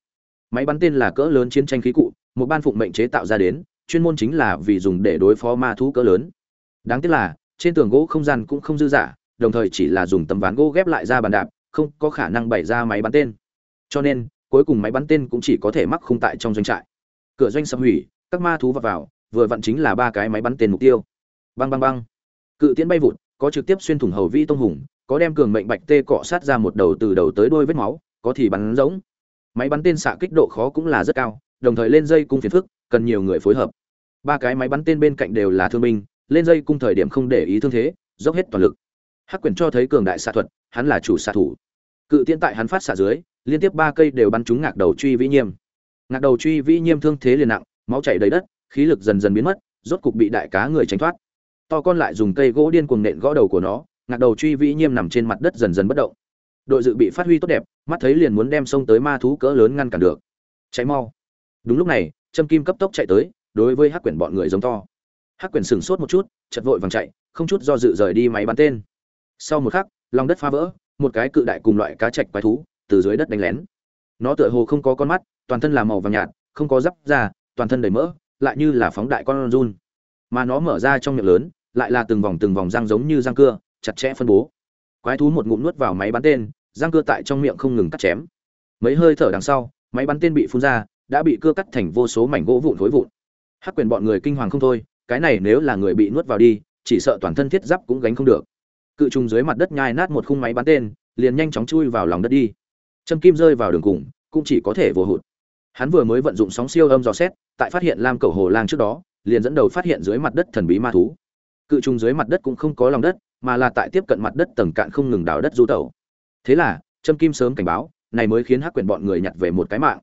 Máy bắn tên là cỡ lớn chiến tranh khí cụ, một ban phụng mệnh chế tạo ra đến, chuyên môn chính là vì dùng để đối phó ma thú cỡ lớn. Đáng tiếc là, trên tường gỗ không gian cũng không dư dả, đồng thời chỉ là dùng tấm ván gỗ ghép lại ra bàn đạp, không có khả năng bày ra máy bắn tên. Cho nên cuối cùng máy bắn tên cũng chỉ có thể mắc khung tại trong doanh trại. Cửa doanh sập hủy, các ma thú vào vào, vừa vặn chính là ba cái máy bắn tên mục tiêu. Băng băng băng. Cự tiễn bay vụt, có trực tiếp xuyên thủng hầu vi tông hùng, có đem cường mệnh bạch tê cọ sát ra một đầu từ đầu tới đuôi vết máu, có thì bắn giống máy bắn tên xạ kích độ khó cũng là rất cao, đồng thời lên dây cung phiền phức, cần nhiều người phối hợp. Ba cái máy bắn tên bên cạnh đều là thương binh, lên dây cung thời điểm không để ý thương thế, dốc hết toàn lực. Hắc quyền cho thấy cường đại xạ thuật, hắn là chủ xạ thủ. Cự tiễn tại hắn phát xạ dưới liên tiếp ba cây đều bắn trúng ngạc đầu truy vĩ nhiêm. Ngạc đầu truy vĩ nhiêm thương thế liền nặng, máu chảy đầy đất, khí lực dần dần biến mất, rốt cục bị đại cá người tránh thoát. To con lại dùng cây gỗ điên cuồng nện gõ đầu của nó, ngạc đầu truy vĩ nhiêm nằm trên mặt đất dần dần bất động. Đội dự bị phát huy tốt đẹp, mắt thấy liền muốn đem sông tới ma thú cỡ lớn ngăn cản được. Cháy mau. Đúng lúc này trâm kim cấp tốc chạy tới, đối với hắc quyển bọn người giống to. Hắc quyển sừng sốt một chút chật vội vàng chạy, không chút do dự rời đi máy bắn tên. Sau một khắc, lòng đất phá vỡ, một cái cự đại cùng loại cá trạch quái thú từ dưới đất đánh lén. Nó tựa hồ không có con mắt, toàn thân là màu vàng nhạt, không có giáp da, toàn thân đầy mỡ, lại như là phóng đại con run. Mà nó mở ra trong miệng lớn, lại là từng vòng từng vòng răng giống như răng cưa, chặt chẽ phân bố. Quái thú một ngụm nuốt vào máy bắn tên, răng cưa tại trong miệng không ngừng cắt chém. Mấy hơi thở đằng sau, máy bắn tên bị phun ra, đã bị cưa cắt thành vô số mảnh gỗ vụn thối vụn. Hắc quyền bọn người kinh hoàng không thôi, cái này nếu là người bị nuốt vào đi, chỉ sợ toàn thân thiết giáp cũng gánh không được. Cự trùng dưới mặt đất nhai nát một khung máy bắn tên, liền nhanh chóng chui vào lòng đất đi châm kim rơi vào đường cùng, cũng chỉ có thể vô hụt. Hắn vừa mới vận dụng sóng siêu âm dò xét, tại phát hiện lam cầu hồ lang trước đó, liền dẫn đầu phát hiện dưới mặt đất thần bí ma thú. Cự trùng dưới mặt đất cũng không có lòng đất, mà là tại tiếp cận mặt đất tầng cạn không ngừng đào đất du tẩu. Thế là châm kim sớm cảnh báo, này mới khiến hắc quyền bọn người nhặt về một cái mạng.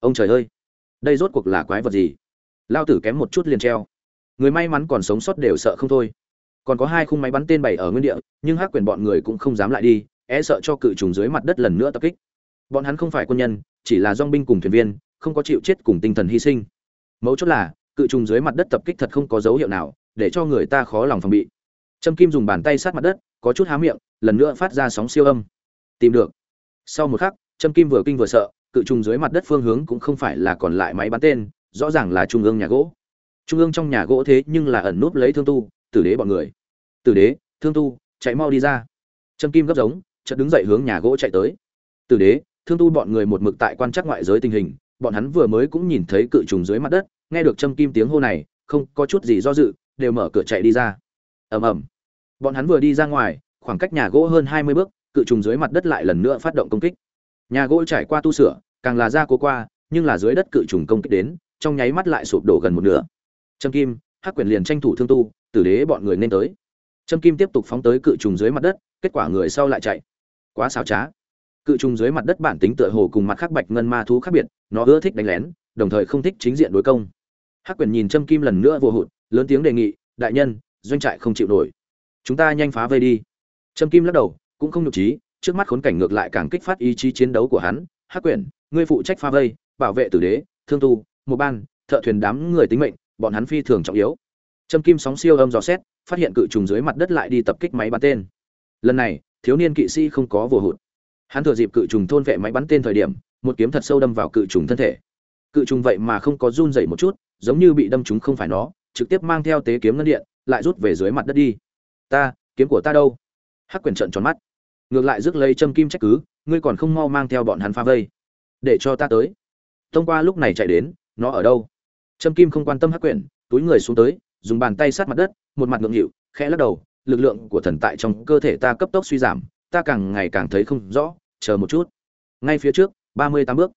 Ông trời ơi, đây rốt cuộc là quái vật gì? Lao tử kém một chút liền treo. Người may mắn còn sống sót đều sợ không thôi. Còn có hai khung máy bắn tên bày ở nguyên địa, nhưng hắc quyền bọn người cũng không dám lại đi e sợ cho cự trùng dưới mặt đất lần nữa tập kích bọn hắn không phải quân nhân, chỉ là dong binh cùng thuyền viên, không có chịu chết cùng tinh thần hy sinh. Mấu chốt là, cự trùng dưới mặt đất tập kích thật không có dấu hiệu nào, để cho người ta khó lòng phòng bị. Trâm kim dùng bàn tay sát mặt đất, có chút há miệng, lần nữa phát ra sóng siêu âm. Tìm được. Sau một khắc, trâm kim vừa kinh vừa sợ, cự trùng dưới mặt đất phương hướng cũng không phải là còn lại máy bắn tên, rõ ràng là trung ương nhà gỗ. Trung ương trong nhà gỗ thế nhưng là ẩn núp lấy thương tu, tử đế bọn người. Tử đế, thương tu, chạy mau đi ra. Trâm kim gấp giống, chợt đứng dậy hướng nhà gỗ chạy tới. Tử đế thương tu bọn người một mực tại quan trắc ngoại giới tình hình, bọn hắn vừa mới cũng nhìn thấy cự trùng dưới mặt đất, nghe được trâm kim tiếng hô này, không có chút gì do dự, đều mở cửa chạy đi ra. Ầm ầm. Bọn hắn vừa đi ra ngoài, khoảng cách nhà gỗ hơn hai mươi bước, cự trùng dưới mặt đất lại lần nữa phát động công kích. Nhà gỗ trải qua tu sửa, càng là ra cố qua, nhưng là dưới đất cự trùng công kích đến, trong nháy mắt lại sụp đổ gần một nửa. Trâm kim, hắc quyền liền tranh thủ thương tu, tử đế bọn người nên tới. Trâm kim tiếp tục phóng tới cự trùng dưới mặt đất, kết quả người sau lại chạy. Quá xào trá cự trùng dưới mặt đất bản tính tựa hồ cùng mặt khác bạch ngân ma thú khác biệt, nó ưa thích đánh lén, đồng thời không thích chính diện đối công. Hắc quyền nhìn trâm kim lần nữa vô hụt, lớn tiếng đề nghị, đại nhân, doanh trại không chịu nổi. Chúng ta nhanh phá vây đi. Trâm kim lắc đầu, cũng không nhục trí, trước mắt khốn cảnh ngược lại càng kích phát ý chí chiến đấu của hắn. Hắc quyền, ngươi phụ trách phá vây, bảo vệ tử đế, thương tu một ban, thợ thuyền đám người tính mệnh, bọn hắn phi thường trọng yếu. Trâm kim sóng siêu âm dò xét, phát hiện cự trùng dưới mặt đất lại đi tập kích máy bắn tên. Lần này, thiếu niên kỵ sĩ không có vô hụt hắn thừa dịp cự trùng thôn vệ máy bắn tên thời điểm, một kiếm thật sâu đâm vào cự trùng thân thể. Cự trùng vậy mà không có run dậy một chút, giống như bị đâm trúng không phải nó, trực tiếp mang theo tế kiếm ngân điện, lại rút về dưới mặt đất đi. Ta, kiếm của ta đâu? Hắc quyền trận tròn mắt. Ngược lại rước lấy châm kim trách cứ, ngươi còn không mau mang theo bọn hắn pha vây. Để cho ta tới. Thông qua lúc này chạy đến, nó ở đâu? Châm kim không quan tâm hắc quyển túi người xuống tới, dùng bàn tay sát mặt đất, một mặt ngượng nghịu, khẽ lắc đầu, lực lượng của thần tại trong cơ thể ta cấp tốc suy giảm, ta càng ngày càng thấy không rõ chờ một chút. Ngay phía trước, ba mươi tám bước.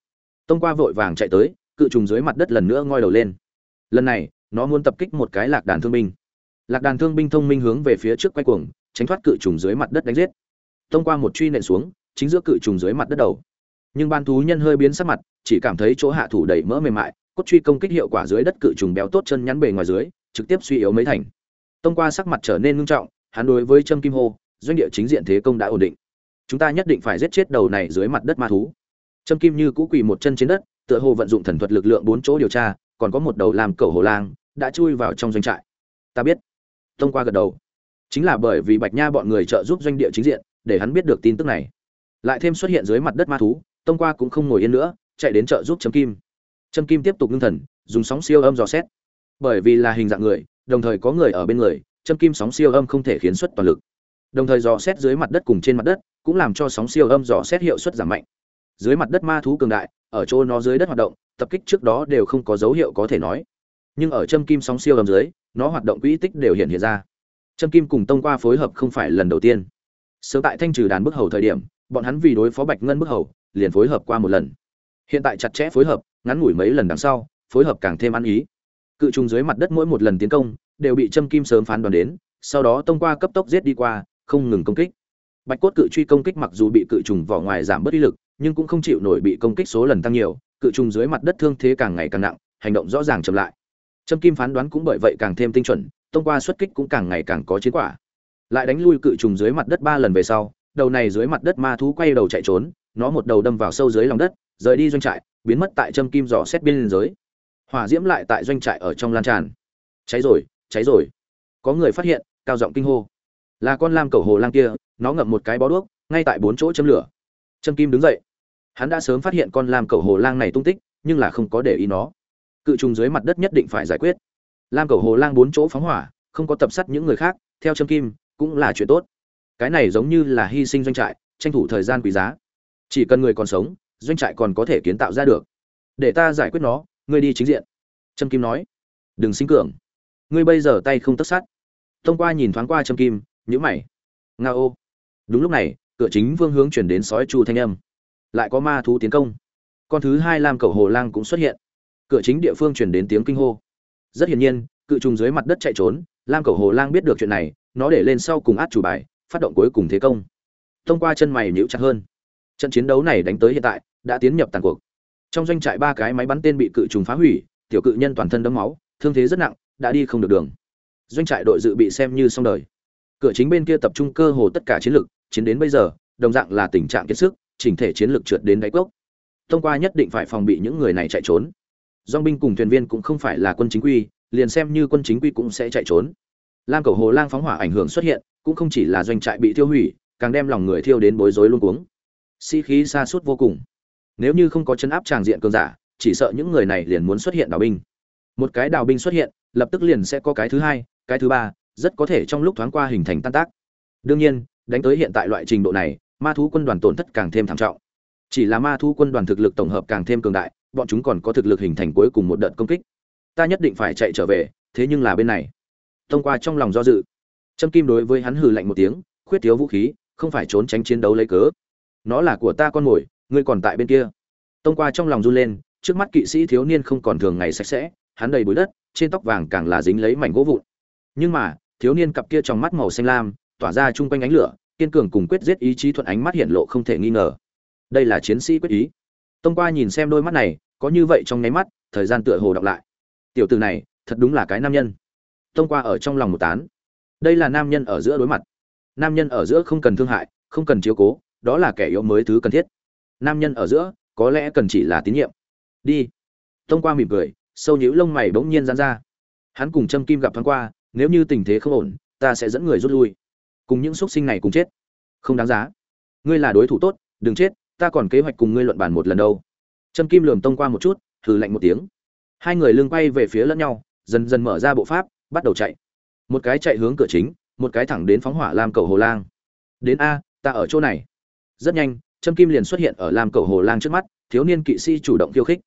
Tông qua vội vàng chạy tới, cự trùng dưới mặt đất lần nữa ngoi đầu lên. Lần này, nó muốn tập kích một cái lạc đàn thương binh. Lạc đàn thương binh thông minh hướng về phía trước quay cuồng, tránh thoát cự trùng dưới mặt đất đánh giết. Tông qua một truy nện xuống, chính giữa cự trùng dưới mặt đất đầu. Nhưng ban thú nhân hơi biến sắc mặt, chỉ cảm thấy chỗ hạ thủ đẩy mỡ mềm mại, cốt truy công kích hiệu quả dưới đất cự trùng béo tốt chân nhắn bề ngoài dưới, trực tiếp suy yếu mấy thành. Tông qua sắc mặt trở nên ngưng trọng, hắn đối với trâm kim hô, doanh địa chính diện thế công đã ổn định chúng ta nhất định phải giết chết đầu này dưới mặt đất ma thú. Trâm kim như cũ quỳ một chân trên đất, tựa hồ vận dụng thần thuật lực lượng bốn chỗ điều tra, còn có một đầu làm cầu hồ lang đã chui vào trong doanh trại. Ta biết. Thông qua gật đầu. Chính là bởi vì bạch nha bọn người trợ giúp doanh địa chính diện, để hắn biết được tin tức này. Lại thêm xuất hiện dưới mặt đất ma thú, tông qua cũng không ngồi yên nữa, chạy đến trợ giúp Trâm kim. Trâm kim tiếp tục ngưng thần, dùng sóng siêu âm dò xét. Bởi vì là hình dạng người, đồng thời có người ở bên người châm kim sóng siêu âm không thể khiến xuất toàn lực đồng thời dò xét dưới mặt đất cùng trên mặt đất, cũng làm cho sóng siêu âm dò xét hiệu suất giảm mạnh. Dưới mặt đất ma thú cường đại, ở chỗ nó dưới đất hoạt động, tập kích trước đó đều không có dấu hiệu có thể nói. Nhưng ở châm kim sóng siêu âm dưới, nó hoạt động quỹ tích đều hiện hiện ra. Châm kim cùng tông qua phối hợp không phải lần đầu tiên. Sớm tại thanh trừ đàn bức hầu thời điểm, bọn hắn vì đối phó bạch ngân bức hầu, liền phối hợp qua một lần. Hiện tại chặt chẽ phối hợp, ngắn ngủi mấy lần đằng sau, phối hợp càng thêm ăn ý. Cự trùng dưới mặt đất mỗi một lần tiến công, đều bị châm kim sớm phán đoán đến, sau đó tông qua cấp tốc giết đi qua không ngừng công kích. Bạch cốt cự truy công kích mặc dù bị cự trùng vỏ ngoài giảm bớt uy lực, nhưng cũng không chịu nổi bị công kích số lần tăng nhiều, cự trùng dưới mặt đất thương thế càng ngày càng nặng, hành động rõ ràng chậm lại. Trâm kim phán đoán cũng bởi vậy càng thêm tinh chuẩn, thông qua xuất kích cũng càng ngày càng có chiến quả. Lại đánh lui cự trùng dưới mặt đất ba lần về sau, đầu này dưới mặt đất ma thú quay đầu chạy trốn, nó một đầu đâm vào sâu dưới lòng đất, rời đi doanh trại, biến mất tại Trâm kim dò xét biên giới. Hỏa diễm lại tại doanh trại ở trong lan tràn. Cháy rồi cháy rồi. Có người phát hiện, cao giọng kinh hô là con lam cầu hồ lang kia, nó ngậm một cái bó đuốc, ngay tại bốn chỗ châm lửa. Trâm kim đứng dậy. Hắn đã sớm phát hiện con lam cầu hồ lang này tung tích, nhưng là không có để ý nó. Cự trùng dưới mặt đất nhất định phải giải quyết. Lam cầu hồ lang bốn chỗ phóng hỏa, không có tập sát những người khác, theo Trâm kim, cũng là chuyện tốt. Cái này giống như là hy sinh doanh trại, tranh thủ thời gian quý giá. Chỉ cần người còn sống, doanh trại còn có thể kiến tạo ra được. Để ta giải quyết nó, ngươi đi chính diện. Trâm kim nói. Đừng sinh cường. Ngươi bây giờ tay không tất sát. Thông qua nhìn thoáng qua trâm kim nhíu mày. Nga ô. Đúng lúc này, cửa chính vương hướng chuyển đến sói chu thanh âm. Lại có ma thú tiến công. Con thứ hai lam cầu hồ lang cũng xuất hiện. Cửa chính địa phương chuyển đến tiếng kinh hô. Rất hiển nhiên, cự trùng dưới mặt đất chạy trốn, lam cầu hồ lang biết được chuyện này, nó để lên sau cùng át chủ bài, phát động cuối cùng thế công. Thông qua chân mày nhíu chặt hơn. Trận chiến đấu này đánh tới hiện tại, đã tiến nhập tàn cuộc. Trong doanh trại ba cái máy bắn tên bị cự trùng phá hủy, tiểu cự nhân toàn thân đấm máu, thương thế rất nặng, đã đi không được đường. Doanh trại đội dự bị xem như xong đời cửa chính bên kia tập trung cơ hồ tất cả chiến lược chiến đến bây giờ, đồng dạng là tình trạng kiệt sức, chỉnh thể chiến lược trượt đến đáy cốc. Thông qua nhất định phải phòng bị những người này chạy trốn. Dòng binh cùng thuyền viên cũng không phải là quân chính quy, liền xem như quân chính quy cũng sẽ chạy trốn. Lam cầu hồ lang phóng hỏa ảnh hưởng xuất hiện, cũng không chỉ là doanh trại bị tiêu hủy, càng đem lòng người thiêu đến bối rối luống cuống. Sĩ khí xa suốt vô cùng. Nếu như không có chấn áp tràng diện cường giả, chỉ sợ những người này liền muốn xuất hiện đào binh. Một cái đào binh xuất hiện, lập tức liền sẽ có cái thứ hai, cái thứ ba rất có thể trong lúc thoáng qua hình thành tan tác. Đương nhiên, đánh tới hiện tại loại trình độ này, ma thú quân đoàn tổn thất càng thêm thảm trọng. Chỉ là ma thú quân đoàn thực lực tổng hợp càng thêm cường đại, bọn chúng còn có thực lực hình thành cuối cùng một đợt công kích. Ta nhất định phải chạy trở về, thế nhưng là bên này. Thông qua trong lòng do dự, trâm kim đối với hắn hừ lạnh một tiếng, khuyết thiếu vũ khí, không phải trốn tránh chiến đấu lấy cớ. Nó là của ta con mồi, ngươi còn tại bên kia. Tông qua trong lòng run lên, trước mắt kỵ sĩ thiếu niên không còn thường ngày sạch sẽ, hắn đầy bụi đất, trên tóc vàng càng là dính lấy mảnh gỗ vụn. Nhưng mà thiếu niên cặp kia trong mắt màu xanh lam, tỏa ra chung quanh ánh lửa, kiên cường cùng quyết giết ý chí thuận ánh mắt hiện lộ không thể nghi ngờ. Đây là chiến sĩ quyết ý. Tông qua nhìn xem đôi mắt này, có như vậy trong nháy mắt, thời gian tựa hồ đọc lại. Tiểu từ này, thật đúng là cái nam nhân. Tông qua ở trong lòng một tán. Đây là nam nhân ở giữa đối mặt. Nam nhân ở giữa không cần thương hại, không cần chiếu cố, đó là kẻ yếu mới thứ cần thiết. Nam nhân ở giữa, có lẽ cần chỉ là tín nhiệm. Đi. Tông qua mỉm cười, sâu nhíu lông mày bỗng nhiên giãn ra. Hắn cùng trâm kim gặp thoáng qua nếu như tình thế không ổn, ta sẽ dẫn người rút lui. Cùng những xuất sinh này cùng chết. Không đáng giá. Ngươi là đối thủ tốt, đừng chết, ta còn kế hoạch cùng ngươi luận bàn một lần đâu. Trâm kim lườm tông qua một chút thử lạnh một tiếng. Hai người lưng quay về phía lẫn nhau, dần dần mở ra bộ pháp, bắt đầu chạy. Một cái chạy hướng cửa chính, một cái thẳng đến phóng hỏa lam cầu hồ lang. Đến a, ta ở chỗ này. Rất nhanh, trâm kim liền xuất hiện ở lam cầu hồ lang trước mắt, thiếu niên kỵ sĩ chủ động khiêu khích.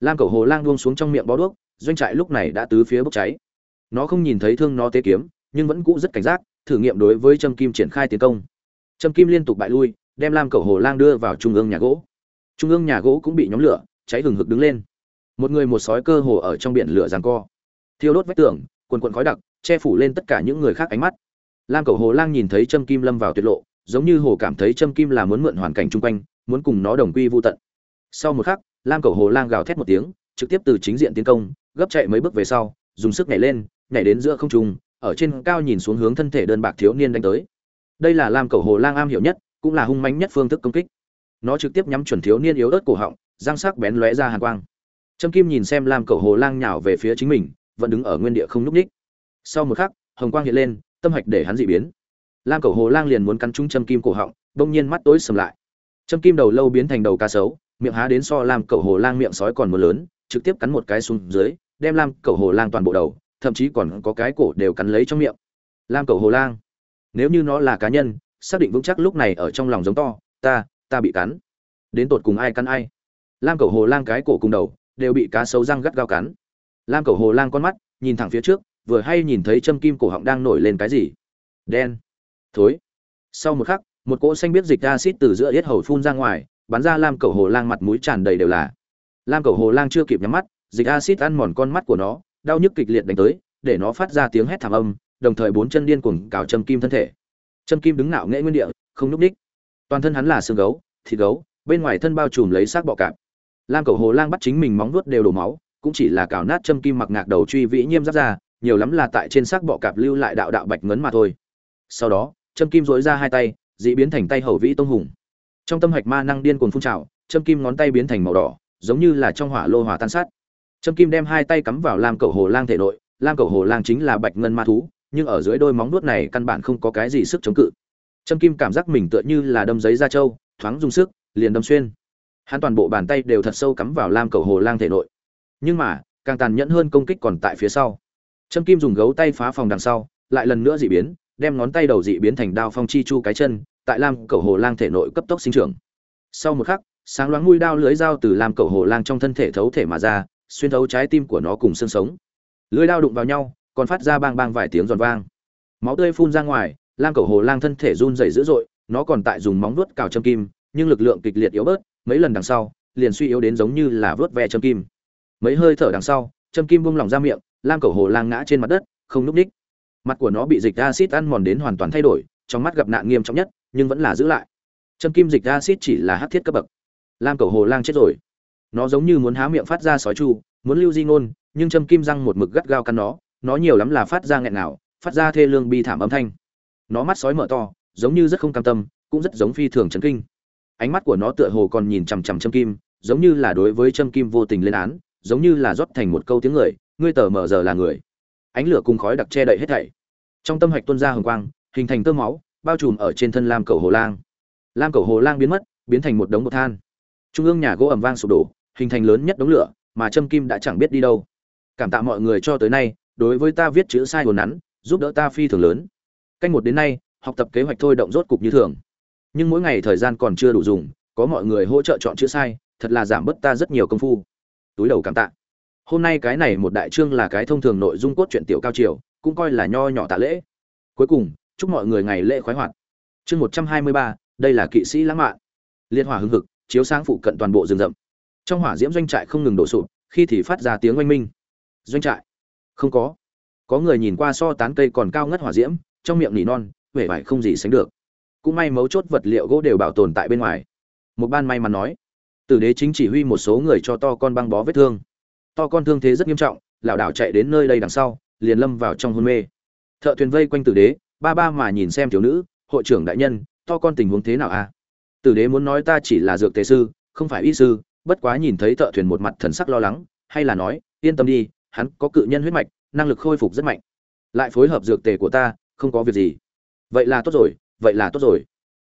Lam cầu hồ lang buông xuống trong miệng bó đuốc, doanh trại lúc này đã tứ phía bốc cháy nó không nhìn thấy thương nó tế kiếm, nhưng vẫn cũ rất cảnh giác, thử nghiệm đối với trâm kim triển khai tiến công. Trâm kim liên tục bại lui, đem lam cầu hồ lang đưa vào trung ương nhà gỗ. Trung ương nhà gỗ cũng bị nhóm lửa, cháy hừng hực đứng lên. Một người một sói cơ hồ ở trong biển lửa giằng co. Thiêu đốt vách tường, quần quần khói đặc, che phủ lên tất cả những người khác ánh mắt. Lam cầu hồ lang nhìn thấy trâm kim lâm vào tuyệt lộ, giống như hồ cảm thấy trâm kim là muốn mượn hoàn cảnh chung quanh, muốn cùng nó đồng quy vô tận. Sau một khắc, lam cầu hồ lang gào thét một tiếng, trực tiếp từ chính diện tiến công, gấp chạy mấy bước về sau, dùng sức nhảy lên nhảy đến giữa không trung, ở trên cao nhìn xuống hướng thân thể đơn bạc thiếu niên đánh tới. Đây là lam cầu hồ lang am hiểu nhất, cũng là hung mãnh nhất phương thức công kích. Nó trực tiếp nhắm chuẩn thiếu niên yếu ớt cổ họng, răng sắc bén lóe ra hàn quang. Trâm kim nhìn xem lam cầu hồ lang nhào về phía chính mình, vẫn đứng ở nguyên địa không nhúc ních sau một khắc, hồng quang hiện lên, tâm hạch để hắn dị biến. Lam cầu hồ lang liền muốn cắn trúng trâm kim cổ họng, bỗng nhiên mắt tối sầm lại. Trâm kim đầu lâu biến thành đầu cá sấu, miệng há đến so lam cầu hồ lang miệng sói còn một lớn, trực tiếp cắn một cái xuống dưới, đem lam cầu hồ lang toàn bộ đầu thậm chí còn có cái cổ đều cắn lấy trong miệng. Lam cầu hồ lang, nếu như nó là cá nhân, xác định vững chắc lúc này ở trong lòng giống to, ta ta bị cắn. Đến tột cùng ai cắn ai? Lam cầu hồ lang cái cổ cùng đầu, đều bị cá sấu răng gắt gao cắn. Lam cầu hồ lang con mắt, nhìn thẳng phía trước, vừa hay nhìn thấy châm kim cổ họng đang nổi lên cái gì? Đen. Thối. Sau một khắc, một cỗ xanh biết dịch acid từ giữa yết hầu phun ra ngoài, bắn ra lam cầu hồ lang mặt mũi tràn đầy đều là. Lam cầu hồ lang chưa kịp nhắm mắt, dịch acid ăn mòn con mắt của nó đau nhức kịch liệt đánh tới, để nó phát ra tiếng hét thảm âm, đồng thời bốn chân điên cuồng cào châm kim thân thể. Châm kim đứng nạo nghệ nguyên địa, không núp đích. Toàn thân hắn là xương gấu, thịt gấu, bên ngoài thân bao trùm lấy xác bọ cạp. Lam cầu hồ lang bắt chính mình móng vuốt đều đổ máu, cũng chỉ là cào nát châm kim mặc ngạc đầu truy vĩ nhiêm giáp ra, nhiều lắm là tại trên xác bọ cạp lưu lại đạo đạo bạch ngấn mà thôi. Sau đó châm kim dối ra hai tay, dị biến thành tay hầu vĩ tông hùng. Trong tâm hạch ma năng điên cuồng phun trào châm kim ngón tay biến thành màu đỏ, giống như là trong hỏa lô hỏa tan sát. Trâm kim đem hai tay cắm vào lam cầu hồ lang thể nội, lam cầu hồ lang chính là bạch ngân ma thú, nhưng ở dưới đôi móng nuốt này căn bản không có cái gì sức chống cự. Trâm kim cảm giác mình tựa như là đâm giấy da trâu, thoáng dùng sức, liền đâm xuyên. Hắn toàn bộ bàn tay đều thật sâu cắm vào lam cầu hồ lang thể nội. Nhưng mà, càng tàn nhẫn hơn công kích còn tại phía sau. Trâm kim dùng gấu tay phá phòng đằng sau, lại lần nữa dị biến, đem ngón tay đầu dị biến thành đao phong chi chu cái chân, tại lam cầu hồ lang thể nội cấp tốc sinh trưởng. Sau một khắc, sáng loáng mũi đao lưới dao từ lam cầu hồ lang trong thân thể thấu thể mà ra xuyên thấu trái tim của nó cùng xương sống. Lưới đao đụng vào nhau, còn phát ra bang bang vài tiếng giòn vang. Máu tươi phun ra ngoài lam cầu hồ lang thân thể run rẩy dữ dội, nó còn tại dùng móng vuốt cào châm kim, nhưng lực lượng kịch liệt yếu bớt, mấy lần đằng sau, liền suy yếu đến giống như là vuốt ve châm kim. Mấy hơi thở đằng sau, châm kim bung lỏng ra miệng lam cầu hồ lang ngã trên mặt đất, không núp ních mặt của nó bị dịch acid ăn mòn đến hoàn toàn thay đổi, trong mắt gặp nạn nghiêm trọng nhất, nhưng vẫn là giữ lại. Châm kim dịch acid chỉ là hắc thiết cấp bậc. Lam cầu hồ lang chết rồi nó giống như muốn há miệng phát ra sói chu, muốn lưu di ngôn, nhưng châm kim răng một mực gắt gao cắn nó nó nhiều lắm là phát ra nghẹn nào phát ra thê lương bi thảm âm thanh. Nó mắt sói mở to, giống như rất không cam tâm, cũng rất giống phi thường chấn kinh. Ánh mắt của nó tựa hồ còn nhìn chằm chằm châm kim, giống như là đối với châm kim vô tình lên án, giống như là rót thành một câu tiếng người, ngươi tờ mờ giờ là người. Ánh lửa cùng khói đặc che đậy hết thảy. Trong tâm hạch tuôn ra hồng quang, hình thành tơ máu, bao trùm ở trên thân lam cầu hồ lang. Lam cầu hồ lang biến mất, biến thành một đống bột than. Trung ương nhà gỗ ẩm vang sụp đổ hình thành lớn nhất đống lửa, mà châm kim đã chẳng biết đi đâu. Cảm tạ mọi người cho tới nay, đối với ta viết chữ sai hồn nắn, giúp đỡ ta phi thường lớn. Canh một đến nay, học tập kế hoạch thôi động rốt cục như thường. Nhưng mỗi ngày thời gian còn chưa đủ dùng, có mọi người hỗ trợ chọn chữ sai, thật là giảm bớt ta rất nhiều công phu. Túi đầu cảm tạ. Hôm nay cái này một đại chương là cái thông thường nội dung cốt truyện tiểu cao triều, cũng coi là nho nhỏ tạ lễ. Cuối cùng, chúc mọi người ngày lễ khoái hoạt. Chương một trăm hai mươi ba, đây là kỵ sĩ lãng mạn. Liên hỏa hưng hực, chiếu sáng phụ cận toàn bộ rừng rậm trong hỏa diễm doanh trại không ngừng đổ sụp, khi thì phát ra tiếng oanh minh. Doanh trại? Không có. Có người nhìn qua so tán cây còn cao ngất hỏa diễm, trong miệng nỉ non, vẻ vải không gì sánh được. Cũng may mấu chốt vật liệu gỗ đều bảo tồn tại bên ngoài. Một ban may mắn nói. Tử đế chính chỉ huy một số người cho to con băng bó vết thương. To con thương thế rất nghiêm trọng, lảo đảo chạy đến nơi đây đằng sau, liền lâm vào trong hôn mê. Thợ thuyền vây quanh tử đế, ba ba mà nhìn xem thiếu nữ, hội trưởng đại nhân, to con tình huống thế nào a à? tử đế muốn nói ta chỉ là dược tề sư, không phải y sư bất quá nhìn thấy thợ thuyền một mặt thần sắc lo lắng, hay là nói, yên tâm đi, hắn có cự nhân huyết mạch, năng lực khôi phục rất mạnh. Lại phối hợp dược tề của ta, không có việc gì. Vậy là tốt rồi, vậy là tốt rồi.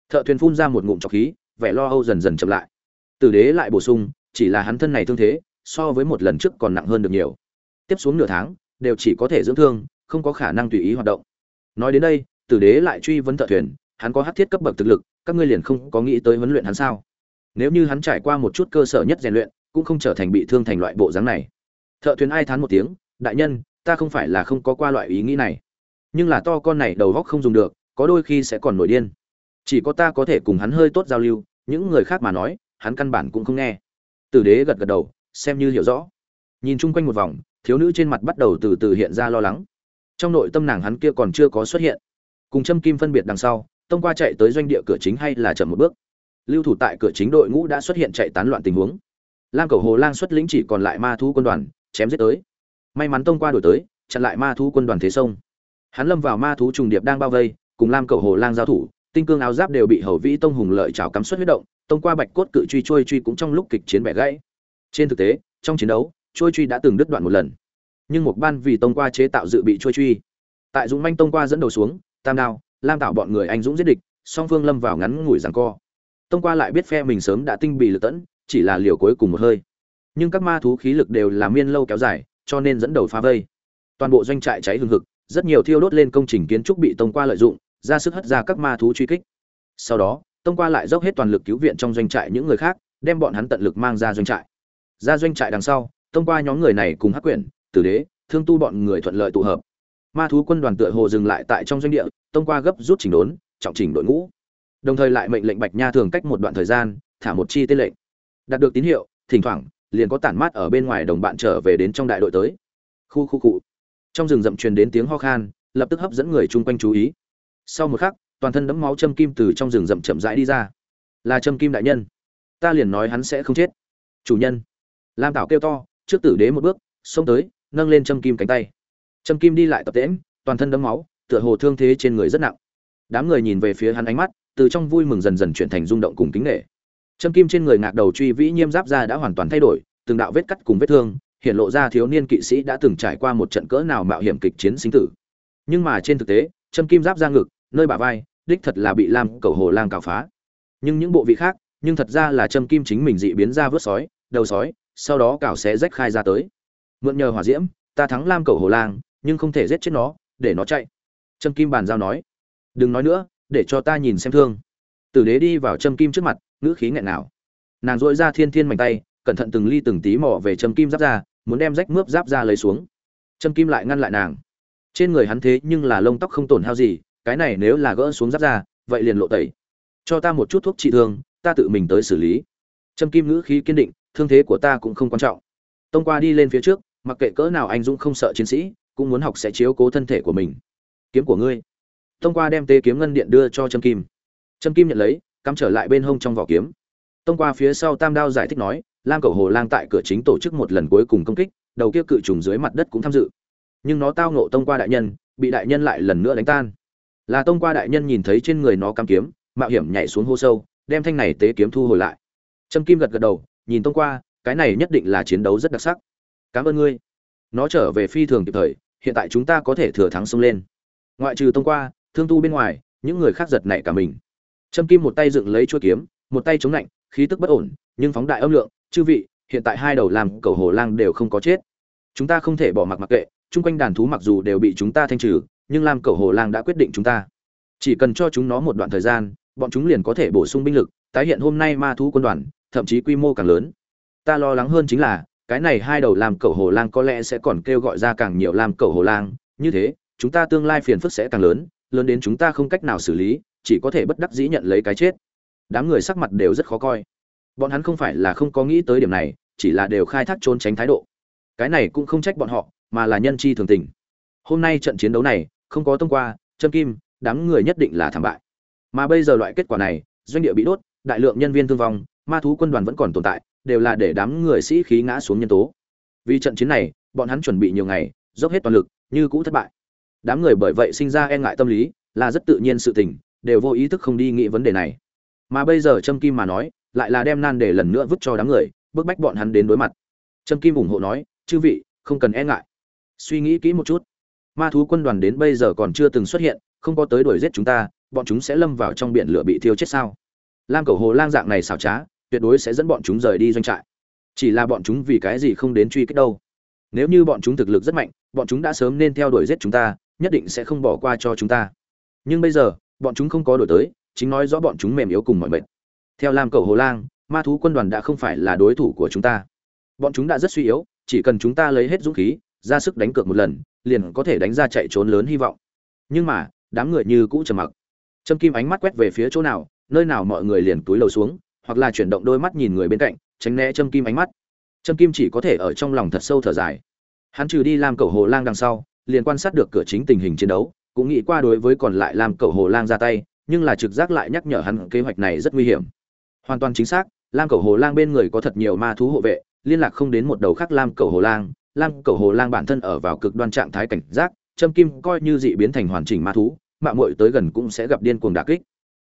Thợ thuyền phun ra một ngụm trọc khí, vẻ lo âu dần dần chậm lại. Tử đế lại bổ sung, chỉ là hắn thân này thương thế, so với một lần trước còn nặng hơn được nhiều. Tiếp xuống nửa tháng, đều chỉ có thể dưỡng thương, không có khả năng tùy ý hoạt động. Nói đến đây, tử đế lại truy vấn thợ thuyền, hắn có hát thiết cấp bậc thực lực, các ngươi liền không có nghĩ tới huấn luyện hắn sao? Nếu như hắn trải qua một chút cơ sở nhất rèn luyện, cũng không trở thành bị thương thành loại bộ dáng này. Thợ thuyền ai thán một tiếng, đại nhân, ta không phải là không có qua loại ý nghĩ này. Nhưng là to con này đầu góc không dùng được, có đôi khi sẽ còn nổi điên. Chỉ có ta có thể cùng hắn hơi tốt giao lưu, những người khác mà nói, hắn căn bản cũng không nghe. Tử đế gật gật đầu, xem như hiểu rõ. Nhìn chung quanh một vòng, thiếu nữ trên mặt bắt đầu từ từ hiện ra lo lắng. Trong nội tâm nàng hắn kia còn chưa có xuất hiện. Cùng châm kim phân biệt đằng sau, tông qua chạy tới doanh địa cửa chính hay là chậm một bước lưu thủ tại cửa chính đội ngũ đã xuất hiện chạy tán loạn tình huống. Lam cầu hồ lang xuất lĩnh chỉ còn lại ma thú quân đoàn, chém giết tới. May mắn tông qua đổi tới, chặn lại ma thú quân đoàn thế sông. Hắn lâm vào ma thú trùng điệp đang bao vây, cùng lam cầu hồ lang giao thủ, tinh cương áo giáp đều bị hầu vĩ tông hùng lợi chảo cắm xuất huyết động, tông qua bạch cốt cự truy trôi truy cũng trong lúc kịch chiến bẻ gãy. Trên thực tế, trong chiến đấu, trôi truy đã từng đứt đoạn một lần. Nhưng một ban vì tông qua chế tạo dự bị trôi truy. Tại dũng manh tông qua dẫn đầu xuống, tam đao, lam tạo bọn người anh dũng giết địch, song phương lâm vào ngắn ngủi rằng co tông qua lại biết phe mình sớm đã tinh bị lực tẫn, chỉ là liều cuối cùng một hơi. Nhưng các ma thú khí lực đều là miên lâu kéo dài, cho nên dẫn đầu phá vây. Toàn bộ doanh trại cháy hừng hực, rất nhiều thiêu đốt lên công trình kiến trúc bị tông qua lợi dụng, ra sức hất ra các ma thú truy kích. Sau đó, tông qua lại dốc hết toàn lực cứu viện trong doanh trại những người khác, đem bọn hắn tận lực mang ra doanh trại. Ra doanh trại đằng sau, tông qua nhóm người này cùng hắc quyển tử đế, thương tu bọn người thuận lợi tụ hợp. Ma thú quân đoàn tựa hồ dừng lại tại trong doanh địa, tông qua gấp rút chỉnh đốn, trọng chỉnh đội ngũ đồng thời lại mệnh lệnh bạch nha thường cách một đoạn thời gian, thả một chi tên lệnh. Đạt được tín hiệu, thỉnh thoảng, liền có tản mát ở bên ngoài đồng bạn trở về đến trong đại đội tới. Khu khu cụ trong rừng rậm truyền đến tiếng ho khan, lập tức hấp dẫn người chung quanh chú ý. Sau một khắc, toàn thân đẫm máu châm kim từ trong rừng rậm chậm rãi đi ra. Là châm kim đại nhân. Ta liền nói hắn sẽ không chết. Chủ nhân. Lam tảo kêu to, trước tử đế một bước, xông tới, nâng lên châm kim cánh tay. Châm kim đi lại tập tễm toàn thân đẫm máu, tựa hồ thương thế trên người rất nặng. Đám người nhìn về phía hắn ánh mắt từ trong vui mừng dần dần chuyển thành rung động cùng kính nghệ châm kim trên người ngạc đầu truy vĩ nhiêm giáp ra đã hoàn toàn thay đổi, từng đạo vết cắt cùng vết thương, hiện lộ ra thiếu niên kỵ sĩ đã từng trải qua một trận cỡ nào mạo hiểm kịch chiến sinh tử. Nhưng mà trên thực tế châm kim giáp ra ngực, nơi bả vai, đích thật là bị lam cầu hồ lang cào phá. Nhưng những bộ vị khác, nhưng thật ra là châm kim chính mình dị biến ra vớt sói, đầu sói, sau đó cào xé rách khai ra tới. Mượn nhờ hỏa diễm, ta thắng lam cầu hồ lang, nhưng không thể giết chết nó, để nó chạy. Châm kim bàn giao nói. Đừng nói nữa để cho ta nhìn xem thương. Tử đế đi vào châm kim trước mặt, ngữ khí nghẹn nào nàng dội ra thiên thiên mảnh tay, cẩn thận từng ly từng tí mò về châm kim giáp ra, muốn đem rách mướp giáp ra lấy xuống. Châm kim lại ngăn lại nàng. Trên người hắn thế nhưng là lông tóc không tổn hao gì, cái này nếu là gỡ xuống giáp ra, vậy liền lộ tẩy. Cho ta một chút thuốc trị thương, ta tự mình tới xử lý. Trâm kim ngữ khí kiên định, thương thế của ta cũng không quan trọng. Tông qua đi lên phía trước, mặc kệ cỡ nào anh dũng không sợ chiến sĩ, cũng muốn học sẽ chiếu cố thân thể của mình. Kiếm của ngươi tông qua đem tê kiếm ngân điện đưa cho trâm kim. Trâm kim nhận lấy, cắm trở lại bên hông trong vỏ kiếm. Tông qua phía sau tam đao giải thích nói, lam cầu hồ lang tại cửa chính tổ chức một lần cuối cùng công kích, đầu kia cự trùng dưới mặt đất cũng tham dự. Nhưng nó tao nộ tông qua đại nhân, bị đại nhân lại lần nữa đánh tan. Là tông qua đại nhân nhìn thấy trên người nó cam kiếm, mạo hiểm nhảy xuống hô sâu, đem thanh này tế kiếm thu hồi lại. Trâm kim gật gật đầu, nhìn tông qua, cái này nhất định là chiến đấu rất đặc sắc. Cảm ơn ngươi. Nó trở về phi thường kịp thời, hiện tại chúng ta có thể thừa thắng xông lên. Ngoại trừ tông qua thương tu bên ngoài, những người khác giật nảy cả mình. Trâm kim một tay dựng lấy chuôi kiếm, một tay chống lạnh, khí tức bất ổn, nhưng phóng đại âm lượng, chư vị, hiện tại hai đầu làm cầu hồ lang đều không có chết. Chúng ta không thể bỏ mặc mặc kệ, chung quanh đàn thú mặc dù đều bị chúng ta thanh trừ, nhưng lam cầu hồ lang đã quyết định chúng ta. Chỉ cần cho chúng nó một đoạn thời gian, bọn chúng liền có thể bổ sung binh lực, tái hiện hôm nay ma thú quân đoàn, thậm chí quy mô càng lớn. Ta lo lắng hơn chính là, cái này hai đầu làm cầu hồ lang có lẽ sẽ còn kêu gọi ra càng nhiều làm cầu hồ lang. Như thế, chúng ta tương lai phiền phức sẽ càng lớn lớn đến chúng ta không cách nào xử lý, chỉ có thể bất đắc dĩ nhận lấy cái chết. Đám người sắc mặt đều rất khó coi. Bọn hắn không phải là không có nghĩ tới điểm này, chỉ là đều khai thác trốn tránh thái độ. Cái này cũng không trách bọn họ, mà là nhân chi thường tình. Hôm nay trận chiến đấu này, không có thông qua châm kim, đám người nhất định là thảm bại. Mà bây giờ loại kết quả này, doanh địa bị đốt, đại lượng nhân viên thương vong, ma thú quân đoàn vẫn còn tồn tại, đều là để đám người sĩ khí ngã xuống nhân tố. Vì trận chiến này, bọn hắn chuẩn bị nhiều ngày, dốc hết toàn lực, như cũ thất bại đám người bởi vậy sinh ra e ngại tâm lý, là rất tự nhiên sự tình, đều vô ý thức không đi nghĩ vấn đề này. Mà bây giờ trâm kim mà nói, lại là đem nan để lần nữa vứt cho đám người, bức bách bọn hắn đến đối mặt. Trâm kim ủng hộ nói, chư vị, không cần e ngại. Suy nghĩ kỹ một chút. Ma thú quân đoàn đến bây giờ còn chưa từng xuất hiện, không có tới đuổi giết chúng ta, bọn chúng sẽ lâm vào trong biển lửa bị thiêu chết sao? Lam cầu hồ lang dạng này xảo trá, tuyệt đối sẽ dẫn bọn chúng rời đi doanh trại. Chỉ là bọn chúng vì cái gì không đến truy kích đâu? Nếu như bọn chúng thực lực rất mạnh, bọn chúng đã sớm nên theo đuổi giết chúng ta nhất định sẽ không bỏ qua cho chúng ta. Nhưng bây giờ, bọn chúng không có đổi tới, chính nói rõ bọn chúng mềm yếu cùng mọi mệnh theo lam cầu hồ lang, ma thú quân đoàn đã không phải là đối thủ của chúng ta. Bọn chúng đã rất suy yếu, chỉ cần chúng ta lấy hết dũng khí, ra sức đánh cược một lần, liền có thể đánh ra chạy trốn lớn hy vọng. Nhưng mà, đám người như cũ trầm mặc. Trâm kim ánh mắt quét về phía chỗ nào, nơi nào mọi người liền túi lầu xuống, hoặc là chuyển động đôi mắt nhìn người bên cạnh, tránh né trâm kim ánh mắt. Trâm kim chỉ có thể ở trong lòng thật sâu thở dài. Hắn trừ đi làm cầu hồ lang đằng sau liền quan sát được cửa chính tình hình chiến đấu, cũng nghĩ qua đối với còn lại làm cầu hồ lang ra tay, nhưng là trực giác lại nhắc nhở hắn kế hoạch này rất nguy hiểm. Hoàn toàn chính xác, lam cầu hồ lang bên người có thật nhiều ma thú hộ vệ, liên lạc không đến một đầu khác lam cầu hồ lang. Lam cầu hồ lang bản thân ở vào cực đoan trạng thái cảnh giác, châm kim coi như dị biến thành hoàn chỉnh ma thú mạng muội tới gần cũng sẽ gặp điên cuồng đả kích.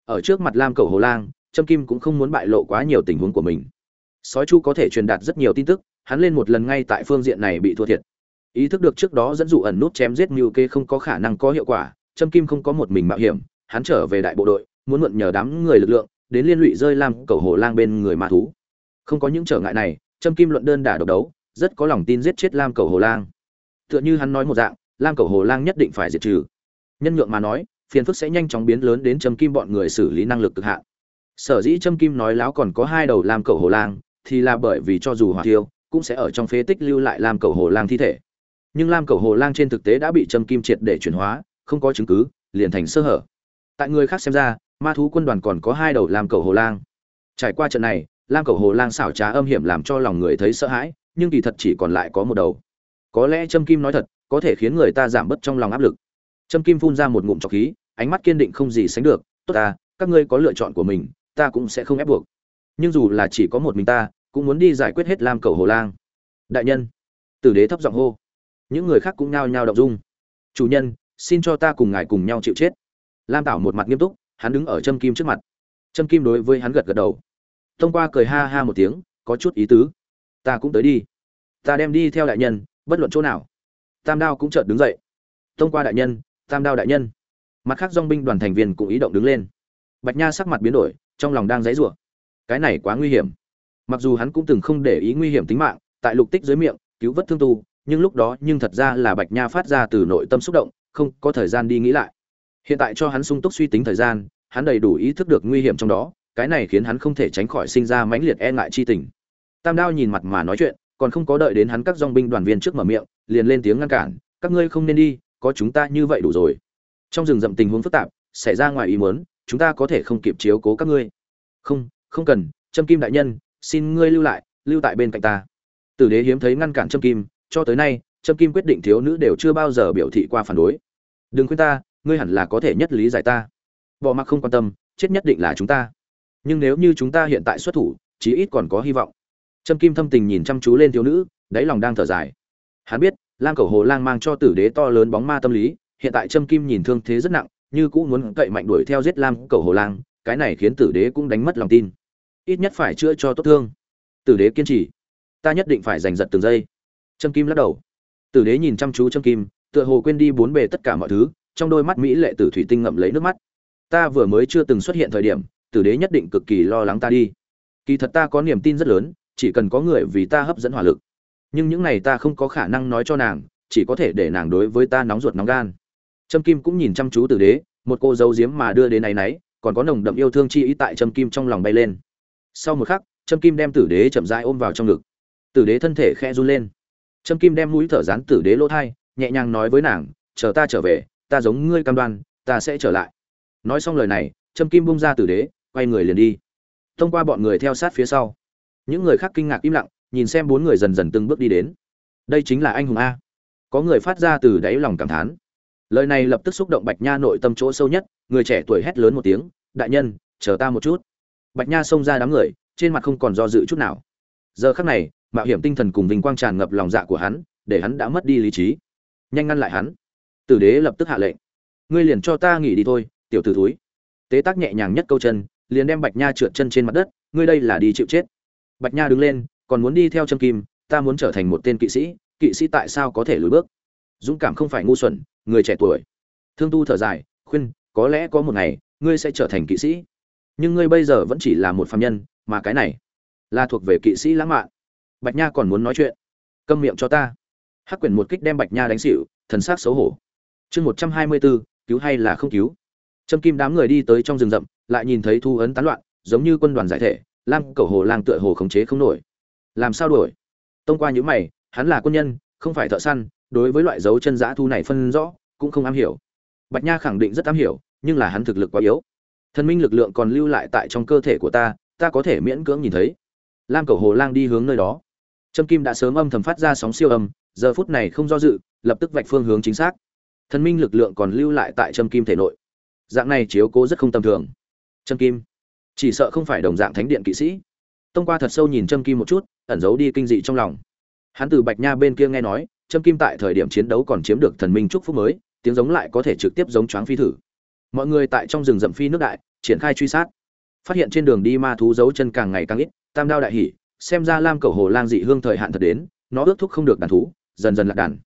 Ở trước mặt lam cầu hồ lang trâm kim cũng không muốn bại lộ quá nhiều tình huống của mình. Sói chu có thể truyền đạt rất nhiều tin tức, hắn lên một lần ngay tại phương diện này bị thua thiệt ý thức được trước đó dẫn dụ ẩn nút chém giết mưu kê không có khả năng có hiệu quả, trâm kim không có một mình mạo hiểm, hắn trở về đại bộ đội, muốn mượn nhờ đám người lực lượng, đến liên lụy rơi làm cầu hồ lang bên người ma thú. Không có những trở ngại này, trâm kim luận đơn đả độc đấu, rất có lòng tin giết chết lam cầu hồ lang. Tựa như hắn nói một dạng, lam cầu hồ lang nhất định phải diệt trừ. Nhân nhượng mà nói, phiền phức sẽ nhanh chóng biến lớn đến trâm kim bọn người xử lý năng lực cực hạn. Sở dĩ trâm kim nói láo còn có hai đầu lam cầu hồ lang, thì là bởi vì cho dù hỏa tiêu cũng sẽ ở trong phế tích lưu lại lam cầu hồ lang thi thể nhưng lam cầu hồ lang trên thực tế đã bị trâm kim triệt để chuyển hóa, không có chứng cứ, liền thành sơ hở. Tại người khác xem ra, ma thú quân đoàn còn có hai đầu lam cầu hồ lang. Trải qua trận này, lam cầu hồ lang xảo trá âm hiểm làm cho lòng người thấy sợ hãi, nhưng kỳ thật chỉ còn lại có một đầu. Có lẽ trâm kim nói thật, có thể khiến người ta giảm bớt trong lòng áp lực. Trâm kim phun ra một ngụm trọc khí, ánh mắt kiên định không gì sánh được, tốt ta, các ngươi có lựa chọn của mình, ta cũng sẽ không ép buộc. Nhưng dù là chỉ có một mình ta, cũng muốn đi giải quyết hết lam cầu hồ lang. Đại nhân, tử đế thấp giọng hô những người khác cũng nhao nhao động dung. Chủ nhân, xin cho ta cùng ngài cùng nhau chịu chết. Lam tảo một mặt nghiêm túc, hắn đứng ở trâm kim trước mặt. Trâm kim đối với hắn gật gật đầu. Thông qua cười ha ha một tiếng, có chút ý tứ. Ta cũng tới đi. Ta đem đi theo đại nhân, bất luận chỗ nào. Tam đao cũng chợt đứng dậy. Thông qua đại nhân, tam đao đại nhân. Mặt khác dong binh đoàn thành viên cũng ý động đứng lên. Bạch nha sắc mặt biến đổi, trong lòng đang dãy rủa cái này quá nguy hiểm. Mặc dù hắn cũng từng không để ý nguy hiểm tính mạng, tại lục tích dưới miệng, cứu vớt thương tu nhưng lúc đó nhưng thật ra là bạch nha phát ra từ nội tâm xúc động, không có thời gian đi nghĩ lại. Hiện tại cho hắn sung túc suy tính thời gian, hắn đầy đủ ý thức được nguy hiểm trong đó, cái này khiến hắn không thể tránh khỏi sinh ra mãnh liệt e ngại chi tình. Tam đao nhìn mặt mà nói chuyện, còn không có đợi đến hắn các dong binh đoàn viên trước mở miệng, liền lên tiếng ngăn cản, các ngươi không nên đi, có chúng ta như vậy đủ rồi. Trong rừng rậm tình huống phức tạp, xảy ra ngoài ý muốn, chúng ta có thể không kịp chiếu cố các ngươi. Không không cần, trâm kim đại nhân, xin ngươi lưu lại, lưu tại bên cạnh ta. Tử đế hiếm thấy ngăn cản trâm kim cho tới nay, trâm kim quyết định thiếu nữ đều chưa bao giờ biểu thị qua phản đối. Đừng khuyên ta, ngươi hẳn là có thể nhất lý giải ta. Bỏ mặc không quan tâm, chết nhất định là chúng ta. Nhưng nếu như chúng ta hiện tại xuất thủ, chí ít còn có hy vọng. Trâm kim thâm tình nhìn chăm chú lên thiếu nữ, đáy lòng đang thở dài. Hắn biết lam cầu hồ lang mang cho tử đế to lớn bóng ma tâm lý, hiện tại trâm kim nhìn thương thế rất nặng, như cũng muốn cậy mạnh đuổi theo giết lam cầu hồ lang, cái này khiến tử đế cũng đánh mất lòng tin. Ít nhất phải chữa cho tốt thương. Tử đế kiên trì. Ta nhất định phải giành giật từng giây trâm kim lắc đầu. Tử đế nhìn chăm chú trâm kim, tựa hồ quên đi bốn bề tất cả mọi thứ, trong đôi mắt mỹ lệ tử thủy tinh ngậm lấy nước mắt. Ta vừa mới chưa từng xuất hiện thời điểm, tử đế nhất định cực kỳ lo lắng ta đi. Kỳ thật ta có niềm tin rất lớn, chỉ cần có người vì ta hấp dẫn hỏa lực. Nhưng những này ta không có khả năng nói cho nàng, chỉ có thể để nàng đối với ta nóng ruột nóng gan. Trâm kim cũng nhìn chăm chú tử đế, một cô dấu diếm mà đưa đến này nấy còn có nồng đậm yêu thương chi ý tại trâm kim trong lòng bay lên. Sau một khắc, trâm kim đem tử đế chậm rãi ôm vào trong ngực. Tử đế thân thể khẽ run lên trâm kim đem mũi thở dán tử đế lỗ thai, nhẹ nhàng nói với nàng, chờ ta trở về, ta giống ngươi cam đoan, ta sẽ trở lại. Nói xong lời này, trâm kim bung ra tử đế, quay người liền đi. Thông qua bọn người theo sát phía sau. Những người khác kinh ngạc im lặng, nhìn xem bốn người dần dần từng bước đi đến. Đây chính là anh hùng a. Có người phát ra từ đáy lòng cảm thán. Lời này lập tức xúc động bạch nha nội tâm chỗ sâu nhất, người trẻ tuổi hét lớn một tiếng, đại nhân, chờ ta một chút. Bạch nha xông ra đám người, trên mặt không còn do dự chút nào. Giờ khắc này mạo hiểm tinh thần cùng vinh quang tràn ngập lòng dạ của hắn, để hắn đã mất đi lý trí. Nhanh ngăn lại hắn. Tử đế lập tức hạ lệnh. Ngươi liền cho ta nghỉ đi thôi, tiểu tử thúi. Tế tác nhẹ nhàng nhất câu chân, liền đem bạch nha trượt chân trên mặt đất, ngươi đây là đi chịu chết. Bạch nha đứng lên, còn muốn đi theo chân kim, ta muốn trở thành một tên kỵ sĩ kỵ sĩ tại sao có thể lùi bước? Dũng cảm không phải ngu xuẩn, người trẻ tuổi. Thương tu thở dài, khuyên, có lẽ có một ngày, ngươi sẽ trở thành kỵ sĩ. Nhưng ngươi bây giờ vẫn chỉ là một phạm nhân, mà cái này là thuộc về kỵ sĩ lãng mạn bạch nha còn muốn nói chuyện. Câm miệng cho ta. Hắc quyển một kích đem bạch nha đánh xỉu, thần sắc xấu hổ. Chương một trăm hai mươi bốn, cứu hay là không cứu? Trâm kim đám người đi tới trong rừng rậm, lại nhìn thấy thu ấn tán loạn, giống như quân đoàn giải thể, lam cầu hồ lang tựa hồ khống chế không nổi. Làm sao đuổi? Tông qua những mày, hắn là quân nhân, không phải thợ săn, đối với loại dấu chân giã thu này phân rõ, cũng không am hiểu. Bạch nha khẳng định rất am hiểu, nhưng là hắn thực lực quá yếu. Thần minh lực lượng còn lưu lại tại trong cơ thể của ta ta có thể miễn cưỡng nhìn thấy. Lam cầu hồ lang đi hướng nơi đó trâm kim đã sớm âm thầm phát ra sóng siêu âm, giờ phút này không do dự, lập tức vạch phương hướng chính xác. Thần minh lực lượng còn lưu lại tại trâm kim thể nội. Dạng này chiếu cố rất không tầm thường. Trâm kim, chỉ sợ không phải đồng dạng thánh điện kỵ sĩ. Tông qua thật sâu nhìn trâm kim một chút, ẩn giấu đi kinh dị trong lòng. Hắn từ bạch nha bên kia nghe nói, trâm kim tại thời điểm chiến đấu còn chiếm được thần minh Chúc phúc mới, tiếng giống lại có thể trực tiếp giống choáng phi thử. Mọi người tại trong rừng rậm phi nước đại, triển khai truy sát. Phát hiện trên đường đi ma thú dấu chân càng ngày càng ít, tam đao đại hỉ xem ra lam cầu hồ lang dị hương thời hạn thật đến, nó ước thúc không được đàn thú, dần dần lạc đàn.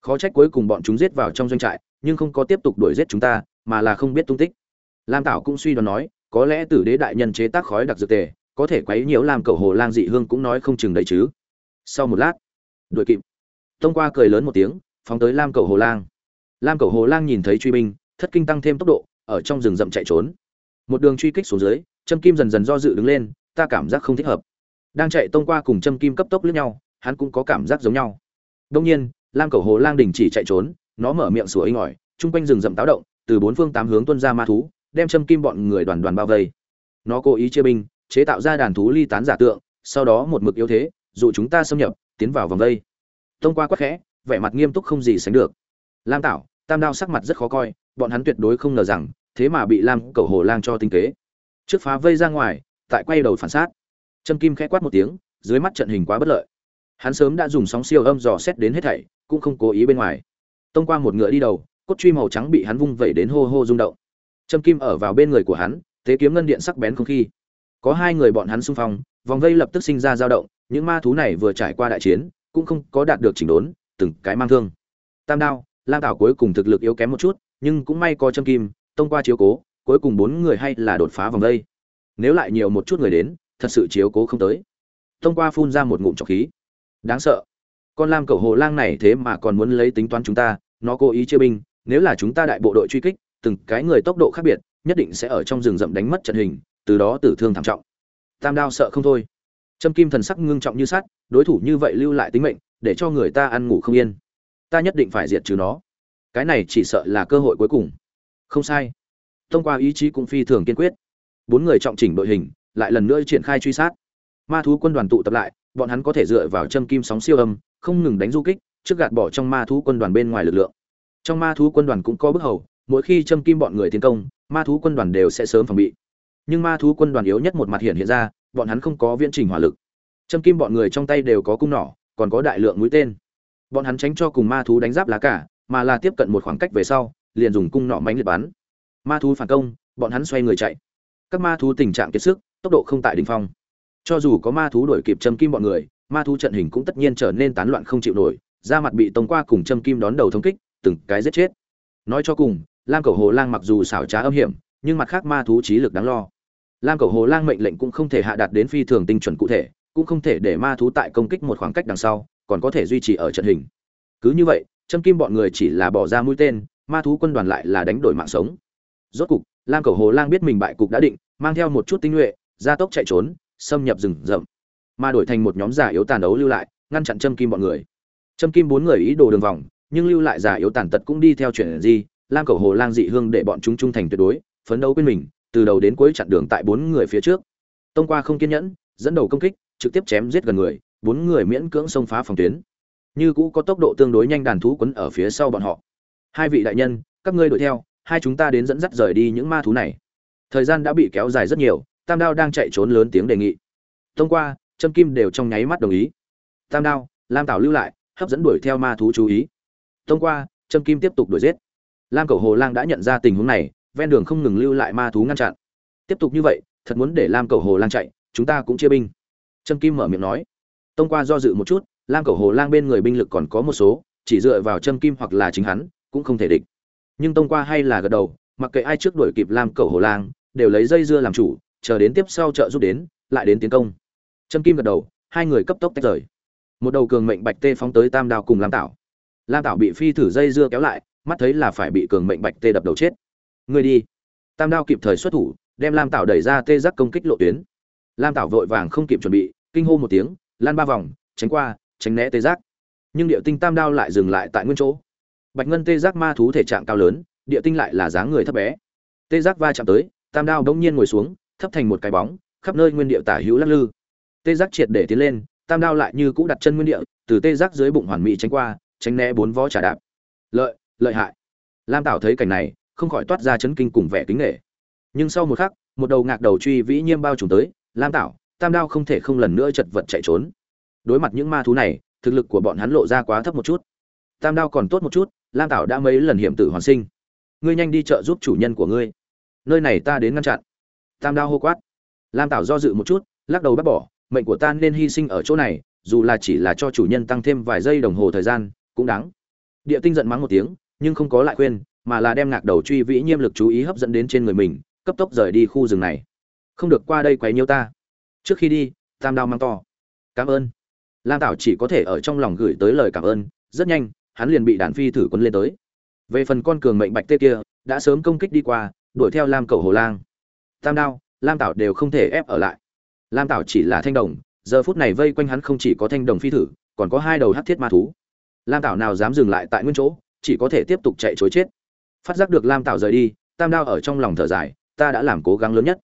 Khó trách cuối cùng bọn chúng giết vào trong doanh trại, nhưng không có tiếp tục đuổi giết chúng ta, mà là không biết tung tích. Lam tảo cũng suy đoán nói, có lẽ tử đế đại nhân chế tác khói đặc dược tề, có thể quấy nhiễu lam cầu hồ lang dị hương cũng nói không chừng đấy chứ. Sau một lát, đuổi kịp. Thông qua cười lớn một tiếng, phóng tới lam cầu hồ lang. Lam cầu hồ lang nhìn thấy truy binh, thất kinh tăng thêm tốc độ, ở trong rừng rậm chạy trốn. Một đường truy kích xuống dưới, châm kim dần dần do dự đứng lên, ta cảm giác không thích hợp đang chạy tông qua cùng châm kim cấp tốc lướt nhau, hắn cũng có cảm giác giống nhau. Đông nhiên, lam cầu hồ lang đình chỉ chạy trốn, nó mở miệng sủa inh ỏi, chung quanh rừng rậm táo động, từ bốn phương tám hướng tuân ra ma thú, đem châm kim bọn người đoàn đoàn bao vây. Nó cố ý chia binh, chế tạo ra đàn thú ly tán giả tượng, sau đó một mực yếu thế, dụ chúng ta xâm nhập, tiến vào vòng vây. Tông qua quắc khẽ, vẻ mặt nghiêm túc không gì sánh được. Lam tảo, tam đao sắc mặt rất khó coi, bọn hắn tuyệt đối không ngờ rằng, thế mà bị lam cầu hồ lang cho tinh kế. Trước phá vây ra ngoài, tại quay đầu phản sát. Trâm kim khẽ quát một tiếng, dưới mắt trận hình quá bất lợi. Hắn sớm đã dùng sóng siêu âm dò xét đến hết thảy, cũng không cố ý bên ngoài. Tông qua một ngựa đi đầu, cốt truy màu trắng bị hắn vung vẩy đến hô hô rung động. Trâm kim ở vào bên người của hắn, thế kiếm ngân điện sắc bén không khí có hai người bọn hắn xung phong, vòng vây lập tức sinh ra dao động, những ma thú này vừa trải qua đại chiến, cũng không có đạt được chỉnh đốn, từng cái mang thương. Tam đao, lam tảo cuối cùng thực lực yếu kém một chút, nhưng cũng may có Trâm kim, tông qua chiếu cố, cuối cùng bốn người hay là đột phá vòng vây. Nếu lại nhiều một chút người đến thật sự chiếu cố không tới. Thông qua phun ra một ngụm trọc khí. Đáng sợ. Con lam cầu hồ lang này thế mà còn muốn lấy tính toán chúng ta, nó cố ý chia binh, nếu là chúng ta đại bộ đội truy kích, từng cái người tốc độ khác biệt, nhất định sẽ ở trong rừng rậm đánh mất trận hình, từ đó tử thương thảm trọng. Tam đao sợ không thôi. Trâm kim thần sắc ngưng trọng như sắt, đối thủ như vậy lưu lại tính mệnh, để cho người ta ăn ngủ không yên. Ta nhất định phải diệt trừ nó. Cái này chỉ sợ là cơ hội cuối cùng. Không sai. Thông qua ý chí cũng phi thường kiên quyết. Bốn người trọng chỉnh đội hình lại lần nữa triển khai truy sát. Ma thú quân đoàn tụ tập lại, bọn hắn có thể dựa vào châm kim sóng siêu âm, không ngừng đánh du kích, trước gạt bỏ trong ma thú quân đoàn bên ngoài lực lượng. Trong ma thú quân đoàn cũng có bức hầu, mỗi khi châm kim bọn người tiến công, ma thú quân đoàn đều sẽ sớm phòng bị. Nhưng ma thú quân đoàn yếu nhất một mặt hiện hiện ra, bọn hắn không có viễn trình hỏa lực. Châm kim bọn người trong tay đều có cung nỏ, còn có đại lượng mũi tên. Bọn hắn tránh cho cùng ma thú đánh giáp lá cả, mà là tiếp cận một khoảng cách về sau, liền dùng cung nỏ mánh liệt bắn. Ma thú phản công, bọn hắn xoay người chạy. Các ma thú tình trạng kiệt sức tốc độ không tại đỉnh phong. Cho dù có ma thú đuổi kịp châm kim bọn người, ma thú trận hình cũng tất nhiên trở nên tán loạn không chịu nổi, da mặt bị tông qua cùng châm kim đón đầu thống kích, từng cái giết chết. Nói cho cùng, lam Cẩu hồ lang mặc dù xảo trá âm hiểm, nhưng mặt khác ma thú trí lực đáng lo. Lam Cẩu hồ lang mệnh lệnh cũng không thể hạ đạt đến phi thường tinh chuẩn cụ thể, cũng không thể để ma thú tại công kích một khoảng cách đằng sau, còn có thể duy trì ở trận hình. Cứ như vậy châm kim bọn người chỉ là bỏ ra mũi tên, ma thú quân đoàn lại là đánh đổi mạng sống. Rốt cục, lam Cẩu hồ lang biết mình bại cục đã định, mang theo một chút tinh nhuệ gia tốc chạy trốn, xâm nhập rừng rậm, mà đổi thành một nhóm giả yếu tàn đấu lưu lại, ngăn chặn châm kim bọn người. Châm kim bốn người ý đồ đường vòng, nhưng lưu lại giả yếu tàn tật cũng đi theo chuyện gì, lam cầu hồ lang dị hương để bọn chúng trung thành tuyệt đối, phấn đấu bên mình, từ đầu đến cuối chặn đường tại bốn người phía trước. Tông qua không kiên nhẫn, dẫn đầu công kích, trực tiếp chém giết gần người, bốn người miễn cưỡng xông phá phòng tuyến. Như cũ có tốc độ tương đối nhanh đàn thú quấn ở phía sau bọn họ. Hai vị đại nhân, các ngươi đuổi theo, hai chúng ta đến dẫn dắt rời đi những ma thú này. Thời gian đã bị kéo dài rất nhiều tam đao đang chạy trốn lớn tiếng đề nghị. Thông qua, trâm kim đều trong nháy mắt đồng ý. Tam đao, lam tảo lưu lại, hấp dẫn đuổi theo ma thú chú ý. Thông qua, trâm kim tiếp tục đuổi giết. Lam cầu hồ lang đã nhận ra tình huống này, ven đường không ngừng lưu lại ma thú ngăn chặn. Tiếp tục như vậy, thật muốn để lam cầu hồ lang chạy, chúng ta cũng chia binh. Trâm kim mở miệng nói. Thông qua do dự một chút, lam cầu hồ lang bên người binh lực còn có một số, chỉ dựa vào trâm kim hoặc là chính hắn, cũng không thể địch. Nhưng tông qua hay là gật đầu, mặc kệ ai trước đuổi kịp lam cầu hồ lang, đều lấy dây dưa làm chủ chờ đến tiếp sau trợ giúp đến, lại đến tiến công. Trâm kim gật đầu, hai người cấp tốc tách rời. Một đầu cường mệnh bạch tê phóng tới tam đao cùng lam tảo. Lam tảo bị phi thử dây dưa kéo lại, mắt thấy là phải bị cường mệnh bạch tê đập đầu chết. Người đi. Tam đao kịp thời xuất thủ, đem lam tảo đẩy ra tê giác công kích lộ tuyến. Lam tảo vội vàng không kịp chuẩn bị, kinh hô một tiếng, lan ba vòng, tránh qua, tránh né tê giác. Nhưng địa tinh tam đao lại dừng lại tại nguyên chỗ. Bạch ngân tê giác ma thú thể trạng cao lớn, địa tinh lại là dáng người thấp bé. Tê giác va chạm tới, tam đao đống nhiên ngồi xuống thấp thành một cái bóng, khắp nơi nguyên địa tả hữu lắc lư. Tê giác triệt để tiến lên, tam đao lại như cũ đặt chân nguyên địa, từ tê giác dưới bụng hoàn mỹ tránh qua, tránh né bốn vó trả đạp. Lợi lợi hại. Lam tảo thấy cảnh này, không khỏi toát ra chấn kinh cùng vẻ kính nghệ nhưng sau một khắc, một đầu ngạc đầu truy vĩ nhiêm bao trùm tới, lam tảo, tam đao không thể không lần nữa chật vật chạy trốn. Đối mặt những ma thú này, thực lực của bọn hắn lộ ra quá thấp một chút. Tam đao còn tốt một chút, lam tảo đã mấy lần hiểm tử hoàn sinh. Ngươi nhanh đi chợ giúp chủ nhân của ngươi. Nơi này ta đến ngăn chặn tam đao hô quát. Lam tảo do dự một chút, lắc đầu bác bỏ, mệnh của ta nên hy sinh ở chỗ này, dù là chỉ là cho chủ nhân tăng thêm vài giây đồng hồ thời gian, cũng đáng. Địa tinh giận mắng một tiếng, nhưng không có lại khuyên, mà là đem ngạc đầu truy vĩ nhiêm lực chú ý hấp dẫn đến trên người mình, cấp tốc rời đi khu rừng này. Không được qua đây quấy nhiêu ta. Trước khi đi, tam đao mang to. Cảm ơn. Lam tảo chỉ có thể ở trong lòng gửi tới lời cảm ơn, rất nhanh, hắn liền bị đàn phi thử quân lên tới. Về phần con cường mệnh bạch tê kia, đã sớm công kích đi qua, đuổi theo lam cầu hồ lang tam đao, lam tảo đều không thể ép ở lại. Lam tảo chỉ là thanh đồng, giờ phút này vây quanh hắn không chỉ có thanh đồng phi thử, còn có hai đầu hát thiết ma thú. Lam tảo nào dám dừng lại tại nguyên chỗ, chỉ có thể tiếp tục chạy chối chết. Phát giác được lam tảo rời đi, tam đao ở trong lòng thở dài, ta đã làm cố gắng lớn nhất.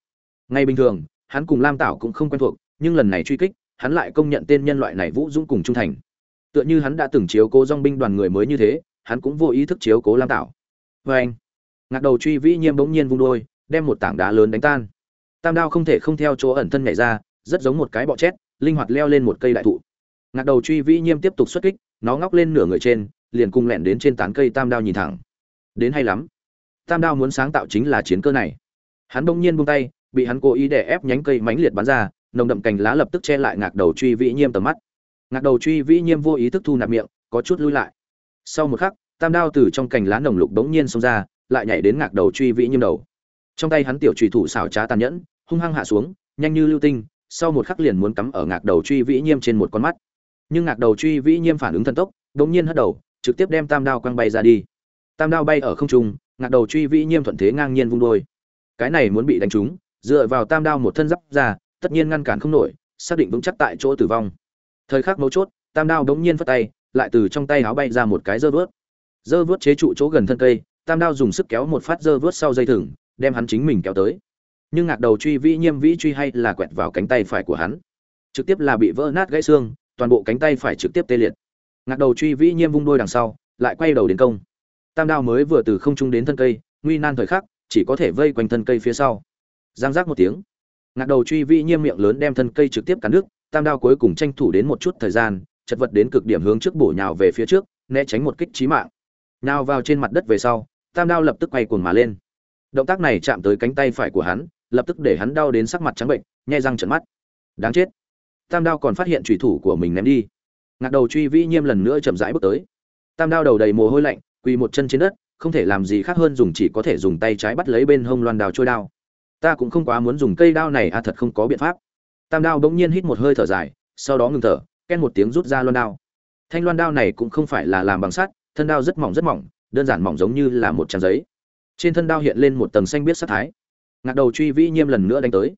Ngay bình thường, hắn cùng lam tảo cũng không quen thuộc, nhưng lần này truy kích, hắn lại công nhận tên nhân loại này vũ dũng cùng trung thành. Tựa như hắn đã từng chiếu cố dong binh đoàn người mới như thế, hắn cũng vô ý thức chiếu cố lam tảo. Vê anh ngạc đầu truy vĩ nhiêm bỗng nhiên vung đôi đem một tảng đá lớn đánh tan. Tam đao không thể không theo chỗ ẩn thân nhảy ra, rất giống một cái bọ chét, linh hoạt leo lên một cây đại thụ. Ngạc đầu truy vĩ nhiêm tiếp tục xuất kích, nó ngóc lên nửa người trên, liền cung lẹn đến trên tán cây tam đao nhìn thẳng. Đến hay lắm. Tam đao muốn sáng tạo chính là chiến cơ này. Hắn bỗng nhiên buông tay, bị hắn cố ý đè ép nhánh cây mãnh liệt bắn ra, nồng đậm cành lá lập tức che lại ngạc đầu truy vĩ nhiêm tầm mắt. Ngạc đầu truy vĩ nhiêm vô ý thức thu nạp miệng, có chút lui lại. Sau một khắc, tam đao từ trong cành lá nồng lục bỗng nhiên xông ra, lại nhảy đến ngạc đầu truy vĩ nhiêm đầu trong tay hắn tiểu trùy thủ xảo trá tàn nhẫn, hung hăng hạ xuống, nhanh như lưu tinh, sau một khắc liền muốn cắm ở ngạc đầu truy vĩ nhiêm trên một con mắt. Nhưng ngạc đầu truy vĩ nhiêm phản ứng thần tốc bỗng nhiên hất đầu, trực tiếp đem tam đao quăng bay ra đi. Tam đao bay ở không trung, ngạc đầu truy vĩ nhiêm thuận thế ngang nhiên vung đôi. Cái này muốn bị đánh trúng, dựa vào tam đao một thân giáp ra, tất nhiên ngăn cản không nổi, xác định vững chắc tại chỗ tử vong. Thời khắc mấu chốt, tam đao đống nhiên phất tay, lại từ trong tay áo bay ra một cái dơ vớt dơ vớt chế trụ chỗ gần thân cây, tam đao dùng sức kéo một phát dơ vớt sau dây thừng đem hắn chính mình kéo tới. Nhưng ngạc đầu truy vĩ nhiêm vĩ truy hay là quẹt vào cánh tay phải của hắn. Trực tiếp là bị vỡ nát gãy xương, toàn bộ cánh tay phải trực tiếp tê liệt. Ngạc đầu truy vĩ nhiêm vung đôi đằng sau, lại quay đầu đến công. Tam đao mới vừa từ không trung đến thân cây, nguy nan thời khắc, chỉ có thể vây quanh thân cây phía sau. Giang giác một tiếng. Ngạc đầu truy vĩ nhiêm miệng lớn đem thân cây trực tiếp cắn nước tam đao cuối cùng tranh thủ đến một chút thời gian, chật vật đến cực điểm hướng trước bổ nhào về phía trước, né tránh một kích trí mạng. Nào vào trên mặt đất về sau, tam đao lập tức quay cuồng mà lên động tác này chạm tới cánh tay phải của hắn, lập tức để hắn đau đến sắc mặt trắng bệnh nhai răng trận mắt. Đáng chết. Tam đao còn phát hiện trùy thủ của mình ném đi. Ngạc đầu truy vĩ nhiêm lần nữa chậm rãi bước tới. Tam đao đầu đầy mồ hôi lạnh, quỳ một chân trên đất, không thể làm gì khác hơn dùng chỉ có thể dùng tay trái bắt lấy bên hông loan đào trôi đao. Ta cũng không quá muốn dùng cây đao này a à thật không có biện pháp. Tam đao bỗng nhiên hít một hơi thở dài, sau đó ngừng thở, ken một tiếng rút ra loan đao. Thanh loan đao này cũng không phải là làm bằng sắt, thân đao rất mỏng rất mỏng, đơn giản mỏng giống như là một trang giấy trên thân đao hiện lên một tầng xanh biết sát thái. Ngạc đầu truy vĩ nhiêm lần nữa đánh tới.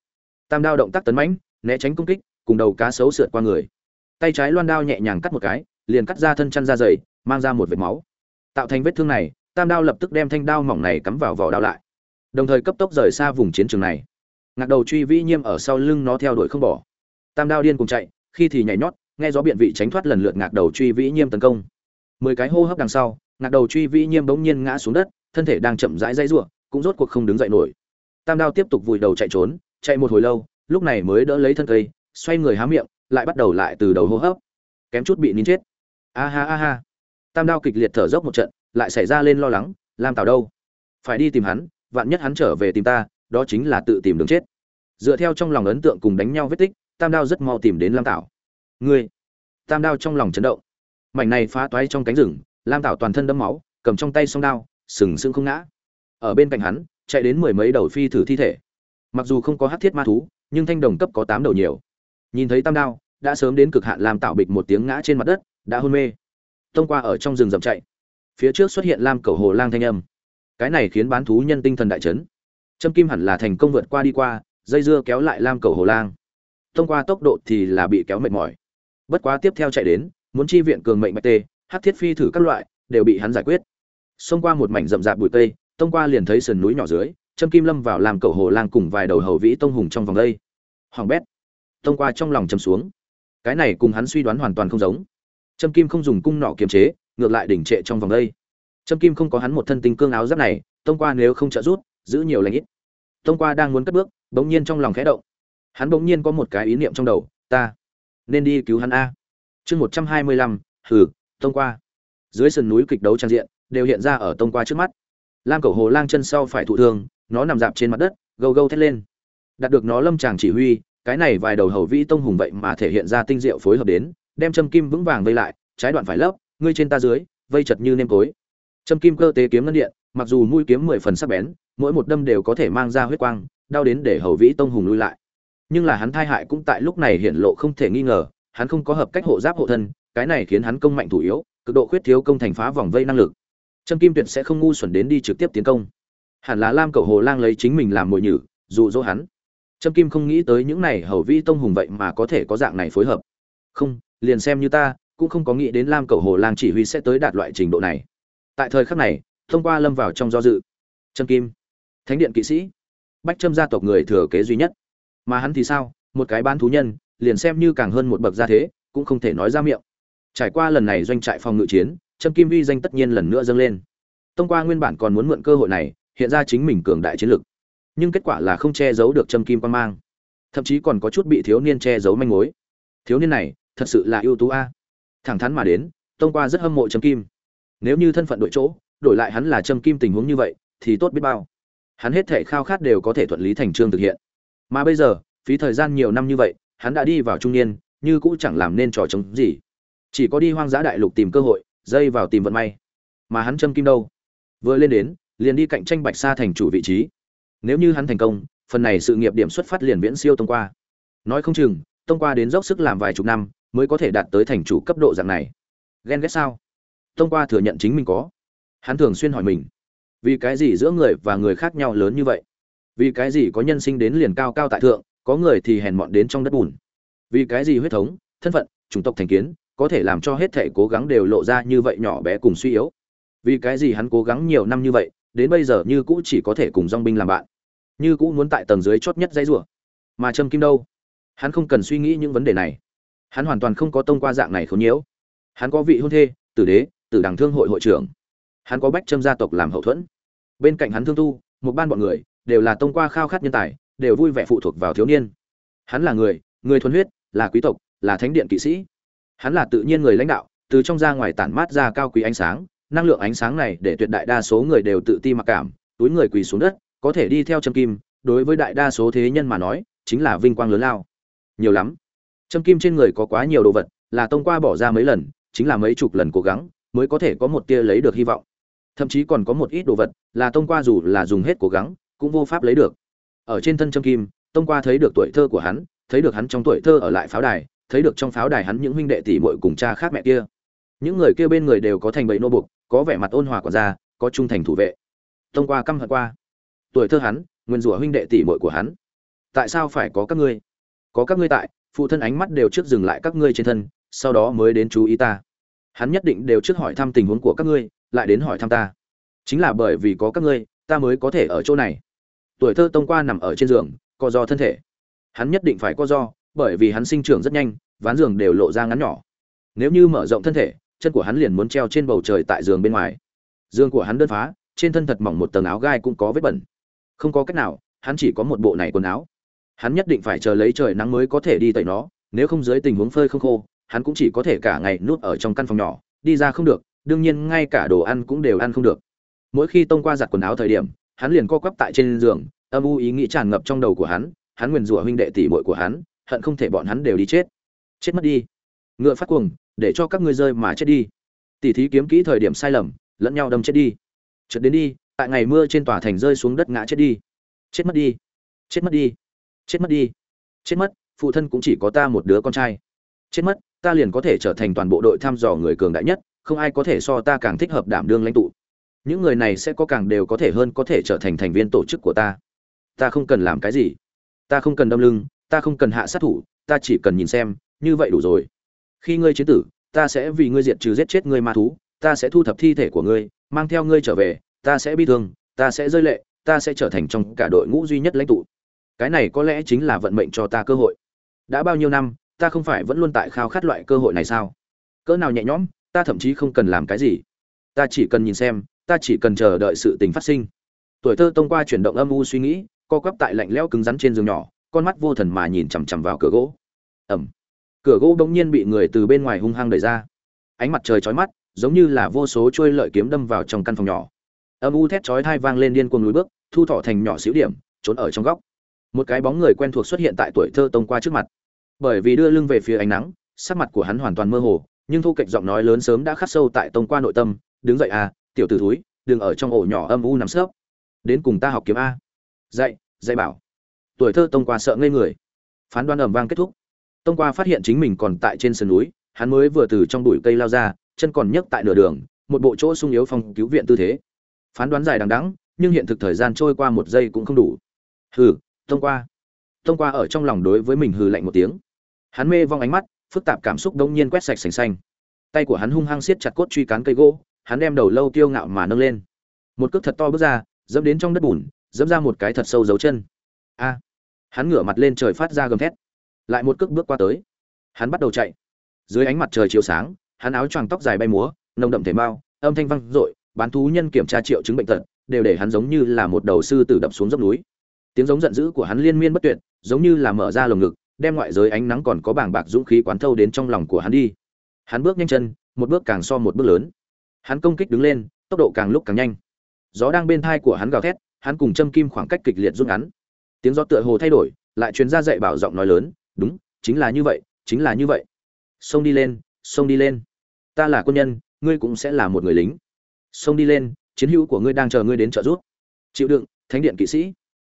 Tam đao động tác tấn mãnh, né tránh công kích, cùng đầu cá sấu sượt qua người. Tay trái loan đao nhẹ nhàng cắt một cái, liền cắt ra thân chăn da dày, mang ra một vệt máu. Tạo thành vết thương này, tam đao lập tức đem thanh đao mỏng này cắm vào vỏ đao lại. Đồng thời cấp tốc rời xa vùng chiến trường này. Ngạc đầu truy vĩ nhiêm ở sau lưng nó theo đuổi không bỏ. Tam đao điên cùng chạy, khi thì nhảy nhót, nghe gió biện vị tránh thoát lần lượt ngạc đầu truy vĩ nhiêm tấn công. Mười cái hô hấp đằng sau, ngạc đầu truy vĩ nhiêm bỗng nhiên ngã xuống đất thân thể đang chậm rãi dãy rủa, cũng rốt cuộc không đứng dậy nổi. Tam đao tiếp tục vùi đầu chạy trốn chạy một hồi lâu lúc này mới đỡ lấy thân cây xoay người há miệng lại bắt đầu lại từ đầu hô hấp. Kém chút bị nín chết. A ha a ha. Tam đao kịch liệt thở dốc một trận lại xảy ra lên lo lắng lam tào đâu? Phải đi tìm hắn vạn nhất hắn trở về tìm ta đó chính là tự tìm đường chết. Dựa theo trong lòng ấn tượng cùng đánh nhau vết tích tam đao rất mau tìm đến lam tảo. Ngươi. Tam đao trong lòng chấn động. Mảnh này phá toái trong cánh rừng lam tảo toàn thân đẫm máu cầm trong tay song đao sừng sững không ngã. Ở bên cạnh hắn, chạy đến mười mấy đầu phi thử thi thể. Mặc dù không có hát thiết ma thú, nhưng thanh đồng cấp có tám đầu nhiều. Nhìn thấy tam đao, đã sớm đến cực hạn làm tạo bịch một tiếng ngã trên mặt đất, đã hôn mê. Thông qua ở trong rừng rậm chạy, phía trước xuất hiện lam cầu hồ lang thanh âm. Cái này khiến bán thú nhân tinh thần đại chấn. Trâm kim hẳn là thành công vượt qua đi qua, dây dưa kéo lại lam cầu hồ lang. Thông qua tốc độ thì là bị kéo mệt mỏi. Bất quá tiếp theo chạy đến, muốn chi viện cường mệnh bạch tê hát thiết phi thử các loại, đều bị hắn giải quyết xông qua một mảnh rậm rạp bụi cây, tông qua liền thấy sườn núi nhỏ dưới châm kim lâm vào làm cầu hồ lang cùng vài đầu hầu vĩ tông hùng trong vòng đây. Hoàng bét tông qua trong lòng châm xuống. Cái này cùng hắn suy đoán hoàn toàn không giống. Trâm kim không dùng cung nọ kiềm chế, ngược lại đỉnh trệ trong vòng đây. Trâm kim không có hắn một thân tinh cương áo giáp này, tông qua nếu không trợ rút giữ nhiều lãnh ít. Tông qua đang muốn cất bước, bỗng nhiên trong lòng khẽ động. Hắn bỗng nhiên có một cái ý niệm trong đầu, ta nên đi cứu hắn a. Chương một trăm hai mươi lăm, hừ, tông qua. Dưới sườn núi kịch đấu trang diện đều hiện ra ở tông qua trước mắt. Lam cầu hồ lang chân sau phải thụ thương, nó nằm dạp trên mặt đất, gâu gâu thét lên. Đạt được nó lâm tràng chỉ huy, cái này vài đầu hầu vĩ tông hùng vậy mà thể hiện ra tinh diệu phối hợp đến, đem châm kim vững vàng vây lại, trái đoạn phải lấp, ngươi trên ta dưới, vây chật như nêm cối. châm kim cơ tế kiếm ngân điện, mặc dù mũi kiếm mười phần sắc bén, mỗi một đâm đều có thể mang ra huyết quang, đau đến để hầu vĩ tông hùng lui lại. Nhưng là hắn thai hại cũng tại lúc này hiện lộ không thể nghi ngờ, hắn không có hợp cách hộ giáp hộ thân, cái này khiến hắn công mạnh thủ yếu, cực độ khuyết thiếu công thành phá vòng vây năng lực trâm kim tuyệt sẽ không ngu xuẩn đến đi trực tiếp tiến công. Hẳn là lam Cầu hồ lang lấy chính mình làm mồi nhử, dụ dỗ hắn. Trâm kim không nghĩ tới những này hầu vĩ tông hùng vậy mà có thể có dạng này phối hợp. Không, liền xem như ta, cũng không có nghĩ đến lam Cầu hồ lang chỉ huy sẽ tới đạt loại trình độ này. Tại thời khắc này, thông qua lâm vào trong do dự. Trâm kim, thánh điện kỵ sĩ, bách trâm gia tộc người thừa kế duy nhất. Mà hắn thì sao? Một cái bán thú nhân, liền xem như càng hơn một bậc gia thế, cũng không thể nói ra miệng. Trải qua lần này doanh trại phòng ngự chiến trâm kim vi danh tất nhiên lần nữa dâng lên. Tông qua nguyên bản còn muốn mượn cơ hội này, hiện ra chính mình cường đại chiến lực. Nhưng kết quả là không che giấu được trâm kim Quang mang. Thậm chí còn có chút bị thiếu niên che giấu manh mối. Thiếu niên này, thật sự là ưu tú a. Thẳng thắn mà đến, tông qua rất hâm mộ trâm kim. Nếu như thân phận đội chỗ, đổi lại hắn là trâm kim tình huống như vậy, thì tốt biết bao. Hắn hết thể khao khát đều có thể thuận lý thành trương thực hiện. Mà bây giờ, phí thời gian nhiều năm như vậy, hắn đã đi vào trung niên, như cũ chẳng làm nên trò chống gì. Chỉ có đi hoang dã đại lục tìm cơ hội dây vào tìm vận may. Mà hắn châm kim đâu? Vừa lên đến, liền đi cạnh tranh bạch sa thành chủ vị trí. Nếu như hắn thành công, phần này sự nghiệp điểm xuất phát liền viễn siêu tông qua. Nói không chừng, tông qua đến dốc sức làm vài chục năm, mới có thể đạt tới thành chủ cấp độ dạng này. Ghen ghét sao? Tông qua thừa nhận chính mình có. Hắn thường xuyên hỏi mình, vì cái gì giữa người và người khác nhau lớn như vậy? Vì cái gì có nhân sinh đến liền cao cao tại thượng, có người thì hèn mọn đến trong đất bùn? Vì cái gì huyết thống, thân phận, chủng tộc thành kiến có thể làm cho hết thể cố gắng đều lộ ra như vậy nhỏ bé cùng suy yếu. Vì cái gì hắn cố gắng nhiều năm như vậy, đến bây giờ như cũ chỉ có thể cùng dong binh làm bạn. Như cũ muốn tại tầng dưới chót nhất dãy rủa. Mà trâm kim đâu? Hắn không cần suy nghĩ những vấn đề này. Hắn hoàn toàn không có tông qua dạng này không nhiễu. Hắn có vị hôn thê, tử đế, tử đảng thương hội hội trưởng. Hắn có bách trâm gia tộc làm hậu thuẫn. Bên cạnh hắn thương tu, một ban bọn người, đều là tông qua khao khát nhân tài, đều vui vẻ phụ thuộc vào thiếu niên. Hắn là người người thuần huyết, là quý tộc, là thánh điện kỵ sĩ hắn là tự nhiên người lãnh đạo, từ trong ra ngoài tản mát ra cao quý ánh sáng, năng lượng ánh sáng này để tuyệt đại đa số người đều tự ti mặc cảm, túi người quỳ xuống đất, có thể đi theo châm kim, đối với đại đa số thế nhân mà nói, chính là vinh quang lớn lao. Nhiều lắm. Châm kim trên người có quá nhiều đồ vật, là tông qua bỏ ra mấy lần, chính là mấy chục lần cố gắng, mới có thể có một tia lấy được hy vọng. Thậm chí còn có một ít đồ vật, là tông qua dù là dùng hết cố gắng, cũng vô pháp lấy được. Ở trên thân châm kim, tông qua thấy được tuổi thơ của hắn, thấy được hắn trong tuổi thơ ở lại pháo đài thấy được trong pháo đài hắn những huynh đệ tỷ muội cùng cha khác mẹ kia. Những người kia bên người đều có thành bảy nô buộc, có vẻ mặt ôn hòa của gia, có trung thành thủ vệ. Tông qua căm hận qua. Tuổi thơ hắn, nguyên rủa huynh đệ tỷ muội của hắn. Tại sao phải có các ngươi? Có các ngươi tại, phụ thân ánh mắt đều trước dừng lại các ngươi trên thân, sau đó mới đến chú ý ta. Hắn nhất định đều trước hỏi thăm tình huống của các ngươi, lại đến hỏi thăm ta. Chính là bởi vì có các ngươi, ta mới có thể ở chỗ này. Tuổi thơ tông qua nằm ở trên giường, co do thân thể. Hắn nhất định phải co do bởi vì hắn sinh trưởng rất nhanh, ván giường đều lộ ra ngắn nhỏ. Nếu như mở rộng thân thể, chân của hắn liền muốn treo trên bầu trời tại giường bên ngoài. Giường của hắn đơn phá, trên thân thật mỏng một tầng áo gai cũng có vết bẩn. Không có cách nào, hắn chỉ có một bộ này quần áo. Hắn nhất định phải chờ lấy trời nắng mới có thể đi tẩy nó, nếu không dưới tình huống phơi không khô, hắn cũng chỉ có thể cả ngày nuốt ở trong căn phòng nhỏ, đi ra không được, đương nhiên ngay cả đồ ăn cũng đều ăn không được. Mỗi khi tông qua giặt quần áo thời điểm, hắn liền co quắp tại trên giường, âm u ý nghĩ tràn ngập trong đầu của hắn hắn nguyền rủa huynh đệ tỷ muội của hắn hận không thể bọn hắn đều đi chết. Chết mất đi. Ngựa phát cuồng, để cho các ngươi rơi mà chết đi. Tỷ thí kiếm kỹ thời điểm sai lầm, lẫn nhau đâm chết đi. Trượt đến đi, tại ngày mưa trên tòa thành rơi xuống đất ngã chết đi. Chết mất đi. Chết mất đi. Chết mất đi. Chết mất, phụ thân cũng chỉ có ta một đứa con trai. Chết mất, ta liền có thể trở thành toàn bộ đội thăm dò người cường đại nhất, không ai có thể so ta càng thích hợp đảm đương lãnh tụ. Những người này sẽ có càng đều có thể hơn có thể trở thành thành viên tổ chức của ta. Ta không cần làm cái gì. Ta không cần đâm lưng ta không cần hạ sát thủ, ta chỉ cần nhìn xem, như vậy đủ rồi. Khi ngươi chiến tử, ta sẽ vì ngươi diệt trừ giết chết ngươi ma thú, ta sẽ thu thập thi thể của ngươi, mang theo ngươi trở về, ta sẽ bi thương, ta sẽ rơi lệ, ta sẽ trở thành trong cả đội ngũ duy nhất lãnh tụ. Cái này có lẽ chính là vận mệnh cho ta cơ hội. Đã bao nhiêu năm, ta không phải vẫn luôn tại khao khát loại cơ hội này sao? Cỡ nào nhẹ nhõm, ta thậm chí không cần làm cái gì. Ta chỉ cần nhìn xem, ta chỉ cần chờ đợi sự tình phát sinh. Tuổi thơ tông qua chuyển động âm u suy nghĩ, co quắp tại lạnh lẽo cứng rắn trên giường nhỏ con mắt vô thần mà nhìn chằm chằm vào cửa gỗ. Ẩm. Cửa gỗ bỗng nhiên bị người từ bên ngoài hung hăng đẩy ra. Ánh mặt trời chói mắt, giống như là vô số trôi lợi kiếm đâm vào trong căn phòng nhỏ. Âm u thét chói thai vang lên điên cuồng núi bước, thu thọ thành nhỏ xíu điểm, trốn ở trong góc. Một cái bóng người quen thuộc xuất hiện tại tuổi thơ tông qua trước mặt. Bởi vì đưa lưng về phía ánh nắng, sắc mặt của hắn hoàn toàn mơ hồ, nhưng thu cạnh giọng nói lớn sớm đã khắc sâu tại tông qua nội tâm, đứng dậy à tiểu tử thúi, đừng ở trong ổ nhỏ âm u nằm sấp. Đến cùng ta học kiếm a. Dạy dạy bảo tuổi thơ tông qua sợ ngây người. Phán đoán ầm vang kết thúc. Tông qua phát hiện chính mình còn tại trên sườn núi, hắn mới vừa từ trong bụi cây lao ra, chân còn nhấc tại nửa đường, một bộ chỗ sung yếu phong cứu viện tư thế. Phán đoán dài đằng đẵng, nhưng hiện thực thời gian trôi qua một giây cũng không đủ. Hừ, tông qua. Tông qua ở trong lòng đối với mình hừ lạnh một tiếng. Hắn mê vong ánh mắt, phức tạp cảm xúc đông nhiên quét sạch sành xanh. Tay của hắn hung hăng siết chặt cốt truy cán cây gỗ, hắn đem đầu lâu kiêu ngạo mà nâng lên. Một cước thật to bước ra, dẫm đến trong đất bùn, dẫm ra một cái thật sâu dấu chân. A hắn ngửa mặt lên trời phát ra gầm thét. Lại một cước bước qua tới. Hắn bắt đầu chạy. Dưới ánh mặt trời chiếu sáng, hắn áo choàng tóc dài bay múa, nồng đậm thể mao âm thanh vang i bán thú nhân kiểm tra triệu chứng bệnh tật, đều để hắn giống như là một đầu sư tử đập xuống dốc núi. Tiếng giống giận dữ của hắn liên miên bất tuyệt, giống như là mở ra lồng ngực, đem ngoại giới ánh nắng còn có bảng bạc dũng khí quán thâu đến trong lòng của hắn đi. Hắn bước nhanh chân, một bước càng so một bước lớn. Hắn công kích đứng lên, tốc độ càng lúc càng nhanh. Gió đang bên thai của hắn gào thét, hắn cùng châm kim khoảng cách kịch liệt rút ngắn tiếng gió tựa hồ thay đổi lại chuyên ra dạy bảo giọng nói lớn đúng chính là như vậy chính là như vậy. Xông đi lên xông đi lên. Ta là quân nhân ngươi cũng sẽ là một người lính. Xông đi lên chiến hữu của ngươi đang chờ ngươi đến trợ giúp. Chịu đựng thánh điện kỵ sĩ.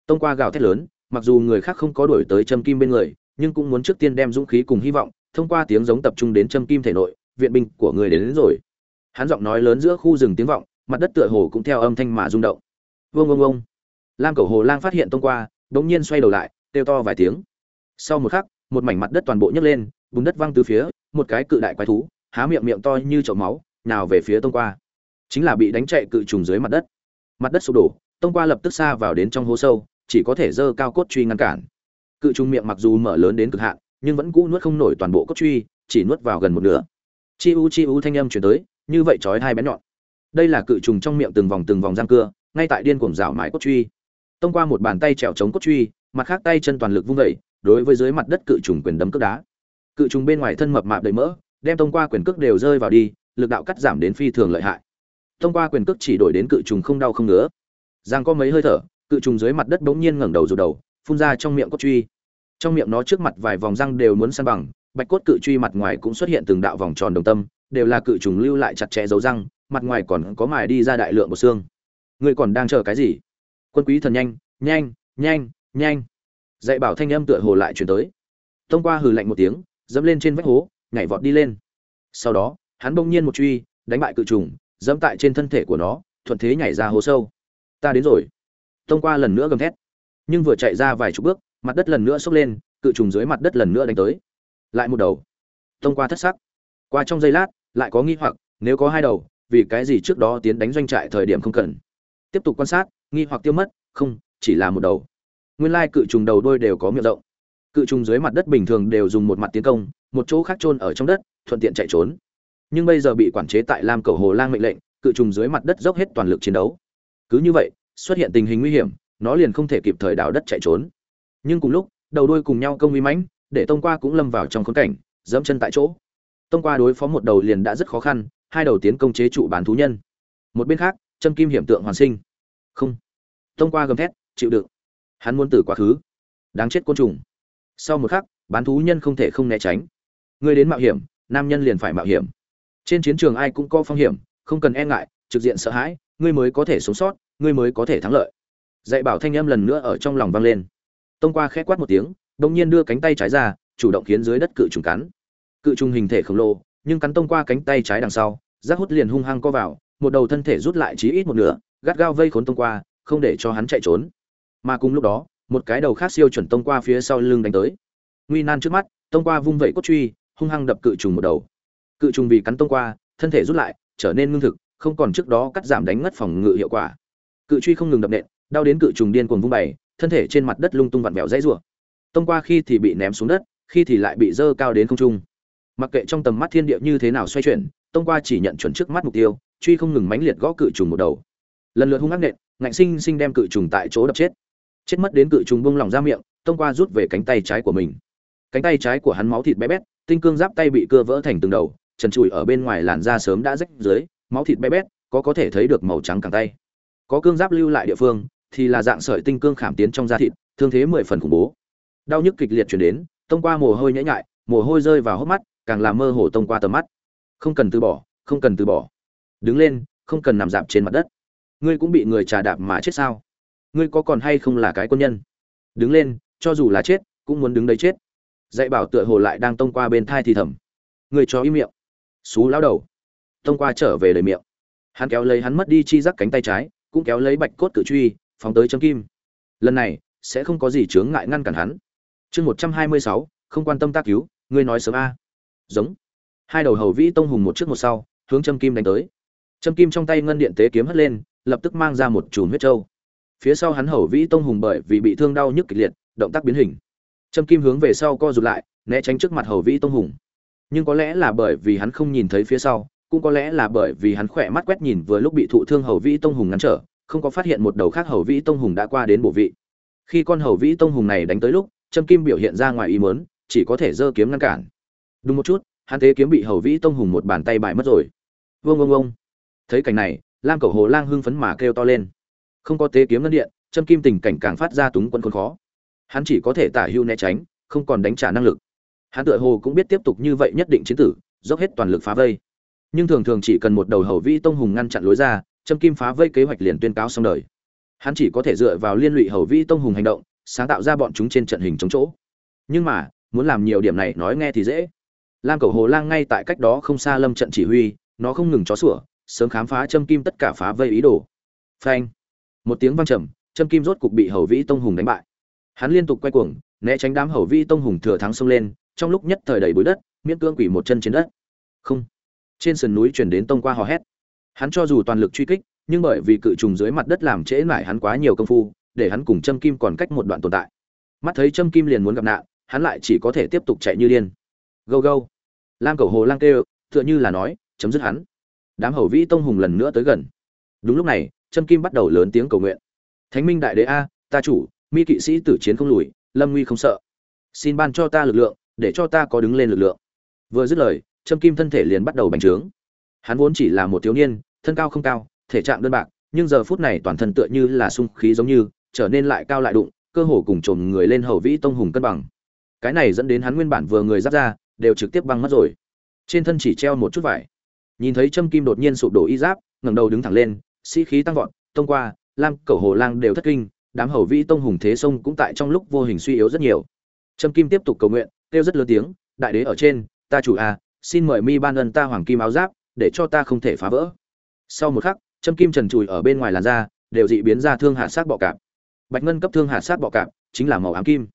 Tông qua gào thét lớn mặc dù người khác không có đổi tới châm kim bên người nhưng cũng muốn trước tiên đem dũng khí cùng hy vọng thông qua tiếng giống tập trung đến châm kim thể nội viện binh của người đến, đến rồi. Hắn giọng nói lớn giữa khu rừng tiếng vọng mặt đất tựa hồ cũng theo âm thanh mà rung động. Vương vương vương lam cầu hồ lang phát hiện tông qua đống nhiên xoay đầu lại, kêu to vài tiếng. Sau một khắc, một mảnh mặt đất toàn bộ nhấc lên, bùn đất văng từ phía, một cái cự đại quái thú, há miệng miệng to như chậu máu, nào về phía tông qua. Chính là bị đánh chạy cự trùng dưới mặt đất. Mặt đất sụp đổ, tông qua lập tức xa vào đến trong hố sâu, chỉ có thể giơ cao cốt truy ngăn cản. Cự trùng miệng mặc dù mở lớn đến cực hạn, nhưng vẫn cũ nuốt không nổi toàn bộ cốt truy, chỉ nuốt vào gần một nửa. Chi u chi u thanh âm chuyển tới, như vậy chói hai bén nhọn. Đây là cự trùng trong miệng từng vòng từng vòng răng cưa, ngay tại điên cuồng rảo mái cốt truy tông qua một bàn tay trèo chống cốt truy, mặt khác tay chân toàn lực vung vẩy đối với dưới mặt đất cự trùng quyền đấm cước đá. Cự trùng bên ngoài thân mập mạp đầy mỡ, đem tông qua quyền cước đều rơi vào đi, lực đạo cắt giảm đến phi thường lợi hại. Tông qua quyền cước chỉ đổi đến cự trùng không đau không ngứa. Giang có mấy hơi thở, cự trùng dưới mặt đất bỗng nhiên ngẩng đầu rụt đầu, phun ra trong miệng cốt truy. Trong miệng nó trước mặt vài vòng răng đều muốn san bằng, bạch cốt cự truy mặt ngoài cũng xuất hiện từng đạo vòng tròn đồng tâm, đều là cự trùng lưu lại chặt chẽ dấu răng, mặt ngoài còn có mài đi ra đại lượng bộ xương. Ngươi còn đang chờ cái gì? Quân quý thần nhanh nhanh nhanh nhanh. Dạy bảo thanh âm tựa hồ lại chuyển tới. Thông qua hừ lạnh một tiếng, dẫm lên trên vách hố, nhảy vọt đi lên. Sau đó, hắn bỗng nhiên một truy, đánh bại cự trùng, dẫm tại trên thân thể của nó, thuận thế nhảy ra hố sâu. Ta đến rồi. Thông qua lần nữa gầm thét, nhưng vừa chạy ra vài chục bước, mặt đất lần nữa xốc lên, cự trùng dưới mặt đất lần nữa đánh tới. Lại một đầu. Thông qua thất sắc. Qua trong giây lát, lại có nghi hoặc, nếu có hai đầu, vì cái gì trước đó tiến đánh doanh trại thời điểm không cần? Tiếp tục quan sát nghi hoặc tiêu mất, không, chỉ là một đầu. Nguyên lai cự trùng đầu đôi đều có miệng rộng. Cự trùng dưới mặt đất bình thường đều dùng một mặt tiến công, một chỗ khác chôn ở trong đất, thuận tiện chạy trốn. Nhưng bây giờ bị quản chế tại lam cầu hồ lang mệnh lệnh, cự trùng dưới mặt đất dốc hết toàn lực chiến đấu. Cứ như vậy, xuất hiện tình hình nguy hiểm, nó liền không thể kịp thời đào đất chạy trốn. Nhưng cùng lúc, đầu đuôi cùng nhau công uy mãnh, để tông qua cũng lâm vào trong khốn cảnh, dẫm chân tại chỗ. Tông qua đối phó một đầu liền đã rất khó khăn, hai đầu tiến công chế trụ bán thú nhân. Một bên khác châm kim hiểm tượng hoàn sinh. Không tông qua gầm thét, chịu đựng. Hắn muốn từ quá khứ, đáng chết côn trùng. Sau một khắc, bán thú nhân không thể không né tránh. Ngươi đến mạo hiểm, nam nhân liền phải mạo hiểm. Trên chiến trường ai cũng có phong hiểm, không cần e ngại, trực diện sợ hãi, ngươi mới có thể sống sót, ngươi mới có thể thắng lợi. Dạy bảo thanh âm lần nữa ở trong lòng vang lên. Tông qua khẽ quát một tiếng đông nhiên đưa cánh tay trái ra, chủ động khiến dưới đất cự trùng cắn. Cự trùng hình thể khổng lồ, nhưng cắn tông qua cánh tay trái đằng sau, rác hút liền hung hăng co vào, một đầu thân thể rút lại chí ít một nửa, gắt gao vây khốn tông qua không để cho hắn chạy trốn. Mà cùng lúc đó, một cái đầu khác siêu chuẩn tông qua phía sau lưng đánh tới. Nguy nan trước mắt, tông qua vung vẩy cốt truy, hung hăng đập cự trùng một đầu. Cự trùng vì cắn tông qua, thân thể rút lại, trở nên ngưng thực, không còn trước đó cắt giảm đánh ngất phòng ngự hiệu quả. Cự truy không ngừng đập nện, đau đến cự trùng điên cuồng vung bày, thân thể trên mặt đất lung tung vặn vẹo dãy rủa. Tông qua khi thì bị ném xuống đất, khi thì lại bị dơ cao đến không trung. Mặc kệ trong tầm mắt thiên địa như thế nào xoay chuyển, tông qua chỉ nhận chuẩn trước mắt mục tiêu, truy không ngừng mãnh liệt gõ cự trùng một đầu. Lần lượt hung ác nện ngạnh sinh sinh đem cự trùng tại chỗ đập chết. Chết mất đến cự trùng bung lỏng ra miệng tông qua rút về cánh tay trái của mình. Cánh tay trái của hắn máu thịt bé bét, tinh cương giáp tay bị cưa vỡ thành từng đầu, trần trụi ở bên ngoài làn da sớm đã rách dưới, máu thịt bé bét, có có thể thấy được màu trắng càng tay. Có cương giáp lưu lại địa phương, thì là dạng sợi tinh cương khảm tiến trong da thịt, thương thế mười phần khủng bố. Đau nhức kịch liệt chuyển đến tông qua mồ hôi nhễ nhại, mồ hôi rơi vào hốc mắt, càng làm mơ hồ tông qua tầm mắt. Không cần từ bỏ, không cần từ bỏ. Đứng lên, không cần nằm dạp trên mặt đất ngươi cũng bị người trà đạp mà chết sao? Ngươi có còn hay không là cái quân nhân? Đứng lên, cho dù là chết, cũng muốn đứng đấy chết. Dạy bảo tựa hồ lại đang tông qua bên thai thì thầm. Ngươi cho ý miệng. Xú lão đầu. Tông qua trở về lời miệng. Hắn kéo lấy hắn mất đi chi giác cánh tay trái, cũng kéo lấy bạch cốt cự truy, phóng tới châm kim. Lần này, sẽ không có gì chướng ngại ngăn cản hắn. Chương một trăm hai mươi sáu, không quan tâm tác cứu, ngươi nói sớm a. Giống. Hai đầu hầu vĩ tông hùng một trước một sau, hướng châm kim đánh tới. Châm kim trong tay ngân điện tế kiếm hất lên lập tức mang ra một chùm huyết trâu. Phía sau hắn hầu vĩ tông hùng bởi vì bị thương đau nhức kịch liệt, động tác biến hình. Châm kim hướng về sau co rụt lại, né tránh trước mặt hầu vĩ tông hùng. Nhưng có lẽ là bởi vì hắn không nhìn thấy phía sau, cũng có lẽ là bởi vì hắn khỏe mắt quét nhìn vừa lúc bị thụ thương hầu vĩ tông hùng ngăn trở, không có phát hiện một đầu khác hầu vĩ tông hùng đã qua đến bộ vị. Khi con hầu vĩ tông hùng này đánh tới lúc châm kim biểu hiện ra ngoài ý mớn chỉ có thể giơ kiếm ngăn cản. Đúng một chút, hắn thế kiếm bị hầu vĩ tông hùng một bàn tay bại mất rồi. Vương vương vương thấy cảnh này lam cầu hồ lang hưng phấn mà kêu to lên. Không có tế kiếm ngân điện châm kim tình cảnh càng phát ra túng quân khốn khó. Hắn chỉ có thể tả hưu né tránh, không còn đánh trả năng lực. Hắn tựa hồ cũng biết tiếp tục như vậy nhất định chiến tử, dốc hết toàn lực phá vây. Nhưng thường thường chỉ cần một đầu hầu vi tông hùng ngăn chặn lối ra châm kim phá vây kế hoạch liền tuyên cáo xong đời. Hắn chỉ có thể dựa vào liên lụy hầu vi tông hùng hành động, sáng tạo ra bọn chúng trên trận hình chống chỗ. Nhưng mà, muốn làm nhiều điểm này nói nghe thì dễ. Lam cầu hồ lang ngay tại cách đó không xa lâm trận chỉ huy, nó không ngừng chó sủa sớm khám phá châm kim tất cả phá vây ý đồ. Phanh. Một tiếng vang trầm, châm kim rốt cục bị hầu vĩ tông hùng đánh bại. Hắn liên tục quay cuồng, né tránh đám hầu vĩ tông hùng thừa thắng xông lên, trong lúc nhất thời đầy bụi đất, miễn cưỡng quỷ một chân trên đất. Không. Trên sườn núi chuyển đến tông qua hò hét. Hắn cho dù toàn lực truy kích, nhưng bởi vì cự trùng dưới mặt đất làm trễ mải hắn quá nhiều công phu, để hắn cùng châm kim còn cách một đoạn tồn tại. Mắt thấy châm kim liền muốn gặp nạn, hắn lại chỉ có thể tiếp tục chạy như điên. Gâu gâu. Lam cầu hồ lang kêu, tựa như là nói, chấm dứt hắn đám hầu vĩ tông hùng lần nữa tới gần. Đúng lúc này chân kim bắt đầu lớn tiếng cầu nguyện. Thánh minh đại đế a, ta chủ, mi kỵ sĩ tử chiến không lùi, lâm nguy không sợ. Xin ban cho ta lực lượng, để cho ta có đứng lên lực lượng. Vừa dứt lời, trâm kim thân thể liền bắt đầu bành trướng. Hắn vốn chỉ là một thiếu niên, thân cao không cao, thể trạng đơn bạc, nhưng giờ phút này toàn thân tựa như là sung khí giống như, trở nên lại cao lại đụng, cơ hồ cùng trồm người lên hầu vĩ tông hùng cân bằng. Cái này dẫn đến hắn nguyên bản vừa người giáp ra, đều trực tiếp băng mất rồi. Trên thân chỉ treo một chút vải nhìn thấy châm kim đột nhiên sụp đổ y giáp ngẩng đầu đứng thẳng lên sĩ khí tăng vọt tông qua lam cẩu hồ lang đều thất kinh đám hầu vĩ tông hùng thế sông cũng tại trong lúc vô hình suy yếu rất nhiều. Trâm kim tiếp tục cầu nguyện kêu rất lớn tiếng đại đế ở trên ta chủ à, xin mời mi ban ân ta hoàng kim áo giáp để cho ta không thể phá vỡ. Sau một khắc trâm kim trần trùi ở bên ngoài làn da đều dị biến ra thương hạ sát bọ cạp. Bạch ngân cấp thương hạ sát bọ cạp chính là màu ám kim.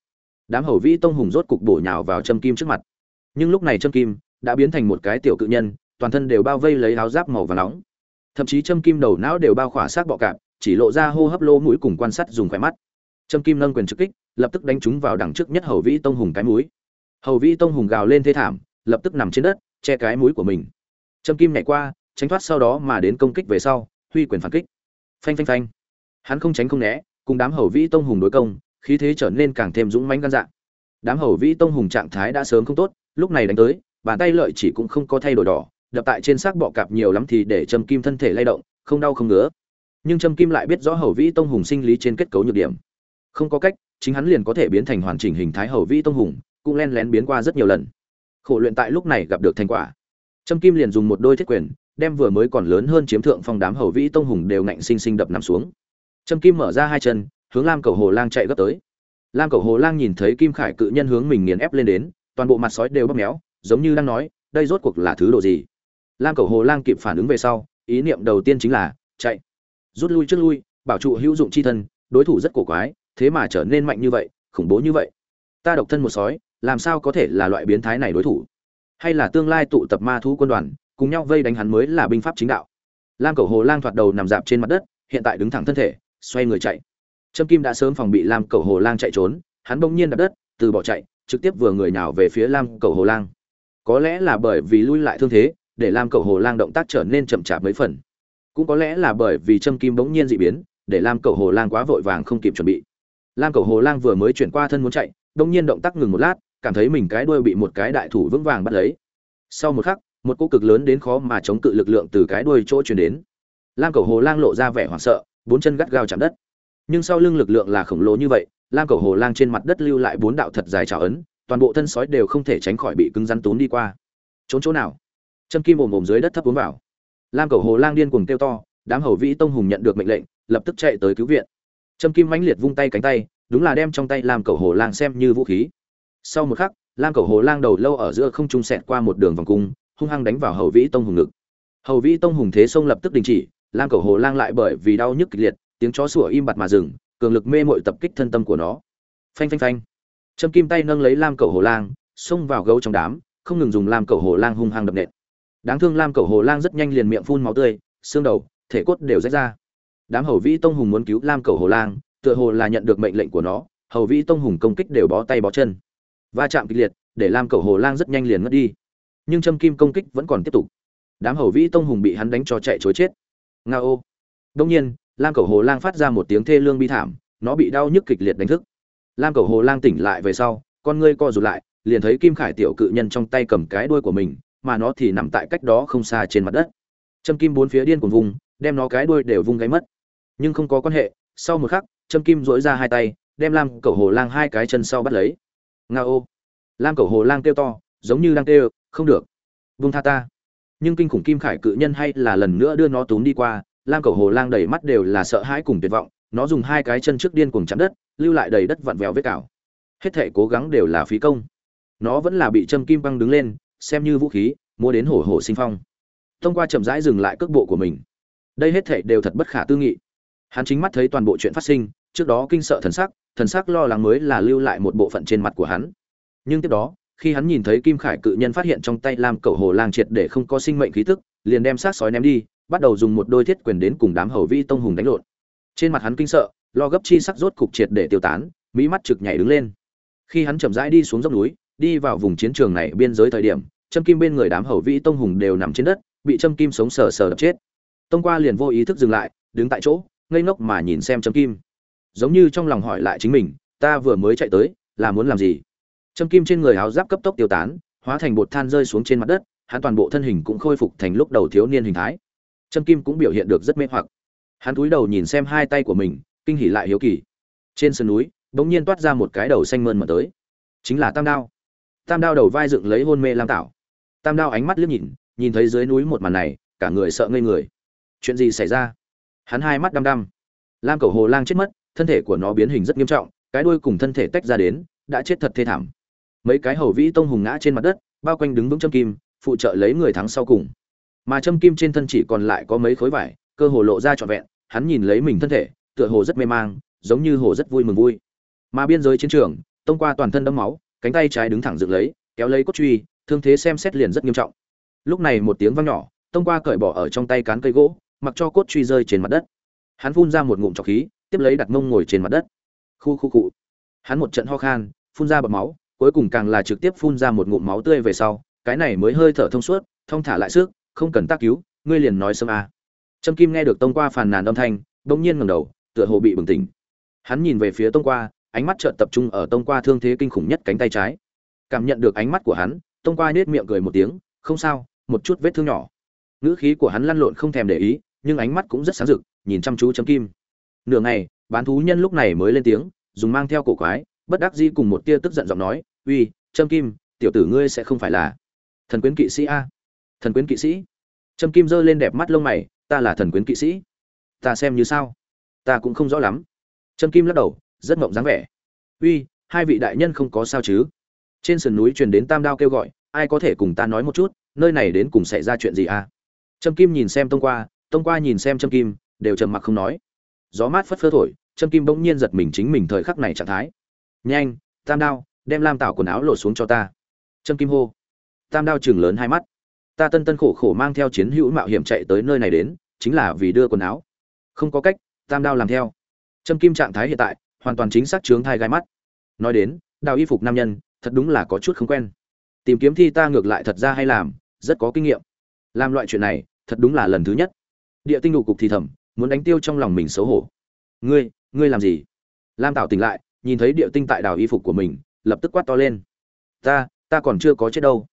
Đám hầu vĩ tông hùng rốt cục bổ nhào vào trâm kim trước mặt. Nhưng lúc này trâm kim đã biến thành một cái tiểu cự nhân toàn thân đều bao vây lấy áo giáp màu và nóng. Thậm chí trâm kim đầu não đều bao khỏa xác bọ cạp, chỉ lộ ra hô hấp lô mũi cùng quan sát dùng khỏe mắt. Trâm kim nâng quyền trực kích, lập tức đánh chúng vào đằng trước nhất hầu vĩ tông hùng cái mũi. Hầu vĩ tông hùng gào lên thê thảm, lập tức nằm trên đất, che cái mũi của mình. Trâm kim nhảy qua, tránh thoát sau đó mà đến công kích về sau, huy quyền phản kích. Phanh phanh phanh. Hắn không tránh không né, cùng đám hầu vĩ tông hùng đối công, khí thế trở nên càng thêm dũng mãnh gan dạ. Đám hầu vĩ tông hùng trạng thái đã sớm không tốt, lúc này đánh tới, bàn tay lợi chỉ cũng không có thay đổi đỏ đập tại trên xác bọ cạp nhiều lắm thì để châm kim thân thể lay động, không đau không ngứa. Nhưng trâm kim lại biết rõ hầu vĩ tông hùng sinh lý trên kết cấu nhược điểm. Không có cách, chính hắn liền có thể biến thành hoàn chỉnh hình thái hầu vĩ tông hùng, cũng len lén biến qua rất nhiều lần. Khổ luyện tại lúc này gặp được thành quả. Trâm kim liền dùng một đôi thiết quyền, đem vừa mới còn lớn hơn chiếm thượng phong đám hầu vĩ tông hùng đều ngạnh sinh sinh đập nằm xuống. Trâm kim mở ra hai chân, hướng lam cầu hồ lang chạy gấp tới. Lam cầu hồ lang nhìn thấy kim khải cự nhân hướng mình nghiền ép lên đến, toàn bộ mặt sói đều bóp méo, giống như đang nói, đây rốt cuộc là thứ đồ gì? Lam cầu hồ lang kịp phản ứng về sau, ý niệm đầu tiên chính là, chạy. Rút lui trước lui, bảo trụ hữu dụng chi thân, đối thủ rất cổ quái, thế mà trở nên mạnh như vậy, khủng bố như vậy. Ta độc thân một sói, làm sao có thể là loại biến thái này đối thủ? Hay là tương lai tụ tập ma thú quân đoàn, cùng nhau vây đánh hắn mới là binh pháp chính đạo? Lam cầu hồ lang thoạt đầu nằm dạp trên mặt đất, hiện tại đứng thẳng thân thể, xoay người chạy. Trâm kim đã sớm phòng bị lam cầu hồ lang chạy trốn, hắn bỗng nhiên đập đất, từ bỏ chạy, trực tiếp vừa người nào về phía lam cầu hồ lang. Có lẽ là bởi vì lui lại thương thế để lam cầu hồ lang động tác trở nên chậm chạp mấy phần. Cũng có lẽ là bởi vì châm kim bỗng nhiên dị biến, để lam cầu hồ lang quá vội vàng không kịp chuẩn bị. Lam cầu hồ lang vừa mới chuyển qua thân muốn chạy, bỗng nhiên động tác ngừng một lát, cảm thấy mình cái đuôi bị một cái đại thủ vững vàng bắt lấy. Sau một khắc, một cú cực lớn đến khó mà chống cự lực lượng từ cái đuôi chỗ truyền đến. Lam cầu hồ lang lộ ra vẻ hoảng sợ, bốn chân gắt gao chạm đất. Nhưng sau lưng lực lượng là khổng lồ như vậy, lam cầu hồ lang trên mặt đất lưu lại bốn đạo thật dài trào ấn, toàn bộ thân sói đều không thể tránh khỏi bị cứng rắn tốn đi qua. Trốn chỗ nào? Châm kim ồm ồm dưới đất thấp uống vào. Lam cầu hồ lang điên cuồng kêu to, đám hầu vĩ tông hùng nhận được mệnh lệnh, lập tức chạy tới cứu viện. Châm kim mãnh liệt vung tay cánh tay, đúng là đem trong tay lam cầu hồ lang xem như vũ khí. Sau một khắc, lam cầu hồ lang đầu lâu ở giữa không trung sẹt qua một đường vòng cung, hung hăng đánh vào hầu vĩ tông hùng ngực. Hầu vĩ tông hùng thế sông lập tức đình chỉ, lam cầu hồ lang lại bởi vì đau nhức kịch liệt, tiếng chó sủa im bặt mà dừng, cường lực mê mội tập kích thân tâm của nó. Phanh phanh phanh. Châm kim tay nâng lấy lam cầu hồ lang, xông vào gấu trong đám, không ngừng dùng lam cầu hồ lang hung hăng đập nện đáng thương lam cầu hồ lang rất nhanh liền miệng phun máu tươi, xương đầu, thể cốt đều rách ra. Đám hầu vĩ tông hùng muốn cứu lam cầu hồ lang, tựa hồ là nhận được mệnh lệnh của nó, hầu vĩ tông hùng công kích đều bó tay bó chân. Va chạm kịch liệt, để lam cầu hồ lang rất nhanh liền mất đi. Nhưng châm kim công kích vẫn còn tiếp tục. Đám hầu vĩ tông hùng bị hắn đánh cho chạy chối chết. Nga ô. Đông nhiên, lam cầu hồ lang phát ra một tiếng thê lương bi thảm, nó bị đau nhức kịch liệt đánh thức. Lam cầu hồ lang tỉnh lại về sau, con ngươi co rụt lại, liền thấy kim khải tiểu cự nhân trong tay cầm cái đuôi của mình mà nó thì nằm tại cách đó không xa trên mặt đất. Châm kim bốn phía điên cuồng vùng, đem nó cái đuôi đều vung gáy mất. Nhưng không có quan hệ, sau một khắc châm kim dỗi ra hai tay, đem lam Cẩu hồ lang hai cái chân sau bắt lấy. Nga ô. Lam Cẩu hồ lang kêu to, giống như đang kêu, không được vung tha ta. Nhưng kinh khủng kim khải cự nhân hay là lần nữa đưa nó túm đi qua, lam Cẩu hồ lang đầy mắt đều là sợ hãi cùng tuyệt vọng, nó dùng hai cái chân trước điên cuồng chạm đất, lưu lại đầy đất vặn vẹo vết cào. Hết thể cố gắng đều là phí công. Nó vẫn là bị châm kim băng đứng lên xem như vũ khí, mua đến hổ hổ sinh phong. Thông qua chậm rãi dừng lại cước bộ của mình. Đây hết thể đều thật bất khả tư nghị. Hắn chính mắt thấy toàn bộ chuyện phát sinh, trước đó kinh sợ thần sắc thần sắc lo lắng mới là lưu lại một bộ phận trên mặt của hắn. Nhưng tiếp đó, khi hắn nhìn thấy kim khải cự nhân phát hiện trong tay lam cẩu hồ lang triệt để không có sinh mệnh khí tức, liền đem sát sói ném đi, bắt đầu dùng một đôi thiết quyền đến cùng đám hầu vi tông hùng đánh lộn. Trên mặt hắn kinh sợ, lo gấp chi sắc rốt cục triệt để tiêu tán, mỹ mắt trực nhảy đứng lên. Khi hắn chậm rãi đi xuống dốc núi đi vào vùng chiến trường này biên giới thời điểm châm kim bên người đám hầu vĩ tông hùng đều nằm trên đất, bị châm kim sống sờ sờ đập chết. Tông qua liền vô ý thức dừng lại, đứng tại chỗ, ngây ngốc mà nhìn xem châm kim. Giống như trong lòng hỏi lại chính mình, ta vừa mới chạy tới, là muốn làm gì? Châm kim trên người áo giáp cấp tốc tiêu tán, hóa thành bột than rơi xuống trên mặt đất, hắn toàn bộ thân hình cũng khôi phục thành lúc đầu thiếu niên hình thái. Châm kim cũng biểu hiện được rất mê hoặc. Hắn cúi đầu nhìn xem hai tay của mình, kinh hỉ lại hiếu kỳ. Trên sườn núi bỗng nhiên toát ra một cái đầu xanh mơn mận tới. Chính là tam đao tam đao đầu vai dựng lấy hôn mê lam tảo. Tam đao ánh mắt liếc nhìn nhìn thấy dưới núi một màn này, cả người sợ ngây người. Chuyện gì xảy ra? Hắn hai mắt đăm đăm. Lam cầu hồ lang chết mất, thân thể của nó biến hình rất nghiêm trọng, cái đuôi cùng thân thể tách ra đến, đã chết thật thê thảm. Mấy cái hầu vĩ tông hùng ngã trên mặt đất, bao quanh đứng vững châm kim, phụ trợ lấy người thắng sau cùng. Mà châm kim trên thân chỉ còn lại có mấy khối vải, cơ hồ lộ ra trọn vẹn, hắn nhìn lấy mình thân thể, tựa hồ rất mê mang, giống như hồ rất vui mừng vui. Mà biên giới chiến trường, tông qua toàn thân đẫm máu cánh tay trái đứng thẳng dựng lấy, kéo lấy cốt truy, thương thế xem xét liền rất nghiêm trọng. Lúc này một tiếng vang nhỏ, tông qua cởi bỏ ở trong tay cán cây gỗ, mặc cho cốt truy rơi trên mặt đất. Hắn phun ra một ngụm trọc khí, tiếp lấy đặt mông ngồi trên mặt đất. Khu khu cụ hắn một trận ho khan, phun ra bọt máu, cuối cùng càng là trực tiếp phun ra một ngụm máu tươi về sau, cái này mới hơi thở thông suốt thông thả lại sức, không cần tác cứu, ngươi liền nói sớm a à. trâm kim nghe được tông qua phàn nàn âm thanh, bỗng nhiên ngẩng đầu, tựa hồ bị bừng tỉnh. Hắn nhìn về phía tông qua ánh mắt chợt tập trung ở tông qua thương thế kinh khủng nhất cánh tay trái. Cảm nhận được ánh mắt của hắn, tông qua nết miệng cười một tiếng, không sao, một chút vết thương nhỏ. Ngữ khí của hắn lăn lộn không thèm để ý, nhưng ánh mắt cũng rất sáng rực, nhìn chăm chú chấm kim. Nửa ngày, bán thú nhân lúc này mới lên tiếng, dùng mang theo cổ quái, bất đắc dĩ cùng một tia tức giận giọng nói, uy trâm kim, tiểu tử ngươi sẽ không phải là thần quyến kỵ sĩ a? Thần quyến kỵ sĩ? Trâm kim giơ lên đẹp mắt lông mày, ta là thần quyến kỵ sĩ. Ta xem như sao? Ta cũng không rõ lắm. Trâm kim lắc đầu rất mộng dáng vẻ. Uy, hai vị đại nhân không có sao chứ? Trên sườn núi truyền đến tam đao kêu gọi, ai có thể cùng ta nói một chút, nơi này đến cùng xảy ra chuyện gì à? Trâm kim nhìn xem tông qua tông qua nhìn xem trâm kim, đều trầm mặc không nói. Gió mát phất phơ thổi, trâm kim bỗng nhiên giật mình chính mình thời khắc này trạng thái. Nhanh, tam đao, đem lam tảo quần áo lột xuống cho ta. Trâm kim hô. Tam đao chừng lớn hai mắt. Ta tân tân khổ khổ mang theo chiến hữu mạo hiểm chạy tới nơi này đến, chính là vì đưa quần áo. Không có cách, tam đao làm theo. Trâm kim trạng thái hiện tại hoàn toàn chính xác chướng thai gai mắt. Nói đến, đào y phục nam nhân, thật đúng là có chút không quen. Tìm kiếm thi ta ngược lại thật ra hay làm, rất có kinh nghiệm. Làm loại chuyện này, thật đúng là lần thứ nhất. Địa tinh đủ cục thì thầm, muốn đánh tiêu trong lòng mình xấu hổ. Ngươi ngươi làm gì? Lam tạo tỉnh lại, nhìn thấy địa tinh tại đào y phục của mình, lập tức quát to lên. Ta ta còn chưa có chết đâu.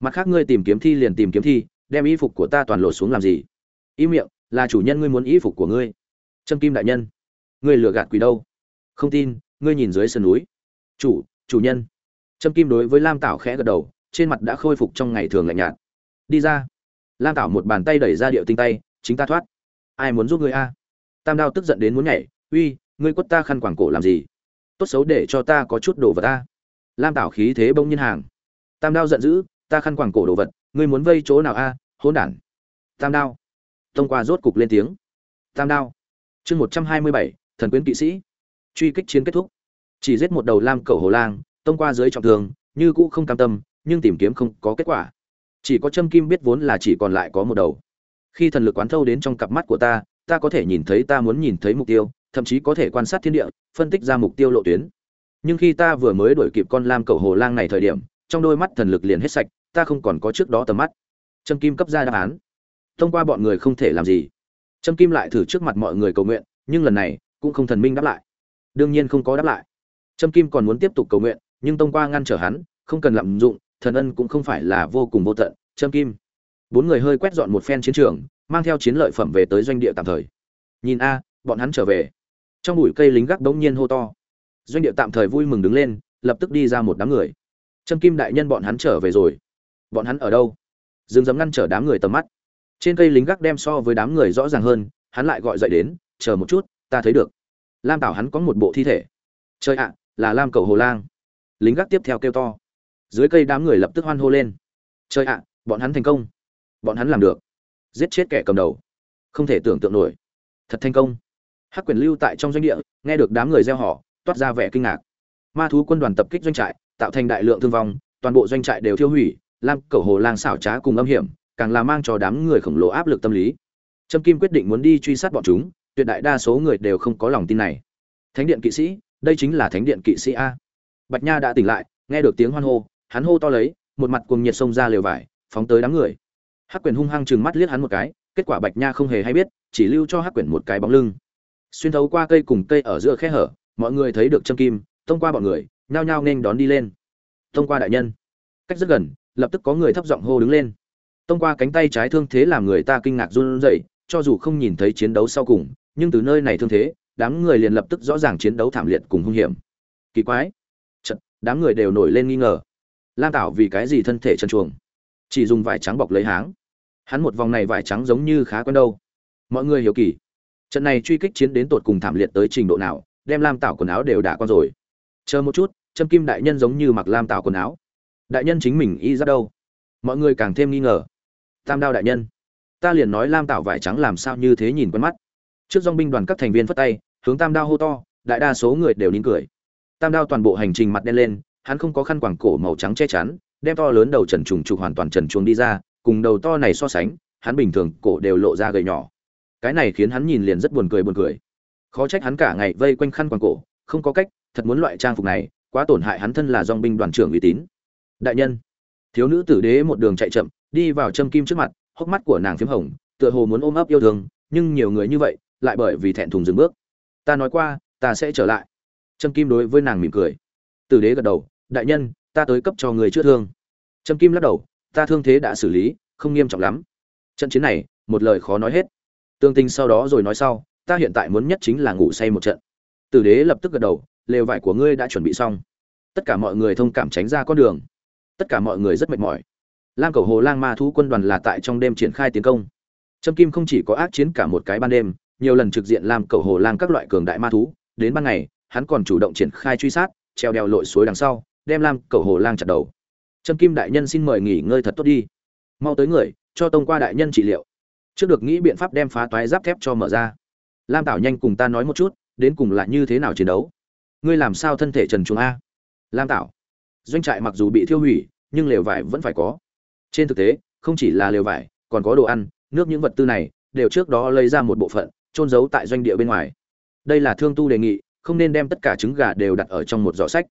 Mặt khác ngươi tìm kiếm thi liền tìm kiếm thi, đem y phục của ta toàn lộ xuống làm gì? Y miệng, là chủ nhân ngươi muốn y phục của ngươi. Trâm kim đại nhân, ngươi lừa gạt quỷ đâu? Không tin, ngươi nhìn dưới sườn núi. Chủ chủ nhân. Trâm kim đối với lam tảo khẽ gật đầu, trên mặt đã khôi phục trong ngày thường lạnh nhạt. Đi ra. Lam tảo một bàn tay đẩy ra điệu tinh tay, chính ta thoát. Ai muốn giúp ngươi a? Tam đao tức giận đến muốn nhảy, uy, ngươi quất ta khăn quảng cổ làm gì? Tốt xấu để cho ta có chút đồ vật ta lam tảo khí thế bông nhiên hàng. Tam đao giận dữ, ta khăn quảng cổ đồ vật, ngươi muốn vây chỗ nào a? Hỗn đản. Tam đao. Tông qua rốt cục lên tiếng. Tam đao. Chương một trăm hai mươi bảy, thần quyến kỵ sĩ truy kích chiến kết thúc. Chỉ giết một đầu lam cầu hồ lang, tông qua dưới trọng thương, như cũ không cam tâm, nhưng tìm kiếm không có kết quả. Chỉ có châm kim biết vốn là chỉ còn lại có một đầu. Khi thần lực quán thâu đến trong cặp mắt của ta ta có thể nhìn thấy ta muốn nhìn thấy mục tiêu, thậm chí có thể quan sát thiên địa, phân tích ra mục tiêu lộ tuyến. Nhưng khi ta vừa mới đuổi kịp con lam cầu hồ lang này thời điểm, trong đôi mắt thần lực liền hết sạch, ta không còn có trước đó tầm mắt. Trâm kim cấp ra đáp án. Thông qua bọn người không thể làm gì. Trâm kim lại thử trước mặt mọi người cầu nguyện, nhưng lần này cũng không thần minh đáp lại đương nhiên không có đáp lại. Trâm kim còn muốn tiếp tục cầu nguyện, nhưng tông qua ngăn trở hắn, không cần lạm dụng, thần ân cũng không phải là vô cùng vô tận. Trâm kim. Bốn người hơi quét dọn một phen chiến trường, mang theo chiến lợi phẩm về tới doanh địa tạm thời. Nhìn a, bọn hắn trở về. Trong bụi cây lính gác đống nhiên hô to. Doanh địa tạm thời vui mừng đứng lên, lập tức đi ra một đám người. Trâm kim đại nhân bọn hắn trở về rồi. Bọn hắn ở đâu? Dừng dấm ngăn trở đám người tầm mắt. Trên cây lính gác đem so với đám người rõ ràng hơn, hắn lại gọi dậy đến, chờ một chút, ta thấy được lam tảo hắn có một bộ thi thể. Chơi ạ, là lam cầu hồ lang. Lính gác tiếp theo kêu to. Dưới cây đám người lập tức hoan hô lên. Chơi ạ, bọn hắn thành công. Bọn hắn làm được. Giết chết kẻ cầm đầu. Không thể tưởng tượng nổi. Thật thành công. Hắc quyền lưu tại trong doanh địa, nghe được đám người gieo họ, toát ra vẻ kinh ngạc. Ma thú quân đoàn tập kích doanh trại, tạo thành đại lượng thương vong, toàn bộ doanh trại đều thiêu hủy, lam cầu hồ lang xảo trá cùng âm hiểm, càng là mang cho đám người khổng lồ áp lực tâm lý. Trâm kim quyết định muốn đi truy sát bọn chúng tuyệt đại đa số người đều không có lòng tin này. Thánh điện kỵ sĩ, đây chính là thánh điện kỵ sĩ a. Bạch nha đã tỉnh lại, nghe được tiếng hoan hô, hắn hô to lấy, một mặt cuồng nhiệt xông ra lều vải, phóng tới đám người. Hắc quyền hung hăng chừng mắt liếc hắn một cái, kết quả bạch nha không hề hay biết, chỉ lưu cho hắc quyền một cái bóng lưng. Xuyên thấu qua cây cùng cây ở giữa khe hở, mọi người thấy được châm kim, thông qua bọn người, nhao nhao nên đón đi lên. Thông qua đại nhân. Cách rất gần, lập tức có người thấp giọng hô đứng lên. Thông qua cánh tay trái thương thế làm người ta kinh ngạc run rẩy, cho dù không nhìn thấy chiến đấu sau cùng nhưng từ nơi này thương thế đám người liền lập tức rõ ràng chiến đấu thảm liệt cùng hung hiểm. Kỳ quái. Chật, đám người đều nổi lên nghi ngờ. Lam tảo vì cái gì thân thể trần chuồng chỉ dùng vải trắng bọc lấy háng. Hắn một vòng này vải trắng giống như khá quen đâu. Mọi người hiểu kỳ. Trận này truy kích chiến đến tột cùng thảm liệt tới trình độ nào đem lam tảo quần áo đều đả con rồi. Chờ một chút trâm kim đại nhân giống như mặc lam tảo quần áo. Đại nhân chính mình y ra đâu? Mọi người càng thêm nghi ngờ. Tam đao đại nhân ta liền nói lam tảo vải trắng làm sao như thế nhìn quen mắt trước dong binh đoàn các thành viên phất tay, hướng tam đao hô to, đại đa số người đều nín cười. Tam đao toàn bộ hành trình mặt đen lên, hắn không có khăn quàng cổ màu trắng che chắn, đem to lớn đầu trần trùng trục hoàn toàn trần chuồng đi ra, cùng đầu to này so sánh, hắn bình thường cổ đều lộ ra gầy nhỏ. Cái này khiến hắn nhìn liền rất buồn cười buồn cười. Khó trách hắn cả ngày vây quanh khăn quàng cổ, không có cách, thật muốn loại trang phục này, quá tổn hại hắn thân là dong binh đoàn trưởng uy tín. Đại nhân, thiếu nữ tử đế một đường chạy chậm, đi vào châm kim trước mặt, hốc mắt của nàng p h m hồng, tựa hồ muốn ôm ấp yêu thương, nhưng nhiều người như vậy lại bởi vì thẹn thùng dừng bước. Ta nói qua, ta sẽ trở lại. Trâm kim đối với nàng mỉm cười. Tử đế gật đầu, đại nhân, ta tới cấp cho người chữa thương. Trâm kim lắc đầu, ta thương thế đã xử lý, không nghiêm trọng lắm. Trận chiến này, một lời khó nói hết. Tương tình sau đó rồi nói sau, ta hiện tại muốn nhất chính là ngủ say một trận. Tử đế lập tức gật đầu, lều vải của ngươi đã chuẩn bị xong. Tất cả mọi người thông cảm tránh ra con đường. Tất cả mọi người rất mệt mỏi. Lam cầu hồ lang ma thú quân đoàn là tại trong đêm triển khai tiến công. Trâm kim không chỉ có ác chiến cả một cái ban đêm nhiều lần trực diện làm cầu hồ lang các loại cường đại ma thú, đến ban ngày, hắn còn chủ động triển khai truy sát, treo đèo lội suối đằng sau, đem lam cầu hồ lang chặt đầu. Trâm kim đại nhân xin mời nghỉ ngơi thật tốt đi. Mau tới người, cho tông qua đại nhân trị liệu. Trước được nghĩ biện pháp đem phá toái giáp thép cho mở ra. Lam tảo nhanh cùng ta nói một chút, đến cùng là như thế nào chiến đấu? Ngươi làm sao thân thể trần chuồng a? Lam tảo. Doanh trại mặc dù bị thiêu hủy, nhưng lều vải vẫn phải có. Trên thực tế, không chỉ là lều vải, còn có đồ ăn, nước những vật tư này, đều trước đó lấy ra một bộ phận trôn giấu tại doanh địa bên ngoài. Đây là thương tu đề nghị, không nên đem tất cả trứng gà đều đặt ở trong một giỏ sách.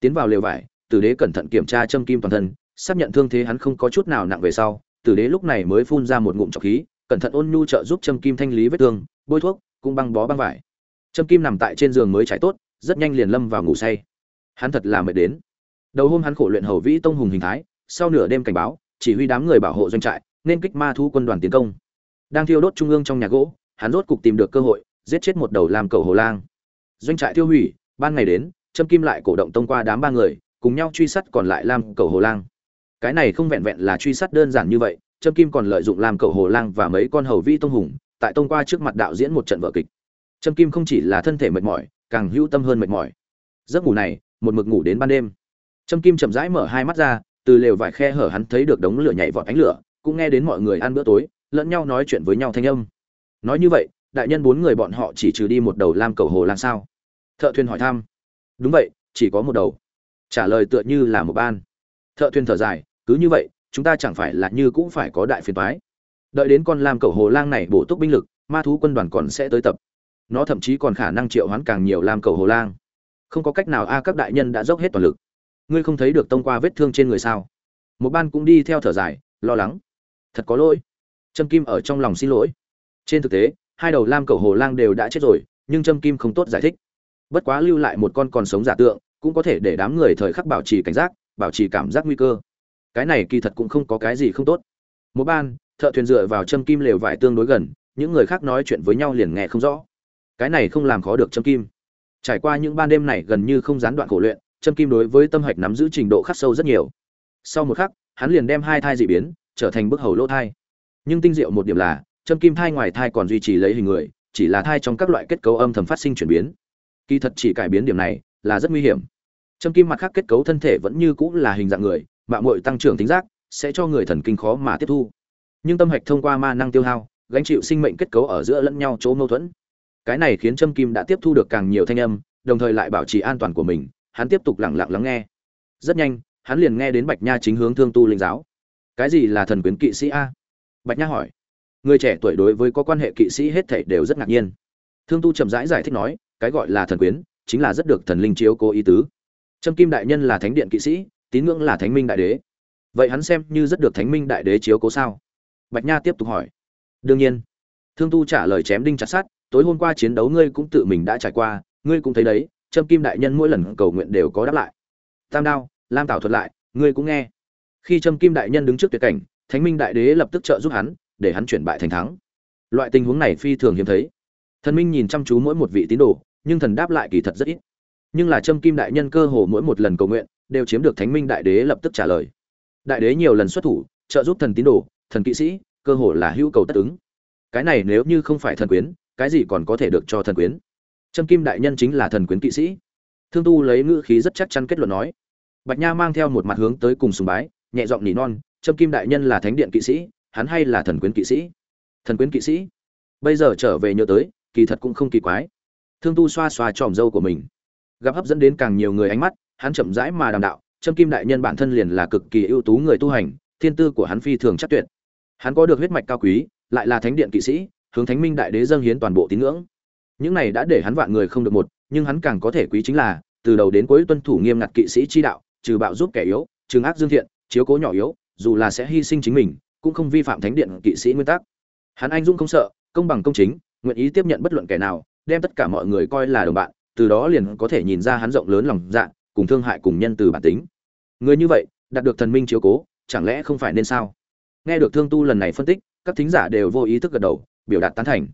Tiến vào lều vải, tử đế cẩn thận kiểm tra châm kim toàn thân, xác nhận thương thế hắn không có chút nào nặng về sau, tử đế lúc này mới phun ra một ngụm trọc khí, cẩn thận ôn nhu trợ giúp châm kim thanh lý vết thương, bôi thuốc, cũng băng bó băng vải. Trâm kim nằm tại trên giường mới trải tốt, rất nhanh liền lâm vào ngủ say. Hắn thật là mệt đến. Đầu hôm hắn khổ luyện hầu vĩ tông hùng hình thái, sau nửa đêm cảnh báo, chỉ huy đám người bảo hộ doanh trại, nên kích ma thu quân đoàn tiến công. Đang thiêu đốt trung ương trong nhà gỗ hắn rốt cục tìm được cơ hội, giết chết một đầu làm cầu hồ lang. Doanh trại tiêu hủy, ban ngày đến, trâm kim lại cổ động tông qua đám ba người, cùng nhau truy sát còn lại lam cầu hồ lang. Cái này không vẹn vẹn là truy sát đơn giản như vậy, trâm kim còn lợi dụng làm cầu hồ lang và mấy con hầu vi tông hùng, tại tông qua trước mặt đạo diễn một trận vở kịch. Trâm kim không chỉ là thân thể mệt mỏi, càng hữu tâm hơn mệt mỏi. Giấc ngủ này, một mực ngủ đến ban đêm. Trâm kim chậm rãi mở hai mắt ra, từ lều vải khe hở hắn thấy được đống lửa nhảy vọt ánh lửa, cũng nghe đến mọi người ăn bữa tối, lẫn nhau nói chuyện với nhau thanh âm nói như vậy, đại nhân bốn người bọn họ chỉ trừ đi một đầu lam cầu hồ lan sao? Thợ thuyền hỏi thăm. Đúng vậy, chỉ có một đầu. Trả lời tựa như là một ban. Thợ thuyền thở dài, cứ như vậy, chúng ta chẳng phải là như cũng phải có đại phiền toái. Đợi đến con lam cầu hồ lang này bổ túc binh lực, ma thú quân đoàn còn sẽ tới tập. Nó thậm chí còn khả năng triệu hoán càng nhiều lam cầu hồ lang. Không có cách nào a, các đại nhân đã dốc hết toàn lực. Ngươi không thấy được tông qua vết thương trên người sao? Một ban cũng đi theo thở dài, lo lắng. Thật có lỗi. Trâm kim ở trong lòng xin lỗi trên thực tế, hai đầu lam cầu hồ lang đều đã chết rồi, nhưng trâm kim không tốt giải thích. Bất quá lưu lại một con còn sống giả tượng, cũng có thể để đám người thời khắc bảo trì cảnh giác, bảo trì cảm giác nguy cơ. Cái này kỳ thật cũng không có cái gì không tốt. Một ban, thợ thuyền dựa vào châm kim lều vải tương đối gần, những người khác nói chuyện với nhau liền nghe không rõ. Cái này không làm khó được châm kim. Trải qua những ban đêm này gần như không gián đoạn khổ luyện châm kim đối với tâm hạch nắm giữ trình độ khắc sâu rất nhiều. Sau một khắc, hắn liền đem hai thai dị biến, trở thành bức hầu lỗ thai. Nhưng tinh diệu một điểm là châm kim thai ngoài thai còn duy trì lấy hình người, chỉ là thai trong các loại kết cấu âm thầm phát sinh chuyển biến. Kỳ thật chỉ cải biến điểm này là rất nguy hiểm. Châm kim mặt khác kết cấu thân thể vẫn như cũng là hình dạng người, mạng mội tăng trưởng tính giác, sẽ cho người thần kinh khó mà tiếp thu. Nhưng tâm hạch thông qua ma năng tiêu hao, gánh chịu sinh mệnh kết cấu ở giữa lẫn nhau chỗ mâu thuẫn. Cái này khiến châm kim đã tiếp thu được càng nhiều thanh âm, đồng thời lại bảo trì an toàn của mình, hắn tiếp tục lặng lặng lắng nghe. Rất nhanh, hắn liền nghe đến bạch nha chính hướng thương tu linh giáo. Cái gì là thần quyến kỵ sĩ a? Bạch nha hỏi người trẻ tuổi đối với có quan hệ kỵ sĩ hết thảy đều rất ngạc nhiên. Thương tu chậm rãi giải thích nói, cái gọi là thần quyến, chính là rất được thần linh chiếu cố ý tứ. Trâm kim đại nhân là thánh điện kỵ sĩ, tín ngưỡng là thánh minh đại đế. Vậy hắn xem như rất được thánh minh đại đế chiếu cố sao? Bạch nha tiếp tục hỏi. Đương nhiên. Thương tu trả lời chém đinh chặt sát tối hôm qua chiến đấu ngươi cũng tự mình đã trải qua, ngươi cũng thấy đấy, trâm kim đại nhân mỗi lần cầu nguyện đều có đáp lại. Tam đao, lam tảo thuật lại, ngươi cũng nghe. Khi trâm kim đại nhân đứng trước tuyệt cảnh, thánh minh đại đế lập tức trợ giúp hắn để hắn chuyển bại thành thắng. Loại tình huống này phi thường hiếm thấy. Thần minh nhìn chăm chú mỗi một vị tín đồ, nhưng thần đáp lại kỳ thật rất ít. Nhưng là trâm kim đại nhân cơ hồ mỗi một lần cầu nguyện, đều chiếm được thánh minh đại đế lập tức trả lời. Đại đế nhiều lần xuất thủ, trợ giúp thần tín đồ, thần kỵ sĩ, cơ hồ là hữu cầu tất ứng. Cái này nếu như không phải thần quyến, cái gì còn có thể được cho thần quyến? Trâm kim đại nhân chính là thần quyến kỵ sĩ. Thương tu lấy ngữ khí rất chắc chắn kết luận nói. Bạch nha mang theo một mặt hướng tới cùng sùng bái, nhẹ giọng nỉ non, trâm kim đại nhân là thánh điện kỵ sĩ hắn hay là thần quyến kỵ sĩ? Thần quyến kỵ sĩ? Bây giờ trở về nhớ tới, kỳ thật cũng không kỳ quái. Thương tu xoa xoa tròm dâu của mình. Gặp hấp dẫn đến càng nhiều người ánh mắt, hắn chậm rãi mà đàm đạo, trâm kim đại nhân bản thân liền là cực kỳ ưu tú người tu hành, thiên tư của hắn phi thường chắc tuyệt. Hắn có được huyết mạch cao quý, lại là thánh điện kỵ sĩ, hướng thánh minh đại đế dâng hiến toàn bộ tín ngưỡng. Những này đã để hắn vạn người không được một, nhưng hắn càng có thể quý chính là, từ đầu đến cuối tuân thủ nghiêm ngặt kỵ sĩ chi đạo, trừ bạo giúp kẻ yếu trừng ác dương thiện, chiếu cố nhỏ yếu, dù là sẽ hy sinh chính mình cũng không vi phạm thánh điện kỵ sĩ nguyên tắc. Hắn anh dung không sợ, công bằng công chính, nguyện ý tiếp nhận bất luận kẻ nào, đem tất cả mọi người coi là đồng bạn, từ đó liền có thể nhìn ra hắn rộng lớn lòng dạ cùng thương hại cùng nhân từ bản tính. Người như vậy, đạt được thần minh chiếu cố, chẳng lẽ không phải nên sao? Nghe được thương tu lần này phân tích, các thính giả đều vô ý thức gật đầu, biểu đạt tán thành.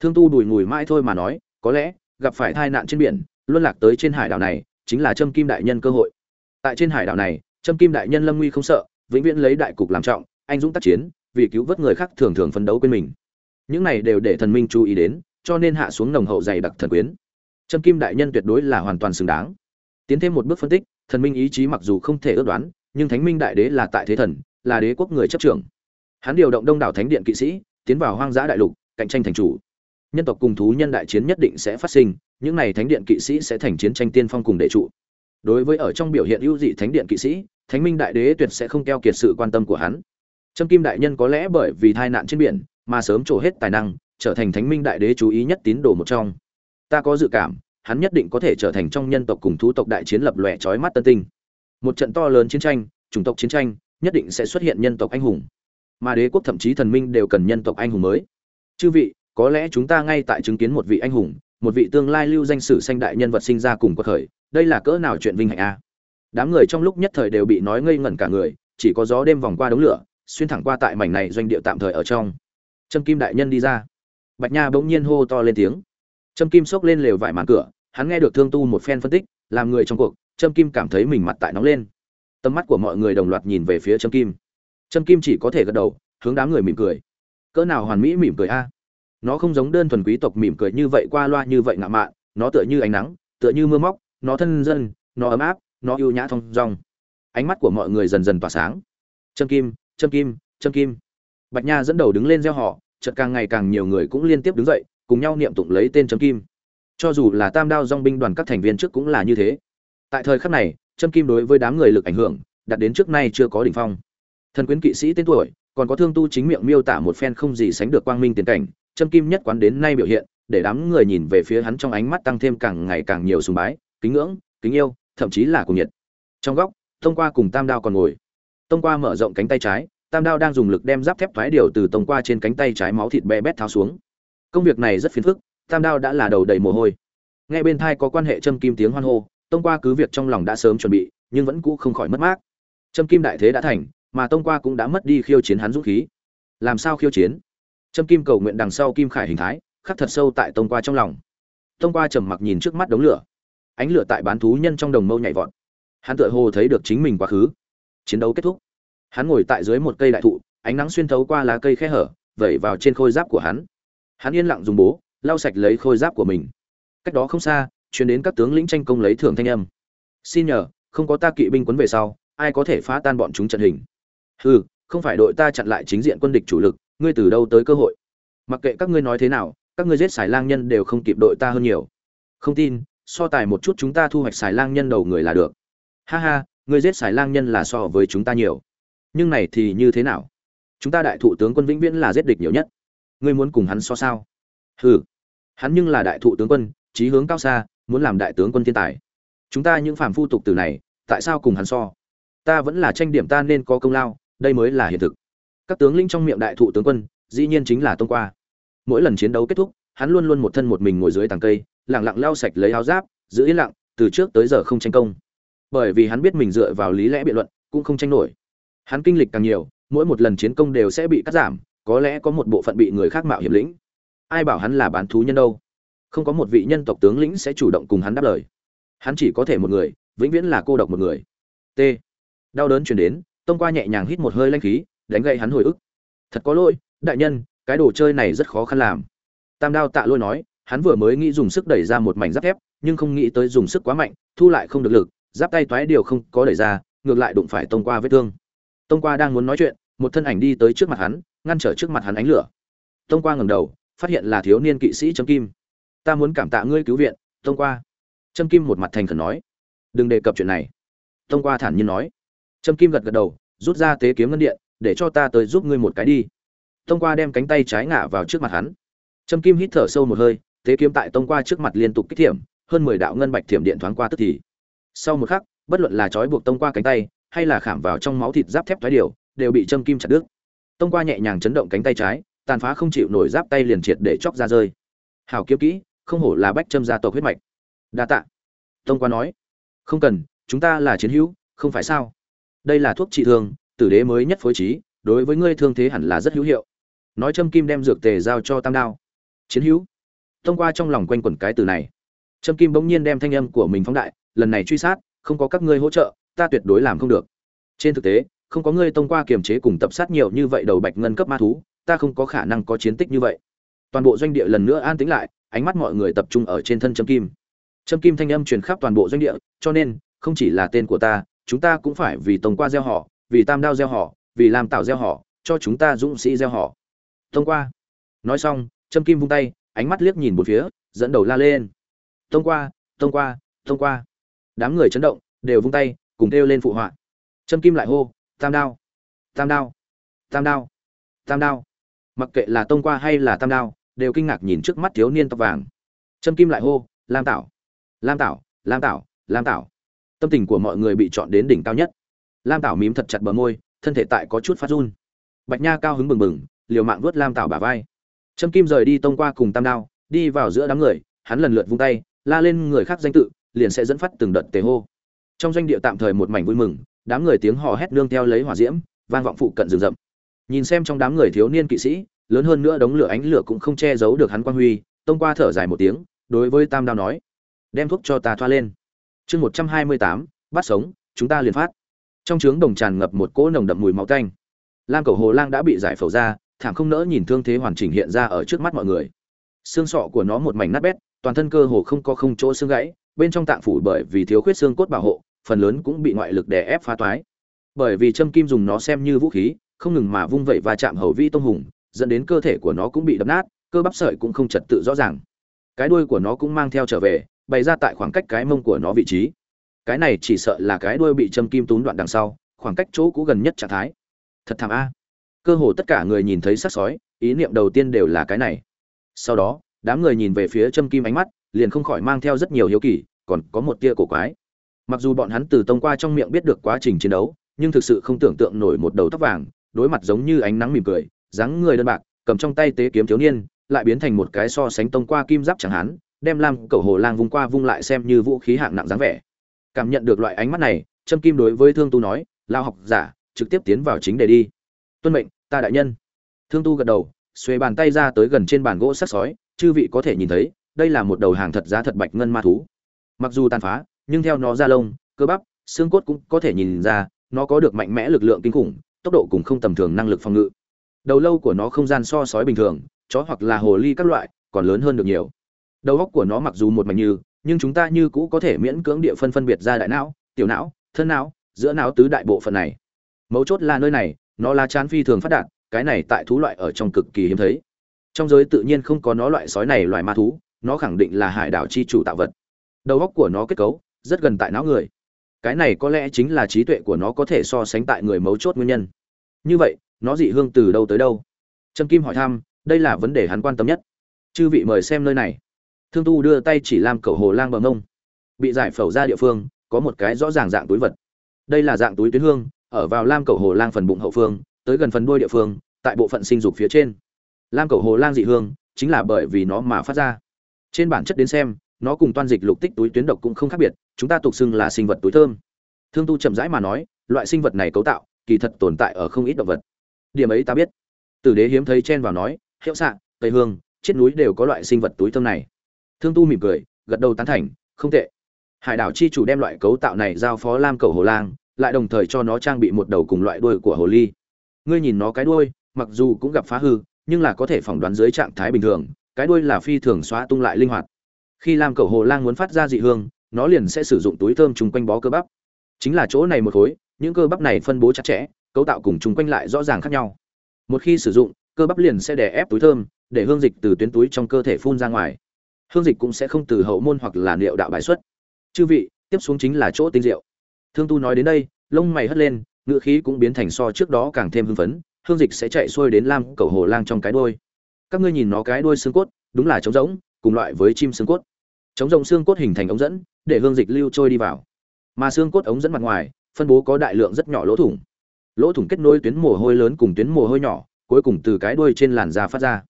Thương tu đùi ngùi mãi thôi mà nói, có lẽ, gặp phải tai nạn trên biển, luân lạc tới trên hải đảo này, chính là trâm kim đại nhân cơ hội. Tại trên hải đảo này, trâm kim đại nhân lâm nguy không sợ, vĩnh viễn lấy đại cục làm trọng anh dũng tác chiến, vì cứu vớt người khác thường thường phấn đấu quên mình. Những này đều để thần minh chú ý đến, cho nên hạ xuống nồng hậu dày đặc thần quyến. Trâm kim đại nhân tuyệt đối là hoàn toàn xứng đáng. Tiến thêm một bước phân tích, thần minh ý chí mặc dù không thể ước đoán, nhưng thánh minh đại đế là tại thế thần, là đế quốc người chấp trưởng. Hắn điều động đông đảo thánh điện kỵ sĩ, tiến vào hoang dã đại lục, cạnh tranh thành chủ. Nhân tộc cùng thú nhân đại chiến nhất định sẽ phát sinh, những này thánh điện kỵ sĩ sẽ thành chiến tranh tiên phong cùng đệ trụ. Đối với ở trong biểu hiện ưu dị thánh điện kỵ sĩ, thánh minh đại đế tuyệt sẽ không keo kiệt sự quan tâm của hắn trâm kim đại nhân có lẽ bởi vì tai nạn trên biển mà sớm trổ hết tài năng, trở thành thánh minh đại đế chú ý nhất tín đồ một trong. Ta có dự cảm, hắn nhất định có thể trở thành trong nhân tộc cùng thú tộc đại chiến lập lòe chói mắt tân tinh. Một trận to lớn chiến tranh, chủng tộc chiến tranh, nhất định sẽ xuất hiện nhân tộc anh hùng. Mà đế quốc thậm chí thần minh đều cần nhân tộc anh hùng mới. Chư vị, có lẽ chúng ta ngay tại chứng kiến một vị anh hùng, một vị tương lai lưu danh sử sanh đại nhân vật sinh ra cùng quật khởi, đây là cỡ nào chuyện vinh hạnh a? Đám người trong lúc nhất thời đều bị nói ngây ngẩn cả người, chỉ có gió đêm vòng qua đống lửa xuyên thẳng qua tại mảnh này doanh địa tạm thời ở trong. Trâm kim đại nhân đi ra. Bạch nha bỗng nhiên hô to lên tiếng. Trâm kim xốc lên lều vải màn cửa, hắn nghe được thương tu một phen phân tích, làm người trong cuộc, trâm kim cảm thấy mình mặt tại nóng lên. Tầm mắt của mọi người đồng loạt nhìn về phía trâm kim. Trâm kim chỉ có thể gật đầu, hướng đám người mỉm cười. Cỡ nào hoàn mỹ mỉm cười a? Nó không giống đơn thuần quý tộc mỉm cười như vậy qua loa như vậy ngạo mạn, nó tựa như ánh nắng, tựa như mưa móc, nó thân dân, nó ấm áp, nó ưu nhã thong dong. Ánh mắt của mọi người dần dần tỏa sáng. Trâm kim trâm kim trâm kim. Bạch nha dẫn đầu đứng lên gieo họ, chợt càng ngày càng nhiều người cũng liên tiếp đứng dậy, cùng nhau niệm tụng lấy tên trâm kim. Cho dù là tam đao dong binh đoàn các thành viên trước cũng là như thế. Tại thời khắc này trâm kim đối với đám người lực ảnh hưởng, đạt đến trước nay chưa có đỉnh phong. Thần quyến kỵ sĩ tên tuổi, còn có thương tu chính miệng miêu tả một phen không gì sánh được quang minh tiền cảnh trâm kim nhất quán đến nay biểu hiện, để đám người nhìn về phía hắn trong ánh mắt tăng thêm càng ngày càng nhiều sùng bái, kính ngưỡng, kính yêu, thậm chí là cuồng nhiệt. Trong góc, thông qua cùng tam đao còn ngồi. Tông qua mở rộng cánh tay trái, tam đao đang dùng lực đem giáp thép thoái điều từ Tông qua trên cánh tay trái máu thịt bé bét tháo xuống. Công việc này rất phiền phức, tam đao đã là đầu đầy mồ hôi. Nghe bên thai có quan hệ châm kim tiếng hoan hô, Tông qua cứ việc trong lòng đã sớm chuẩn bị, nhưng vẫn cũ không khỏi mất mát. Châm kim đại thế đã thành, mà tông qua cũng đã mất đi khiêu chiến hắn dũng khí. Làm sao khiêu chiến? Châm kim cầu nguyện đằng sau kim khải hình thái, khắc thật sâu tại tông qua trong lòng. Tông qua trầm mặc nhìn trước mắt đống lửa. Ánh lửa tại bán thú nhân trong đồng mâu nhảy vọt. Hắn tựa hồ thấy được chính mình quá khứ chiến đấu kết thúc. Hắn ngồi tại dưới một cây đại thụ, ánh nắng xuyên thấu qua lá cây khe hở, vẩy vào trên khôi giáp của hắn. Hắn yên lặng dùng bố, lau sạch lấy khôi giáp của mình. Cách đó không xa chuyển đến các tướng lĩnh tranh công lấy thưởng thanh âm. Xin nhờ, không có ta kỵ binh quấn về sau, ai có thể phá tan bọn chúng trận hình? Hừ, không phải đội ta chặn lại chính diện quân địch chủ lực, ngươi từ đâu tới cơ hội? Mặc kệ các ngươi nói thế nào, các ngươi giết xài lang nhân đều không kịp đội ta hơn nhiều. Không tin, so tài một chút chúng ta thu hoạch xài lang nhân đầu người là được. Ha ha ngươi giết xài lang nhân là so với chúng ta nhiều. Nhưng này thì như thế nào? Chúng ta đại thụ tướng quân vĩnh viễn là giết địch nhiều nhất. Ngươi muốn cùng hắn so sao? Hừ. Hắn nhưng là đại thụ tướng quân trí hướng cao xa, muốn làm đại tướng quân thiên tài. Chúng ta những phàm phu tục từ này, tại sao cùng hắn so? Ta vẫn là tranh điểm ta nên có công lao, đây mới là hiện thực. Các tướng lĩnh trong miệng đại thụ tướng quân, dĩ nhiên chính là tông qua. Mỗi lần chiến đấu kết thúc, hắn luôn luôn một thân một mình ngồi dưới tàng cây lẳng lặng lau sạch lấy áo giáp, giữ yên lặng, từ trước tới giờ không tranh công bởi vì hắn biết mình dựa vào lý lẽ biện luận, cũng không tranh nổi. Hắn kinh lịch càng nhiều, mỗi một lần chiến công đều sẽ bị cắt giảm, có lẽ có một bộ phận bị người khác mạo hiểm lĩnh. Ai bảo hắn là bán thú nhân đâu? Không có một vị nhân tộc tướng lĩnh sẽ chủ động cùng hắn đáp lời. Hắn chỉ có thể một người, vĩnh viễn là cô độc một người. T. Đau đớn chuyển đến, tông qua nhẹ nhàng hít một hơi lanh khí, đánh gậy hắn hồi ức. Thật có lỗi, đại nhân, cái đồ chơi này rất khó khăn làm. Tam đao tạ lôi nói, hắn vừa mới nghĩ dùng sức đẩy ra một mảnh giáp thép, nhưng không nghĩ tới dùng sức quá mạnh, thu lại không được lực giáp tay toái điều không có đẩy ra, ngược lại đụng phải tông qua vết thương. Tông qua đang muốn nói chuyện, một thân ảnh đi tới trước mặt hắn, ngăn trở trước mặt hắn ánh lửa. Tông qua ngẩng đầu, phát hiện là thiếu niên kỵ sĩ trâm kim. Ta muốn cảm tạ ngươi cứu viện, tông qua. Trâm kim một mặt thành khẩn nói. Đừng đề cập chuyện này. Tông qua thản nhiên nói. Trâm kim gật gật đầu, rút ra tế kiếm ngân điện, để cho ta tới giúp ngươi một cái đi. Tông qua đem cánh tay trái ngả vào trước mặt hắn. Trâm kim hít thở sâu một hơi, tế kiếm tại tông qua trước mặt liên tục kích thiểm, hơn mười đạo ngân bạch thiểm điện thoáng qua tức thì sau một khắc, bất luận là trói buộc tông qua cánh tay, hay là khảm vào trong máu thịt giáp thép thoái điều, đều bị trâm kim chặt đứt. Tông qua nhẹ nhàng chấn động cánh tay trái, tàn phá không chịu nổi giáp tay liền triệt để chóc ra rơi. Hào kiếp kỹ, không hổ là bách châm gia tộc huyết mạch. Đa tạ. Tông qua nói, không cần, chúng ta là chiến hữu, không phải sao? Đây là thuốc trị thương, tử đế mới nhất phối trí, đối với ngươi thương thế hẳn là rất hữu hiệu. Nói châm kim đem dược tề giao cho tam đao. Chiến hữu. Thông qua trong lòng quanh quẩn cái từ này. Trâm kim bỗng nhiên đem thanh âm của mình phóng đại lần này truy sát, không có các ngươi hỗ trợ, ta tuyệt đối làm không được. Trên thực tế, không có ngươi thông qua kiềm chế cùng tập sát nhiều như vậy đầu bạch ngân cấp ma thú, ta không có khả năng có chiến tích như vậy. Toàn bộ doanh địa lần nữa an tĩnh lại, ánh mắt mọi người tập trung ở trên thân trâm kim. Trâm kim thanh âm truyền khắp toàn bộ doanh địa, cho nên, không chỉ là tên của ta, chúng ta cũng phải vì tông qua gieo họ, vì tam đao gieo họ, vì làm tạo gieo họ, cho chúng ta dũng sĩ gieo họ. Tông qua. Nói xong, trâm kim vung tay, ánh mắt liếc nhìn một phía, dẫn đầu la lên. Tông qua tông qua tông qua đám người chấn động, đều vung tay, cùng kêu lên phụ họa. Trâm kim lại hô, tam đao! Tam đao! Tam đao! Tam đao! Mặc kệ là tông qua hay là tam đao, đều kinh ngạc nhìn trước mắt thiếu niên tóc vàng. Trâm kim lại hô, lam tảo! Lam tảo! Lam tảo! Lam tảo! Tâm tình của mọi người bị chọn đến đỉnh cao nhất. Lam tảo mím thật chặt bờ môi, thân thể tại có chút phát run. Bạch nha cao hứng bừng bừng, liều mạng vuốt lam tảo bả vai. Trâm kim rời đi tông qua cùng tam đao, đi vào giữa đám người, hắn lần lượt vung tay, la lên người khác danh tự liền sẽ dẫn phát từng đợt tề hô. Trong doanh địa tạm thời một mảnh vui mừng, đám người tiếng hò hét nương theo lấy hỏa diễm, vang vọng phụ cận rừng rậm. Nhìn xem trong đám người thiếu niên kỵ sĩ, lớn hơn nữa đống lửa ánh lửa cũng không che giấu được hắn quang huy, tông qua thở dài một tiếng, đối với tam đao nói, đem thuốc cho ta thoa lên. Chương một trăm hai mươi tám, bắt sống, chúng ta liền phát. Trong trướng đồng tràn ngập một cỗ nồng đậm mùi máu tanh. Lam cầu hồ lang đã bị giải phẫu ra, thảm không nỡ nhìn thương thế hoàn chỉnh hiện ra ở trước mắt mọi người. Xương sọ của nó một mảnh nát bét, toàn thân cơ hồ không có không chỗ xương gãy bên trong tạng phủ bởi vì thiếu khuyết xương cốt bảo hộ, phần lớn cũng bị ngoại lực đè ép phá toái. Bởi vì châm kim dùng nó xem như vũ khí, không ngừng mà vung vẩy và chạm hầu vi tông hùng, dẫn đến cơ thể của nó cũng bị đập nát, cơ bắp sợi cũng không trật tự rõ ràng. Cái đuôi của nó cũng mang theo trở về, bày ra tại khoảng cách cái mông của nó vị trí. Cái này chỉ sợ là cái đuôi bị châm kim tún đoạn đằng sau, khoảng cách chỗ cũ gần nhất trạng thái. Thật thảm a. Cơ hồ tất cả người nhìn thấy sắc sói, ý niệm đầu tiên đều là cái này. Sau đó, đám người nhìn về phía châm kim ánh mắt liền không khỏi mang theo rất nhiều hiếu kỳ còn có một tia cổ quái. Mặc dù bọn hắn từ tông qua trong miệng biết được quá trình chiến đấu nhưng thực sự không tưởng tượng nổi một đầu tóc vàng đối mặt giống như ánh nắng mỉm cười dáng người đơn bạc cầm trong tay tế kiếm thiếu niên lại biến thành một cái so sánh tông qua kim giáp chẳng hắn, đem lam cẩu hồ lang vung qua vung lại xem như vũ khí hạng nặng dáng vẻ. Cảm nhận được loại ánh mắt này trâm kim đối với thương tu nói lao học giả trực tiếp tiến vào chính đề đi. Tuân mệnh ta đại nhân. Thương tu gật đầu xuê bàn tay ra tới gần trên bàn gỗ sắc sói chư vị có thể nhìn thấy đây là một đầu hàng thật giá thật bạch ngân ma thú. Mặc dù tàn phá, nhưng theo nó ra lông, cơ bắp, xương cốt cũng có thể nhìn ra, nó có được mạnh mẽ lực lượng kinh khủng, tốc độ cũng không tầm thường năng lực phòng ngự. Đầu lâu của nó không gian so sói bình thường, chó hoặc là hồ ly các loại, còn lớn hơn được nhiều. Đầu óc của nó mặc dù một mảnh như, nhưng chúng ta như cũ có thể miễn cưỡng địa phân phân biệt ra đại não, tiểu não, thân não, giữa não tứ đại bộ phận này. Mấu chốt là nơi này, nó là chán phi thường phát đạt, cái này tại thú loại ở trong cực kỳ hiếm thấy. Trong giới tự nhiên không có nó loại sói này loài ma thú nó khẳng định là hải đảo chi chủ tạo vật. Đầu óc của nó kết cấu, rất gần tại não người. Cái này có lẽ chính là trí tuệ của nó có thể so sánh tại người mấu chốt nguyên nhân. Như vậy, nó dị hương từ đâu tới đâu? Trâm kim hỏi thăm, đây là vấn đề hắn quan tâm nhất. Chư vị mời xem nơi này. Thương tu đưa tay chỉ làm cầu hồ lang bờ ngông bị giải phẫu ra địa phương, có một cái rõ ràng dạng túi vật. Đây là dạng túi tuyến hương, ở vào lam cầu hồ lang phần bụng hậu phương, tới gần phần đuôi địa phương, tại bộ phận sinh dục phía trên. Lam cầu hồ lang dị hương, chính là bởi vì nó mà phát ra trên bản chất đến xem, nó cùng toan dịch lục tích túi tuyến độc cũng không khác biệt, chúng ta tục xưng là sinh vật túi thơm. Thương tu chậm rãi mà nói, loại sinh vật này cấu tạo, kỳ thật tồn tại ở không ít động vật. Điểm ấy ta biết. Tử đế hiếm thấy chen vào nói, hiệu xạ, tây hương, chết núi đều có loại sinh vật túi thơm này. Thương tu mỉm cười, gật đầu tán thành, không tệ. Hải đảo chi chủ đem loại cấu tạo này giao phó lam cầu hồ lang, lại đồng thời cho nó trang bị một đầu cùng loại đuôi của hồ ly. Ngươi nhìn nó cái đuôi, mặc dù cũng gặp phá hư, nhưng là có thể phỏng đoán dưới trạng thái bình thường cái đuôi là phi thường xóa tung lại linh hoạt. Khi lam cầu hồ lang muốn phát ra dị hương, nó liền sẽ sử dụng túi thơm chung quanh bó cơ bắp. Chính là chỗ này một khối, những cơ bắp này phân bố chặt chẽ, cấu tạo cùng chung quanh lại rõ ràng khác nhau. Một khi sử dụng, cơ bắp liền sẽ đè ép túi thơm, để hương dịch từ tuyến túi trong cơ thể phun ra ngoài. Hương dịch cũng sẽ không từ hậu môn hoặc là liệu đạo bài xuất. Chư vị, tiếp xuống chính là chỗ tinh diệu. Thương tu nói đến đây, lông mày hất lên ngựa khí cũng biến thành so trước đó càng thêm hưng phấn. Hương dịch sẽ chạy xuôi đến lam cầu hồ lang trong cái đuôi các ngươi nhìn nó cái đuôi xương cốt, đúng là trống rỗng, cùng loại với chim xương cốt. Chống rỗng xương cốt hình thành ống dẫn, để hương dịch lưu trôi đi vào. Mà xương cốt ống dẫn mặt ngoài, phân bố có đại lượng rất nhỏ lỗ thủng. Lỗ thủng kết nối tuyến mồ hôi lớn cùng tuyến mồ hôi nhỏ, cuối cùng từ cái đuôi trên làn da phát ra.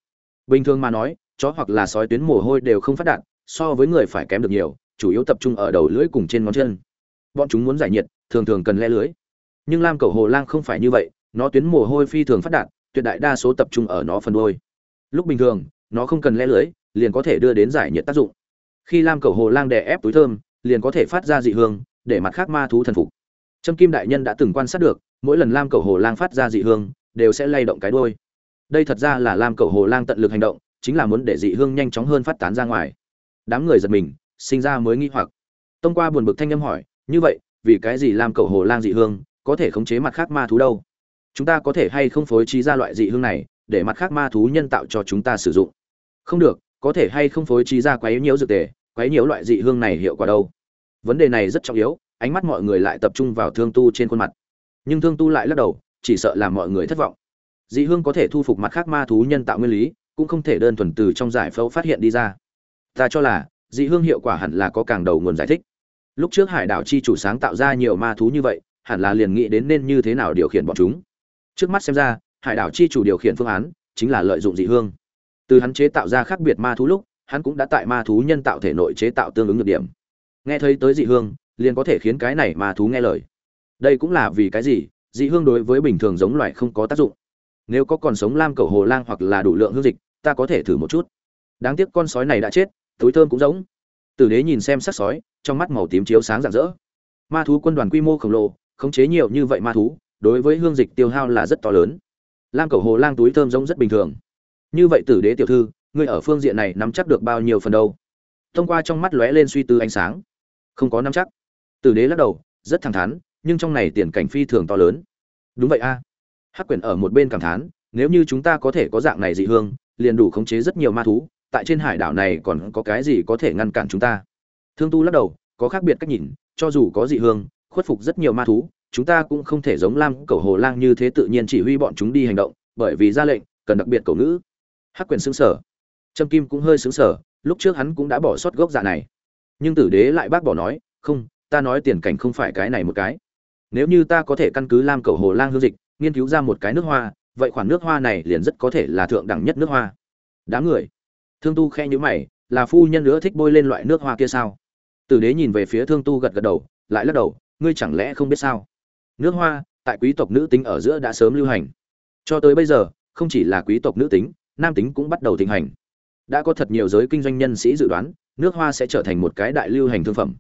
Bình thường mà nói, chó hoặc là sói tuyến mồ hôi đều không phát đạt, so với người phải kém được nhiều, chủ yếu tập trung ở đầu lưỡi cùng trên ngón chân. Bọn chúng muốn giải nhiệt, thường thường cần le lưới. Nhưng lam cầu hồ lang không phải như vậy, nó tuyến mồ hôi phi thường phát đạt, tuyệt đại đa số tập trung ở nó phần đuôi lúc bình thường, nó không cần le lưới, liền có thể đưa đến giải nhiệt tác dụng. Khi lam cầu hồ lang đè ép túi thơm, liền có thể phát ra dị hương, để mặt khác ma thú thần phục. Trâm kim đại nhân đã từng quan sát được, mỗi lần lam cầu hồ lang phát ra dị hương, đều sẽ lay động cái đôi đây thật ra là lam cầu hồ lang tận lực hành động, chính là muốn để dị hương nhanh chóng hơn phát tán ra ngoài. Đám người giật mình, sinh ra mới nghi hoặc. Tông qua buồn bực thanh âm hỏi, như vậy, vì cái gì lam cầu hồ lang dị hương có thể khống chế mặt khác ma thú đâu? Chúng ta có thể hay không phối trí ra loại dị hương này để mặt khác ma thú nhân tạo cho chúng ta sử dụng. Không được, có thể hay không phối trí ra quấy nhiễu dược tề quấy nhiễu loại dị hương này hiệu quả đâu? Vấn đề này rất trọng yếu, ánh mắt mọi người lại tập trung vào thương tu trên khuôn mặt. Nhưng thương tu lại lắc đầu, chỉ sợ làm mọi người thất vọng. Dị hương có thể thu phục mặt khác ma thú nhân tạo nguyên lý, cũng không thể đơn thuần từ trong giải phẫu phát hiện đi ra. Ta cho là, dị hương hiệu quả hẳn là có càng đầu nguồn giải thích. Lúc trước hải đảo chi chủ sáng tạo ra nhiều ma thú như vậy, hẳn là liền nghĩ đến nên như thế nào điều khiển bọn chúng. Trước mắt xem ra hải đảo chi chủ điều khiển phương án, chính là lợi dụng dị hương. Từ hắn chế tạo ra khác biệt ma thú lúc, hắn cũng đã tại ma thú nhân tạo thể nội chế tạo tương ứng nhược điểm. Nghe thấy tới dị hương, liền có thể khiến cái này ma thú nghe lời. Đây cũng là vì cái gì? Dị hương đối với bình thường giống loài không có tác dụng. Nếu có còn sống lam cầu hồ lang hoặc là đủ lượng hương dịch, ta có thể thử một chút. Đáng tiếc con sói này đã chết, túi thơm cũng giống. Tử đế nhìn xem sắc sói, trong mắt màu tím chiếu sáng rạng rỡ. Ma thú quân đoàn quy mô khổng lồ, khống chế nhiều như vậy ma thú, đối với hương dịch tiêu hao là rất to lớn lam cầu hồ lang túi thơm giống rất bình thường. Như vậy tử đế tiểu thư, ngươi ở phương diện này nắm chắc được bao nhiêu phần đâu? Thông qua trong mắt lóe lên suy tư ánh sáng. Không có nắm chắc. Tử đế lắc đầu, rất thẳng thắn, nhưng trong này tiền cảnh phi thường to lớn. Đúng vậy a. Hắc quyển ở một bên cảm thán, nếu như chúng ta có thể có dạng này dị hương, liền đủ khống chế rất nhiều ma thú, tại trên hải đảo này còn có cái gì có thể ngăn cản chúng ta? Thương tu lắc đầu, có khác biệt cách nhìn, cho dù có dị hương, khuất phục rất nhiều ma thú chúng ta cũng không thể giống lam cầu hồ lang như thế tự nhiên chỉ huy bọn chúng đi hành động, bởi vì ra lệnh, cần đặc biệt cầu ngữ. Hắc quyền xứng sở trâm kim cũng hơi xứng sở lúc trước hắn cũng đã bỏ sót gốc dạ này. Nhưng tử đế lại bác bỏ nói, không, ta nói tiền cảnh không phải cái này một cái. Nếu như ta có thể căn cứ lam cầu hồ lang hương dịch, nghiên cứu ra một cái nước hoa, vậy khoản nước hoa này liền rất có thể là thượng đẳng nhất nước hoa. Đám người. Thương tu khe nhữ mày, là phu nhân nữa thích bôi lên loại nước hoa kia sao? Tử đế nhìn về phía thương tu gật gật đầu, lại lắc đầu, ngươi chẳng lẽ không biết sao? Nước hoa, tại quý tộc nữ tính ở giữa đã sớm lưu hành. Cho tới bây giờ, không chỉ là quý tộc nữ tính, nam tính cũng bắt đầu thịnh hành. Đã có thật nhiều giới kinh doanh nhân sĩ dự đoán, nước hoa sẽ trở thành một cái đại lưu hành thương phẩm.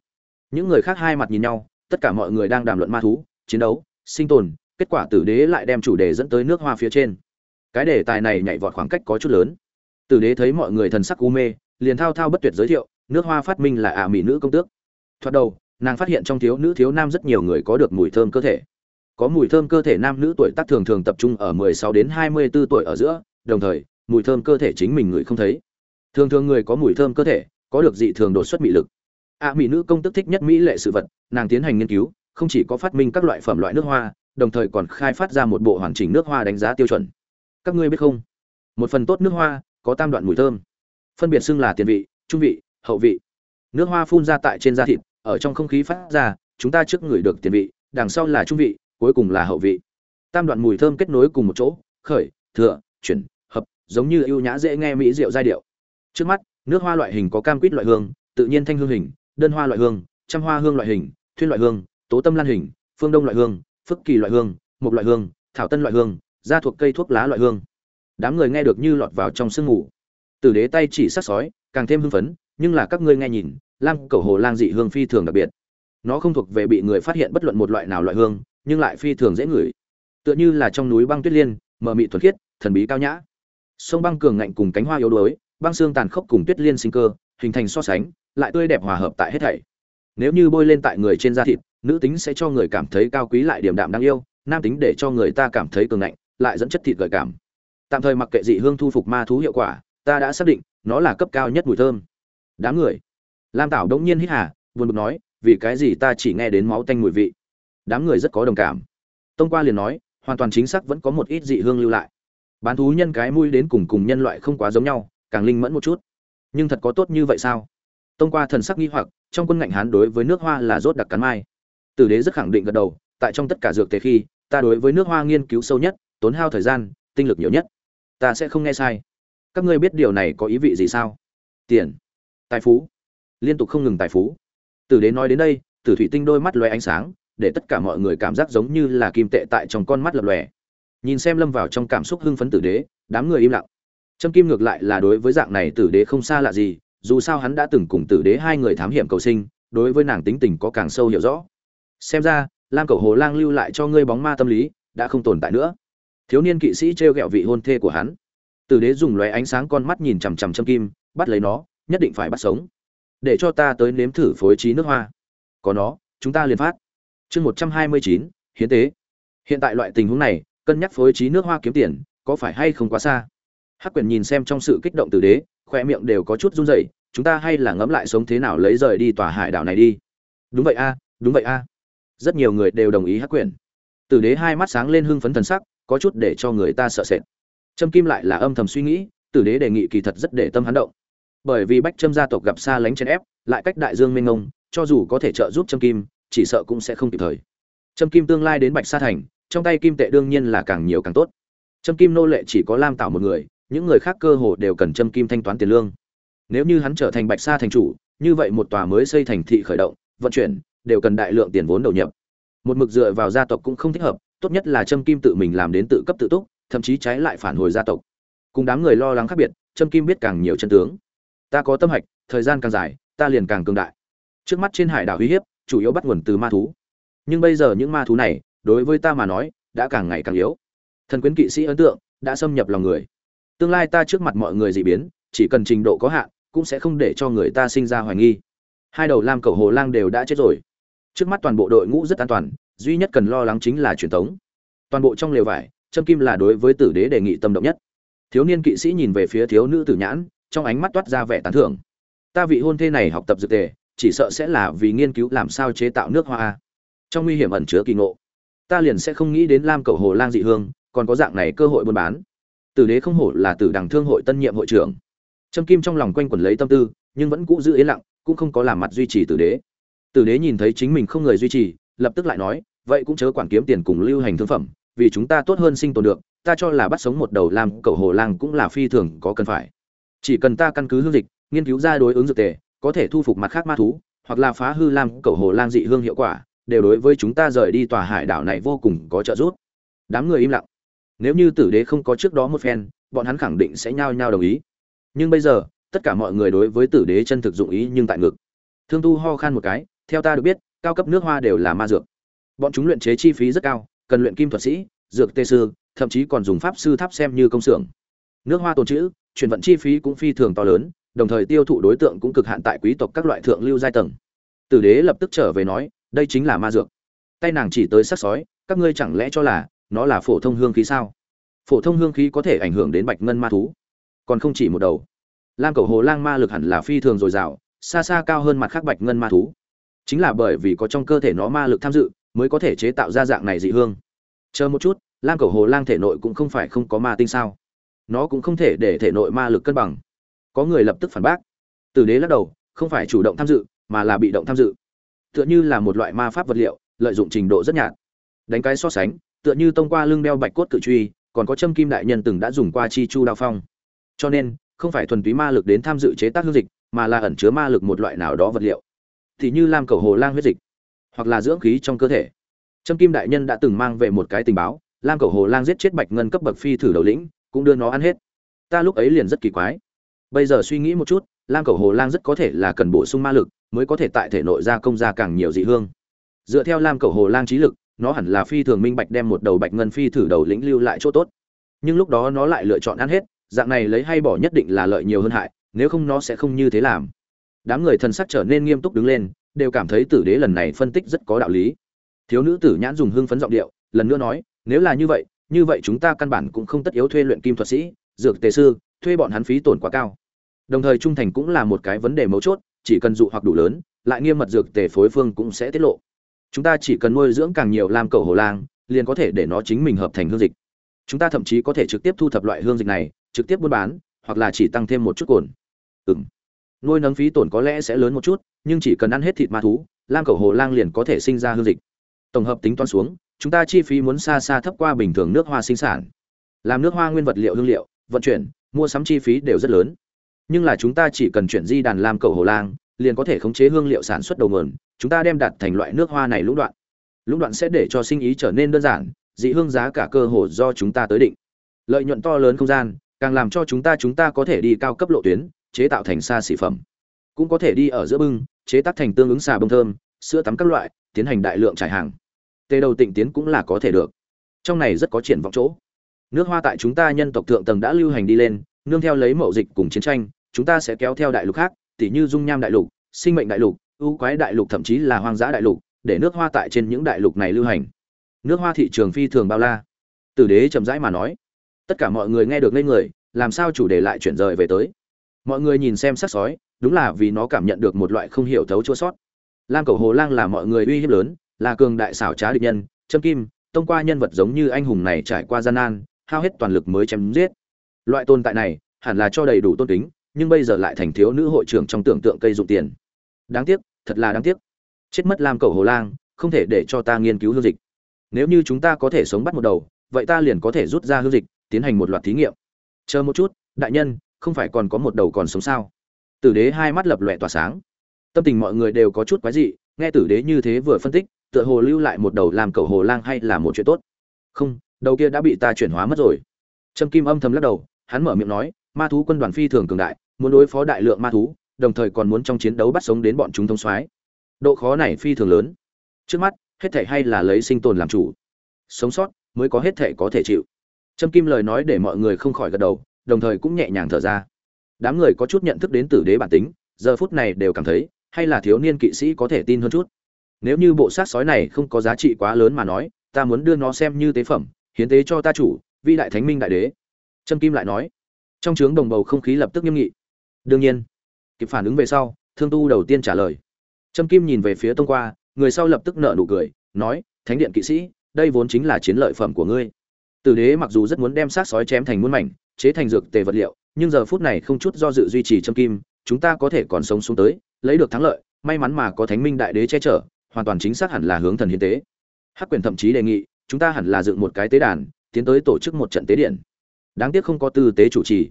Những người khác hai mặt nhìn nhau, tất cả mọi người đang đàm luận ma thú, chiến đấu, sinh tồn, kết quả tử đế lại đem chủ đề dẫn tới nước hoa phía trên. Cái đề tài này nhảy vọt khoảng cách có chút lớn. Tử đế thấy mọi người thần sắc u mê, liền thao thao bất tuyệt giới thiệu, nước hoa phát minh là ả mỹ nữ công tước. Thoạt đầu nàng phát hiện trong thiếu nữ thiếu nam rất nhiều người có được mùi thơm cơ thể. Có mùi thơm cơ thể nam nữ tuổi tác thường thường tập trung ở 16 đến 24 tuổi ở giữa, đồng thời, mùi thơm cơ thể chính mình người không thấy. Thường thường người có mùi thơm cơ thể, có được dị thường đột xuất mị lực. Ạ mỹ nữ công tức thích nhất mỹ lệ sự vật, nàng tiến hành nghiên cứu, không chỉ có phát minh các loại phẩm loại nước hoa, đồng thời còn khai phát ra một bộ hoàn chỉnh nước hoa đánh giá tiêu chuẩn. Các ngươi biết không? Một phần tốt nước hoa, có tam đoạn mùi thơm. Phân biệt xưng là tiền vị, trung vị, hậu vị. Nước hoa phun ra tại trên da thịt ở trong không khí phát ra, chúng ta trước ngửi được tiền vị, đằng sau là trung vị, cuối cùng là hậu vị. Tam đoạn mùi thơm kết nối cùng một chỗ, khởi, thừa, chuyển, hợp, giống như ưu nhã dễ nghe mỹ rượu giai điệu. Trước mắt, nước hoa loại hình có cam quýt loại hương, tự nhiên thanh hương hình, đơn hoa loại hương, trăm hoa hương loại hình, thuyên loại hương, tố tâm lan hình, phương đông loại hương, phức kỳ loại hương một loại hương, thảo tân loại hương da thuộc cây thuốc lá loại hương. Đám người nghe được như lọt vào trong sương ngủ tử đế tay chỉ sắc sói, càng thêm hưng phấn, nhưng là các ngươi nghe nhìn lam cầu hồ lang dị hương phi thường đặc biệt. Nó không thuộc về bị người phát hiện bất luận một loại nào loại hương, nhưng lại phi thường dễ ngửi. Tựa như là trong núi băng tuyết liên, mờ mị thuần khiết, thần bí cao nhã. Sông băng cường ngạnh cùng cánh hoa yếu đuối, băng xương tàn khốc cùng tuyết liên sinh cơ, hình thành so sánh, lại tươi đẹp hòa hợp tại hết thảy. Nếu như bôi lên tại người trên da thịt, nữ tính sẽ cho người cảm thấy cao quý lại điểm đạm đáng yêu, nam tính để cho người ta cảm thấy cường ngạnh, lại dẫn chất thịt gợi cảm. Tạm thời mặc kệ dị hương thu phục ma thú hiệu quả, ta đã xác định, nó là cấp cao nhất mùi thơm. Đám người lam tảo đống nhiên hít hà, buồn bực nói, vì cái gì ta chỉ nghe đến máu tanh mùi vị? Đám người rất có đồng cảm. Tông qua liền nói, hoàn toàn chính xác vẫn có một ít dị hương lưu lại. Bán thú nhân cái mũi đến cùng cùng nhân loại không quá giống nhau, càng linh mẫn một chút. Nhưng thật có tốt như vậy sao? Tông qua thần sắc nghi hoặc, trong quân ngạnh hán đối với nước hoa là rốt đặc cắn mai. Tử đế rất khẳng định gật đầu, tại trong tất cả dược tề khi, ta đối với nước hoa nghiên cứu sâu nhất, tốn hao thời gian, tinh lực nhiều nhất. Ta sẽ không nghe sai. Các ngươi biết điều này có ý vị gì sao? Tiền, tài phú liên tục không ngừng tài phú. Tử đế nói đến đây, tử thủy tinh đôi mắt loe ánh sáng, để tất cả mọi người cảm giác giống như là kim tệ tại trong con mắt lập lòe. Nhìn xem lâm vào trong cảm xúc hưng phấn tử đế, đám người im lặng. Trâm kim ngược lại là đối với dạng này tử đế không xa lạ gì, dù sao hắn đã từng cùng tử đế hai người thám hiểm cầu sinh, đối với nàng tính tình có càng sâu hiểu rõ. Xem ra, lam cầu hồ lang lưu lại cho ngươi bóng ma tâm lý, đã không tồn tại nữa. Thiếu niên kỵ sĩ t r e o g ẹ o vị hôn thê của hắn. Tử đế dùng lóe ánh sáng con mắt nhìn chằm chằm châm kim, bắt lấy nó, nhất định phải bắt sống để cho ta tới nếm thử phối trí nước hoa. Có nó, chúng ta liền phát. Chương một trăm hai mươi chín, hiến tế. Hiện tại loại tình huống này, cân nhắc phối trí nước hoa kiếm tiền, có phải hay không quá xa? Hắc quyền nhìn xem trong sự kích động tử đế, khoe miệng đều có chút run rẩy, chúng ta hay là ngẫm lại sống thế nào lấy rời đi tòa hải đảo này đi. Đúng vậy a, đúng vậy a. Rất nhiều người đều đồng ý hắc quyền tử đế hai mắt sáng lên hưng phấn thần sắc, có chút để cho người ta sợ sệt. Trâm kim lại là âm thầm suy nghĩ, tử đế đề nghị kỳ thật rất để tâm hắn động bởi vì bách trâm gia tộc gặp xa lánh chèn ép, lại cách đại dương minh ngông cho dù có thể trợ giúp trâm kim, chỉ sợ cũng sẽ không kịp thời. Trâm kim tương lai đến bạch sa thành, trong tay kim tệ đương nhiên là càng nhiều càng tốt. Trâm kim nô lệ chỉ có lam tạo một người, những người khác cơ hồ đều cần trâm kim thanh toán tiền lương. Nếu như hắn trở thành bạch sa thành chủ, như vậy một tòa mới xây thành thị khởi động, vận chuyển, đều cần đại lượng tiền vốn đầu nhập. Một mực dựa vào gia tộc cũng không thích hợp, tốt nhất là trâm kim tự mình làm đến tự cấp tự túc, thậm chí trái lại phản hồi gia tộc. Cùng đám người lo lắng khác biệt, trâm kim biết càng nhiều chân tướng ta có tâm hạch, thời gian càng dài, ta liền càng cường đại. Trước mắt trên hải đảo uy hiếp, chủ yếu bắt nguồn từ ma thú. Nhưng bây giờ những ma thú này, đối với ta mà nói, đã càng ngày càng yếu. Thần quyến kỵ sĩ ấn tượng, đã xâm nhập lòng người. Tương lai ta trước mặt mọi người dị biến, chỉ cần trình độ có hạn, cũng sẽ không để cho người ta sinh ra hoài nghi. Hai đầu lam cầu hồ lang đều đã chết rồi. Trước mắt toàn bộ đội ngũ rất an toàn, duy nhất cần lo lắng chính là truyền thống toàn bộ trong lều vải, trâm kim là đối với tử đế đề nghị tâm động nhất. Thiếu niên kỵ sĩ nhìn về phía thiếu nữ tử nhãn trong ánh mắt toát ra vẻ tán thưởng. Ta vị hôn thê này học tập dược tề, chỉ sợ sẽ là vì nghiên cứu làm sao chế tạo nước hoa. Trong nguy hiểm ẩn chứa kỳ ngộ. Ta liền sẽ không nghĩ đến lam cầu hồ lang dị hương, còn có dạng này cơ hội buôn bán. Tử đế không hổ là tử đằng thương hội tân nhiệm hội trưởng. Trâm kim trong lòng quanh quẩn lấy tâm tư, nhưng vẫn cũ giữ yên lặng, cũng không có làm mặt duy trì tử đế. Tử đế nhìn thấy chính mình không người duy trì, lập tức lại nói, vậy cũng chớ quản kiếm tiền cùng lưu hành thương phẩm, vì chúng ta tốt hơn sinh tồn được, ta cho là bắt sống một đầu lam cầu hồ lang cũng là phi thường có cần phải chỉ cần ta căn cứ hương dịch, nghiên cứu ra đối ứng dược tề, có thể thu phục mặt khác ma thú, hoặc là phá hư lam cầu hồ lang dị hương hiệu quả, đều đối với chúng ta rời đi tòa hải đảo này vô cùng có trợ giúp. Đám người im lặng. Nếu như tử đế không có trước đó một phen, bọn hắn khẳng định sẽ nhao nhao đồng ý. Nhưng bây giờ, tất cả mọi người đối với tử đế chân thực dụng ý nhưng tại ngực thương tu ho khan một cái, theo ta được biết, cao cấp nước hoa đều là ma dược. Bọn chúng luyện chế chi phí rất cao, cần luyện kim thuật sĩ, dược tê sư, thậm chí còn dùng pháp sư tháp xem như công xưởng. Nước hoa tồn trữ chuyển vận chi phí cũng phi thường to lớn, đồng thời tiêu thụ đối tượng cũng cực hạn tại quý tộc các loại thượng lưu giai tầng. Tử đế lập tức trở về nói, đây chính là ma dược. Tay nàng chỉ tới sắc sói, các ngươi chẳng lẽ cho là nó là phổ thông hương khí sao? Phổ thông hương khí có thể ảnh hưởng đến bạch ngân ma thú. Còn không chỉ một đầu. Lam cầu hồ lang ma lực hẳn là phi thường dồi dào, xa xa cao hơn mặt khác bạch ngân ma thú. Chính là bởi vì có trong cơ thể nó ma lực tham dự, mới có thể chế tạo ra dạng này dị hương. Chờ một chút, lam cầu hồ lang thể nội cũng không phải không có ma tinh sao? Nó cũng không thể để thể nội ma lực cân bằng. Có người lập tức phản bác. Tử đế lắc đầu, không phải chủ động tham dự, mà là bị động tham dự. Tựa như là một loại ma pháp vật liệu, lợi dụng trình độ rất nhạt. Đánh cái so sánh, tựa như tông qua lưng đeo bạch cốt cự truy, còn có châm kim đại nhân từng đã dùng qua chi chu đao phong. Cho nên, không phải thuần túy ma lực đến tham dự chế tác hương dịch, mà là ẩn chứa ma lực một loại nào đó vật liệu. Thì như lam cầu hồ lang huyết dịch, hoặc là dưỡng khí trong cơ thể. Trâm kim đại nhân đã từng mang về một cái tình báo, lam cầu hồ lang giết chết bạch ngân cấp bậc phi thử đầu lĩnh cũng đưa nó ăn hết. Ta lúc ấy liền rất kỳ quái. Bây giờ suy nghĩ một chút, lam cầu hồ lang rất có thể là cần bổ sung ma lực, mới có thể tại thể nội gia công ra càng nhiều dị hương. Dựa theo lam cầu hồ lang trí lực, nó hẳn là phi thường minh bạch đem một đầu bạch ngân phi thử đầu lĩnh lưu lại chỗ tốt. Nhưng lúc đó nó lại lựa chọn ăn hết, dạng này lấy hay bỏ nhất định là lợi nhiều hơn hại, nếu không nó sẽ không như thế làm. Đám người thần sắc trở nên nghiêm túc đứng lên, đều cảm thấy tử đế lần này phân tích rất có đạo lý. Thiếu nữ tử nhãn dùng hưng phấn giọng điệu, lần nữa nói, nếu là như vậy như vậy chúng ta căn bản cũng không tất yếu thuê luyện kim thuật sĩ, dược tề sư, thuê bọn hắn phí tổn quá cao. Đồng thời trung thành cũng là một cái vấn đề mấu chốt, chỉ cần dụ hoặc đủ lớn, lại nghiêm mật dược tề phối phương cũng sẽ tiết lộ. Chúng ta chỉ cần nuôi dưỡng càng nhiều lam cầu hồ lang, liền có thể để nó chính mình hợp thành hương dịch. Chúng ta thậm chí có thể trực tiếp thu thập loại hương dịch này, trực tiếp buôn bán, hoặc là chỉ tăng thêm một chút cồn. Ừng nuôi nấng phí tổn có lẽ sẽ lớn một chút, nhưng chỉ cần ăn hết thịt ma thú, lam cầu hồ lang liền có thể sinh ra hương dịch. Tổng hợp tính toán xuống chúng ta chi phí muốn xa xa thấp qua bình thường nước hoa sinh sản. Làm nước hoa nguyên vật liệu hương liệu, vận chuyển, mua sắm chi phí đều rất lớn. Nhưng là chúng ta chỉ cần chuyển di đàn lam cầu hồ lang, liền có thể khống chế hương liệu sản xuất đầu nguồn, chúng ta đem đặt thành loại nước hoa này lũng đoạn. Lũng đoạn sẽ để cho sinh ý trở nên đơn giản, dị hương giá cả cơ hồ do chúng ta tới định. Lợi nhuận to lớn không gian, càng làm cho chúng ta chúng ta có thể đi cao cấp lộ tuyến, chế tạo thành xa xỉ phẩm. Cũng có thể đi ở giữa bưng, chế tác thành tương ứng xà bông thơm, sữa tắm các loại, tiến hành đại lượng trải hàng tê đầu tịnh tiến cũng là có thể được. Trong này rất có triển vọng chỗ. Nước hoa tại chúng ta nhân tộc thượng tầng đã lưu hành đi lên, nương theo lấy mậu dịch cùng chiến tranh, chúng ta sẽ kéo theo đại lục khác, tỉ như dung nham đại lục, sinh mệnh đại lục, ưu quái đại lục, thậm chí là hoang dã đại lục, để nước hoa tại trên những đại lục này lưu hành. Nước hoa thị trường phi thường bao la. Tử đế chậm rãi mà nói, tất cả mọi người nghe được lên người, làm sao chủ đề lại chuyển rời về tới? Mọi người nhìn xem sắc sói, đúng là vì nó cảm nhận được một loại không hiểu thấu chua sót. Lam cầu hồ lang là mọi người uy hiếp lớn là cường đại xảo trá địch nhân châm kim thông qua nhân vật giống như anh hùng này trải qua gian nan, hao hết toàn lực mới chém giết. Loại tồn tại này hẳn là cho đầy đủ tôn kính, nhưng bây giờ lại thành thiếu nữ hội trưởng trong tưởng tượng cây dụng tiền. Đáng tiếc, thật là đáng tiếc. Chết mất lam cầu hồ lang, không thể để cho ta nghiên cứu hương dịch. Nếu như chúng ta có thể sống bắt một đầu, vậy ta liền có thể rút ra hương dịch, tiến hành một loạt thí nghiệm. Chờ một chút, đại nhân, không phải còn có một đầu còn sống sao? Tử đế hai mắt lập lòe tỏa sáng. Tâm tình mọi người đều có chút quái dị, nghe tử đế như thế vừa phân tích tựa hồ lưu lại một đầu làm cầu hồ lang hay là một chuyện tốt. Không, đầu kia đã bị ta chuyển hóa mất rồi. Trâm kim âm thầm lắc đầu, hắn mở miệng nói, ma thú quân đoàn phi thường cường đại, muốn đối phó đại lượng ma thú, đồng thời còn muốn trong chiến đấu bắt sống đến bọn chúng thông soái. Độ khó này phi thường lớn. Trước mắt, hết thể hay là lấy sinh tồn làm chủ. Sống sót, mới có hết thể có thể chịu. Trâm kim lời nói để mọi người không khỏi gật đầu, đồng thời cũng nhẹ nhàng thở ra. Đám người có chút nhận thức đến tử đế bản tính, giờ phút này đều cảm thấy, hay là thiếu niên kỵ sĩ có thể tin hơn chút nếu như bộ xác sói này không có giá trị quá lớn mà nói, ta muốn đưa nó xem như tế phẩm, hiến tế cho ta chủ, vĩ đại thánh minh đại đế. Trâm kim lại nói. Trong trướng đồng bầu không khí lập tức nghiêm nghị. Đương nhiên. Kịp phản ứng về sau, thương tu đầu tiên trả lời. Trâm kim nhìn về phía tông qua, người sau lập tức nợ nụ cười, nói, thánh điện kỵ sĩ, đây vốn chính là chiến lợi phẩm của ngươi. Tử đế mặc dù rất muốn đem xác sói chém thành muôn mảnh, chế thành dược tề vật liệu, nhưng giờ phút này không chút do dự duy trì trâm kim, chúng ta có thể còn sống xuống tới, lấy được thắng lợi, may mắn mà có thánh minh đại đế che chở hoàn toàn chính xác hẳn là hướng thần hiến tế. Hắc quyền thậm chí đề nghị, chúng ta hẳn là dựng một cái tế đàn, tiến tới tổ chức một trận tế điện. Đáng tiếc không có tư tế chủ trì.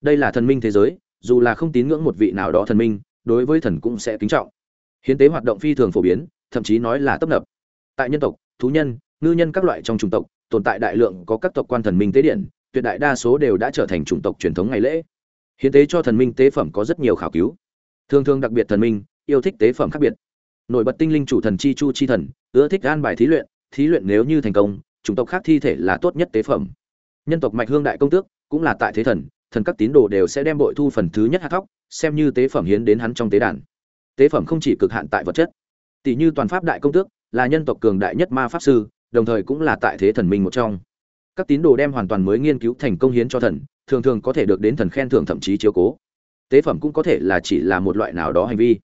Đây là thần minh thế giới, dù là không tín ngưỡng một vị nào đó thần minh, đối với thần cũng sẽ kính trọng. Hiến tế hoạt động phi thường phổ biến, thậm chí nói là tấp nập. Tại nhân tộc, thú nhân, ngư nhân các loại trong chủng tộc, tồn tại đại lượng có các tộc quan thần minh tế điện, tuyệt đại đa số đều đã trở thành chủng tộc truyền thống ngày lễ. Hiến tế cho thần minh tế phẩm có rất nhiều khảo cứu. Thường thường đặc biệt thần minh, yêu thích tế phẩm khác biệt nổi bật tinh linh chủ thần chi chu chi thần, ưa thích gan bài thí luyện thí luyện nếu như thành công, chủng tộc khác thi thể là tốt nhất tế phẩm. Nhân tộc mạch hương đại công tước cũng là tại thế thần thần các tín đồ đều sẽ đem bội thu phần thứ nhất hạt thóc, xem như tế phẩm hiến đến hắn trong tế đàn. Tế phẩm không chỉ cực hạn tại vật chất, tỷ như toàn pháp đại công tước là nhân tộc cường đại nhất ma pháp sư, đồng thời cũng là tại thế thần minh một trong. Các tín đồ đem hoàn toàn mới nghiên cứu thành công hiến cho thần, thường thường có thể được đến thần khen thưởng thậm chí chiếu cố. Tế phẩm cũng có thể là chỉ là một loại nào đó hành vi.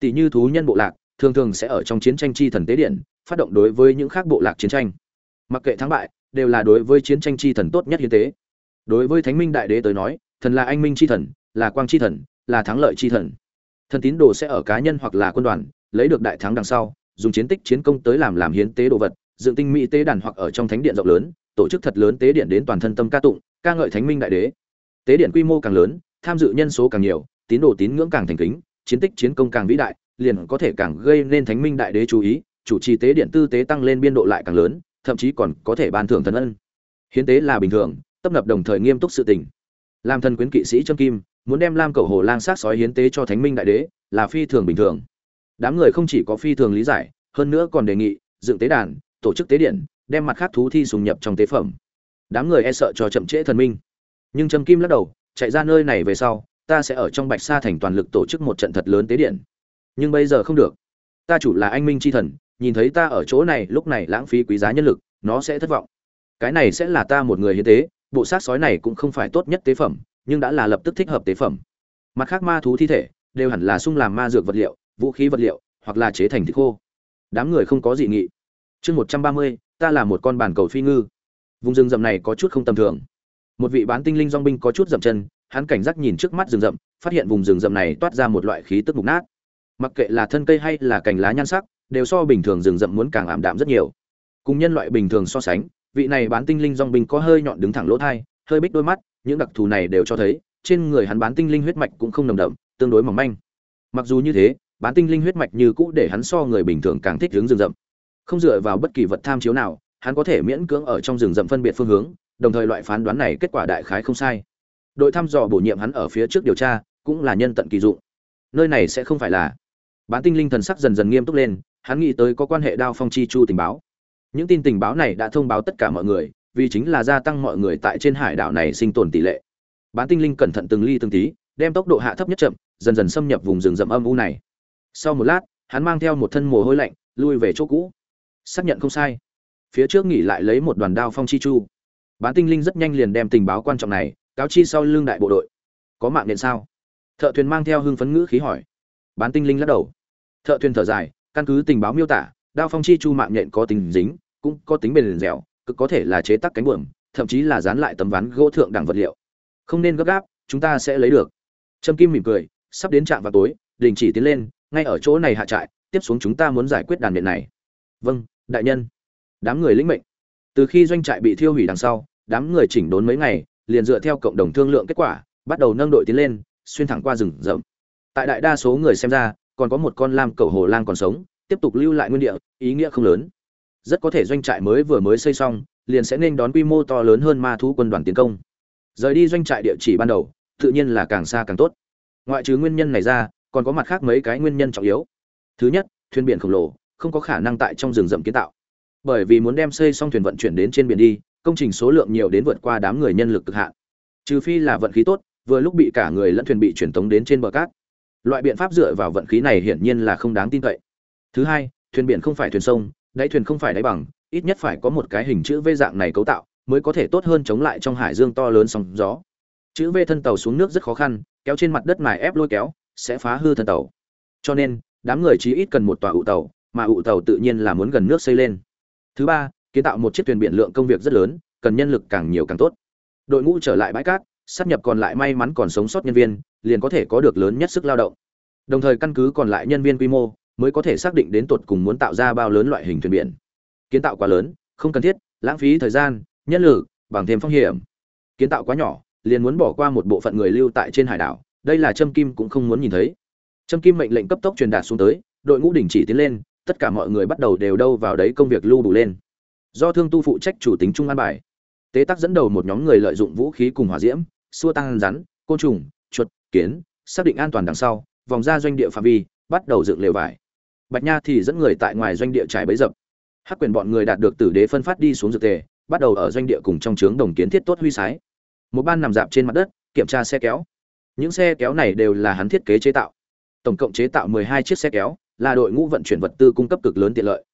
Tỷ như thú nhân bộ lạc thường thường sẽ ở trong chiến tranh chi thần tế điện, phát động đối với những khác bộ lạc chiến tranh. Mặc kệ thắng bại, đều là đối với chiến tranh chi thần tốt nhất hiến tế. Đối với thánh minh đại đế tới nói, thần là anh minh chi thần, là quang chi thần, là thắng lợi chi thần. Thần tín đồ sẽ ở cá nhân hoặc là quân đoàn, lấy được đại thắng đằng sau, dùng chiến tích chiến công tới làm làm hiến tế đồ vật, dựng tinh mỹ tế đàn hoặc ở trong thánh điện rộng lớn, tổ chức thật lớn tế điện đến toàn thân tâm ca tụng, ca ngợi thánh minh đại đế. Tế điện quy mô càng lớn, tham dự nhân số càng nhiều, tín đồ tín ngưỡng càng thành kính, chiến tích chiến công càng vĩ đại liền có thể càng gây nên thánh minh đại đế chú ý, chủ trì tế điện tư tế tăng lên biên độ lại càng lớn, thậm chí còn có thể ban thưởng thần ân. Hiến tế là bình thường, tấp nập đồng thời nghiêm túc sự tình. Làm thần quyến kỵ sĩ trâm kim, muốn đem lam cầu hồ lang sát sói hiến tế cho thánh minh đại đế, là phi thường bình thường. Đám người không chỉ có phi thường lý giải, hơn nữa còn đề nghị, dựng tế đàn, tổ chức tế điện, đem mặt khác thú thi sùng nhập trong tế phẩm. Đám người e sợ cho chậm trễ thần minh. Nhưng trâm kim lắc đầu, chạy ra nơi này về sau, ta sẽ ở trong bạch sa thành toàn lực tổ chức một trận thật lớn tế điện nhưng bây giờ không được. Ta chủ là anh minh c h i thần, nhìn thấy ta ở chỗ này, lúc này lãng phí quý giá nhân lực, nó sẽ thất vọng. Cái này sẽ là ta một người hiến tế, bộ xác sói này cũng không phải tốt nhất tế phẩm, nhưng đã là lập tức thích hợp tế phẩm. Mặt khác ma thú thi thể, đều hẳn là sung làm ma dược vật liệu, vũ khí vật liệu, hoặc là chế thành thịt khô. Đám người không có dị nghị. Chương một trăm ba mươi, ta là một con bàn cầu phi ngư. Vùng rừng rậm này có chút không tầm thường. Một vị bán tinh linh dong binh có chút dậm chân, hắn cảnh giác nhìn trước mắt rừng rậm, phát hiện vùng rừng rậm này toát ra một loại khí tức mục nát mặc kệ là thân cây hay là cành lá nhan sắc, đều so bình thường rừng rậm muốn càng ảm đạm rất nhiều. Cùng nhân loại bình thường so sánh, vị này bán tinh linh dong binh có hơi nhọn đứng thẳng lỗ thai, hơi bích đôi mắt, những đặc thù này đều cho thấy, trên người hắn bán tinh linh huyết mạch cũng không nồng đậm, tương đối mỏng manh. Mặc dù như thế, bán tinh linh huyết mạch như cũ để hắn so người bình thường càng thích hướng rừng rậm. Không dựa vào bất kỳ vật tham chiếu nào, hắn có thể miễn cưỡng ở trong rừng rậm phân biệt phương hướng, đồng thời loại phán đoán này kết quả đại khái không sai. Đội thăm dò bổ nhiệm hắn ở phía trước điều tra, cũng là nhân tận kỳ dụng. Nơi này sẽ không phải là bán tinh linh thần sắc dần dần nghiêm túc lên, hắn nghĩ tới có quan hệ đao phong chi chu tình báo. Những tin tình báo này đã thông báo tất cả mọi người, vì chính là gia tăng mọi người tại trên hải đảo này sinh tồn tỷ lệ. Bán tinh linh cẩn thận từng ly từng tí, đem tốc độ hạ thấp nhất chậm, dần dần xâm nhập vùng rừng rậm âm u này. Sau một lát, hắn mang theo một thân mồ hôi lạnh, lui về chỗ cũ. Xác nhận không sai. Phía trước nghỉ lại lấy một đoàn đao phong chi chu. Bán tinh linh rất nhanh liền đem tình báo quan trọng này cáo chi sau lương đại bộ đội. Có mạng điện sao? Thợ thuyền mang theo hưng phấn ngữ khí hỏi. Bán tinh linh lắc đầu thợ thuyền thở dài, căn cứ tình báo miêu tả, đao phong chi chu mạng nhện có tính dính, cũng có tính bền dẻo, cực có thể là chế tác cánh buồm, thậm chí là dán lại tấm ván gỗ thượng đẳng vật liệu. Không nên gấp gáp, chúng ta sẽ lấy được. Trâm kim mỉm cười, sắp đến trạm vào tối, đình chỉ tiến lên, ngay ở chỗ này hạ trại, tiếp xuống chúng ta muốn giải quyết đàn nhện này. Vâng đại nhân. Đám người lĩnh mệnh. Từ khi doanh trại bị thiêu hủy đằng sau, đám người chỉnh đốn mấy ngày, liền dựa theo cộng đồng thương lượng kết quả, bắt đầu nâng đội tiến lên, xuyên thẳng qua rừng rậm. Tại đại đa số người xem ra còn có một con lam cầu hồ lang còn sống, tiếp tục lưu lại nguyên địa, ý nghĩa không lớn. Rất có thể doanh trại mới vừa mới xây xong, liền sẽ nên đón quy mô to lớn hơn ma thú quân đoàn tiến công. Rời đi doanh trại địa chỉ ban đầu, tự nhiên là càng xa càng tốt. Ngoại trừ nguyên nhân này ra, còn có mặt khác mấy cái nguyên nhân trọng yếu. Thứ nhất, thuyền biển khổng lồ, không có khả năng tại trong rừng rậm kiến tạo. Bởi vì muốn đem xây xong thuyền vận chuyển đến trên biển đi, công trình số lượng nhiều đến vượt qua đám người nhân lực cực hạn. Trừ phi là vận khí tốt, vừa lúc bị cả người lẫn thuyền bị truyền tống đến trên bờ cát loại biện pháp dựa vào vận khí này hiển nhiên là không đáng tin cậy. Thứ hai, thuyền biển không phải thuyền sông, đáy thuyền không phải đáy bằng, ít nhất phải có một cái hình chữ v dạng này cấu tạo, mới có thể tốt hơn chống lại trong hải dương to lớn sóng gió. Chữ v thân tàu xuống nước rất khó khăn, kéo trên mặt đất mài ép lôi kéo, sẽ phá hư thân tàu. Cho nên, đám người chí ít cần một tòa ụ tàu, mà ụ tàu tự nhiên là muốn gần nước xây lên. Thứ ba, kiến tạo một chiếc thuyền biển lượng công việc rất lớn, cần nhân lực càng nhiều càng tốt. Đội ngũ trở lại bãi cát sắp nhập còn lại may mắn còn sống sót nhân viên liền có thể có được lớn nhất sức lao động. Đồng thời căn cứ còn lại nhân viên quy mô, mới có thể xác định đến tột cùng muốn tạo ra bao lớn loại hình thuyền biển. Kiến tạo quá lớn, không cần thiết, lãng phí thời gian, nhân lực, bằng thêm phong hiểm. Kiến tạo quá nhỏ, liền muốn bỏ qua một bộ phận người lưu tại trên hải đảo, đây là trâm kim cũng không muốn nhìn thấy. Trâm kim mệnh lệnh cấp tốc truyền đạt xuống tới, đội ngũ đình chỉ tiến lên, tất cả mọi người bắt đầu đều đâu vào đấy công việc lưu đủ lên. Do thương tu phụ trách chủ tính trung an bài, tế tác dẫn đầu một nhóm người lợi dụng vũ khí cùng hỏa diễm, xua tăng rắn, côn trùng kiến, xác định an toàn đằng sau, vòng ra doanh địa phạm vi, bắt đầu dựng lều vải. Bạch nha thì dẫn người tại ngoài doanh địa trải bấy dập. Hắc quyền bọn người đạt được tử đế phân phát đi xuống dược tề, bắt đầu ở doanh địa cùng trong trướng đồng kiến thiết tốt huy sái. Một ban nằm dạp trên mặt đất, kiểm tra xe kéo. Những xe kéo này đều là hắn thiết kế chế tạo. Tổng cộng chế tạo 12 chiếc xe kéo, là đội ngũ vận chuyển vật tư cung cấp cực lớn tiện lợi.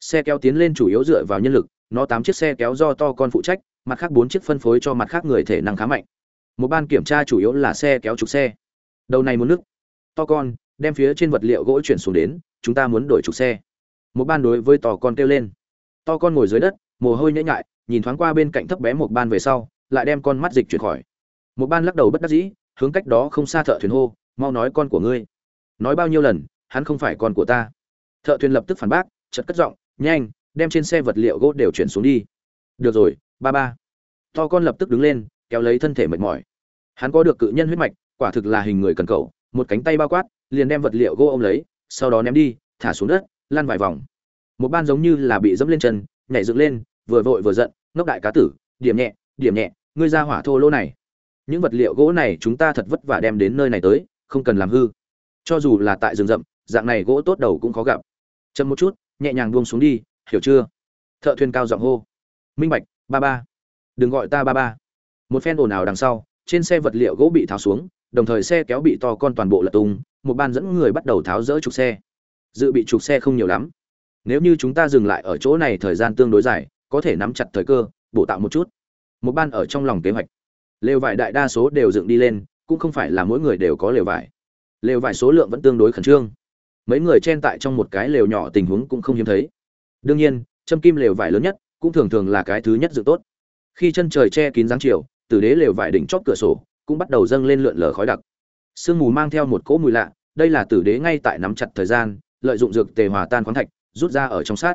Xe kéo tiến lên chủ yếu dựa vào nhân lực, nó tám chiếc xe kéo do to con phụ trách, mặt khác bốn chiếc phân phối cho mặt khác người thể năng khá mạnh một ban kiểm tra chủ yếu là xe kéo trục xe. Đầu này muốn nước to con, đem phía trên vật liệu gỗ chuyển xuống đến, chúng ta muốn đổi trục xe. Một ban đối với to con kêu lên. To con ngồi dưới đất, mồ hôi nhễ nhại, nhìn thoáng qua bên cạnh thấp bé một ban về sau, lại đem con mắt dịch chuyển khỏi. Một ban lắc đầu bất đắc dĩ, hướng cách đó không xa thợ thuyền hô, mau nói con của ngươi. Nói bao nhiêu lần, hắn không phải con của ta. Thợ thuyền lập tức phản bác chật cất giọng, nhanh, đem trên xe vật liệu gỗ đều chuyển xuống đi. Được rồi, ba ba. To con lập tức đứng lên kéo lấy thân thể mệt mỏi. Hắn có được cự nhân huyết mạch, quả thực là hình người cần cầu một cánh tay bao quát, liền đem vật liệu gỗ ôm lấy, sau đó ném đi, thả xuống đất, lăn vài vòng. Một ban giống như là bị dẫm lên chân, nhảy dựng lên, vừa vội vừa giận, ngốc đại cá tử, điểm nhẹ điểm nhẹ, ngươi ra hỏa thô lỗ này. Những vật liệu gỗ này chúng ta thật vất vả đem đến nơi này tới, không cần làm hư. Cho dù là tại rừng rậm, dạng này gỗ tốt đầu cũng khó gặp. Chậm một chút, nhẹ nhàng buông xuống đi, hiểu chưa? Thợ thuyền cao giọng hô, minh bạch, ba ba. Đừng gọi ta ba ba một phen ồn ào đằng sau, trên xe vật liệu gỗ bị tháo xuống, đồng thời xe kéo bị to con toàn bộ lật tung, một ban dẫn người bắt đầu tháo rỡ trục xe. Dự bị trục xe không nhiều lắm. Nếu như chúng ta dừng lại ở chỗ này thời gian tương đối dài, có thể nắm chặt thời cơ, bổ tạo một chút. Một ban ở trong lòng kế hoạch. Lều vải đại đa số đều dựng đi lên, cũng không phải là mỗi người đều có lều vải. Lều vải số lượng vẫn tương đối khẩn trương. Mấy người chen tại trong một cái lều nhỏ tình huống cũng không hiếm thấy. Đương nhiên, châm kim lều vải lớn nhất cũng thường thường là cái thứ nhất dựng tốt. Khi chân trời che kín dáng chiều tử đế lều vải đỉnh chót cửa sổ, cũng bắt đầu dâng lên lượn lờ khói đặc. Sương mù mang theo một cỗ mùi lạ, đây là tử đế ngay tại nắm chặt thời gian, lợi dụng dược tề hòa tan khoáng thạch, rút ra ở trong sát.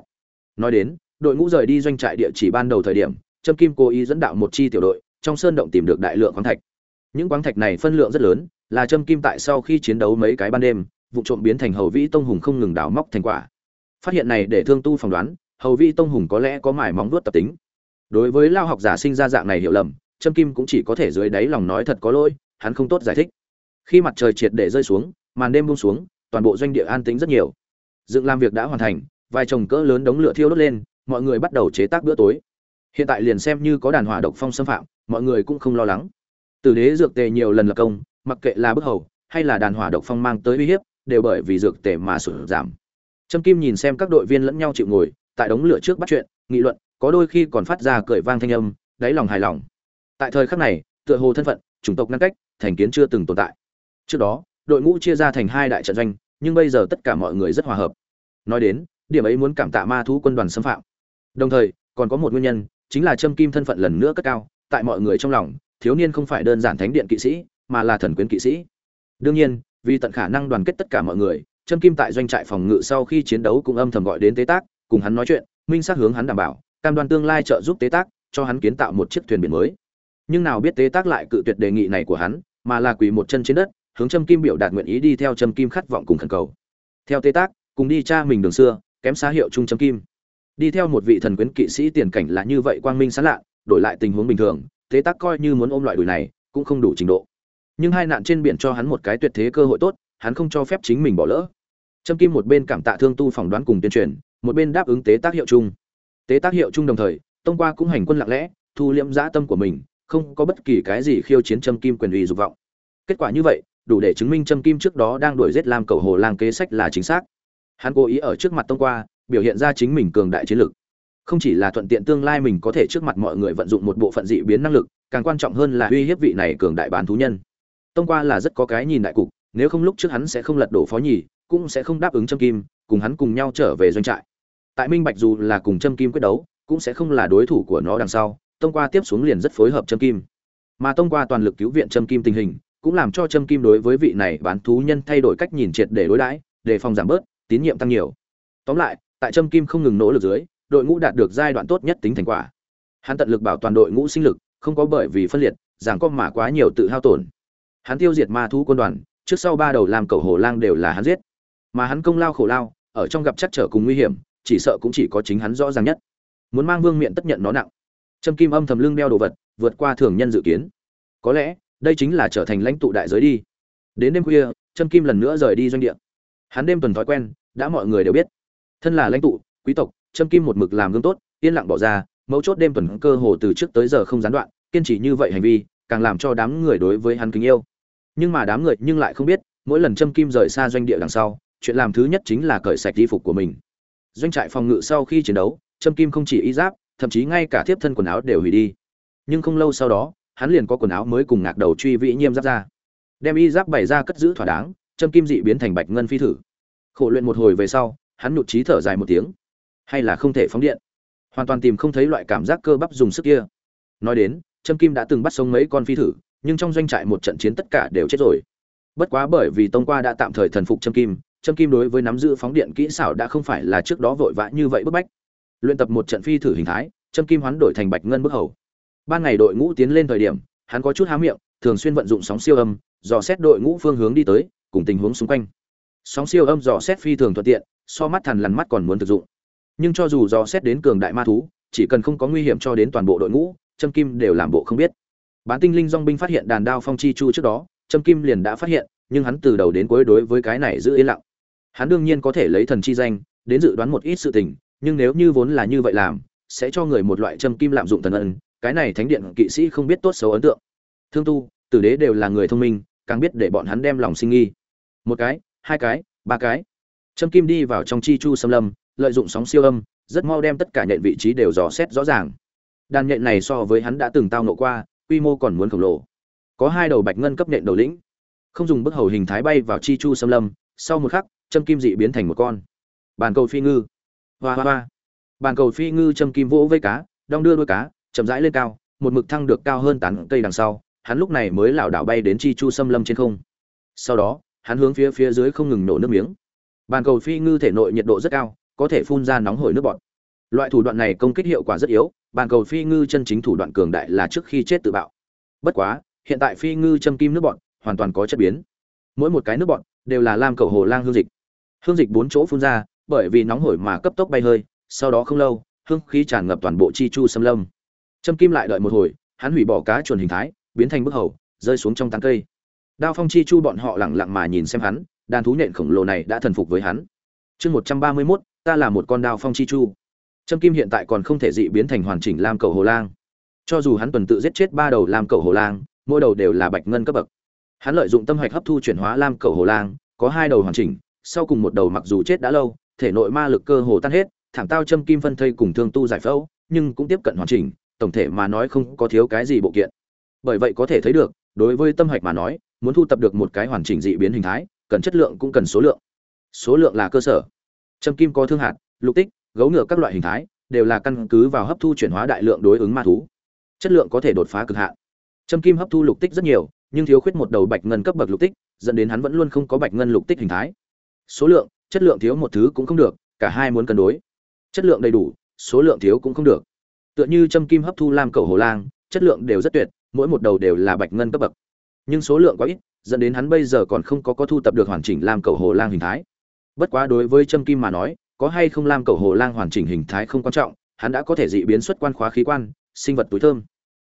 Nói đến, đội ngũ rời đi doanh trại địa chỉ ban đầu thời điểm, trâm kim cố ý dẫn đạo một chi tiểu đội, trong sơn động tìm được đại lượng khoáng thạch. Những khoáng thạch này phân lượng rất lớn, là trâm kim tại sau khi chiến đấu mấy cái ban đêm, vụ trộm biến thành hầu vĩ tông hùng không ngừng đào móc thành quả. Phát hiện này để thương tu phỏng đoán, hầu vĩ tông hùng có lẽ có mải móng vuốt tập tính. Đối với lao học giả sinh ra dạng này hiểu lầm trâm kim cũng chỉ có thể dưới đáy lòng nói thật có lỗi, hắn không tốt giải thích. Khi mặt trời triệt để rơi xuống, màn đêm buông xuống, toàn bộ doanh địa an tĩnh rất nhiều. Dựng làm việc đã hoàn thành, vài chồng cỡ lớn đống lửa thiêu đốt lên, mọi người bắt đầu chế tác bữa tối. Hiện tại liền xem như có đàn hỏa độc phong xâm phạm, mọi người cũng không lo lắng. Từ đế dược tề nhiều lần lập công, mặc kệ là bức hầu, hay là đàn hỏa độc phong mang tới uy hiếp, đều bởi vì dược tề mà sụt giảm. Trâm kim nhìn xem các đội viên lẫn nhau chịu ngồi, tại đống lửa trước bắt chuyện, nghị luận, có đôi khi còn phát ra cười vang thanh âm, đáy lòng hài lòng tại thời khắc này, tựa hồ thân phận, chủng tộc ngăn cách, thành kiến chưa từng tồn tại. Trước đó, đội ngũ chia ra thành hai đại trận doanh, nhưng bây giờ tất cả mọi người rất hòa hợp. Nói đến, điểm ấy muốn cảm tạ ma thú quân đoàn xâm phạm. Đồng thời, còn có một nguyên nhân, chính là châm kim thân phận lần nữa cất cao, tại mọi người trong lòng, thiếu niên không phải đơn giản thánh điện kỵ sĩ, mà là thần quyến kỵ sĩ. Đương nhiên, vì tận khả năng đoàn kết tất cả mọi người châm kim tại doanh trại phòng ngự sau khi chiến đấu cũng âm thầm gọi đến tế tác, cùng hắn nói chuyện, minh xác hướng hắn đảm bảo, cam đoan tương lai trợ giúp tế tác, cho hắn kiến tạo một chiếc thuyền biển mới nhưng nào biết tế tác lại cự tuyệt đề nghị này của hắn, mà là quỳ một chân trên đất, hướng châm kim biểu đạt nguyện ý đi theo châm kim khát vọng cùng khẩn cầu. Theo tế tác, cùng đi cha mình đường xưa, kém xá hiệu trung châm kim. Đi theo một vị thần quyến kỵ sĩ tiền cảnh là như vậy quang minh sáng lạ, đổi lại tình huống bình thường, tế tác coi như muốn ôm loại đùi này, cũng không đủ trình độ. Nhưng hai nạn trên biển cho hắn một cái tuyệt thế cơ hội tốt, hắn không cho phép chính mình bỏ lỡ. Trâm kim một bên cảm tạ thương tu phỏng đoán cùng tuyên truyền, một bên đáp ứng tế tác hiệu chung. Tế tác hiệu chung đồng thời, tông qua cũng hành quân lặng lẽ, thu liễm dã tâm của mình không có bất kỳ cái gì khiêu chiến trâm kim quyền uy dục vọng. Kết quả như vậy, đủ để chứng minh trâm kim trước đó đang đuổi giết lam cầu hồ lang kế sách là chính xác. Hắn cố ý ở trước mặt tông qua, biểu hiện ra chính mình cường đại chiến lực. Không chỉ là thuận tiện tương lai mình có thể trước mặt mọi người vận dụng một bộ phận dị biến năng lực, càng quan trọng hơn là uy hiếp vị này cường đại bán thú nhân. Tông qua là rất có cái nhìn đại cục, nếu không lúc trước hắn sẽ không lật đổ phó nhì, cũng sẽ không đáp ứng trâm kim, cùng hắn cùng nhau trở về doanh trại. Tại minh bạch dù là cùng trâm kim quyết đấu, cũng sẽ không là đối thủ của nó đằng sau tông qua tiếp xuống liền rất phối hợp trâm kim. Mà tông qua toàn lực cứu viện trâm kim tình hình, cũng làm cho trâm kim đối với vị này bán thú nhân thay đổi cách nhìn triệt để đối đãi, đề phòng giảm bớt, tín nhiệm tăng nhiều. Tóm lại, tại trâm kim không ngừng nỗ lực dưới, đội ngũ đạt được giai đoạn tốt nhất tính thành quả. Hắn tận lực bảo toàn đội ngũ sinh lực, không có bởi vì phân liệt giảng có mà quá nhiều tự hao tổn. Hắn tiêu diệt ma thú quân đoàn, trước sau ba đầu làm cầu hồ lang đều là hắn giết. Mà hắn công lao khổ lao, ở trong gặp chắc trở cùng nguy hiểm, chỉ sợ cũng chỉ có chính hắn rõ ràng nhất. Muốn mang vương miện tất nhận nó nặng trâm kim âm thầm lưng đeo đồ vật, vượt qua thường nhân dự kiến. Có lẽ, đây chính là trở thành lãnh tụ đại giới đi. Đến đêm khuya, trâm kim lần nữa rời đi doanh địa. Hắn đêm tuần thói quen, đã mọi người đều biết. Thân là lãnh tụ, quý tộc, trâm kim một mực làm gương tốt, yên lặng bỏ ra, mấu chốt đêm tuần cơ hồ từ trước tới giờ không gián đoạn, kiên trì như vậy hành vi, càng làm cho đám người đối với hắn kính yêu. Nhưng mà đám người nhưng lại không biết, mỗi lần trâm kim rời xa doanh địa đằng sau, chuyện làm thứ nhất chính là cởi sạch y phục của mình. Doanh trại phòng ngự sau khi chiến đấu, trâm kim không chỉ y giáp thậm chí ngay cả thiếp thân quần áo đều hủy đi. Nhưng không lâu sau đó, hắn liền có quần áo mới cùng ngạc đầu truy vĩ nhiêm giáp ra. Đem y giáp bày ra cất giữ thỏa đáng trâm kim dị biến thành bạch ngân phi thử. Khổ luyện một hồi về sau, hắn nhụt trí thở dài một tiếng. Hay là không thể phóng điện. Hoàn toàn tìm không thấy loại cảm giác cơ bắp dùng sức kia. Nói đến trâm kim đã từng bắt sống mấy con phi thử, nhưng trong doanh trại một trận chiến tất cả đều chết rồi. Bất quá bởi vì tông qua đã tạm thời thần phục trâm kim trâm kim đối với nắm giữ phóng điện kỹ xảo đã không phải là trước đó vội vã như vậy bức bách luyện tập một trận phi thử hình thái, châm kim hoán đổi thành bạch ngân bức hầu. Ban ngày đội ngũ tiến lên thời điểm, hắn có chút há miệng, thường xuyên vận dụng sóng siêu âm, dò xét đội ngũ phương hướng đi tới, cùng tình huống xung quanh. Sóng siêu âm dò xét phi thường thuận tiện, so mắt thần lằn mắt còn muốn thực dụng. Nhưng cho dù dò xét đến cường đại ma thú, chỉ cần không có nguy hiểm cho đến toàn bộ đội ngũ, châm kim đều làm bộ không biết. Bán tinh linh dong binh phát hiện đàn đao phong chi chu trước đó, châm kim liền đã phát hiện, nhưng hắn từ đầu đến cuối đối với cái này giữ yên lặng. Hắn đương nhiên có thể lấy thần chi danh, đến dự đoán một ít sự tình nhưng nếu như vốn là như vậy làm, sẽ cho người một loại châm kim lạm dụng thần ân, cái này thánh điện kỵ sĩ không biết tốt xấu ấn tượng. Thương tu, tử đế đều là người thông minh, càng biết để bọn hắn đem lòng sinh nghi. Một cái, hai cái, ba cái. Châm kim đi vào trong chi chu xâm lâm, lợi dụng sóng siêu âm, rất mau đem tất cả nhện vị trí đều dò xét rõ ràng. Đàn nhện này so với hắn đã từng tao nộ qua, quy mô còn muốn khổng lồ. Có hai đầu bạch ngân cấp nhện đầu lĩnh. Không dùng bức hầu hình thái bay vào chi chu xâm lâm, sau một khắc, châm kim dị biến thành một con. Bàn cầu phi ngư hoa hoa hoa. Bàn cầu phi ngư châm kim vỗ vây cá, đong đưa đuôi cá, chậm rãi lên cao, một mực thăng được cao hơn tán cây đằng sau, hắn lúc này mới lảo đảo bay đến chi chu xâm lâm trên không. Sau đó, hắn hướng phía phía dưới không ngừng nổ nước miếng. Bàn cầu phi ngư thể nội nhiệt độ rất cao, có thể phun ra nóng hổi nước bọt. Loại thủ đoạn này công kích hiệu quả rất yếu, bàn cầu phi ngư chân chính thủ đoạn cường đại là trước khi chết tự bạo. Bất quá, hiện tại phi ngư châm kim nước bọt hoàn toàn có chất biến. Mỗi một cái nước bọt đều là lam cầu hồ lang hương dịch. Hương dịch bốn chỗ phun ra bởi vì nóng hổi mà cấp tốc bay hơi, sau đó không lâu, hương khí tràn ngập toàn bộ chi chu xâm lâm. Châm kim lại đợi một hồi, hắn hủy bỏ cá chuồn hình thái, biến thành bức hầu, rơi xuống trong tán cây. Đao phong chi chu bọn họ lẳng lặng mà nhìn xem hắn, đàn thú nhện khổng lồ này đã thần phục với hắn. Chương một trăm ba mươi mốt, ta là một con đao phong chi chu. Trâm kim hiện tại còn không thể dị biến thành hoàn chỉnh lam cầu hồ lang. Cho dù hắn tuần tự giết chết ba đầu lam cầu hồ lang, mỗi đầu đều là bạch ngân cấp bậc. Hắn lợi dụng tâm hạch hấp thu chuyển hóa lam cầu hồ lang, có hai đầu hoàn chỉnh, sau cùng một đầu mặc dù chết đã lâu thể nội ma lực cơ hồ tan hết thảm tao châm kim phân thây cùng thương tu giải phẫu, nhưng cũng tiếp cận hoàn chỉnh, tổng thể mà nói không có thiếu cái gì bộ kiện. Bởi vậy có thể thấy được, đối với tâm hạch mà nói, muốn thu tập được một cái hoàn chỉnh dị biến hình thái, cần chất lượng cũng cần số lượng. Số lượng là cơ sở. Châm kim có thương hạt, lục tích, gấu ngựa các loại hình thái, đều là căn cứ vào hấp thu chuyển hóa đại lượng đối ứng ma thú. Chất lượng có thể đột phá cực hạn. Châm kim hấp thu lục tích rất nhiều, nhưng thiếu khuyết một đầu bạch ngân cấp bậc lục tích, dẫn đến hắn vẫn luôn không có bạch ngân lục tích hình thái. Số lượng chất lượng thiếu một thứ cũng không được, cả hai muốn cân đối. Chất lượng đầy đủ, số lượng thiếu cũng không được. Tựa như châm kim hấp thu lam cầu hồ lang, chất lượng đều rất tuyệt, mỗi một đầu đều là bạch ngân cấp bậc. Nhưng số lượng quá ít, dẫn đến hắn bây giờ còn không có có thu tập được hoàn chỉnh lam cầu hồ lang hình thái. Bất quá đối với châm kim mà nói, có hay không lam cầu hồ lang hoàn chỉnh hình thái không quan trọng, hắn đã có thể dị biến xuất quan khóa khí quan, sinh vật túi thơm.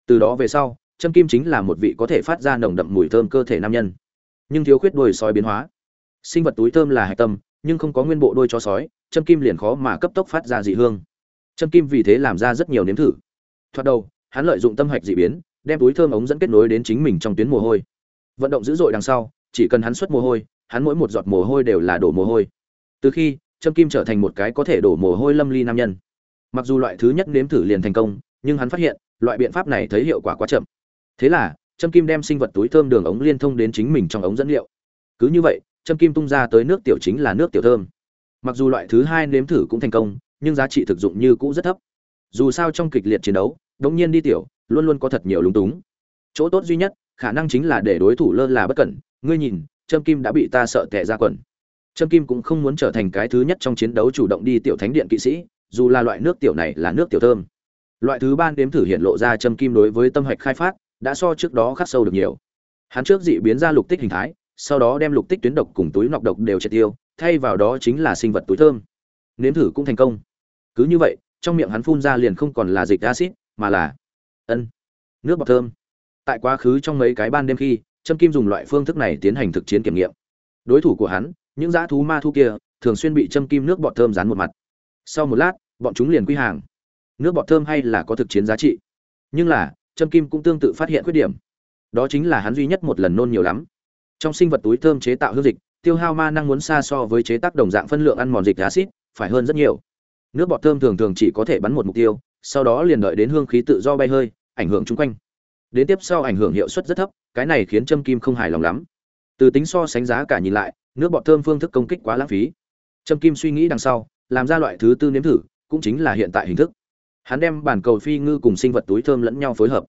Từ đó về sau, châm kim chính là một vị có thể phát ra nồng đậm mùi thơm cơ thể nam nhân. Nhưng thiếu khuyết đồi sói biến hóa. Sinh vật túi thơm là hạch tâm nhưng không có nguyên bộ đôi chó sói châm kim liền khó mà cấp tốc phát ra dị hương. Châm kim vì thế làm ra rất nhiều nếm thử. Thoạt đầu, hắn lợi dụng tâm hạch dị biến, đem túi thơm ống dẫn kết nối đến chính mình trong tuyến mồ hôi. Vận động dữ dội đằng sau, chỉ cần hắn xuất mồ hôi, hắn mỗi một giọt mồ hôi đều là đổ mồ hôi. Từ khi châm kim trở thành một cái có thể đổ mồ hôi lâm ly nam nhân. Mặc dù loại thứ nhất nếm thử liền thành công, nhưng hắn phát hiện, loại biện pháp này thấy hiệu quả quá chậm. Thế là châm kim đem sinh vật túi thơm đường ống liên thông đến chính mình trong ống dẫn liệu. Cứ như vậy châm kim tung ra tới nước tiểu chính là nước tiểu thơm. Mặc dù loại thứ hai nếm thử cũng thành công, nhưng giá trị thực dụng như cũ rất thấp. Dù sao trong kịch liệt chiến đấu, đống nhiên đi tiểu, luôn luôn có thật nhiều lúng túng. Chỗ tốt duy nhất, khả năng chính là để đối thủ lơ là bất cẩn. Ngươi nhìn trâm kim đã bị ta sợ tẻ ra quần. Trâm kim cũng không muốn trở thành cái thứ nhất trong chiến đấu chủ động đi tiểu thánh điện kỵ sĩ, dù là loại nước tiểu này là nước tiểu thơm. Loại thứ ba đếm thử hiện lộ ra trâm kim đối với tâm hạch khai phát, đã so trước đó khắc sâu được nhiều. Hắn trước dị biến ra lục tích hình thái sau đó đem lục tích tuyến độc cùng túi nọc độc đều triệt tiêu, thay vào đó chính là sinh vật túi thơm. Nếm thử cũng thành công. Cứ như vậy, trong miệng hắn phun ra liền không còn là dịch acid mà là ân, nước bọt thơm. Tại quá khứ trong mấy cái ban đêm khi, trâm kim dùng loại phương thức này tiến hành thực chiến kiểm nghiệm. Đối thủ của hắn, những dã thú ma thu kia, thường xuyên bị châm kim nước bọt thơm dán một mặt. Sau một lát, bọn chúng liền quy hàng. Nước bọt thơm hay là có thực chiến giá trị? Nhưng là châm kim cũng tương tự phát hiện khuyết điểm. Đó chính là hắn duy nhất một lần nôn nhiều lắm trong sinh vật túi thơm chế tạo hương dịch, tiêu hao ma năng muốn xa so với chế tác đồng dạng phân lượng ăn mòn dịch acid phải hơn rất nhiều. Nước bọt thơm thường thường chỉ có thể bắn một mục tiêu, sau đó liền đợi đến hương khí tự do bay hơi, ảnh hưởng chung quanh. Đến tiếp sau ảnh hưởng hiệu suất rất thấp, cái này khiến châm kim không hài lòng lắm. Từ tính so sánh giá cả nhìn lại, nước bọt thơm phương thức công kích quá lãng phí. Châm kim suy nghĩ đằng sau, làm ra loại thứ tư nếm thử, cũng chính là hiện tại hình thức. Hắn đem bản cầu phi ngư cùng sinh vật túi thơm lẫn nhau phối hợp.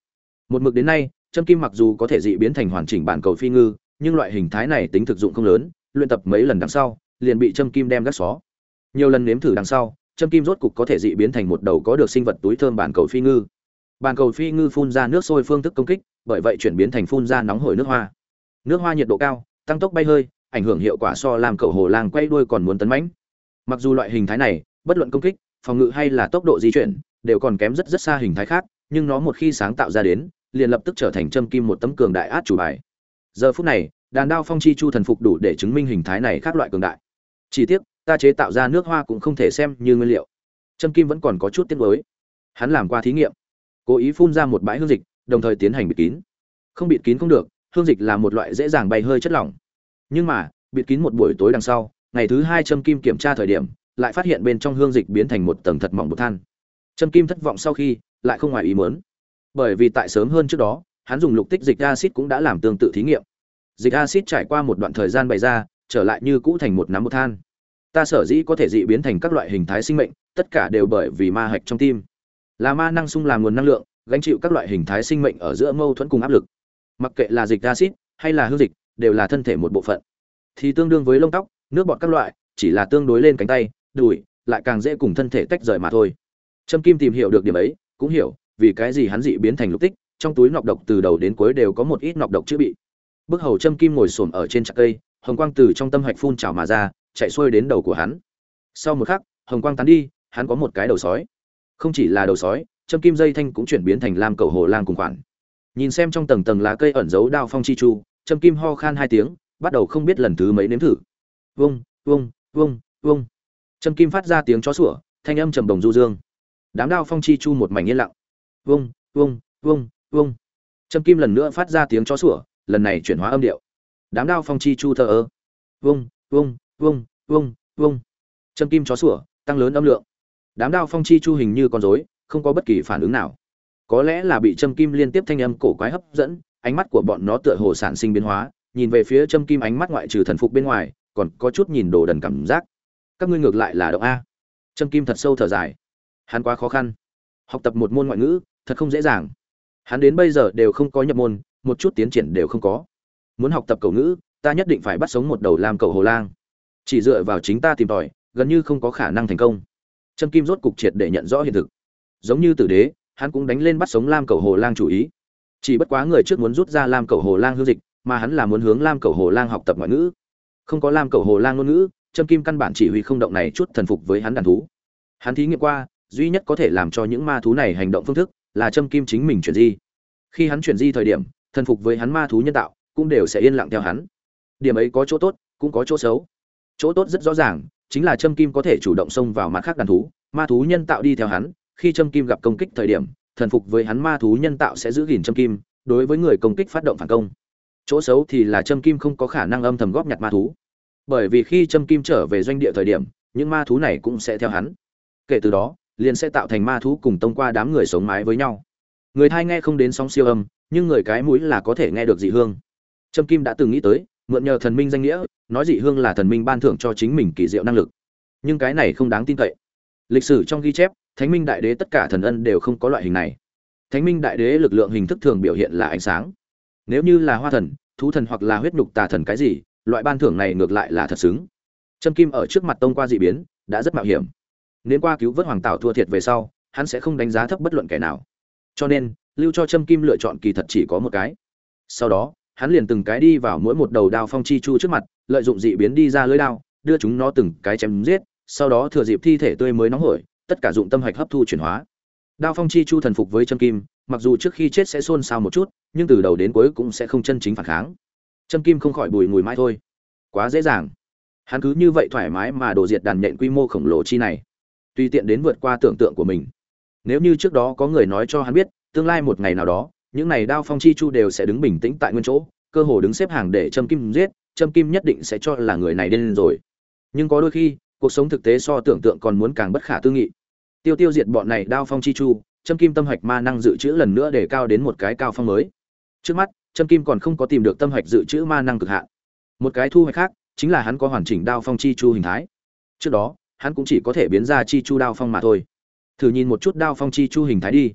Một mực đến nay, châm kim mặc dù có thể dị biến thành hoàn chỉnh bản cầu phi ngư nhưng loại hình thái này tính thực dụng không lớn, luyện tập mấy lần đằng sau, liền bị châm kim đem gắt xó. Nhiều lần nếm thử đằng sau châm kim rốt cục có thể dị biến thành một đầu có được sinh vật túi thơm bản cầu phi ngư. Bản cầu phi ngư phun ra nước sôi phương thức công kích, bởi vậy chuyển biến thành phun ra nóng hổi nước hoa. Nước hoa nhiệt độ cao, tăng tốc bay hơi, ảnh hưởng hiệu quả so làm cầu hồ lang quay đuôi còn muốn tấn mãnh. Mặc dù loại hình thái này, bất luận công kích, phòng ngự hay là tốc độ di chuyển, đều còn kém rất rất xa hình thái khác, nhưng nó một khi sáng tạo ra đến, liền lập tức trở thành châm kim một tấm cường đại át chủ bài giờ phút này, đàn đao phong chi chu thần phục đủ để chứng minh hình thái này khác loại cường đại. Chỉ tiếc, ta chế tạo ra nước hoa cũng không thể xem như nguyên liệu. Châm kim vẫn còn có chút tiếc nuối. Hắn làm qua thí nghiệm, cố ý phun ra một bãi hương dịch, đồng thời tiến hành bịt kín. Không bịt kín không được, hương dịch là một loại dễ dàng bay hơi chất lỏng. Nhưng mà, bịt kín một buổi tối đằng sau, ngày thứ hai châm kim kiểm tra thời điểm, lại phát hiện bên trong hương dịch biến thành một tầng thật mỏng bột than. Châm kim thất vọng sau khi, lại không ngoài ý muốn. Bởi vì tại sớm hơn trước đó hắn dùng lục tích dịch acid cũng đã làm tương tự thí nghiệm. Dịch acid trải qua một đoạn thời gian bày ra, trở lại như cũ thành một nắm một than. Ta sở dĩ có thể dị biến thành các loại hình thái sinh mệnh, tất cả đều bởi vì ma hạch trong tim. Là ma năng sung, là nguồn năng lượng, gánh chịu các loại hình thái sinh mệnh ở giữa mâu thuẫn cùng áp lực. Mặc kệ là dịch acid hay là hư dịch, đều là thân thể một bộ phận. Thì tương đương với lông tóc, nước bọt các loại, chỉ là tương đối lên cánh tay, đùi, lại càng dễ cùng thân thể tách rời mà thôi. Trâm kim tìm hiểu được điểm ấy, cũng hiểu vì cái gì hắn dị biến thành lục tích trong túi nọc độc từ đầu đến cuối đều có một ít nọc độc chữa bị. Bức hầu trâm kim ngồi xổm ở trên chặt cây, hồng quang từ trong tâm hạch phun trào mà ra, chạy xuôi đến đầu của hắn. Sau một khắc, hồng quang tán đi, hắn có một cái đầu sói. Không chỉ là đầu sói trâm kim dây thanh cũng chuyển biến thành lam cầu hồ lang cùng khoản. Nhìn xem trong tầng tầng lá cây ẩn giấu đao phong chi chu trâm kim ho khan hai tiếng, bắt đầu không biết lần thứ mấy nếm thử. Vung vung vung vung. Trâm kim phát ra tiếng chó sủa, thanh âm trầm đồng du dương. Đám đao phong chi chu một mảnh yên lặng. Vung vung vung vung. Trâm kim lần nữa phát ra tiếng chó sủa, lần này chuyển hóa âm điệu. Đám đao phong chi chu thờ ơ. Vung vung vung vung vung. Trâm kim chó sủa, tăng lớn âm lượng. Đám đao phong chi chu hình như con rối, không có bất kỳ phản ứng nào. Có lẽ là bị châm kim liên tiếp thanh âm cổ quái hấp dẫn, ánh mắt của bọn nó tựa hồ sản sinh biến hóa. Nhìn về phía châm kim ánh mắt ngoại trừ thần phục bên ngoài, còn có chút nhìn đồ đần cảm giác. Các ngươi ngược lại là động a. Châm kim thật sâu thở dài. Hắn quá khó khăn. Học tập một môn ngoại ngữ, thật không dễ dàng hắn đến bây giờ đều không có nhập môn, một chút tiến triển đều không có. Muốn học tập cầu ngữ, ta nhất định phải bắt sống một đầu làm cầu hồ lang. Chỉ dựa vào chính ta tìm tòi, gần như không có khả năng thành công. Trâm kim rốt cục triệt để nhận rõ hiện thực. Giống như tử đế, hắn cũng đánh lên bắt sống lam cầu hồ lang chủ ý. Chỉ bất quá người trước muốn rút ra lam cầu hồ lang hương dịch, mà hắn là muốn hướng lam cầu hồ lang học tập ngoại ngữ. Không có lam cầu hồ lang ngôn ngữ, trâm kim căn bản chỉ huy không động này chút thần phục với hắn đàn thú. Hắn thí nghiệm qua, duy nhất có thể làm cho những ma thú này hành động phương thức là trâm kim chính mình chuyển di. Khi hắn chuyển di thời điểm, thần phục với hắn ma thú nhân tạo, cũng đều sẽ yên lặng theo hắn. Điểm ấy có chỗ tốt, cũng có chỗ xấu. Chỗ tốt rất rõ ràng, chính là châm kim có thể chủ động xông vào mặt khác đàn thú. Ma thú nhân tạo đi theo hắn, khi châm kim gặp công kích thời điểm, thần phục với hắn ma thú nhân tạo sẽ giữ gìn châm kim, đối với người công kích phát động phản công. Chỗ xấu thì là châm kim không có khả năng âm thầm góp nhặt ma thú. Bởi vì khi châm kim trở về doanh địa thời điểm, những ma thú này cũng sẽ theo hắn. Kể từ đó liền sẽ tạo thành ma thú cùng tông qua đám người sống mái với nhau. Người thai nghe không đến sóng siêu âm, nhưng người cái mũi là có thể nghe được dị hương. Trâm kim đã từng nghĩ tới, mượn nhờ thần minh danh nghĩa, nói dị hương là thần minh ban thưởng cho chính mình kỳ diệu năng lực. Nhưng cái này không đáng tin cậy. Lịch sử trong ghi chép, thánh minh đại đế tất cả thần ân đều không có loại hình này. Thánh minh đại đế lực lượng hình thức thường biểu hiện là ánh sáng. Nếu như là hoa thần, thú thần hoặc là huyết nhục tà thần cái gì, loại ban thưởng này ngược lại là thật xứng. Trâm kim ở trước mặt tông qua dị biến, đã rất mạo hiểm nếu qua cứu vớt hoàng tảo thua thiệt về sau, hắn sẽ không đánh giá thấp bất luận kẻ nào. Cho nên, lưu cho trâm kim lựa chọn kỳ thật chỉ có một cái. Sau đó, hắn liền từng cái đi vào mỗi một đầu đao phong chi chu trước mặt, lợi dụng dị biến đi ra lưới đao, đưa chúng nó từng cái chém giết, sau đó thừa dịp thi thể tươi mới nóng hổi, tất cả dụng tâm hạch hấp thu chuyển hóa. Đao phong chi chu thần phục với trâm kim, mặc dù trước khi chết sẽ xôn xao một chút, nhưng từ đầu đến cuối cũng sẽ không chân chính phản kháng. Trâm kim không khỏi bùi ngùi mãi thôi. Quá dễ dàng. Hắn cứ như vậy thoải mái mà đổ diệt đàn nhện quy mô khổng lồ chi này tùy tiện đến vượt qua tưởng tượng của mình. Nếu như trước đó có người nói cho hắn biết, tương lai một ngày nào đó, những này đao phong chi chu đều sẽ đứng bình tĩnh tại nguyên chỗ, cơ hồ đứng xếp hàng để châm kim giết, châm kim nhất định sẽ cho là người này điên rồi. Nhưng có đôi khi, cuộc sống thực tế so tưởng tượng còn muốn càng bất khả tư nghị. Tiêu tiêu diệt bọn này đao phong chi chu, châm kim tâm hạch ma năng dự trữ lần nữa để cao đến một cái cao phong mới. Trước mắt, châm kim còn không có tìm được tâm hạch dự trữ ma năng cực hạn. Một cái thu hoạch khác, chính là hắn có hoàn chỉnh đao phong chi chu hình thái. Trước đó hắn cũng chỉ có thể biến ra chi chu đao phong mà thôi. Thử nhìn một chút đao phong chi chu hình thái đi.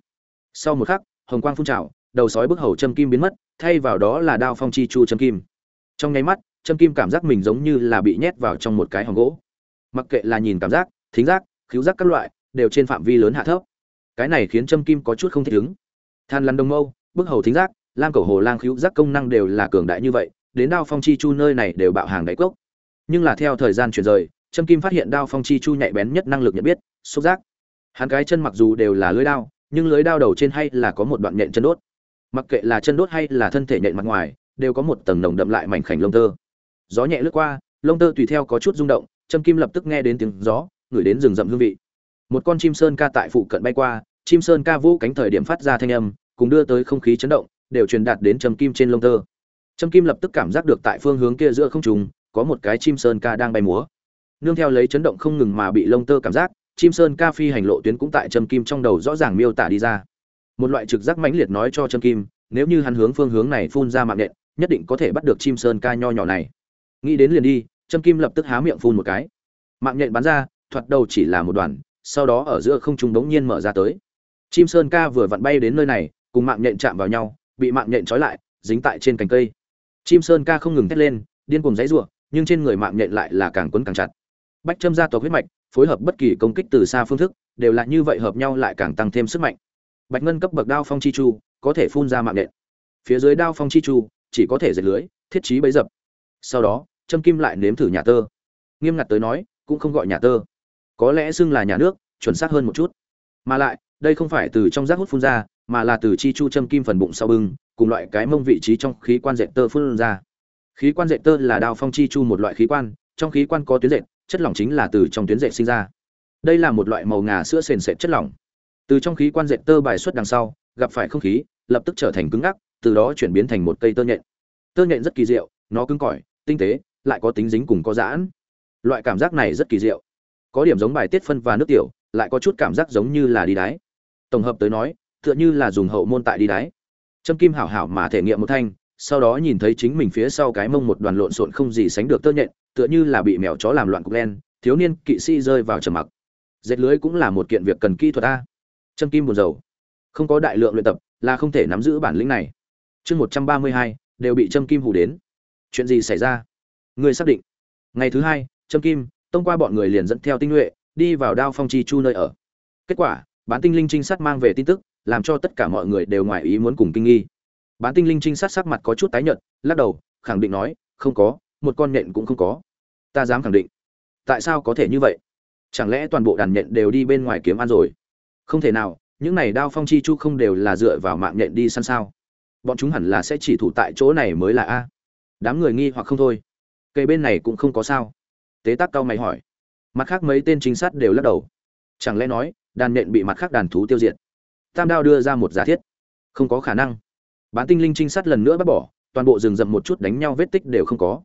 Sau một khắc, hồng quang phun trào, đầu sói bức hầu châm kim biến mất, thay vào đó là đao phong chi chu châm kim. Trong nháy mắt, châm kim cảm giác mình giống như là bị nhét vào trong một cái hòn gỗ. Mặc kệ là nhìn cảm giác, thính giác khiếu giác các loại, đều trên phạm vi lớn hạ thấp. Cái này khiến châm kim có chút không thích ứng. Than lăn đông mâu, bức hầu thính giác lam cầu hồ lang khiếu giác công năng đều là cường đại như vậy, đến đao phong chi chu nơi này đều bạo hàng đáy cốc. Nhưng là theo thời gian chuyển rời Trâm kim phát hiện đao phong chi chu nhạy bén nhất năng lực nhận biết xúc giác. Hắn cái chân mặc dù đều là lưới đao nhưng lưới đao đầu trên hay là có một đoạn nhện chân đốt. Mặc kệ là chân đốt hay là thân thể nhện mặt ngoài đều có một tầng nồng đậm lại mảnh khảnh lông tơ. Gió nhẹ lướt qua lông tơ tùy theo có chút rung động Trâm kim lập tức nghe đến tiếng gió ngửi đến rừng rậm hương vị. Một con chim sơn ca tại phụ cận bay qua chim sơn ca vũ cánh thời điểm phát ra thanh âm cùng đưa tới không khí chấn động đều truyền đạt đến Trâm kim trên lông tơ. Trâm kim lập tức cảm giác được tại phương hướng kia giữa không trung, có một cái chim sơn ca đang bay múa nương theo lấy chấn động không ngừng mà bị lông tơ cảm giác chim sơn ca phi hành lộ tuyến cũng tại châm kim trong đầu rõ ràng miêu tả đi ra. Một loại trực giác mãnh liệt nói cho châm kim nếu như hắn hướng phương hướng này phun ra mạng nện, nhất định có thể bắt được chim sơn ca nho nhỏ này. Nghĩ đến liền đi châm kim lập tức há miệng phun một cái. Mạng nhện bắn ra thoạt đầu chỉ là một đoàn sau đó ở giữa không trung đống nhiên mở ra tới. Chim sơn ca vừa vặn bay đến nơi này cùng mạng nhện chạm vào nhau bị mạng nhện trói lại dính tại trên cành cây. Chim sơn ca không ngừng thét lên điên cùng dãy rủa nhưng trên người mạng nhện lại là càng quấn càng chặt bách châm ra tộc huyết mạch, phối hợp bất kỳ công kích từ xa phương thức, đều là như vậy hợp nhau lại càng tăng thêm sức mạnh. Bạch ngân cấp bậc đao phong chi chu, có thể phun ra mạng nện. Phía dưới đao phong chi chu, chỉ có thể dệt lưới, thiết trí bấy dập. Sau đó châm kim lại nếm thử nhà tơ. Nghiêm ngặt tới nói, cũng không gọi nhà tơ. Có lẽ xưng là nhà nước, chuẩn xác hơn một chút. Mà lại, đây không phải từ trong rác hút phun ra, mà là từ chi chu châm kim phần bụng sau bưng, cùng loại cái mông vị trí trong khí quan dệt tơ phun ra. Khí quan dệt tơ là đao phong chi chu một loại khí quan, trong khí quan có tuyến dệt chất lỏng chính là từ trong tuyến dệt sinh ra. Đây là một loại màu ngà sữa sền sệt chất lỏng. Từ trong khí quan dệt tơ bài xuất đằng sau, gặp phải không khí, lập tức trở thành cứng ngắc, từ đó chuyển biến thành một cây tơ nhện. Tơ nhện rất kỳ diệu, nó cứng cỏi, tinh tế, lại có tính dính cùng có giãn. Loại cảm giác này rất kỳ diệu. Có điểm giống bài tiết phân và nước tiểu, lại có chút cảm giác giống như là đi đáy tổng hợp tới nói, tựa như là dùng hậu môn tại đi đáy trâm kim hảo hảo mà thể nghiệm một thanh sau đó nhìn thấy chính mình phía sau cái mông một đoàn lộn xộn không gì sánh được tơ nhện, tựa như là bị mèo chó làm loạn cục len thiếu niên kỵ sĩ rơi vào trầm mặc. Dệt lưới cũng là một kiện việc cần kỹ thuật a. Trâm kim buồn dầu không có đại lượng luyện tập là không thể nắm giữ bản lĩnh này. Chương một trăm ba mươi hai, đều bị trâm kim hù đến. Chuyện gì xảy ra? Người xác định. Ngày thứ hai, trâm kim, tông qua bọn người liền dẫn theo tinh nhuệ, đi vào đao phong chi chu nơi ở. Kết quả bán tinh linh trinh sát mang về tin tức, làm cho tất cả mọi người đều ngoài ý muốn cùng kinh nghi bán tinh linh trinh sát sắc mặt có chút tái nhợt, lắc đầu, khẳng định nói, không có, một con nhện cũng không có. Ta dám khẳng định. Tại sao có thể như vậy? Chẳng lẽ toàn bộ đàn nhện đều đi bên ngoài kiếm ăn rồi? Không thể nào, những này đao phong chi chu không đều là dựa vào mạng nhện đi săn sao? Bọn chúng hẳn là sẽ chỉ thủ tại chỗ này mới là a. Đám người nghi hoặc không thôi. Cây bên này cũng không có sao. Tế tác cao mày hỏi. Mặt khác mấy tên trinh sát đều lắc đầu. Chẳng lẽ nói, đàn nhện bị mặt khác đàn thú tiêu diệt? Tam đao đưa ra một giả thiết. Không có khả năng bán tinh linh trinh sát lần nữa bắt bỏ, toàn bộ rừng rậm một chút đánh nhau vết tích đều không có.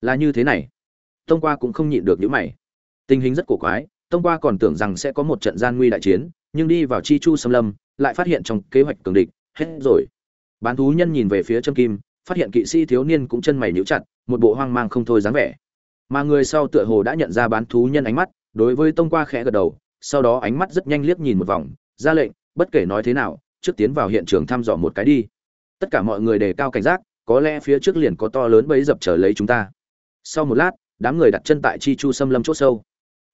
Là như thế này. Tông qua cũng không nhịn được những mày. Tình hình rất cổ quái, tông qua còn tưởng rằng sẽ có một trận gian nguy đại chiến, nhưng đi vào chi chu xâm lâm, lại phát hiện trong kế hoạch cường địch, hết rồi. Bán thú nhân nhìn về phía trâm kim, phát hiện kỵ sĩ thiếu niên cũng chân mày nhíu chặt, một bộ hoang mang không thôi dáng vẻ. Mà người sau tựa hồ đã nhận ra bán thú nhân ánh mắt, đối với tông qua khẽ gật đầu, sau đó ánh mắt rất nhanh liếc nhìn một vòng, ra lệnh, bất kể nói thế nào, trước tiến vào hiện trường thăm dò một cái đi tất cả mọi người đề cao cảnh giác, có lẽ phía trước liền có to lớn bấy dập trở lấy chúng ta. Sau một lát, đám người đặt chân tại chi chu xâm lâm chốt sâu.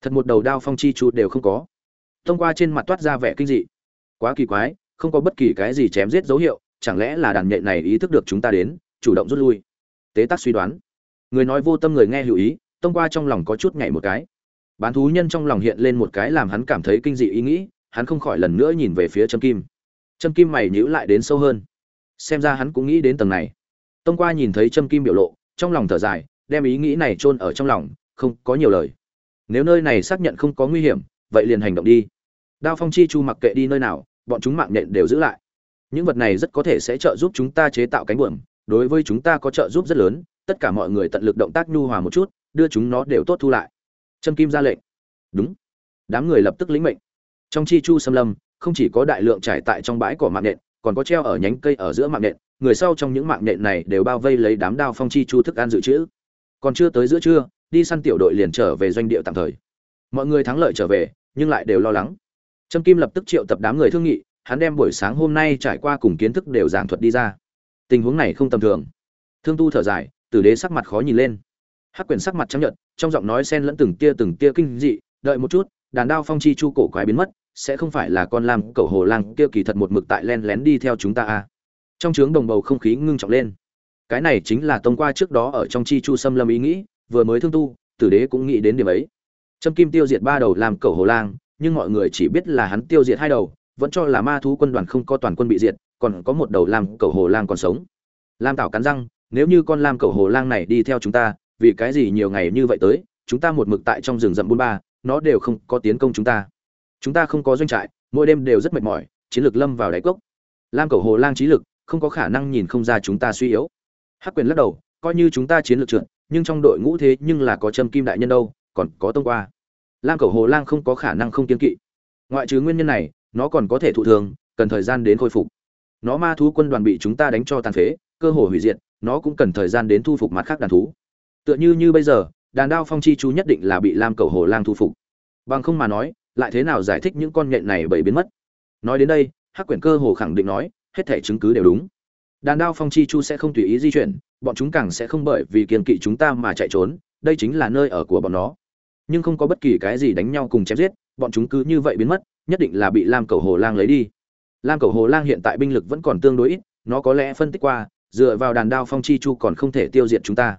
Thật một đầu đao phong chi chu đều không có. Thông qua trên mặt toát ra vẻ kinh dị. Quá kỳ quái, không có bất kỳ cái gì chém giết dấu hiệu, chẳng lẽ là đàn nhện này ý thức được chúng ta đến, chủ động rút lui. Tế tác suy đoán. Người nói vô tâm người nghe hữu ý, thông qua trong lòng có chút nhảy một cái. Bán thú nhân trong lòng hiện lên một cái làm hắn cảm thấy kinh dị ý nghĩ, hắn không khỏi lần nữa nhìn về phía trâm kim. Trâm kim mày nhữ lại đến sâu hơn xem ra hắn cũng nghĩ đến tầng này. Tông qua nhìn thấy trâm kim biểu lộ, trong lòng thở dài, đem ý nghĩ này chôn ở trong lòng, không có nhiều lời. Nếu nơi này xác nhận không có nguy hiểm, vậy liền hành động đi. Đao phong chi chu mặc kệ đi nơi nào, bọn chúng mạng nhện đều giữ lại. Những vật này rất có thể sẽ trợ giúp chúng ta chế tạo cánh buồm, đối với chúng ta có trợ giúp rất lớn, tất cả mọi người tận lực động tác nhu hòa một chút, đưa chúng nó đều tốt thu lại. Trâm kim ra lệnh. Đúng. Đám người lập tức lĩnh mệnh. Trong chi chu xâm lâm, không chỉ có đại lượng trải tại trong bãi cỏ mạng nện còn có treo ở nhánh cây ở giữa mạng nện, người sau trong những mạng nện này đều bao vây lấy đám đao phong chi chu thức ăn dự trữ. Còn chưa tới giữa trưa, đi săn tiểu đội liền trở về doanh địa tạm thời. Mọi người thắng lợi trở về, nhưng lại đều lo lắng. Trâm kim lập tức triệu tập đám người thương nghị, hắn đem buổi sáng hôm nay trải qua cùng kiến thức đều giảng thuật đi ra. Tình huống này không tầm thường. Thương tu thở dài, tử đế sắc mặt khó nhìn lên. Hắc quyền sắc mặt chấp nhận trong giọng nói xen lẫn từng tia từng tia kinh dị, đợi một chút, đàn đao phong chi chu cổ quái biến mất sẽ không phải là con lam cẩu hồ lang kia kỳ thật một mực tại len lén đi theo chúng ta à. trong trướng đồng bầu không khí ngưng trọng lên. Cái này chính là tông qua trước đó ở trong chi chu xâm lâm ý nghĩ, vừa mới thương tu, tử đế cũng nghĩ đến điểm ấy. Trâm kim tiêu diệt ba đầu làm cẩu hồ lang, nhưng mọi người chỉ biết là hắn tiêu diệt hai đầu, vẫn cho là ma thú quân đoàn không có toàn quân bị diệt, còn có một đầu làm cẩu hồ lang còn sống. Lam tảo cắn răng, nếu như con lam cẩu hồ lang này đi theo chúng ta, vì cái gì nhiều ngày như vậy tới, chúng ta một mực tại trong rừng rậm buôn ba, nó đều không có tiến công chúng ta chúng ta không có doanh trại, mỗi đêm đều rất mệt mỏi, chiến lược lâm vào đáy cốc. Lam cầu hồ lang trí lực, không có khả năng nhìn không ra chúng ta suy yếu. Hắc quyền lắc đầu, coi như chúng ta chiến lược trượt, nhưng trong đội ngũ thế nhưng là có châm kim đại nhân đâu, còn có tông qua. Lam cầu hồ lang không có khả năng không kiên kỵ. Ngoại trừ nguyên nhân này, nó còn có thể thụ thường, cần thời gian đến khôi phục. Nó ma thú quân đoàn bị chúng ta đánh cho tàn phế, cơ hồ hủy diệt, nó cũng cần thời gian đến thu phục mặt khác đàn thú. Tựa như như bây giờ, đàn đao phong chi chú nhất định là bị lam cầu hồ lang thu phục. Bằng không mà nói lại thế nào giải thích những con nhện này bởi biến mất? Nói đến đây, hắc quyển cơ hồ khẳng định nói, hết thể chứng cứ đều đúng. Đàn đao phong chi chu sẽ không tùy ý di chuyển, bọn chúng càng sẽ không bởi vì kiên kỵ chúng ta mà chạy trốn, đây chính là nơi ở của bọn nó. Nhưng không có bất kỳ cái gì đánh nhau cùng chém giết, bọn chúng cứ như vậy biến mất, nhất định là bị lam cầu hồ lang lấy đi. Lam cầu hồ lang hiện tại binh lực vẫn còn tương đối ít, nó có lẽ phân tích qua, dựa vào đàn đao phong chi chu còn không thể tiêu diệt chúng ta.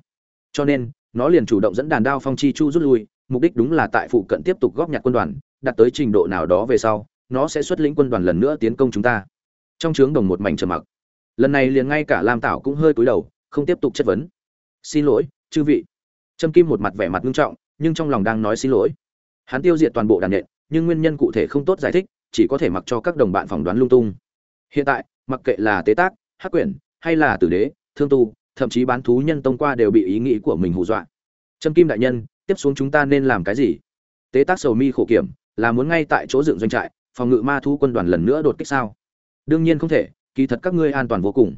Cho nên, nó liền chủ động dẫn đàn đao phong chi chu rút lui, mục đích đúng là tại phụ cận tiếp tục góp nhặt quân đoàn đạt tới trình độ nào đó về sau, nó sẽ xuất lĩnh quân đoàn lần nữa tiến công chúng ta. Trong trướng đồng một mảnh trầm mặc. Lần này liền ngay cả lam tảo cũng hơi cúi đầu, không tiếp tục chất vấn. Xin lỗi, chư vị. Trâm kim một mặt vẻ mặt nghiêm trọng, nhưng trong lòng đang nói xin lỗi. Hắn tiêu diệt toàn bộ đàn nện, nhưng nguyên nhân cụ thể không tốt giải thích, chỉ có thể mặc cho các đồng bạn phỏng đoán lung tung. Hiện tại, mặc kệ là tế tác, hắc quyển, hay là tử đế, thương tu, thậm chí bán thú nhân tông qua đều bị ý nghĩ của mình hù dọa. Trâm kim đại nhân, tiếp xuống chúng ta nên làm cái gì? Tế tác sầu mi khổ kiểm là muốn ngay tại chỗ dựng doanh trại, phòng ngự ma thú quân đoàn lần nữa đột kích sao? Đương nhiên không thể, kỳ thật các ngươi an toàn vô cùng.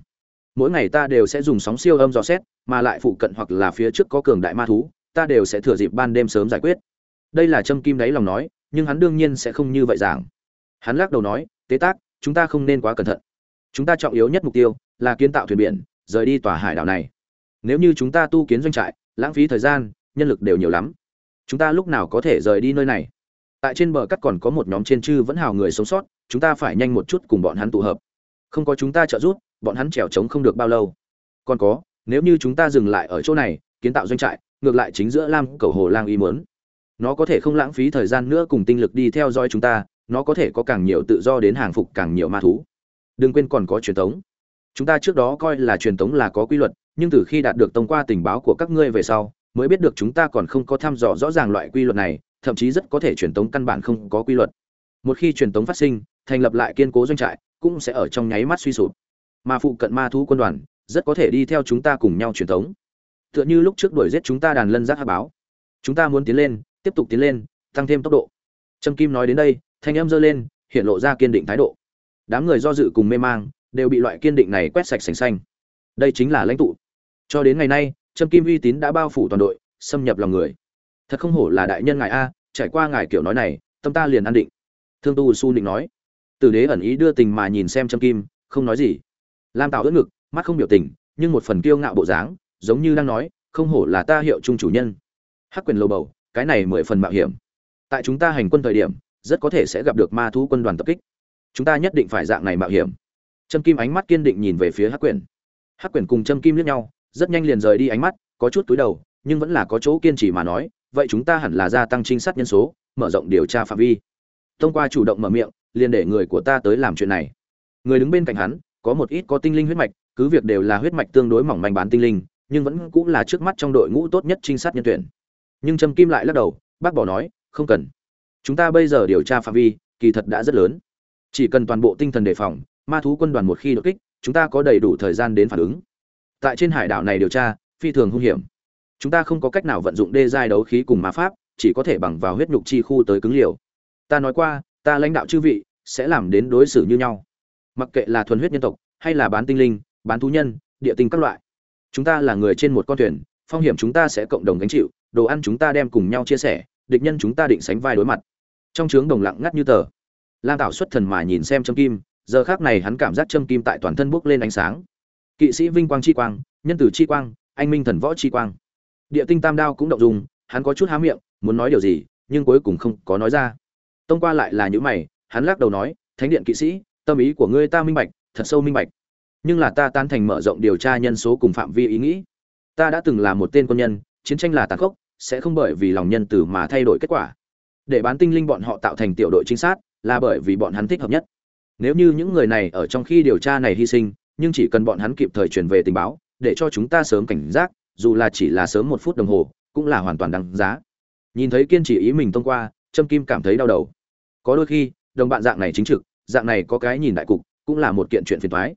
Mỗi ngày ta đều sẽ dùng sóng siêu âm dò xét, mà lại phụ cận hoặc là phía trước có cường đại ma thú, ta đều sẽ thừa dịp ban đêm sớm giải quyết. Đây là trâm kim đáy lòng nói, nhưng hắn đương nhiên sẽ không như vậy giảng. Hắn lắc đầu nói, tế tác, chúng ta không nên quá cẩn thận. Chúng ta trọng yếu nhất mục tiêu là kiến tạo thuyền biển, rời đi tòa hải đảo này. Nếu như chúng ta tu kiến doanh trại, lãng phí thời gian, nhân lực đều nhiều lắm. Chúng ta lúc nào có thể rời đi nơi này? Tại trên bờ cắt còn có một nhóm trên chư vẫn hào người sống sót, chúng ta phải nhanh một chút cùng bọn hắn tụ hợp. Không có chúng ta trợ giúp, bọn hắn trèo trống không được bao lâu. Còn có, nếu như chúng ta dừng lại ở chỗ này, kiến tạo doanh trại, ngược lại chính giữa lam cầu hồ lang y muốn. Nó có thể không lãng phí thời gian nữa cùng tinh lực đi theo dõi chúng ta, nó có thể có càng nhiều tự do đến hàng phục càng nhiều ma thú. Đừng quên còn có truyền thống. Chúng ta trước đó coi là truyền thống là có quy luật, nhưng từ khi đạt được tông qua tình báo của các ngươi về sau, mới biết được chúng ta còn không có thăm dò rõ ràng loại quy luật này thậm chí rất có thể truyền tống căn bản không có quy luật. Một khi truyền tống phát sinh, thành lập lại kiên cố doanh trại, cũng sẽ ở trong nháy mắt suy sụp. Mà phụ cận ma thú quân đoàn, rất có thể đi theo chúng ta cùng nhau truyền tống. Tựa như lúc trước đuổi giết chúng ta đàn lân giác hạ báo. Chúng ta muốn tiến lên, tiếp tục tiến lên, tăng thêm tốc độ. Trâm kim nói đến đây, thanh âm giơ lên, hiện lộ ra kiên định thái độ. Đám người do dự cùng mê mang, đều bị loại kiên định này quét sạch sành xanh. Đây chính là lãnh tụ. Cho đến ngày nay, trâm kim uy tín đã bao phủ toàn đội, xâm nhập lòng người thật không hổ là đại nhân ngài a, trải qua ngài kiểu nói này, tâm ta liền an định. Thương tu su định nói. Tử đế ẩn ý đưa tình mà nhìn xem trâm kim, không nói gì. Lam tạo ướt ngực, mắt không biểu tình, nhưng một phần kiêu ngạo bộ dáng, giống như đang nói, không hổ là ta hiệu trung chủ nhân. Hắc quyền lầu bầu, cái này mười phần mạo hiểm. Tại chúng ta hành quân thời điểm, rất có thể sẽ gặp được ma thú quân đoàn tập kích. Chúng ta nhất định phải dạng này mạo hiểm. Trâm kim ánh mắt kiên định nhìn về phía hắc quyền. Hắc quyền cùng trâm kim liếc nhau, rất nhanh liền rời đi ánh mắt, có chút túi đầu, nhưng vẫn là có chỗ kiên trì mà nói vậy chúng ta hẳn là gia tăng trinh sát nhân số, mở rộng điều tra phạm vi. Thông qua chủ động mở miệng, liền để người của ta tới làm chuyện này. Người đứng bên cạnh hắn, có một ít có tinh linh huyết mạch, cứ việc đều là huyết mạch tương đối mỏng manh bán tinh linh, nhưng vẫn cũng là trước mắt trong đội ngũ tốt nhất trinh sát nhân tuyển. Nhưng trâm kim lại lắc đầu, bác bỏ nói, không cần. Chúng ta bây giờ điều tra phạm vi, kỳ thật đã rất lớn. Chỉ cần toàn bộ tinh thần đề phòng, ma thú quân đoàn một khi đột kích, chúng ta có đầy đủ thời gian đến phản ứng. Tại trên hải đảo này điều tra, phi thường hung hiểm chúng ta không có cách nào vận dụng đê giai đấu khí cùng ma pháp, chỉ có thể bằng vào huyết nhục chi khu tới cứng liều. Ta nói qua, ta lãnh đạo chư vị sẽ làm đến đối xử như nhau. Mặc kệ là thuần huyết nhân tộc, hay là bán tinh linh, bán thú nhân, địa tinh các loại. Chúng ta là người trên một con thuyền, phong hiểm chúng ta sẽ cộng đồng gánh chịu, đồ ăn chúng ta đem cùng nhau chia sẻ, địch nhân chúng ta định sánh vai đối mặt. Trong trướng đồng lặng ngắt như tờ. Lam tảo xuất thần mà nhìn xem châm kim, giờ khác này hắn cảm giác châm kim tại toàn thân bốc lên ánh sáng. Kỵ sĩ vinh quang chi quang, nhân tử chi quang, anh minh thần võ chi quang địa tinh tam đao cũng động dùng hắn có chút há miệng, muốn nói điều gì, nhưng cuối cùng không có nói ra. Tông qua lại là những mày, hắn lắc đầu nói, thánh điện kỵ sĩ, tâm ý của ngươi ta minh bạch, thật sâu minh bạch. Nhưng là ta tan thành mở rộng điều tra nhân số cùng phạm vi ý nghĩ. Ta đã từng là một tên quân nhân, chiến tranh là tàn khốc, sẽ không bởi vì lòng nhân từ mà thay đổi kết quả. Để bán tinh linh bọn họ tạo thành tiểu đội trinh sát, là bởi vì bọn hắn thích hợp nhất. Nếu như những người này ở trong khi điều tra này hy sinh, nhưng chỉ cần bọn hắn kịp thời truyền về tình báo, để cho chúng ta sớm cảnh giác dù là chỉ là sớm một phút đồng hồ, cũng là hoàn toàn đáng giá. Nhìn thấy kiên trì ý mình thông qua, trâm kim cảm thấy đau đầu. Có đôi khi, đồng bạn dạng này chính trực, dạng này có cái nhìn đại cục, cũng là một kiện chuyện phiền thoái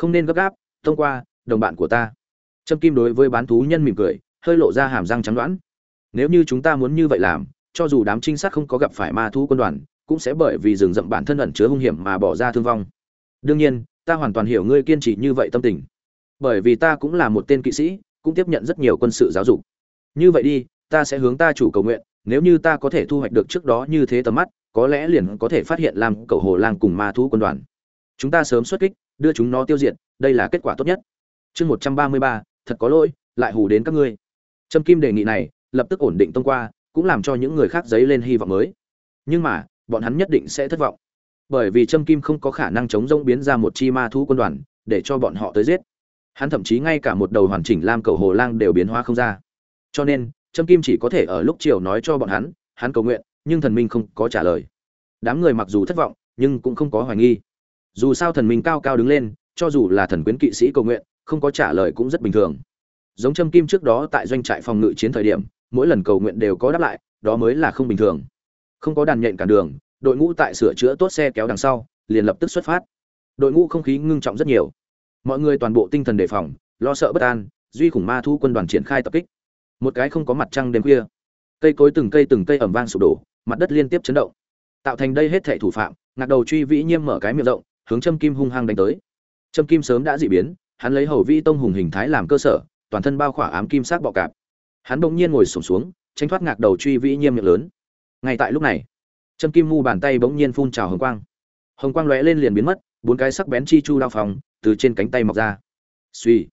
không nên gấp gáp, thông qua, đồng bạn của ta. Trâm kim đối với bán thú nhân mỉm cười, hơi lộ ra hàm răng trắng đoãn nếu như chúng ta muốn như vậy làm, cho dù đám trinh sát không có gặp phải ma thú quân đoàn, cũng sẽ bởi vì rừng rậm bản thân ẩn chứa hung hiểm mà bỏ ra thương vong. Đương nhiên, ta hoàn toàn hiểu ngươi kiên trì như vậy tâm tình. Bởi vì ta cũng là một tên kỵ sĩ cũng tiếp nhận rất nhiều quân sự giáo dục. Như vậy đi, ta sẽ hướng ta chủ cầu nguyện, nếu như ta có thể thu hoạch được trước đó như thế tầm mắt, có lẽ liền có thể phát hiện làm cầu hồ lang cùng ma thú quân đoàn. Chúng ta sớm xuất kích, đưa chúng nó tiêu diệt, đây là kết quả tốt nhất. Chương một trăm ba mươi ba, thật có lỗi, lại hù đến các ngươi. Trâm kim đề nghị này, lập tức ổn định thông qua, cũng làm cho những người khác dấy lên hy vọng mới. Nhưng mà, bọn hắn nhất định sẽ thất vọng. Bởi vì trâm kim không có khả năng chống rông biến ra một chi ma thú quân đoàn, để cho bọn họ tới giết hắn thậm chí ngay cả một đầu hoàn chỉnh lam cầu hồ lang đều biến hóa không ra. Cho nên, trâm kim chỉ có thể ở lúc chiều nói cho bọn hắn hắn cầu nguyện, nhưng thần minh không có trả lời. Đám người mặc dù thất vọng, nhưng cũng không có hoài nghi. Dù sao thần minh cao cao đứng lên, cho dù là thần quyến kỵ sĩ cầu nguyện, không có trả lời cũng rất bình thường. Giống trâm kim trước đó tại doanh trại phòng ngự chiến thời điểm, mỗi lần cầu nguyện đều có đáp lại, đó mới là không bình thường. Không có đàn nhện cản đường, đội ngũ tại sửa chữa tốt xe kéo đằng sau, liền lập tức xuất phát. Đội ngũ không khí ngưng trọng rất nhiều mọi người toàn bộ tinh thần đề phòng, lo sợ bất an, duy khủng ma thu quân đoàn triển khai tập kích. Một cái không có mặt trăng đêm khuya. Cây cối từng cây từng cây ẩm vang sụp đổ, mặt đất liên tiếp chấn động. Tạo thành đây hết thệ thủ phạm, ngạc đầu truy vĩ nhiêm mở cái miệng rộng, hướng châm kim hung hăng đánh tới. Châm kim sớm đã dị biến, hắn lấy hầu vi tông hùng hình thái làm cơ sở, toàn thân bao khỏa ám kim sắc bọ cạp. Hắn bỗng nhiên ngồi sổm xuống, tránh thoát ngạc đầu truy vĩ nhiêm miệng lớn. Ngay tại lúc này châm kim mu bàn tay bỗng nhiên phun trào hồng quang. Hồng quang lóe lên liền biến mất, bốn cái sắc bén chi chu lao phòng từ trên cánh tay mọc ra. Suy